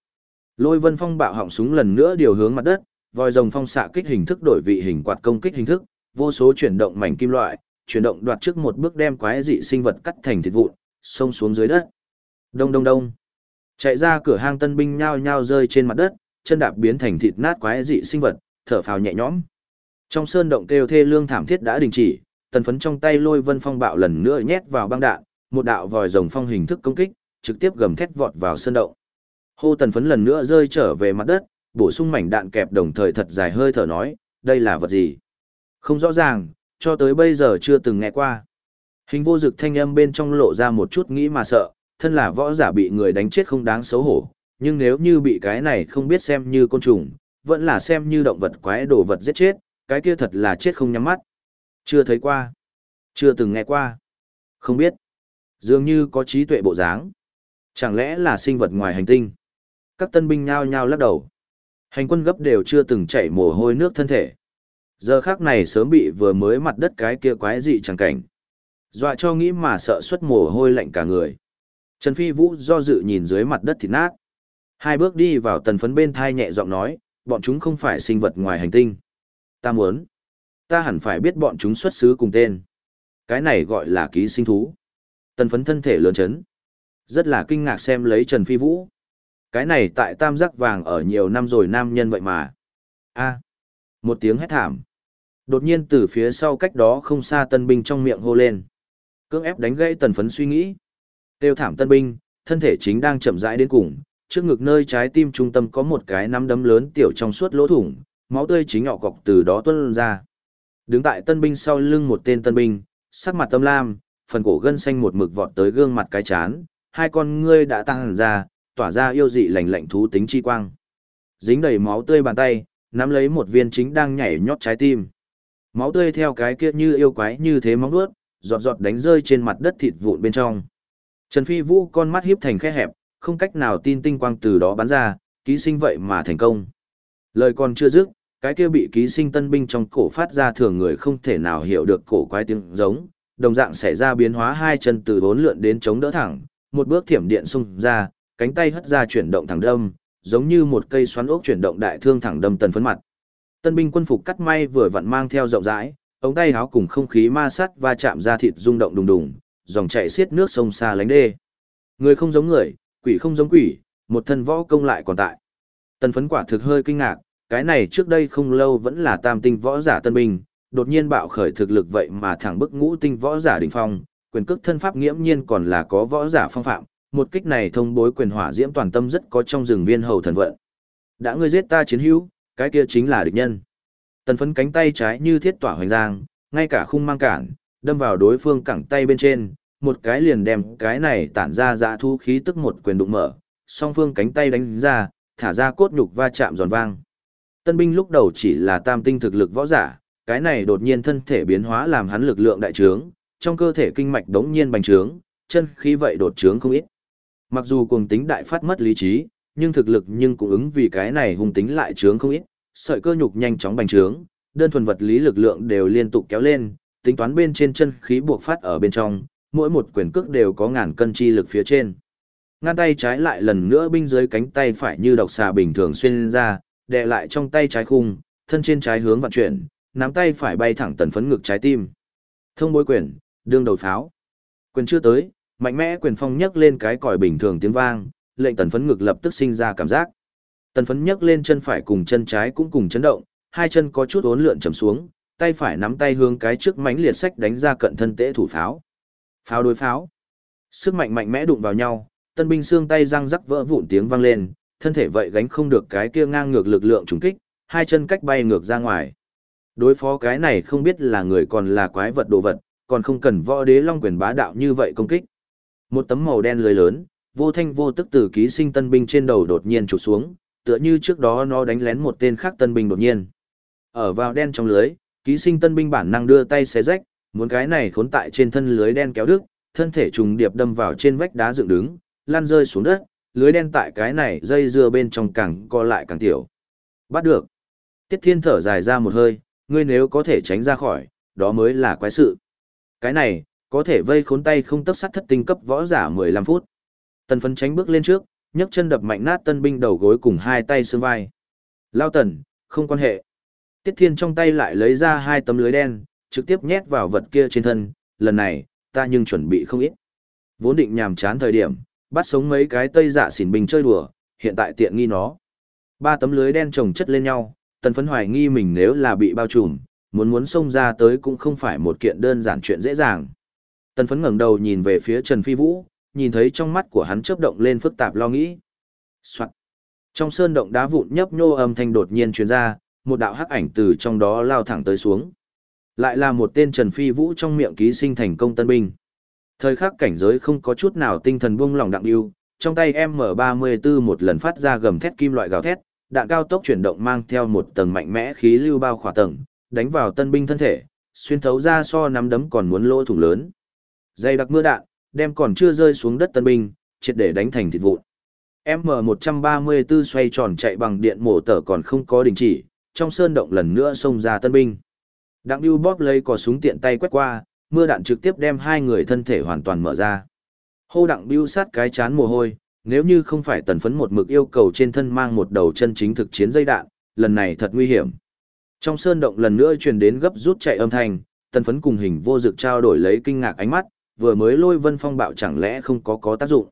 Lôi vân phong bạo họng súng lần nữa điều hướng mặt đất, vòi rồng phong xạ kích hình thức đổi vị hình quạt công kích hình thức, vô số chuyển động mảnh kim loại, chuyển động đoạt trước một bước đem quái dị sinh vật cắt thành thịt vụn, xông xuống dưới đất. Đông đông đông. Chạy ra cửa hang tân binh nhao nhao rơi trên mặt đất, chân đạp biến thành thịt nát quái dị sinh vật, thở phào nhẹ nhõm. Trong sơn động kêu thê lương thảm thiết đã đình chỉ, tần phấn trong tay lôi vân phong bạo lần nữa nhét vào băng đạn, một đạo vòi rồng phong hình thức công kích, trực tiếp gầm thét vọt vào sơn động. Hô tần phấn lần nữa rơi trở về mặt đất, bổ sung mảnh đạn kẹp đồng thời thật dài hơi thở nói, đây là vật gì? Không rõ ràng, cho tới bây giờ chưa từng nghe qua. Hình vô dực thanh âm bên trong lộ ra một chút nghĩ mà sợ, thân là võ giả bị người đánh chết không đáng xấu hổ, nhưng nếu như bị cái này không biết xem như côn trùng, vẫn là xem như động vật quái đồ vật giết chết, cái kia thật là chết không nhắm mắt. Chưa thấy qua, chưa từng nghe qua, không biết. Dường như có trí tuệ bộ dáng. Chẳng lẽ là sinh vật ngoài hành tinh? Các tân binh nhao nhao lắc đầu. Hành quân gấp đều chưa từng chảy mồ hôi nước thân thể. Giờ khác này sớm bị vừa mới mặt đất cái kia quái dị chẳng cảnh. Dọa cho nghĩ mà sợ xuất mồ hôi lạnh cả người. Trần Phi Vũ do dự nhìn dưới mặt đất thịt nát. Hai bước đi vào tần phấn bên thai nhẹ giọng nói, bọn chúng không phải sinh vật ngoài hành tinh. Ta muốn. Ta hẳn phải biết bọn chúng xuất xứ cùng tên. Cái này gọi là ký sinh thú. Tần phấn thân thể lớn chấn. Rất là kinh ngạc xem lấy Trần Phi Vũ. Cái này tại tam giác vàng ở nhiều năm rồi nam nhân vậy mà. a một tiếng hét thảm. Đột nhiên từ phía sau cách đó không xa tân binh trong miệng hô lên. Cưỡng ép đánh gãy tần phấn suy nghĩ. Tiêu thảm tân binh, thân thể chính đang chậm rãi đến cùng, trước ngực nơi trái tim trung tâm có một cái nắm đấm lớn tiểu trong suốt lỗ thủng, máu tươi chính nhỏ cọc từ đó tuôn ra. Đứng tại tân binh sau lưng một tên tân binh, sắc mặt tâm lam, phần cổ gân xanh một mực vọt tới gương mặt cái chán, hai con ngươi đã tăng hẳn ra, tỏa ra yêu dị lạnh lạnh thú tính chi quang. Dính đầy máu tươi bàn tay, nắm lấy một viên chính đang nhảy nhót trái tim. Máu tươi theo cái kia như yêu quái như thế móng vuốt, giọt giọt đánh rơi trên mặt đất thịt vụn bên trong. Trần Phi Vũ con mắt híp thành khe hẹp, không cách nào tin tinh quang từ đó bắn ra, ký sinh vậy mà thành công. Lời còn chưa dứt, cái kia bị ký sinh tân binh trong cổ phát ra thường người không thể nào hiểu được cổ quái tiếng giống, đồng dạng xảy ra biến hóa hai chân từ bốn lượn đến chống đỡ thẳng, một bước thiểm điện xung ra, cánh tay hất ra chuyển động thẳng đâm, giống như một cây xoắn ốc chuyển động đại thương thẳng đâm tần phấn mặt. Tân binh quân phục cắt may vừa vặn mang theo rộng rãi, ống tay áo cùng không khí ma sát va chạm ra thịt rung động đùng đùng, dòng chảy xiết nước sông xa lánh đê. Người không giống người, quỷ không giống quỷ, một thân võ công lại còn tại. Tần phấn quả thực hơi kinh ngạc, cái này trước đây không lâu vẫn là tam tinh võ giả tân binh, đột nhiên bạo khởi thực lực vậy mà thẳng bức ngũ tinh võ giả đỉnh phong, quyền cước thân pháp nghiễm nhiên còn là có võ giả phong phạm, một kích này thông bối quyền hỏa diễm toàn tâm rất có trong rừng viên hầu thần vận. Đã ngươi giết ta chiến hữu, cái kia chính là địch nhân. Tần phấn cánh tay trái như thiết tỏa hoành giang, ngay cả khung mang cản, đâm vào đối phương cẳng tay bên trên, một cái liền đem cái này tản ra dã thu khí tức một quyền đụng mở, song phương cánh tay đánh ra, thả ra cốt nhục va chạm giòn vang. Tân binh lúc đầu chỉ là tam tinh thực lực võ giả, cái này đột nhiên thân thể biến hóa làm hắn lực lượng đại trướng, trong cơ thể kinh mạch đống nhiên bành trướng, chân khí vậy đột trướng không ít. Mặc dù cuồng tính đại phát mất lý trí, nhưng thực lực nhưng cũng ứng vì cái này hung tính lại trướng không ít, sợi cơ nhục nhanh chóng bành trướng, đơn thuần vật lý lực lượng đều liên tục kéo lên, tính toán bên trên chân khí buộc phát ở bên trong, mỗi một quyền cước đều có ngàn cân chi lực phía trên. Ngăn tay trái lại lần nữa binh dưới cánh tay phải như độc xà bình thường xuyên ra, đè lại trong tay trái khung, thân trên trái hướng vận chuyển, nắm tay phải bay thẳng tần phấn ngực trái tim. Thông bối quyền, đương đầu pháo. Quyền chưa tới, mạnh mẽ quyền phong nhấc lên cái còi bình thường tiếng vang, lệnh tần phấn ngực lập tức sinh ra cảm giác. Tần phấn nhấc lên chân phải cùng chân trái cũng cùng chấn động, hai chân có chút uốn lượn chầm xuống, tay phải nắm tay hướng cái trước mánh liệt sách đánh ra cận thân tễ thủ pháo. Pháo đối pháo. Sức mạnh mạnh mẽ đụng vào nhau, tân binh xương tay răng rắc vỡ vụn tiếng vang lên, thân thể vậy gánh không được cái kia ngang ngược lực lượng trùng kích, hai chân cách bay ngược ra ngoài. Đối phó cái này không biết là người còn là quái vật đồ vật, còn không cần võ đế long quyền bá đạo như vậy công kích. Một tấm màu đen lưới lớn, vô thanh vô tức từ ký sinh tân binh trên đầu đột nhiên chụp xuống, tựa như trước đó nó đánh lén một tên khác tân binh đột nhiên. Ở vào đen trong lưới, ký sinh tân binh bản năng đưa tay xé rách, muốn cái này khốn tại trên thân lưới đen kéo đứt, thân thể trùng điệp đâm vào trên vách đá dựng đứng, lăn rơi xuống đất, lưới đen tại cái này dây dưa bên trong càng co lại càng tiểu. Bắt được. Tiết Thiên thở dài ra một hơi, ngươi nếu có thể tránh ra khỏi, đó mới là quái sự. Cái này, có thể vây khốn tay không tấp sắt thất tinh cấp võ giả 15 phút. Tần phấn tránh bước lên trước, nhấc chân đập mạnh nát tân binh đầu gối cùng hai tay xương vai. Lao tần, không quan hệ. Tiết Thiên trong tay lại lấy ra hai tấm lưới đen, trực tiếp nhét vào vật kia trên thân, lần này, ta nhưng chuẩn bị không ít. Vốn định nhàm chán thời điểm, bắt sống mấy cái tây dạ xỉn bình chơi đùa, hiện tại tiện nghi nó. Ba tấm lưới đen chồng chất lên nhau, tần phấn hoài nghi mình nếu là bị bao trùm, muốn muốn xông ra tới cũng không phải một kiện đơn giản chuyện dễ dàng. Tần phấn ngẩng đầu nhìn về phía Trần Phi Vũ, nhìn thấy trong mắt của hắn chớp động lên phức tạp lo nghĩ. Soạn. Trong sơn động đá vụn nhấp nhô âm thanh đột nhiên truyền ra, một đạo hắc ảnh từ trong đó lao thẳng tới xuống. Lại là một tên Trần Phi Vũ trong miệng ký sinh thành công tân binh. Thời khắc cảnh giới không có chút nào tinh thần buông lỏng đặng yêu, trong tay M34 một lần phát ra gầm thét kim loại gào thét, đạn cao tốc chuyển động mang theo một tầng mạnh mẽ khí lưu bao khỏa tầng, đánh vào tân binh thân thể, xuyên thấu ra so nắm đấm còn muốn lỗ thủng lớn. Dây đặc mưa đạn, đem còn chưa rơi xuống đất tân binh, triệt để đánh thành thịt vụn. M134 xoay tròn chạy bằng điện mổ tở còn không có đình chỉ, trong sơn động lần nữa xông ra tân binh. Đặng Biêu bóp lấy cò súng tiện tay quét qua, mưa đạn trực tiếp đem hai người thân thể hoàn toàn mở ra. Hô Đặng Biêu sát cái chán mồ hôi, nếu như không phải tần phấn một mực yêu cầu trên thân mang một đầu chân chính thực chiến dây đạn, lần này thật nguy hiểm. Trong sơn động lần nữa truyền đến gấp rút chạy âm thanh, tần phấn cùng hình vô dực trao đổi lấy kinh ngạc ánh mắt, vừa mới lôi vân phong bạo chẳng lẽ không có có tác dụng.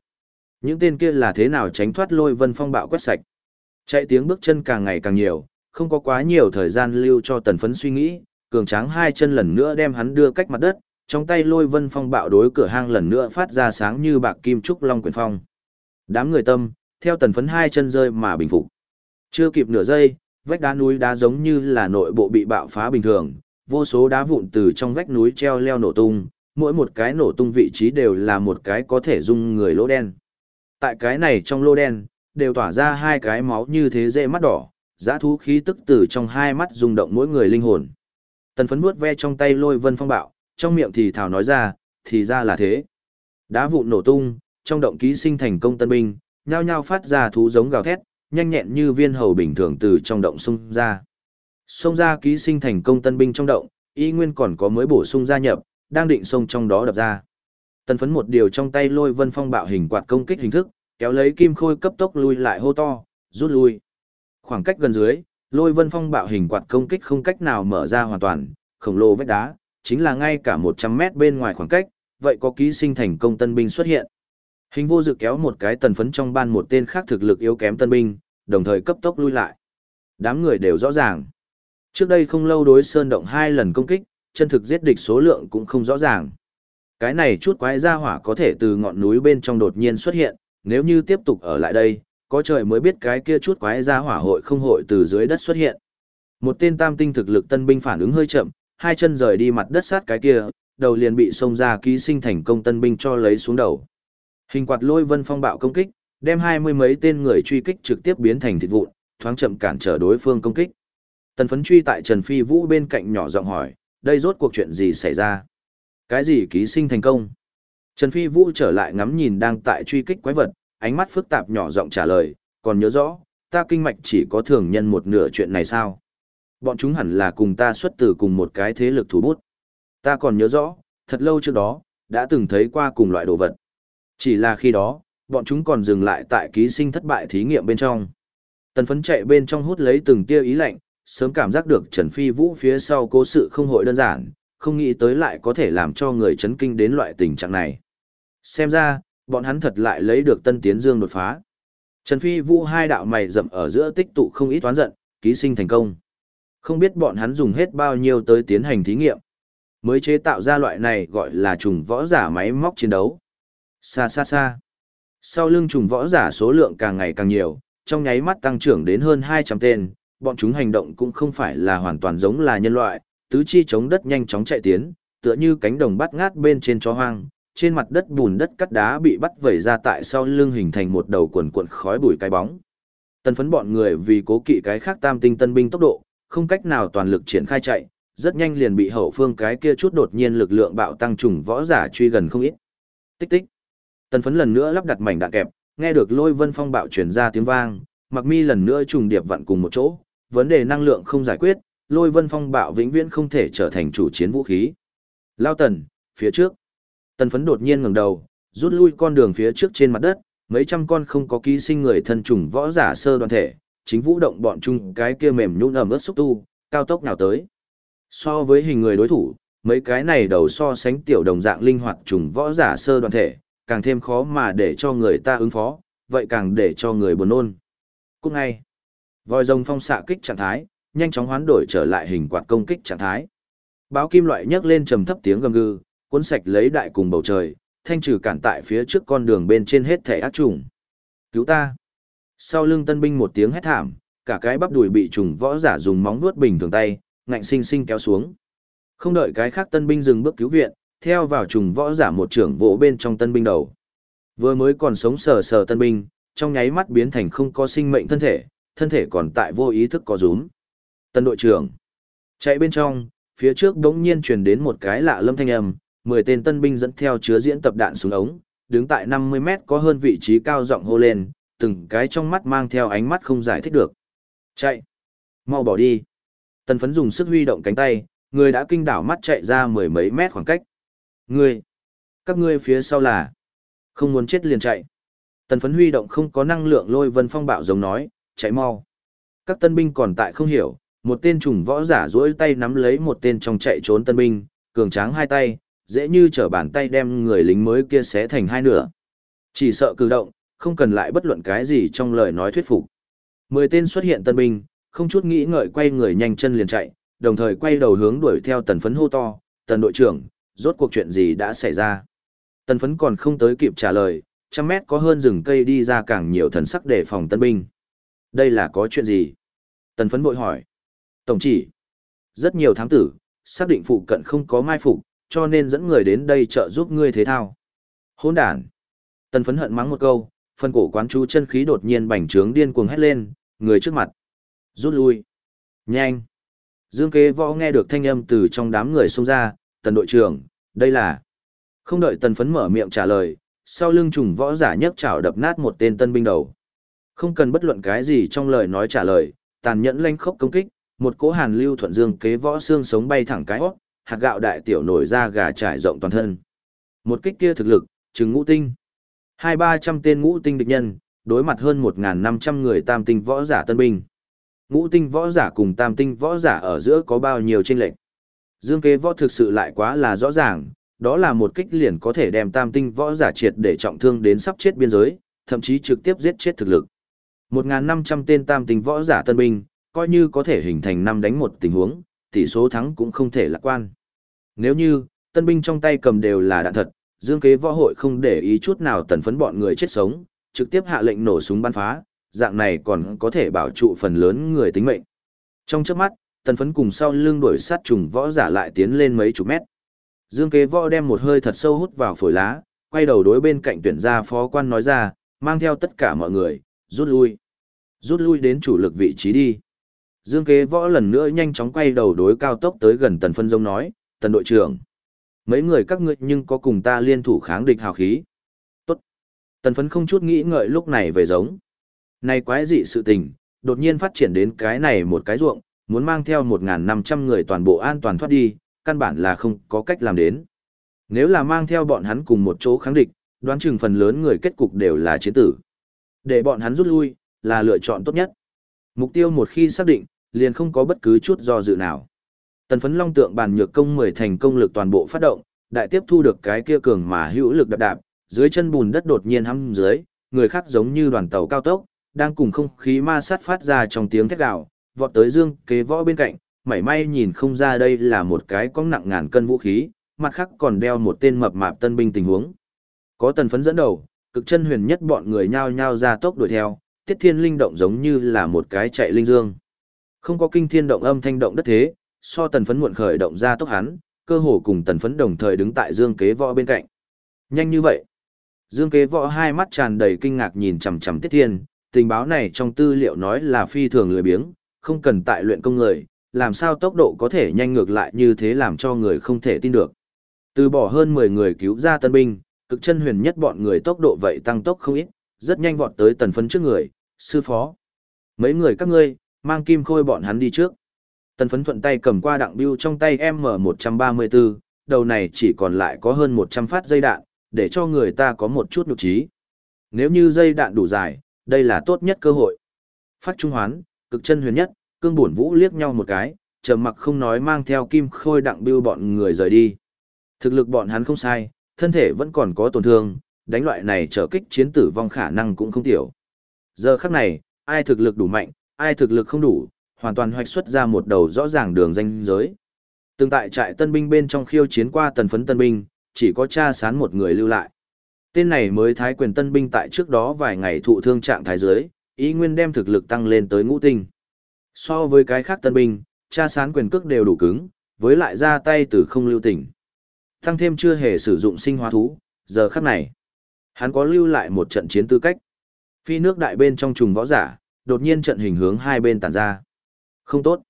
Những tên kia là thế nào tránh thoát lôi vân phong bạo quét sạch. Chạy tiếng bước chân càng ngày càng nhiều, không có quá nhiều thời gian lưu cho tần phấn suy nghĩ, cường tráng hai chân lần nữa đem hắn đưa cách mặt đất, trong tay lôi vân phong bạo đối cửa hang lần nữa phát ra sáng như bạc kim trúc long quyền phong. Đám người tâm, theo tần phấn hai chân rơi mà bình phục. Chưa kịp nửa giây, vách đá núi đá giống như là nội bộ bị bạo phá bình thường, vô số đá vụn từ trong vách núi treo leo nổ tung, mỗi một cái nổ tung vị trí đều là một cái có thể dung người lỗ đen. Tại cái này trong lỗ đen, đều tỏa ra hai cái máu như thế dễ mắt đỏ, giã thú khí tức từ trong hai mắt rung động mỗi người linh hồn. Tần phấn vuốt ve trong tay lôi vân phong bạo, trong miệng thì thảo nói ra, thì ra là thế. Đá vụn nổ tung, trong động ký sinh thành công tân binh, nhao nhao phát ra thú giống gào thét, nhanh nhẹn như viên hầu bình thường từ trong động xung ra. Xông ra ký sinh thành công tân binh trong động, y nguyên còn có mới bổ sung gia nhập, đang định xông trong đó đập ra. Tần phấn một điều trong tay lôi vân phong bạo hình quạt công kích hình thức, kéo lấy kim khôi cấp tốc lui lại hô to, rút lui. Khoảng cách gần dưới, lôi vân phong bạo hình quạt công kích không cách nào mở ra hoàn toàn, khổng lồ vách đá, chính là ngay cả 100 mét bên ngoài khoảng cách, vậy có ký sinh thành công tân binh xuất hiện. Hình vô dự kéo một cái tần phấn trong ban một tên khác thực lực yếu kém tân binh, đồng thời cấp tốc lui lại. Đám người đều rõ ràng. Trước đây không lâu đối sơn động hai lần công kích, chân thực giết địch số lượng cũng không rõ ràng. Cái này chút quái gia hỏa có thể từ ngọn núi bên trong đột nhiên xuất hiện, nếu như tiếp tục ở lại đây, có trời mới biết cái kia chút quái gia hỏa hội không hội từ dưới đất xuất hiện. Một tên tam tinh thực lực tân binh phản ứng hơi chậm, hai chân rời đi mặt đất sát cái kia, đầu liền bị xông ra ký sinh thành công tân binh cho lấy xuống đầu. Hình quạt lôi vân phong bạo công kích, đem hai mươi mấy tên người truy kích trực tiếp biến thành thịt vụn, thoáng chậm cản trở đối phương công kích. Tần phấn truy tại Trần Phi Vũ bên cạnh nhỏ giọng hỏi, đây rốt cuộc chuyện gì xảy ra? Cái gì ký sinh thành công? Trần Phi Vũ trở lại ngắm nhìn đang tại truy kích quái vật, ánh mắt phức tạp nhỏ giọng trả lời, còn nhớ rõ, ta kinh mạch chỉ có thường nhân một nửa chuyện này sao? Bọn chúng hẳn là cùng ta xuất từ cùng một cái thế lực thủ bút. Ta còn nhớ rõ, thật lâu trước đó, đã từng thấy qua cùng loại đồ vật. Chỉ là khi đó, bọn chúng còn dừng lại tại ký sinh thất bại thí nghiệm bên trong. Tần phấn chạy bên trong hút lấy từng tia ý lạnh, sớm cảm giác được Trần Phi Vũ phía sau cố sự không hội đơn giản, không nghĩ tới lại có thể làm cho người chấn kinh đến loại tình trạng này. Xem ra, bọn hắn thật lại lấy được tân tiến dương đột phá. Trần Phi Vũ hai đạo mày rậm ở giữa tích tụ không ít toán giận, ký sinh thành công. Không biết bọn hắn dùng hết bao nhiêu tới tiến hành thí nghiệm. Mới chế tạo ra loại này gọi là trùng võ giả máy móc chiến đấu. Xa xa xa. Sau lưng trùng võ giả số lượng càng ngày càng nhiều, trong nháy mắt tăng trưởng đến hơn 200 tên, bọn chúng hành động cũng không phải là hoàn toàn giống là nhân loại, tứ chi chống đất nhanh chóng chạy tiến, tựa như cánh đồng bắt ngát bên trên chó hoang, trên mặt đất bùn đất cắt đá bị bắt vẩy ra tại sau lưng hình thành một đầu quần cuộn khói bụi cái bóng. Tân phấn bọn người vì cố kỵ cái khác tam tinh tân binh tốc độ, không cách nào toàn lực triển khai chạy, rất nhanh liền bị hậu phương cái kia chút đột nhiên lực lượng bạo tăng trùng võ giả truy gần không ít. Tích tích. Tần phấn lần nữa lắp đặt mảnh đạn kẹp, nghe được lôi vân phong bạo truyền ra tiếng vang, mặc mi lần nữa trùng điệp vặn cùng một chỗ, vấn đề năng lượng không giải quyết, lôi vân phong bạo vĩnh viễn không thể trở thành chủ chiến vũ khí. Lao tần, phía trước. Tần phấn đột nhiên ngẩng đầu, rút lui con đường phía trước trên mặt đất, mấy trăm con không có ký sinh người thân trùng võ giả sơ đoàn thể, chính vũ động bọn chung cái kia mềm nhũn ẩm ướt xúc tu, cao tốc nào tới. So với hình người đối thủ, mấy cái này đầu so sánh tiểu đồng dạng linh hoạt trùng võ giả sơ đoàn thể, càng thêm khó mà để cho người ta ứng phó, vậy càng để cho người buồn nôn. Cũng ngay, vòi rồng phong xạ kích trạng thái, nhanh chóng hoán đổi trở lại hình quạt công kích trạng thái. Báo kim loại nhấc lên trầm thấp tiếng gầm gừ, cuốn sạch lấy đại cùng bầu trời, thanh trừ cản tại phía trước con đường bên trên hết thể ác trùng. Cứu ta! Sau lưng tân binh một tiếng hét thảm, cả cái bắp đùi bị trùng võ giả dùng móng vuốt bình thường tay, ngạnh sinh sinh kéo xuống. Không đợi cái khác tân binh dừng bước cứu viện, theo vào trùng võ giả một trưởng vỗ bên trong tân binh đầu. Vừa mới còn sống sờ sờ tân binh, trong nháy mắt biến thành không có sinh mệnh thân thể, thân thể còn tại vô ý thức có rúm. Tân đội trưởng chạy bên trong, phía trước đống nhiên truyền đến một cái lạ lâm thanh âm, 10 tên tân binh dẫn theo chứa diễn tập đạn xuống ống, đứng tại 50 mét có hơn vị trí cao rộng hô lên, từng cái trong mắt mang theo ánh mắt không giải thích được. Chạy! Mau bỏ đi! Tần phấn dùng sức huy động cánh tay, người đã kinh đảo mắt chạy ra mười mấy mét khoảng cách. người, Các ngươi phía sau là... Không muốn chết liền chạy. Tần phấn huy động không có năng lượng lôi vân phong bạo giống nói, chạy mau. Các tân binh còn tại không hiểu, một tên trùng võ giả duỗi tay nắm lấy một tên trong chạy trốn tân binh, cường tráng hai tay, dễ như trở bàn tay đem người lính mới kia xé thành hai nửa. Chỉ sợ cử động, không cần lại bất luận cái gì trong lời nói thuyết phục. Mười tên xuất hiện tân binh, không chút nghĩ ngợi quay người nhanh chân liền chạy, đồng thời quay đầu hướng đuổi theo tần phấn hô to, tần đội trưởng, rốt cuộc chuyện gì đã xảy ra. Tần phấn còn không tới kịp trả lời, trăm mét có hơn rừng cây đi ra càng nhiều thần sắc để phòng tân binh. Đây là có chuyện gì? Tần phấn bội hỏi. Tổng chỉ. Rất nhiều thám tử, xác định phụ cận không có mai phục, cho nên dẫn người đến đây trợ giúp ngươi thế thao. Hỗn đàn. Tần phấn hận mắng một câu, phần cổ quán chú chân khí đột nhiên bành trướng điên cuồng hét lên, người trước mặt. Rút lui. Nhanh. Dương kế võ nghe được thanh âm từ trong đám người xông ra, tần đội trưởng, đây là... Không đợi tần phấn mở miệng trả lời, sau lưng trùng võ giả nhấc chảo đập nát một tên tân binh đầu. Không cần bất luận cái gì trong lời nói trả lời, tàn nhẫn lanh khốc công kích, một cỗ hàn lưu thuận dương kế võ xương sống bay thẳng cái hót, hạt gạo đại tiểu nổi ra gà trải rộng toàn thân. Một kích kia thực lực, trứng ngũ tinh. Hai ba trăm tên ngũ tinh địch nhân, đối mặt hơn một năm trăm người tam tinh võ giả tân binh. Ngũ tinh võ giả cùng tam tinh võ giả ở giữa có bao nhiêu chênh lệch. Dương kế võ thực sự lại quá là rõ ràng, đó là một kích liền có thể đem tam tinh võ giả triệt để trọng thương đến sắp chết biên giới, thậm chí trực tiếp giết chết thực lực. 1.500 tên tam tình võ giả tân binh, coi như có thể hình thành năm đánh một tình huống, tỷ số thắng cũng không thể lạc quan. Nếu như, tân binh trong tay cầm đều là đạn thật, dương kế võ hội không để ý chút nào tần phấn bọn người chết sống, trực tiếp hạ lệnh nổ súng bắn phá, dạng này còn có thể bảo trụ phần lớn người tính mệnh. Trong chớp mắt, tần phấn cùng sau lưng đuổi sát trùng võ giả lại tiến lên mấy chục mét. Dương kế võ đem một hơi thật sâu hút vào phổi lá, quay đầu đối bên cạnh tuyển gia phó quan nói ra, mang theo tất cả mọi người, rút lui. Rút lui đến chủ lực vị trí đi. Dương kế võ lần nữa nhanh chóng quay đầu đối cao tốc tới gần tần phân dông nói, tần đội trưởng. Mấy người các ngươi nhưng có cùng ta liên thủ kháng địch hào khí. Tốt. Tần phấn không chút nghĩ ngợi lúc này về giống. Này quái dị sự tình, đột nhiên phát triển đến cái này một cái ruộng, muốn mang theo 1.500 người toàn bộ an toàn thoát đi, căn bản là không có cách làm đến. Nếu là mang theo bọn hắn cùng một chỗ kháng địch, đoán chừng phần lớn người kết cục đều là chiến tử. Để bọn hắn rút lui, là lựa chọn tốt nhất. Mục tiêu một khi xác định, liền không có bất cứ chút do dự nào. Tần phấn long tượng bàn nhược công 10 thành công lực toàn bộ phát động, đại tiếp thu được cái kia cường mà hữu lực đạp đạp, dưới chân bùn đất đột nhiên hăm dưới, người khác giống như đoàn tàu cao tốc, đang cùng không khí ma sát phát ra trong tiếng thét gào, vọt tới dương kế võ bên cạnh, mảy may nhìn không ra đây là một cái có nặng ngàn cân vũ khí, mặt khác còn đeo một tên mập mạp tân binh tình huống. Có tần phấn dẫn đầu, cực chân huyền nhất bọn người nhao nhao ra tốc đuổi theo, tiết thiên linh động giống như là một cái chạy linh dương. Không có kinh thiên động âm thanh động đất thế, so tần phấn muộn khởi động ra tốc hắn, cơ hồ cùng tần phấn đồng thời đứng tại dương kế võ bên cạnh. Nhanh như vậy. Dương kế võ hai mắt tràn đầy kinh ngạc nhìn chằm chằm tiết thiên, tình báo này trong tư liệu nói là phi thường lười biếng, không cần tại luyện công người, làm sao tốc độ có thể nhanh ngược lại như thế làm cho người không thể tin được. Từ bỏ hơn 10 người cứu ra tân binh, cực chân huyền nhất bọn người tốc độ vậy tăng tốc không ít, rất nhanh vọt tới tần phấn trước người, sư phó. Mấy người các ngươi, mang kim khôi bọn hắn đi trước. Tần phấn thuận tay cầm qua đặng biêu trong tay M134, đầu này chỉ còn lại có hơn 100 phát dây đạn, để cho người ta có một chút nhục trí. Nếu như dây đạn đủ dài, đây là tốt nhất cơ hội. Phát trung hoán, cực chân huyền nhất, cương bổn vũ liếc nhau một cái, trầm mặc không nói mang theo kim khôi đặng biêu bọn người rời đi. Thực lực bọn hắn không sai, thân thể vẫn còn có tổn thương, đánh loại này trở kích chiến tử vong khả năng cũng không tiểu. Giờ khắc này, ai thực lực đủ mạnh, ai thực lực không đủ, hoàn toàn hoạch xuất ra một đầu rõ ràng đường danh giới. Từng tại trại tân binh bên trong khiêu chiến qua tần phấn tân binh, chỉ có cha sán một người lưu lại. Tên này mới thái quyền tân binh tại trước đó vài ngày thụ thương trạng thái giới, ý nguyên đem thực lực tăng lên tới ngũ tinh. So với cái khác tân binh, cha sán quyền cước đều đủ cứng, với lại ra tay từ không lưu tình. Tăng thêm chưa hề sử dụng sinh hóa thú, giờ khắc này. Hắn có lưu lại một trận chiến tư cách. Phi nước đại bên trong trùng võ giả, đột nhiên trận hình hướng hai bên tản ra. Không tốt.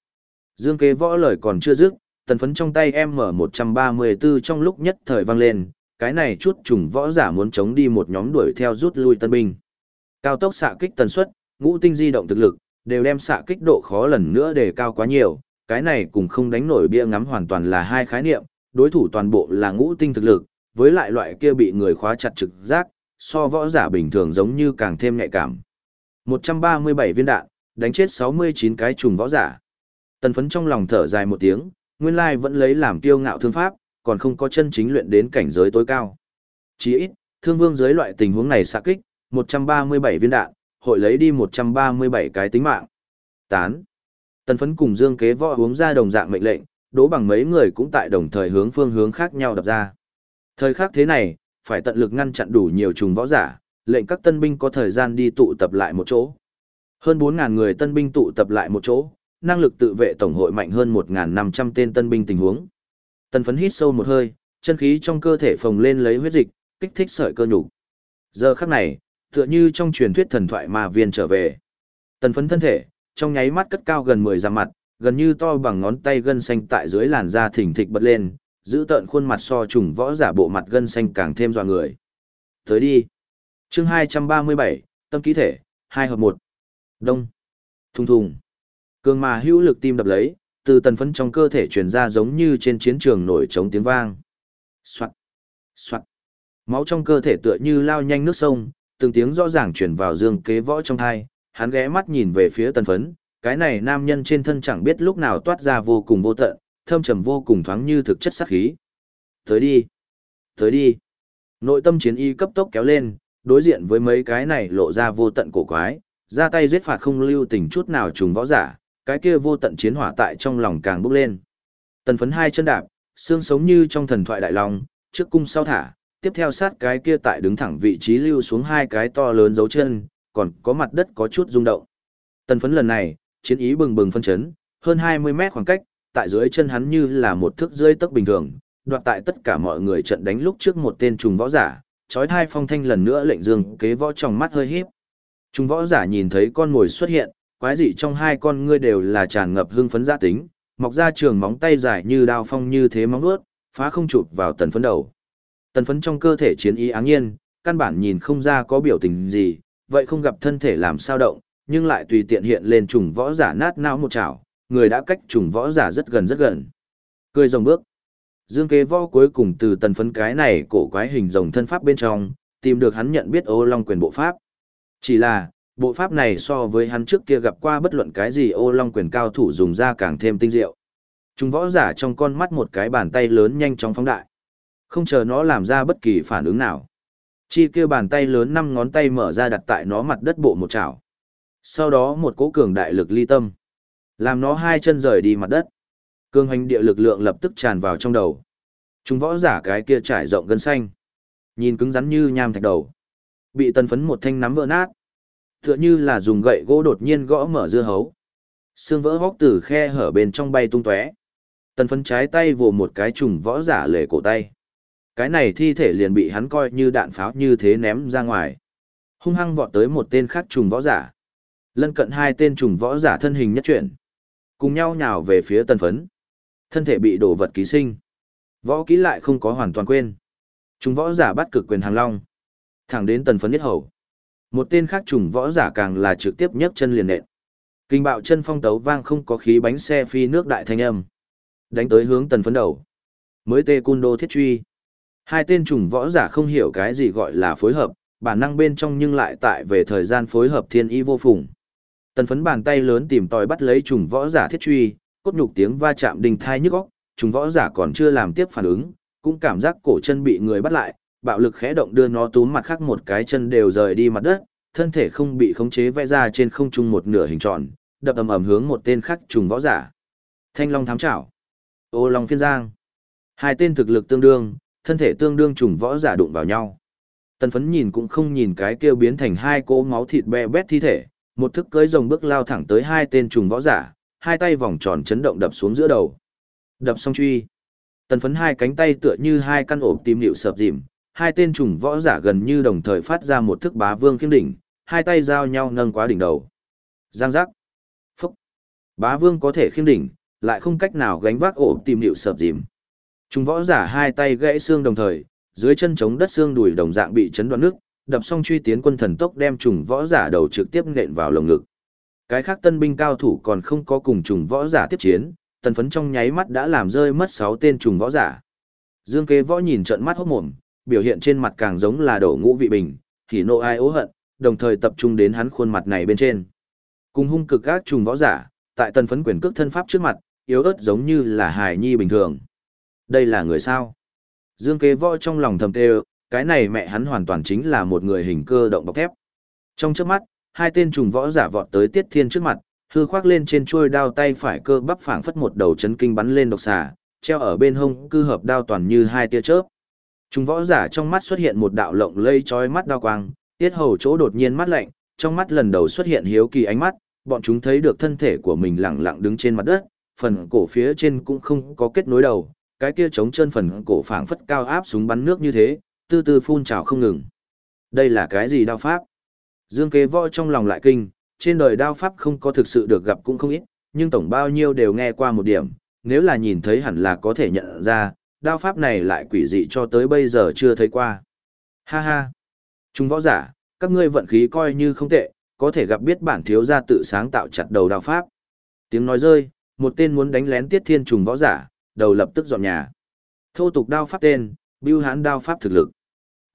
Dương kế võ lời còn chưa dứt, tần phấn trong tay M134 trong lúc nhất thời vang lên, cái này chút trùng võ giả muốn chống đi một nhóm đuổi theo rút lui tân binh. Cao tốc xạ kích tần suất, ngũ tinh di động thực lực, đều đem xạ kích độ khó lần nữa đề cao quá nhiều, cái này cùng không đánh nổi bia ngắm hoàn toàn là hai khái niệm, đối thủ toàn bộ là ngũ tinh thực lực, với lại loại kia bị người khóa chặt trực giác, so võ giả bình thường giống như càng thêm nhạy cảm. 137 viên đạn, đánh chết 69 cái trùng võ giả. Tần phấn trong lòng thở dài một tiếng, nguyên lai vẫn lấy làm tiêu ngạo thương pháp, còn không có chân chính luyện đến cảnh giới tối cao. Chỉ ít, thương vương dưới loại tình huống này xạ kích, 137 viên đạn, hội lấy đi 137 cái tính mạng. Tán. Tần phấn cùng dương kế võ uống ra đồng dạng mệnh lệnh, đố bằng mấy người cũng tại đồng thời hướng phương hướng khác nhau đập ra. Thời khắc thế này, phải tận lực ngăn chặn đủ nhiều trùng võ giả, lệnh các tân binh có thời gian đi tụ tập lại một chỗ. Hơn 4.000 người tân binh tụ tập lại một chỗ, năng lực tự vệ tổng hội mạnh hơn 1.500 tên tân binh tình huống. Tần phấn hít sâu một hơi, chân khí trong cơ thể phồng lên lấy huyết dịch, kích thích sợi cơ nhục. Giờ khắc này, tựa như trong truyền thuyết thần thoại mà viên trở về. Tần phấn thân thể, trong nháy mắt cất cao gần 10 dặm mặt, gần như to bằng ngón tay gân xanh tại dưới làn da thỉnh thịch bật lên, giữ tợn khuôn mặt so trùng võ giả bộ mặt gân xanh càng thêm dọa người. Tới đi. chương 237, tâm ký thể, 2 hợp 1. Đông. Thùng thùng. Cường mà hữu lực tim đập lấy, từ tần phấn trong cơ thể truyền ra giống như trên chiến trường nổi trống tiếng vang. Soạn. Soạn. Máu trong cơ thể tựa như lao nhanh nước sông, từng tiếng rõ ràng chuyển vào dương kế võ trong thai, hắn ghé mắt nhìn về phía tần phấn, cái này nam nhân trên thân chẳng biết lúc nào toát ra vô cùng vô tận, thâm trầm vô cùng thoáng như thực chất sát khí. Tới đi. Tới đi. Nội tâm chiến y cấp tốc kéo lên, đối diện với mấy cái này lộ ra vô tận cổ quái, ra tay giết phạt không lưu tình chút nào trùng võ giả, cái kia vô tận chiến hỏa tại trong lòng càng bốc lên. Tần phấn hai chân đạp, xương sống như trong thần thoại đại long, trước cung sau thả, tiếp theo sát cái kia tại đứng thẳng vị trí lưu xuống hai cái to lớn dấu chân, còn có mặt đất có chút rung động. Tần phấn lần này, chiến ý bừng bừng phân chấn, hơn 20 mét khoảng cách, tại dưới chân hắn như là một thước rơi tấc bình thường, đoạt tại tất cả mọi người trận đánh lúc trước một tên trùng võ giả, chói thai phong thanh lần nữa lệnh dương kế võ trong mắt hơi híp. Trùng võ giả nhìn thấy con mồi xuất hiện, quái dị trong hai con ngươi đều là tràn ngập hưng phấn gia tính, mọc ra trường móng tay dài như đao phong như thế móng vuốt, phá không chụp vào tần phấn đầu. Tần phấn trong cơ thể chiến ý áng nhiên, căn bản nhìn không ra có biểu tình gì, vậy không gặp thân thể làm sao động, nhưng lại tùy tiện hiện lên trùng võ giả nát não một chảo, người đã cách trùng võ giả rất gần rất gần. Cười rồng bước. Dương kế võ cuối cùng từ tần phấn cái này cổ quái hình rồng thân pháp bên trong, tìm được hắn nhận biết ô long quyền bộ pháp. Chỉ là, bộ pháp này so với hắn trước kia gặp qua bất luận cái gì ô long quyền cao thủ dùng ra càng thêm tinh diệu. Trùng võ giả trong con mắt một cái bàn tay lớn nhanh chóng phóng đại. Không chờ nó làm ra bất kỳ phản ứng nào. Chi kia bàn tay lớn năm ngón tay mở ra đặt tại nó mặt đất bộ một chảo. Sau đó một cỗ cường đại lực ly tâm. Làm nó hai chân rời đi mặt đất. Cường hành địa lực lượng lập tức tràn vào trong đầu. Chúng võ giả cái kia trải rộng gân xanh. Nhìn cứng rắn như nham thạch đầu. Bị tần phấn một thanh nắm vỡ nát. Tựa như là dùng gậy gỗ đột nhiên gõ mở dưa hấu. Xương vỡ góc từ khe hở bên trong bay tung tóe. Tần phấn trái tay vồ một cái trùng võ giả lề cổ tay. Cái này thi thể liền bị hắn coi như đạn pháo như thế ném ra ngoài. Hung hăng vọt tới một tên khác trùng võ giả. Lân cận hai tên trùng võ giả thân hình nhất chuyển. Cùng nhau nhào về phía tần phấn. Thân thể bị đổ vật ký sinh. Võ ký lại không có hoàn toàn quên. Trùng võ giả bắt cực quyền hàng long. Thẳng đến tần phấn nhất hầu. Một tên khác trùng võ giả càng là trực tiếp nhấc chân liền nện. Kinh bạo chân phong tấu vang không có khí bánh xe phi nước đại thanh âm. Đánh tới hướng tần phấn đầu. Mới tê cun đô thiết truy. Hai tên trùng võ giả không hiểu cái gì gọi là phối hợp, bản năng bên trong nhưng lại tại về thời gian phối hợp thiên y vô phùng. Tần phấn bàn tay lớn tìm tòi bắt lấy trùng võ giả thiết truy, cốt nhục tiếng va chạm đình thai nhức óc, trùng võ giả còn chưa làm tiếp phản ứng, cũng cảm giác cổ chân bị người bắt lại, bạo lực khẽ động đưa nó túm mặt khác một cái chân đều rời đi mặt đất, thân thể không bị khống chế vẽ ra trên không trung một nửa hình tròn, đập ầm ầm hướng một tên khác trùng võ giả. Thanh Long thám trảo, Ô Long phiên giang. Hai tên thực lực tương đương, thân thể tương đương trùng võ giả đụng vào nhau. Tần phấn nhìn cũng không nhìn cái kêu biến thành hai cỗ máu thịt bè bét thi thể, một thức cưới rồng bước lao thẳng tới hai tên trùng võ giả, hai tay vòng tròn chấn động đập xuống giữa đầu. Đập xong truy. Tần phấn hai cánh tay tựa như hai căn ổ tim liệu sập dìm, hai tên trùng võ giả gần như đồng thời phát ra một thức bá vương khiêm đỉnh, hai tay giao nhau nâng quá đỉnh đầu. Giang giác. Phúc. Bá vương có thể khiêm đỉnh, lại không cách nào gánh vác ổ tim liệu sập dìm. Trùng võ giả hai tay gãy xương đồng thời, dưới chân chống đất xương đùi đồng dạng bị chấn đoạn nước, đập xong truy tiến quân thần tốc đem trùng võ giả đầu trực tiếp nện vào lồng ngực. Cái khác tân binh cao thủ còn không có cùng trùng võ giả tiếp chiến, tần phấn trong nháy mắt đã làm rơi mất 6 tên trùng võ giả. Dương kế võ nhìn trận mắt hốt mồm, biểu hiện trên mặt càng giống là đổ ngũ vị bình, thì nộ ai ố hận, đồng thời tập trung đến hắn khuôn mặt này bên trên. Cùng hung cực các trùng võ giả, tại tần phấn quyền cước thân pháp trước mặt, yếu ớt giống như là hài nhi bình thường. Đây là người sao? Dương kế võ trong lòng thầm tê cái này mẹ hắn hoàn toàn chính là một người hình cơ động bọc thép. Trong trước mắt, hai tên trùng võ giả vọt tới Tiết Thiên trước mặt, hư khoác lên trên chuôi đao tay phải cơ bắp phảng phất một đầu chấn kinh bắn lên độc xà, treo ở bên hông cư hợp đao toàn như hai tia chớp. Trùng võ giả trong mắt xuất hiện một đạo lộng lây chói mắt đao quang, tiết hầu chỗ đột nhiên mắt lạnh, trong mắt lần đầu xuất hiện hiếu kỳ ánh mắt, bọn chúng thấy được thân thể của mình lặng lặng đứng trên mặt đất, phần cổ phía trên cũng không có kết nối đầu, cái kia chống chân phần cổ phảng phất cao áp súng bắn nước như thế, tư tư phun trào không ngừng. Đây là cái gì đao pháp? Dương kế võ trong lòng lại kinh, trên đời đao pháp không có thực sự được gặp cũng không ít, nhưng tổng bao nhiêu đều nghe qua một điểm, nếu là nhìn thấy hẳn là có thể nhận ra, đao pháp này lại quỷ dị cho tới bây giờ chưa thấy qua. Ha ha! Chúng võ giả, các ngươi vận khí coi như không tệ, có thể gặp biết bản thiếu gia tự sáng tạo chặt đầu đao pháp. Tiếng nói rơi, một tên muốn đánh lén tiết thiên trùng võ giả, đầu lập tức dọn nhà. Thô tục đao pháp tên, bưu hán đao pháp thực lực.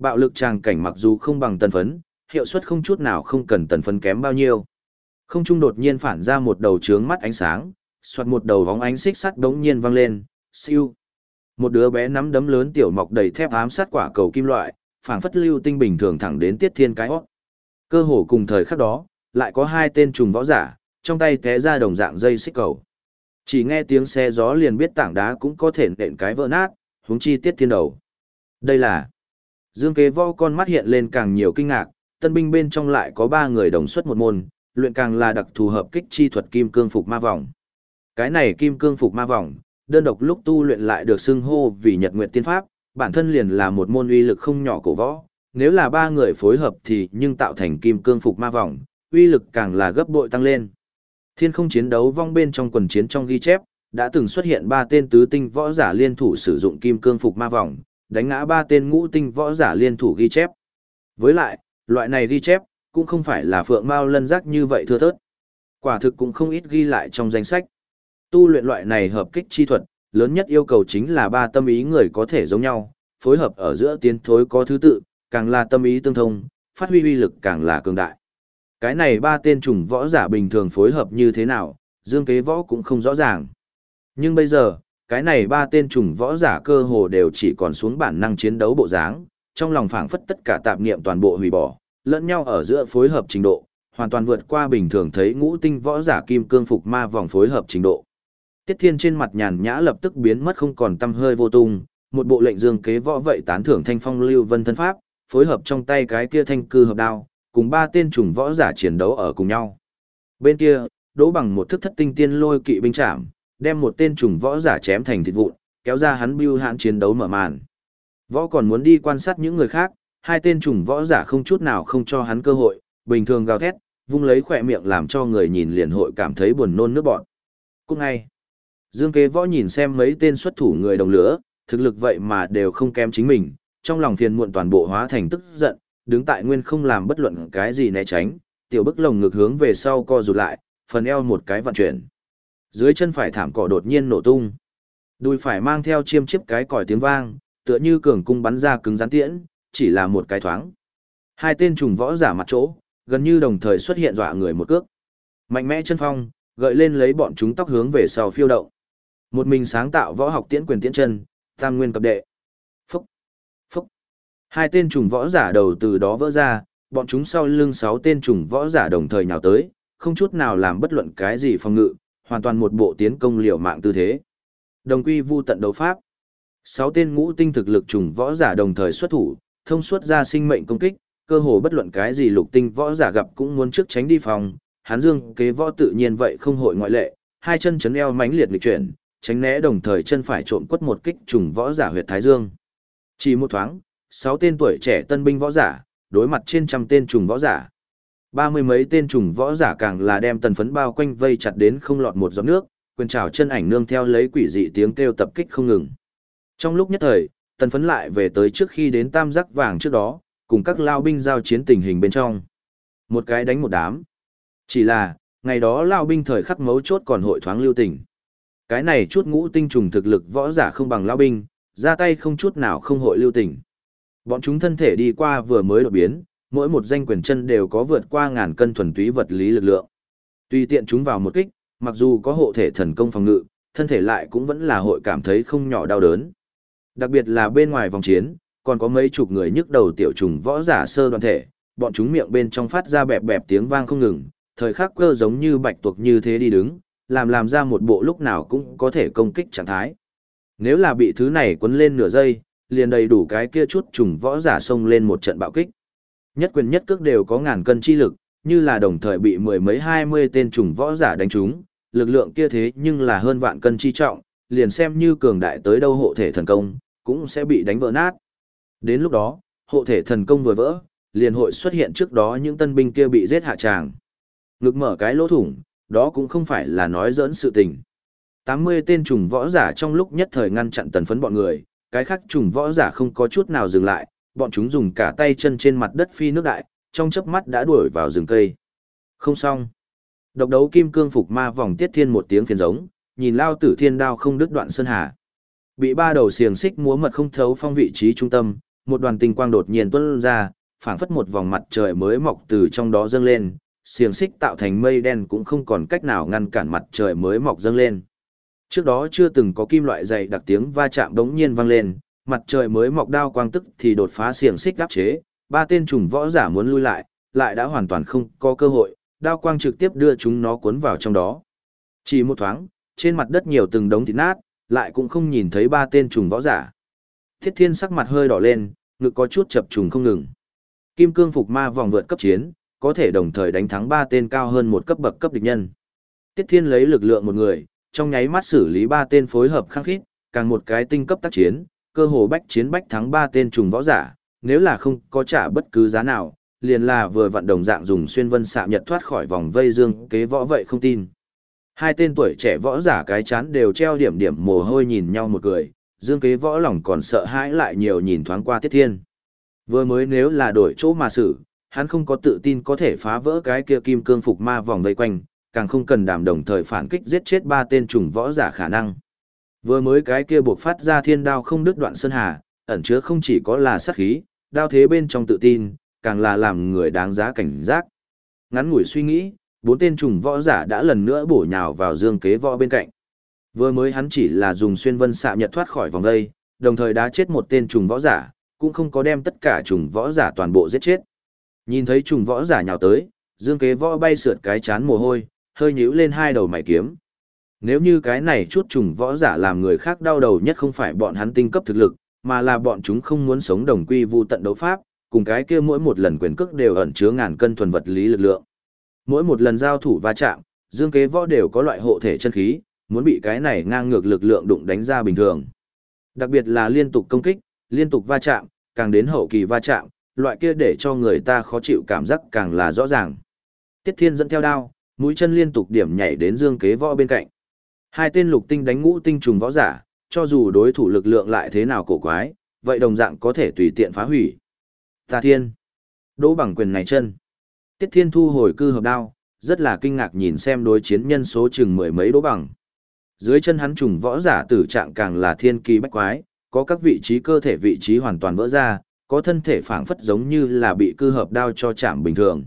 Bạo lực tràng cảnh mặc dù không bằng tần phấn, hiệu suất không chút nào không cần tần phấn kém bao nhiêu. Không trung đột nhiên phản ra một đầu trướng mắt ánh sáng, xoạt một đầu vóng ánh xích sắt đống nhiên văng lên, siêu. Một đứa bé nắm đấm lớn tiểu mọc đầy thép ám sát quả cầu kim loại, phảng phất lưu tinh bình thường thẳng đến Tiết Thiên cái hót. Cơ hồ cùng thời khắc đó, lại có hai tên trùng võ giả, trong tay té ra đồng dạng dây xích cầu. Chỉ nghe tiếng xe gió liền biết tảng đá cũng có thể nện cái vỡ nát, huống chi Tiết Thiên đầu. Đây là Dương Kế Võ con mắt hiện lên càng nhiều kinh ngạc, tân binh bên trong lại có ba người đồng xuất một môn, luyện càng là đặc thù hợp kích chi thuật kim cương phục ma vòng. Cái này kim cương phục ma vòng, đơn độc lúc tu luyện lại được xưng hô vì Nhật Nguyệt Tiên Pháp, bản thân liền là một môn uy lực không nhỏ cổ võ, nếu là ba người phối hợp thì nhưng tạo thành kim cương phục ma vòng, uy lực càng là gấp bội tăng lên. Thiên không chiến đấu vong bên trong quần chiến trong ghi chép, đã từng xuất hiện ba tên tứ tinh võ giả liên thủ sử dụng kim cương phục ma vòng, đánh ngã ba tên ngũ tinh võ giả liên thủ ghi chép. Với lại, loại này ghi chép, cũng không phải là phượng mao lân giác như vậy thưa thớt. Quả thực cũng không ít ghi lại trong danh sách. Tu luyện loại này hợp kích chi thuật, lớn nhất yêu cầu chính là ba tâm ý người có thể giống nhau, phối hợp ở giữa tiến thối có thứ tự, càng là tâm ý tương thông, phát huy uy lực càng là cường đại. Cái này ba tên trùng võ giả bình thường phối hợp như thế nào, dương kế võ cũng không rõ ràng. Nhưng bây giờ, cái này ba tên trùng võ giả cơ hồ đều chỉ còn xuống bản năng chiến đấu bộ dáng, trong lòng phảng phất tất cả tạp niệm toàn bộ hủy bỏ, lẫn nhau ở giữa phối hợp trình độ, hoàn toàn vượt qua bình thường thấy ngũ tinh võ giả kim cương phục ma vòng phối hợp trình độ. Tiết Thiên trên mặt nhàn nhã lập tức biến mất không còn tâm hơi vô tung, một bộ lệnh dương kế võ vậy tán thưởng thanh phong lưu vân thân pháp, phối hợp trong tay cái kia thanh cư hợp đao, cùng ba tên trùng võ giả chiến đấu ở cùng nhau. Bên kia, đỗ bằng một thức thất tinh tiên lôi kỵ binh chạm, đem một tên trùng võ giả chém thành thịt vụn, kéo ra hắn bưu hãn chiến đấu mở màn. Võ còn muốn đi quan sát những người khác, hai tên trùng võ giả không chút nào không cho hắn cơ hội, bình thường gào thét, vung lấy khỏe miệng làm cho người nhìn liền hội cảm thấy buồn nôn nước bọn. Cũng ngay, Dương kế võ nhìn xem mấy tên xuất thủ người đồng lửa, thực lực vậy mà đều không kém chính mình, trong lòng phiền muộn toàn bộ hóa thành tức giận, đứng tại nguyên không làm bất luận cái gì né tránh, tiểu bức lồng ngực hướng về sau co rụt lại, phần eo một cái vận chuyển. Dưới chân phải thảm cỏ đột nhiên nổ tung. Đùi phải mang theo chiêm chiếp cái còi tiếng vang, tựa như cường cung bắn ra cứng rắn tiễn, chỉ là một cái thoáng. Hai tên trùng võ giả mặt chỗ, gần như đồng thời xuất hiện dọa người một cước. Mạnh mẽ chân phong, gợi lên lấy bọn chúng tóc hướng về sau phiêu động. Một mình sáng tạo võ học tiễn quyền tiễn chân, tam nguyên cập đệ. Phúc, phúc. Hai tên trùng võ giả đầu từ đó vỡ ra, bọn chúng sau lưng sáu tên trùng võ giả đồng thời nhào tới, không chút nào làm bất luận cái gì phòng ngự, hoàn toàn một bộ tiến công liều mạng tư thế. Đồng quy vu tận đấu pháp. Sáu tên ngũ tinh thực lực trùng võ giả đồng thời xuất thủ, thông suốt ra sinh mệnh công kích, cơ hồ bất luận cái gì lục tinh võ giả gặp cũng muốn trước tránh đi phòng, hán dương kế võ tự nhiên vậy không hội ngoại lệ, hai chân chấn eo mãnh liệt lịch chuyển, tránh né đồng thời chân phải trộn quất một kích trùng võ giả huyệt thái dương. Chỉ một thoáng, sáu tên tuổi trẻ tân binh võ giả, đối mặt trên trăm tên trùng võ giả. Ba mươi mấy tên trùng võ giả càng là đem tần phấn bao quanh vây chặt đến không lọt một giọt nước, quyền trào chân ảnh nương theo lấy quỷ dị tiếng kêu tập kích không ngừng. Trong lúc nhất thời, tần phấn lại về tới trước khi đến tam giác vàng trước đó, cùng các lao binh giao chiến tình hình bên trong. Một cái đánh một đám. Chỉ là, ngày đó lao binh thời khắc mấu chốt còn hội thoáng lưu tình. Cái này chút ngũ tinh trùng thực lực võ giả không bằng lao binh, ra tay không chút nào không hội lưu tình. Bọn chúng thân thể đi qua vừa mới đột biến, mỗi một danh quyền chân đều có vượt qua ngàn cân thuần túy vật lý lực lượng. Tùy tiện chúng vào một kích, mặc dù có hộ thể thần công phòng ngự, thân thể lại cũng vẫn là hội cảm thấy không nhỏ đau đớn. Đặc biệt là bên ngoài vòng chiến, còn có mấy chục người nhức đầu tiểu trùng võ giả sơ đoàn thể, bọn chúng miệng bên trong phát ra bẹp bẹp tiếng vang không ngừng, thời khắc cơ giống như bạch tuộc như thế đi đứng, làm làm ra một bộ lúc nào cũng có thể công kích trạng thái. Nếu là bị thứ này quấn lên nửa giây, liền đầy đủ cái kia chút trùng võ giả xông lên một trận bạo kích. Nhất quyền nhất cước đều có ngàn cân chi lực, như là đồng thời bị mười mấy hai mươi tên trùng võ giả đánh trúng, lực lượng kia thế nhưng là hơn vạn cân chi trọng, liền xem như cường đại tới đâu hộ thể thần công, cũng sẽ bị đánh vỡ nát. Đến lúc đó, hộ thể thần công vừa vỡ, liền hội xuất hiện trước đó những tân binh kia bị giết hạ tràng. Ngực mở cái lỗ thủng, đó cũng không phải là nói giỡn sự tình. 80 tên trùng võ giả trong lúc nhất thời ngăn chặn tần phấn bọn người, cái khác trùng võ giả không có chút nào dừng lại, bọn chúng dùng cả tay chân trên mặt đất phi nước đại, trong chớp mắt đã đuổi vào rừng cây. Không xong. Độc đấu kim cương phục ma vòng tiết thiên một tiếng phiền giống, nhìn lao tử thiên đao không đứt đoạn sơn hà. Bị ba đầu xiềng xích múa mật không thấu phong vị trí trung tâm, một đoàn tinh quang đột nhiên tuôn ra, phảng phất một vòng mặt trời mới mọc từ trong đó dâng lên, xiềng xích tạo thành mây đen cũng không còn cách nào ngăn cản mặt trời mới mọc dâng lên. Trước đó chưa từng có kim loại dày đặc tiếng va chạm đống nhiên vang lên, mặt trời mới mọc đao quang tức thì đột phá xiềng xích áp chế, ba tên trùng võ giả muốn lui lại, lại đã hoàn toàn không có cơ hội, đao quang trực tiếp đưa chúng nó cuốn vào trong đó. Chỉ một thoáng, trên mặt đất nhiều từng đống thịt nát, lại cũng không nhìn thấy ba tên trùng võ giả. Thiết Thiên sắc mặt hơi đỏ lên, ngực có chút chập trùng không ngừng. Kim cương phục ma vòng vượt cấp chiến, có thể đồng thời đánh thắng ba tên cao hơn một cấp bậc cấp địch nhân. Tiết Thiên lấy lực lượng một người, trong nháy mắt xử lý ba tên phối hợp khăng khít, càng một cái tinh cấp tác chiến, cơ hồ bách chiến bách thắng ba tên trùng võ giả, nếu là không có trả bất cứ giá nào, liền là vừa vận đồng dạng dùng xuyên vân xạ nhật thoát khỏi vòng vây dương kế võ vậy không tin. Hai tên tuổi trẻ võ giả cái chán đều treo điểm điểm mồ hôi nhìn nhau một cười, dương kế võ lòng còn sợ hãi lại nhiều nhìn thoáng qua tiết thiên. Vừa mới nếu là đổi chỗ mà xử, hắn không có tự tin có thể phá vỡ cái kia kim cương phục ma vòng vây quanh, càng không cần đảm đồng thời phản kích giết chết ba tên trùng võ giả khả năng. Vừa mới cái kia buộc phát ra thiên đao không đứt đoạn sơn hà, ẩn chứa không chỉ có là sát khí, đao thế bên trong tự tin, càng là làm người đáng giá cảnh giác. Ngắn ngủi suy nghĩ, bốn tên trùng võ giả đã lần nữa bổ nhào vào dương kế võ bên cạnh. Vừa mới hắn chỉ là dùng xuyên vân xạ nhật thoát khỏi vòng đây, đồng thời đã chết một tên trùng võ giả, cũng không có đem tất cả trùng võ giả toàn bộ giết chết. Nhìn thấy trùng võ giả nhào tới, dương kế võ bay sượt cái chán mồ hôi, hơi nhíu lên hai đầu mày kiếm. Nếu như cái này chút trùng võ giả làm người khác đau đầu nhất không phải bọn hắn tinh cấp thực lực, mà là bọn chúng không muốn sống đồng quy vu tận đấu pháp, cùng cái kia mỗi một lần quyền cước đều ẩn chứa ngàn cân thuần vật lý lực lượng. Mỗi một lần giao thủ va chạm, dương kế võ đều có loại hộ thể chân khí, muốn bị cái này ngang ngược lực lượng đụng đánh ra bình thường. Đặc biệt là liên tục công kích, liên tục va chạm, càng đến hậu kỳ va chạm, loại kia để cho người ta khó chịu cảm giác càng là rõ ràng. Tiết Thiên dẫn theo đao, mũi chân liên tục điểm nhảy đến Dương Kế Võ bên cạnh. Hai tên lục tinh đánh ngũ tinh trùng võ giả, cho dù đối thủ lực lượng lại thế nào cổ quái, vậy đồng dạng có thể tùy tiện phá hủy. Ta Thiên, đỗ bằng quyền này chân. Tiết Thiên thu hồi cư hợp đao, rất là kinh ngạc nhìn xem đối chiến nhân số chừng mười mấy đỗ bằng. Dưới chân hắn trùng võ giả tử trạng càng là thiên kỳ bách quái, có các vị trí cơ thể vị trí hoàn toàn vỡ ra, có thân thể phảng phất giống như là bị cư hợp đao cho chạm bình thường.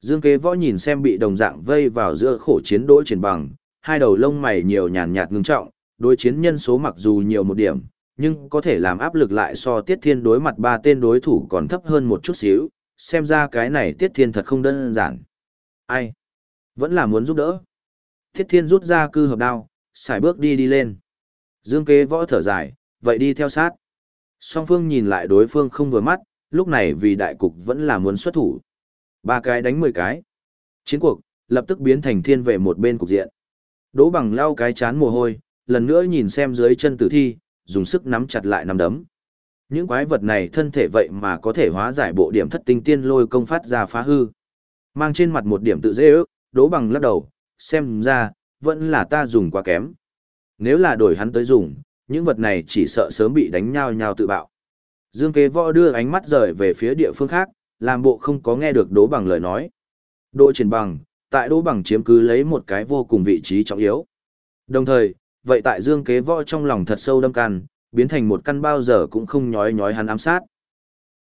Dương kế võ nhìn xem bị đồng dạng vây vào giữa khổ chiến đỗ triển bằng, hai đầu lông mày nhiều nhàn nhạt ngưng trọng, đối chiến nhân số mặc dù nhiều một điểm, nhưng có thể làm áp lực lại so tiết thiên đối mặt ba tên đối thủ còn thấp hơn một chút xíu, xem ra cái này tiết thiên thật không đơn giản. Ai? Vẫn là muốn giúp đỡ. Tiết thiên rút ra cư hợp đao, xài bước đi đi lên. Dương kế võ thở dài, vậy đi theo sát. Song phương nhìn lại đối phương không vừa mắt, lúc này vì đại cục vẫn là muốn xuất thủ. Ba cái đánh mười cái. Chiến cuộc, lập tức biến thành thiên về một bên cục diện. Đỗ bằng lau cái chán mồ hôi, lần nữa nhìn xem dưới chân tử thi, dùng sức nắm chặt lại nắm đấm. Những quái vật này thân thể vậy mà có thể hóa giải bộ điểm thất tinh tiên lôi công phát ra phá hư. Mang trên mặt một điểm tự dễ ước, đỗ bằng lắc đầu, xem ra, vẫn là ta dùng quá kém. Nếu là đổi hắn tới dùng, những vật này chỉ sợ sớm bị đánh nhau nhau tự bạo. Dương kế võ đưa ánh mắt rời về phía địa phương khác, làm bộ không có nghe được đố bằng lời nói. Đỗ triển bằng, tại Đỗ bằng chiếm cứ lấy một cái vô cùng vị trí trọng yếu. Đồng thời, vậy tại dương kế võ trong lòng thật sâu đâm can, biến thành một căn bao giờ cũng không nhói nhói hắn ám sát.